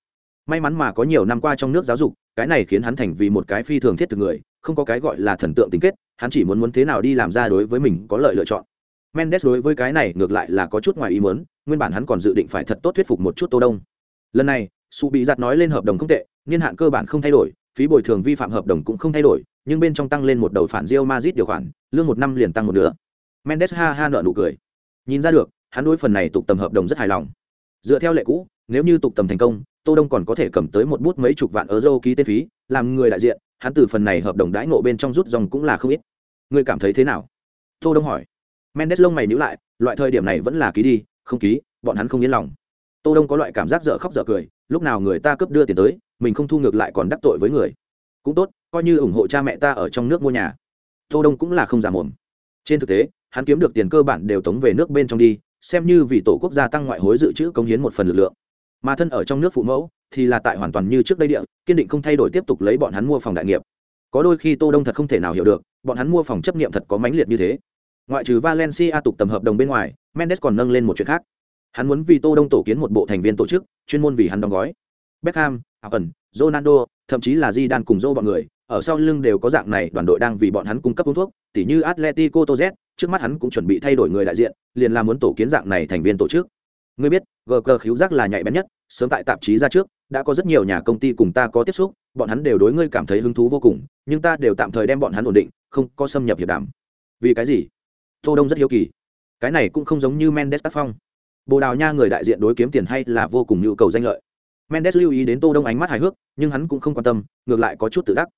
May mắn mà có nhiều năm qua trong nước giáo dục, cái này khiến hắn thành vì một cái phi thường thiết thực người, không có cái gọi là thần tượng tính kết, hắn chỉ muốn muốn thế nào đi làm ra đối với mình có lợi lựa chọn. Mendes đối với cái này ngược lại là có chút ngoài ý muốn, nguyên bản hắn còn dự định phải thật tốt thuyết phục một chút Tô Đông. Lần này, Su bị Giặt nói lên hợp đồng không tệ, niên hạn cơ bản không thay đổi, phí bồi thường vi phạm hợp đồng cũng không thay đổi, nhưng bên trong tăng lên một đầu phản Real Madrid điều khoản, lương một năm liền tăng một nửa. Mendes ha ha nở nụ cười. Nhìn ra được, hắn đối phần này tục tầm hợp đồng rất hài lòng. Dựa theo lệ cũ, nếu như tục tầm thành công, Tô Đông còn có thể cầm tới một bút mấy chục vạn euro ký tên phí, làm người đại diện, hắn từ phần này hợp đồng đãi ngộ bên trong rút dòng cũng là không ít. Ngươi cảm thấy thế nào? Tô Đông hỏi mendes lông mày nhíu lại loại thời điểm này vẫn là ký đi không ký bọn hắn không yên lòng tô đông có loại cảm giác dở khóc dở cười lúc nào người ta cướp đưa tiền tới mình không thu ngược lại còn đắc tội với người. Cũng tốt coi như ủng hộ cha mẹ ta ở trong nước mua nhà. Tô đông cũng là không giả mồm. Trên thực tế hắn kiếm được tiền cơ bản đều tống về nước bên trong đi xem như vì tổ quốc gia tăng ngoại hối dự trữ cống hiến một phần lực lượng. Mà thân ở trong nước phụ mẫu thì là tại hoàn toàn như trước đây địa kiên định không thay đổi tiếp tục lấy bọn hắn mua phòng đại nghiệp. Có đôi khi tô đông thật không thể nào hiểu được bọn hắn mua phòng chấp nghiệm thật có mãnh liệt như thế. Ngoại trừ Valencia tục tầm hợp đồng bên ngoài, Mendes còn nâng lên một chuyện khác. Hắn muốn vì Tô Đông tổ kiến một bộ thành viên tổ chức, chuyên môn vì hắn đóng gói. Beckham, Ẩn, Ronaldo, thậm chí là Zidane cùng Zô bọn người, ở sau lưng đều có dạng này đoàn đội đang vì bọn hắn cung cấp uống thuốc, tỉ như Atletico Toz, trước mắt hắn cũng chuẩn bị thay đổi người đại diện, liền là muốn tổ kiến dạng này thành viên tổ chức. Ngươi biết, GG khiếu giác là nhạy bén nhất, sớm tại tạp chí ra trước, đã có rất nhiều nhà công ty cùng ta có tiếp xúc, bọn hắn đều đối ngươi cảm thấy hứng thú vô cùng, nhưng ta đều tạm thời đem bọn hắn ổn định, không có xâm nhập hiệp đàm. Vì cái gì? tô đông rất hiếu kỳ cái này cũng không giống như mendes tác phong bồ đào nha người đại diện đối kiếm tiền hay là vô cùng nhu cầu danh lợi mendes lưu ý đến tô đông ánh mắt hài hước, nhưng hắn cũng không quan tâm, ngược lại có chút tự đắc.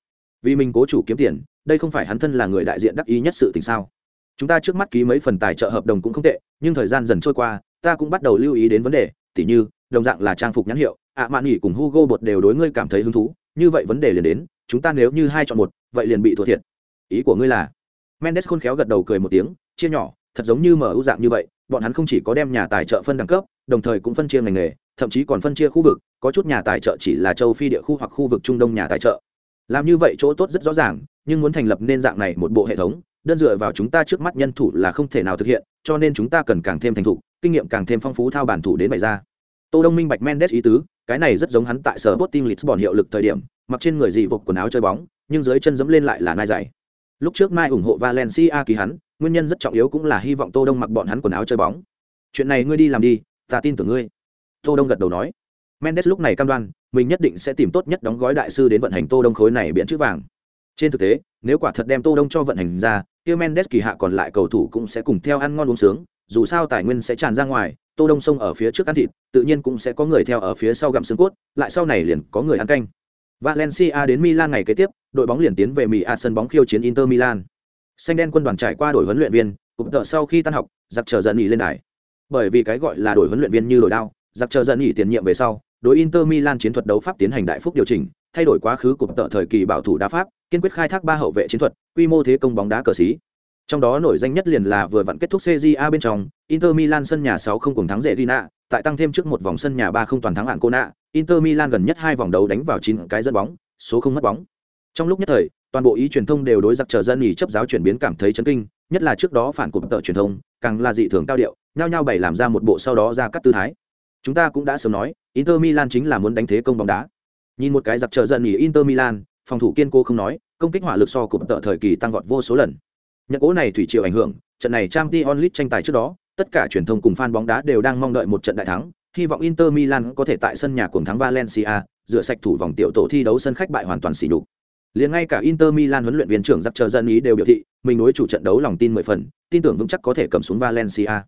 Vì mình cố chủ kiếm tiền, đây không phải hắn thân là người đại diện đắc ý nhất sự tình sao? Chúng ta trước mắt ký mấy phần tài trợ hợp đồng cũng không tệ, nhưng thời gian dần trôi qua, ta cũng bắt đầu lưu ý đến vấn đề, tỉ như, đồng dạng là trang phục nhãn hiệu, ạ mạn nghỉ cùng hugo bột đều đối ngươi cảm thấy hứng thú, như vậy vấn đề liền đến, chúng ta nếu như hai chọn một, vậy liền bị thua thiệt. Ý của ngươi là? Mendes khôn khéo gật đầu cười một tiếng, chia nhỏ, thật giống như mở ưu dạng như vậy, bọn hắn không chỉ có đem nhà tài trợ phân đẳng cấp, đồng thời cũng phân chia ngành nghề thậm chí còn phân chia khu vực, có chút nhà tài trợ chỉ là châu phi địa khu hoặc khu vực trung đông nhà tài trợ. Làm như vậy chỗ tốt rất rõ ràng, nhưng muốn thành lập nên dạng này một bộ hệ thống, đơn dựa vào chúng ta trước mắt nhân thủ là không thể nào thực hiện, cho nên chúng ta cần càng thêm thành thục, kinh nghiệm càng thêm phong phú thao bản thủ đến bày ra. Tô đông minh bạch mendes ý tứ, cái này rất giống hắn tại sở bot team lisbon hiệu lực thời điểm, mặc trên người dị vục quần áo chơi bóng, nhưng dưới chân dẫm lên lại là nai dày lúc trước mai ủng hộ valencia ký hắn, nguyên nhân rất trọng yếu cũng là hy vọng tô đông mặc bọn hắn quần áo chơi bóng. Chuyện này ngươi đi làm đi, ta tin tưởng ngươi tô đông gật đầu nói, mendes lúc này cam đoan, mình nhất định sẽ tìm tốt nhất đóng gói đại sư đến vận hành tô đông khối này biện chữ vàng. Trên thực tế, nếu quả thật đem tô đông cho vận hành ra, kia mendes kỳ hạ còn lại cầu thủ cũng sẽ cùng theo ăn ngon uống sướng, dù sao tài nguyên sẽ tràn ra ngoài, tô đông sông ở phía trước ăn thịt, tự nhiên cũng sẽ có người theo ở phía sau gặm xương cốt, lại sau này liền có người ăn canh. Valencia đến milan ngày kế tiếp, đội bóng liền tiến về mỹ a sân bóng khiêu chiến inter milan. Xanh đen quân đoàn trải qua đổi huấn luyện viên cụm tợ sau khi tan học, giặc chờ dần nghỉ lên đài. Bởi vì cái gọi là đổi huấn luyện viên như đổi đao giặc chờ dần nghỉ tiền nhiệm về sau đối inter milan chiến thuật đấu pháp tiến hành đại phúc điều chỉnh thay đổi quá khứ cục tợ thời kỳ bảo thủ đá pháp kiên quyết khai thác ba hậu vệ chiến thuật quy mô thế công bóng đá cờ xí trong đó nổi danh nhất liền là vừa vặn kết thúc CJA bên trong, Inter Milan sân nhà 6 không cùng thắng dễ Rina, tại tăng thêm trước một vòng sân nhà 3 không toàn thắng hạn Cona, Inter Milan gần nhất hai vòng đấu đánh vào 9 cái dẫn bóng, số không mất bóng. Trong lúc nhất thời, toàn bộ ý truyền thông đều đối giặc chờ dân nghỉ chấp giáo chuyển biến cảm thấy chấn kinh nhất là trước đó phản cụm tợ truyền thông càng là dị thường cao điệu nhao nhao bày làm ra một bộ sau đó ra cắt tư thái chúng ta cũng đã sớm nói inter milan chính là muốn đánh thế công bóng đá Nhìn một cái giặc trở dần nghỉ Inter Milan, phòng thủ kiên cố không nói, công kích hỏa lực so cụm tợ thời kỳ tăng vọt vô số lần. Nhận cố này thủy triều ảnh hưởng, trận này Champions League tranh tài trước đó, tất cả truyền thông cùng fan bóng đá đều đang mong đợi một trận đại thắng, hy vọng Inter Milan có thể tại sân nhà cuồng thắng Valencia, rửa sạch thủ vòng tiểu tổ thi đấu sân khách bại hoàn toàn xỉ nhục. Liền ngay cả Inter Milan huấn luyện viên trưởng giặc chờ dân ý đều biểu thị, mình đối chủ trận đấu lòng tin mười phần, tin tưởng vững chắc có thể cầm xuống Valencia.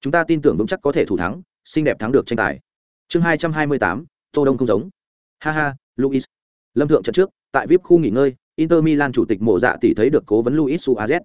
Chúng ta tin tưởng vững chắc có thể thủ thắng, xinh đẹp thắng được tranh tài. Chương hai hai mươi tám, Tô Đông không giống. Ha ha, Luis. Lâm thượng trận trước, tại VIP khu nghỉ ngơi, Inter Milan chủ tịch mộ dạ tỷ thấy được cố vấn Luis Suarez,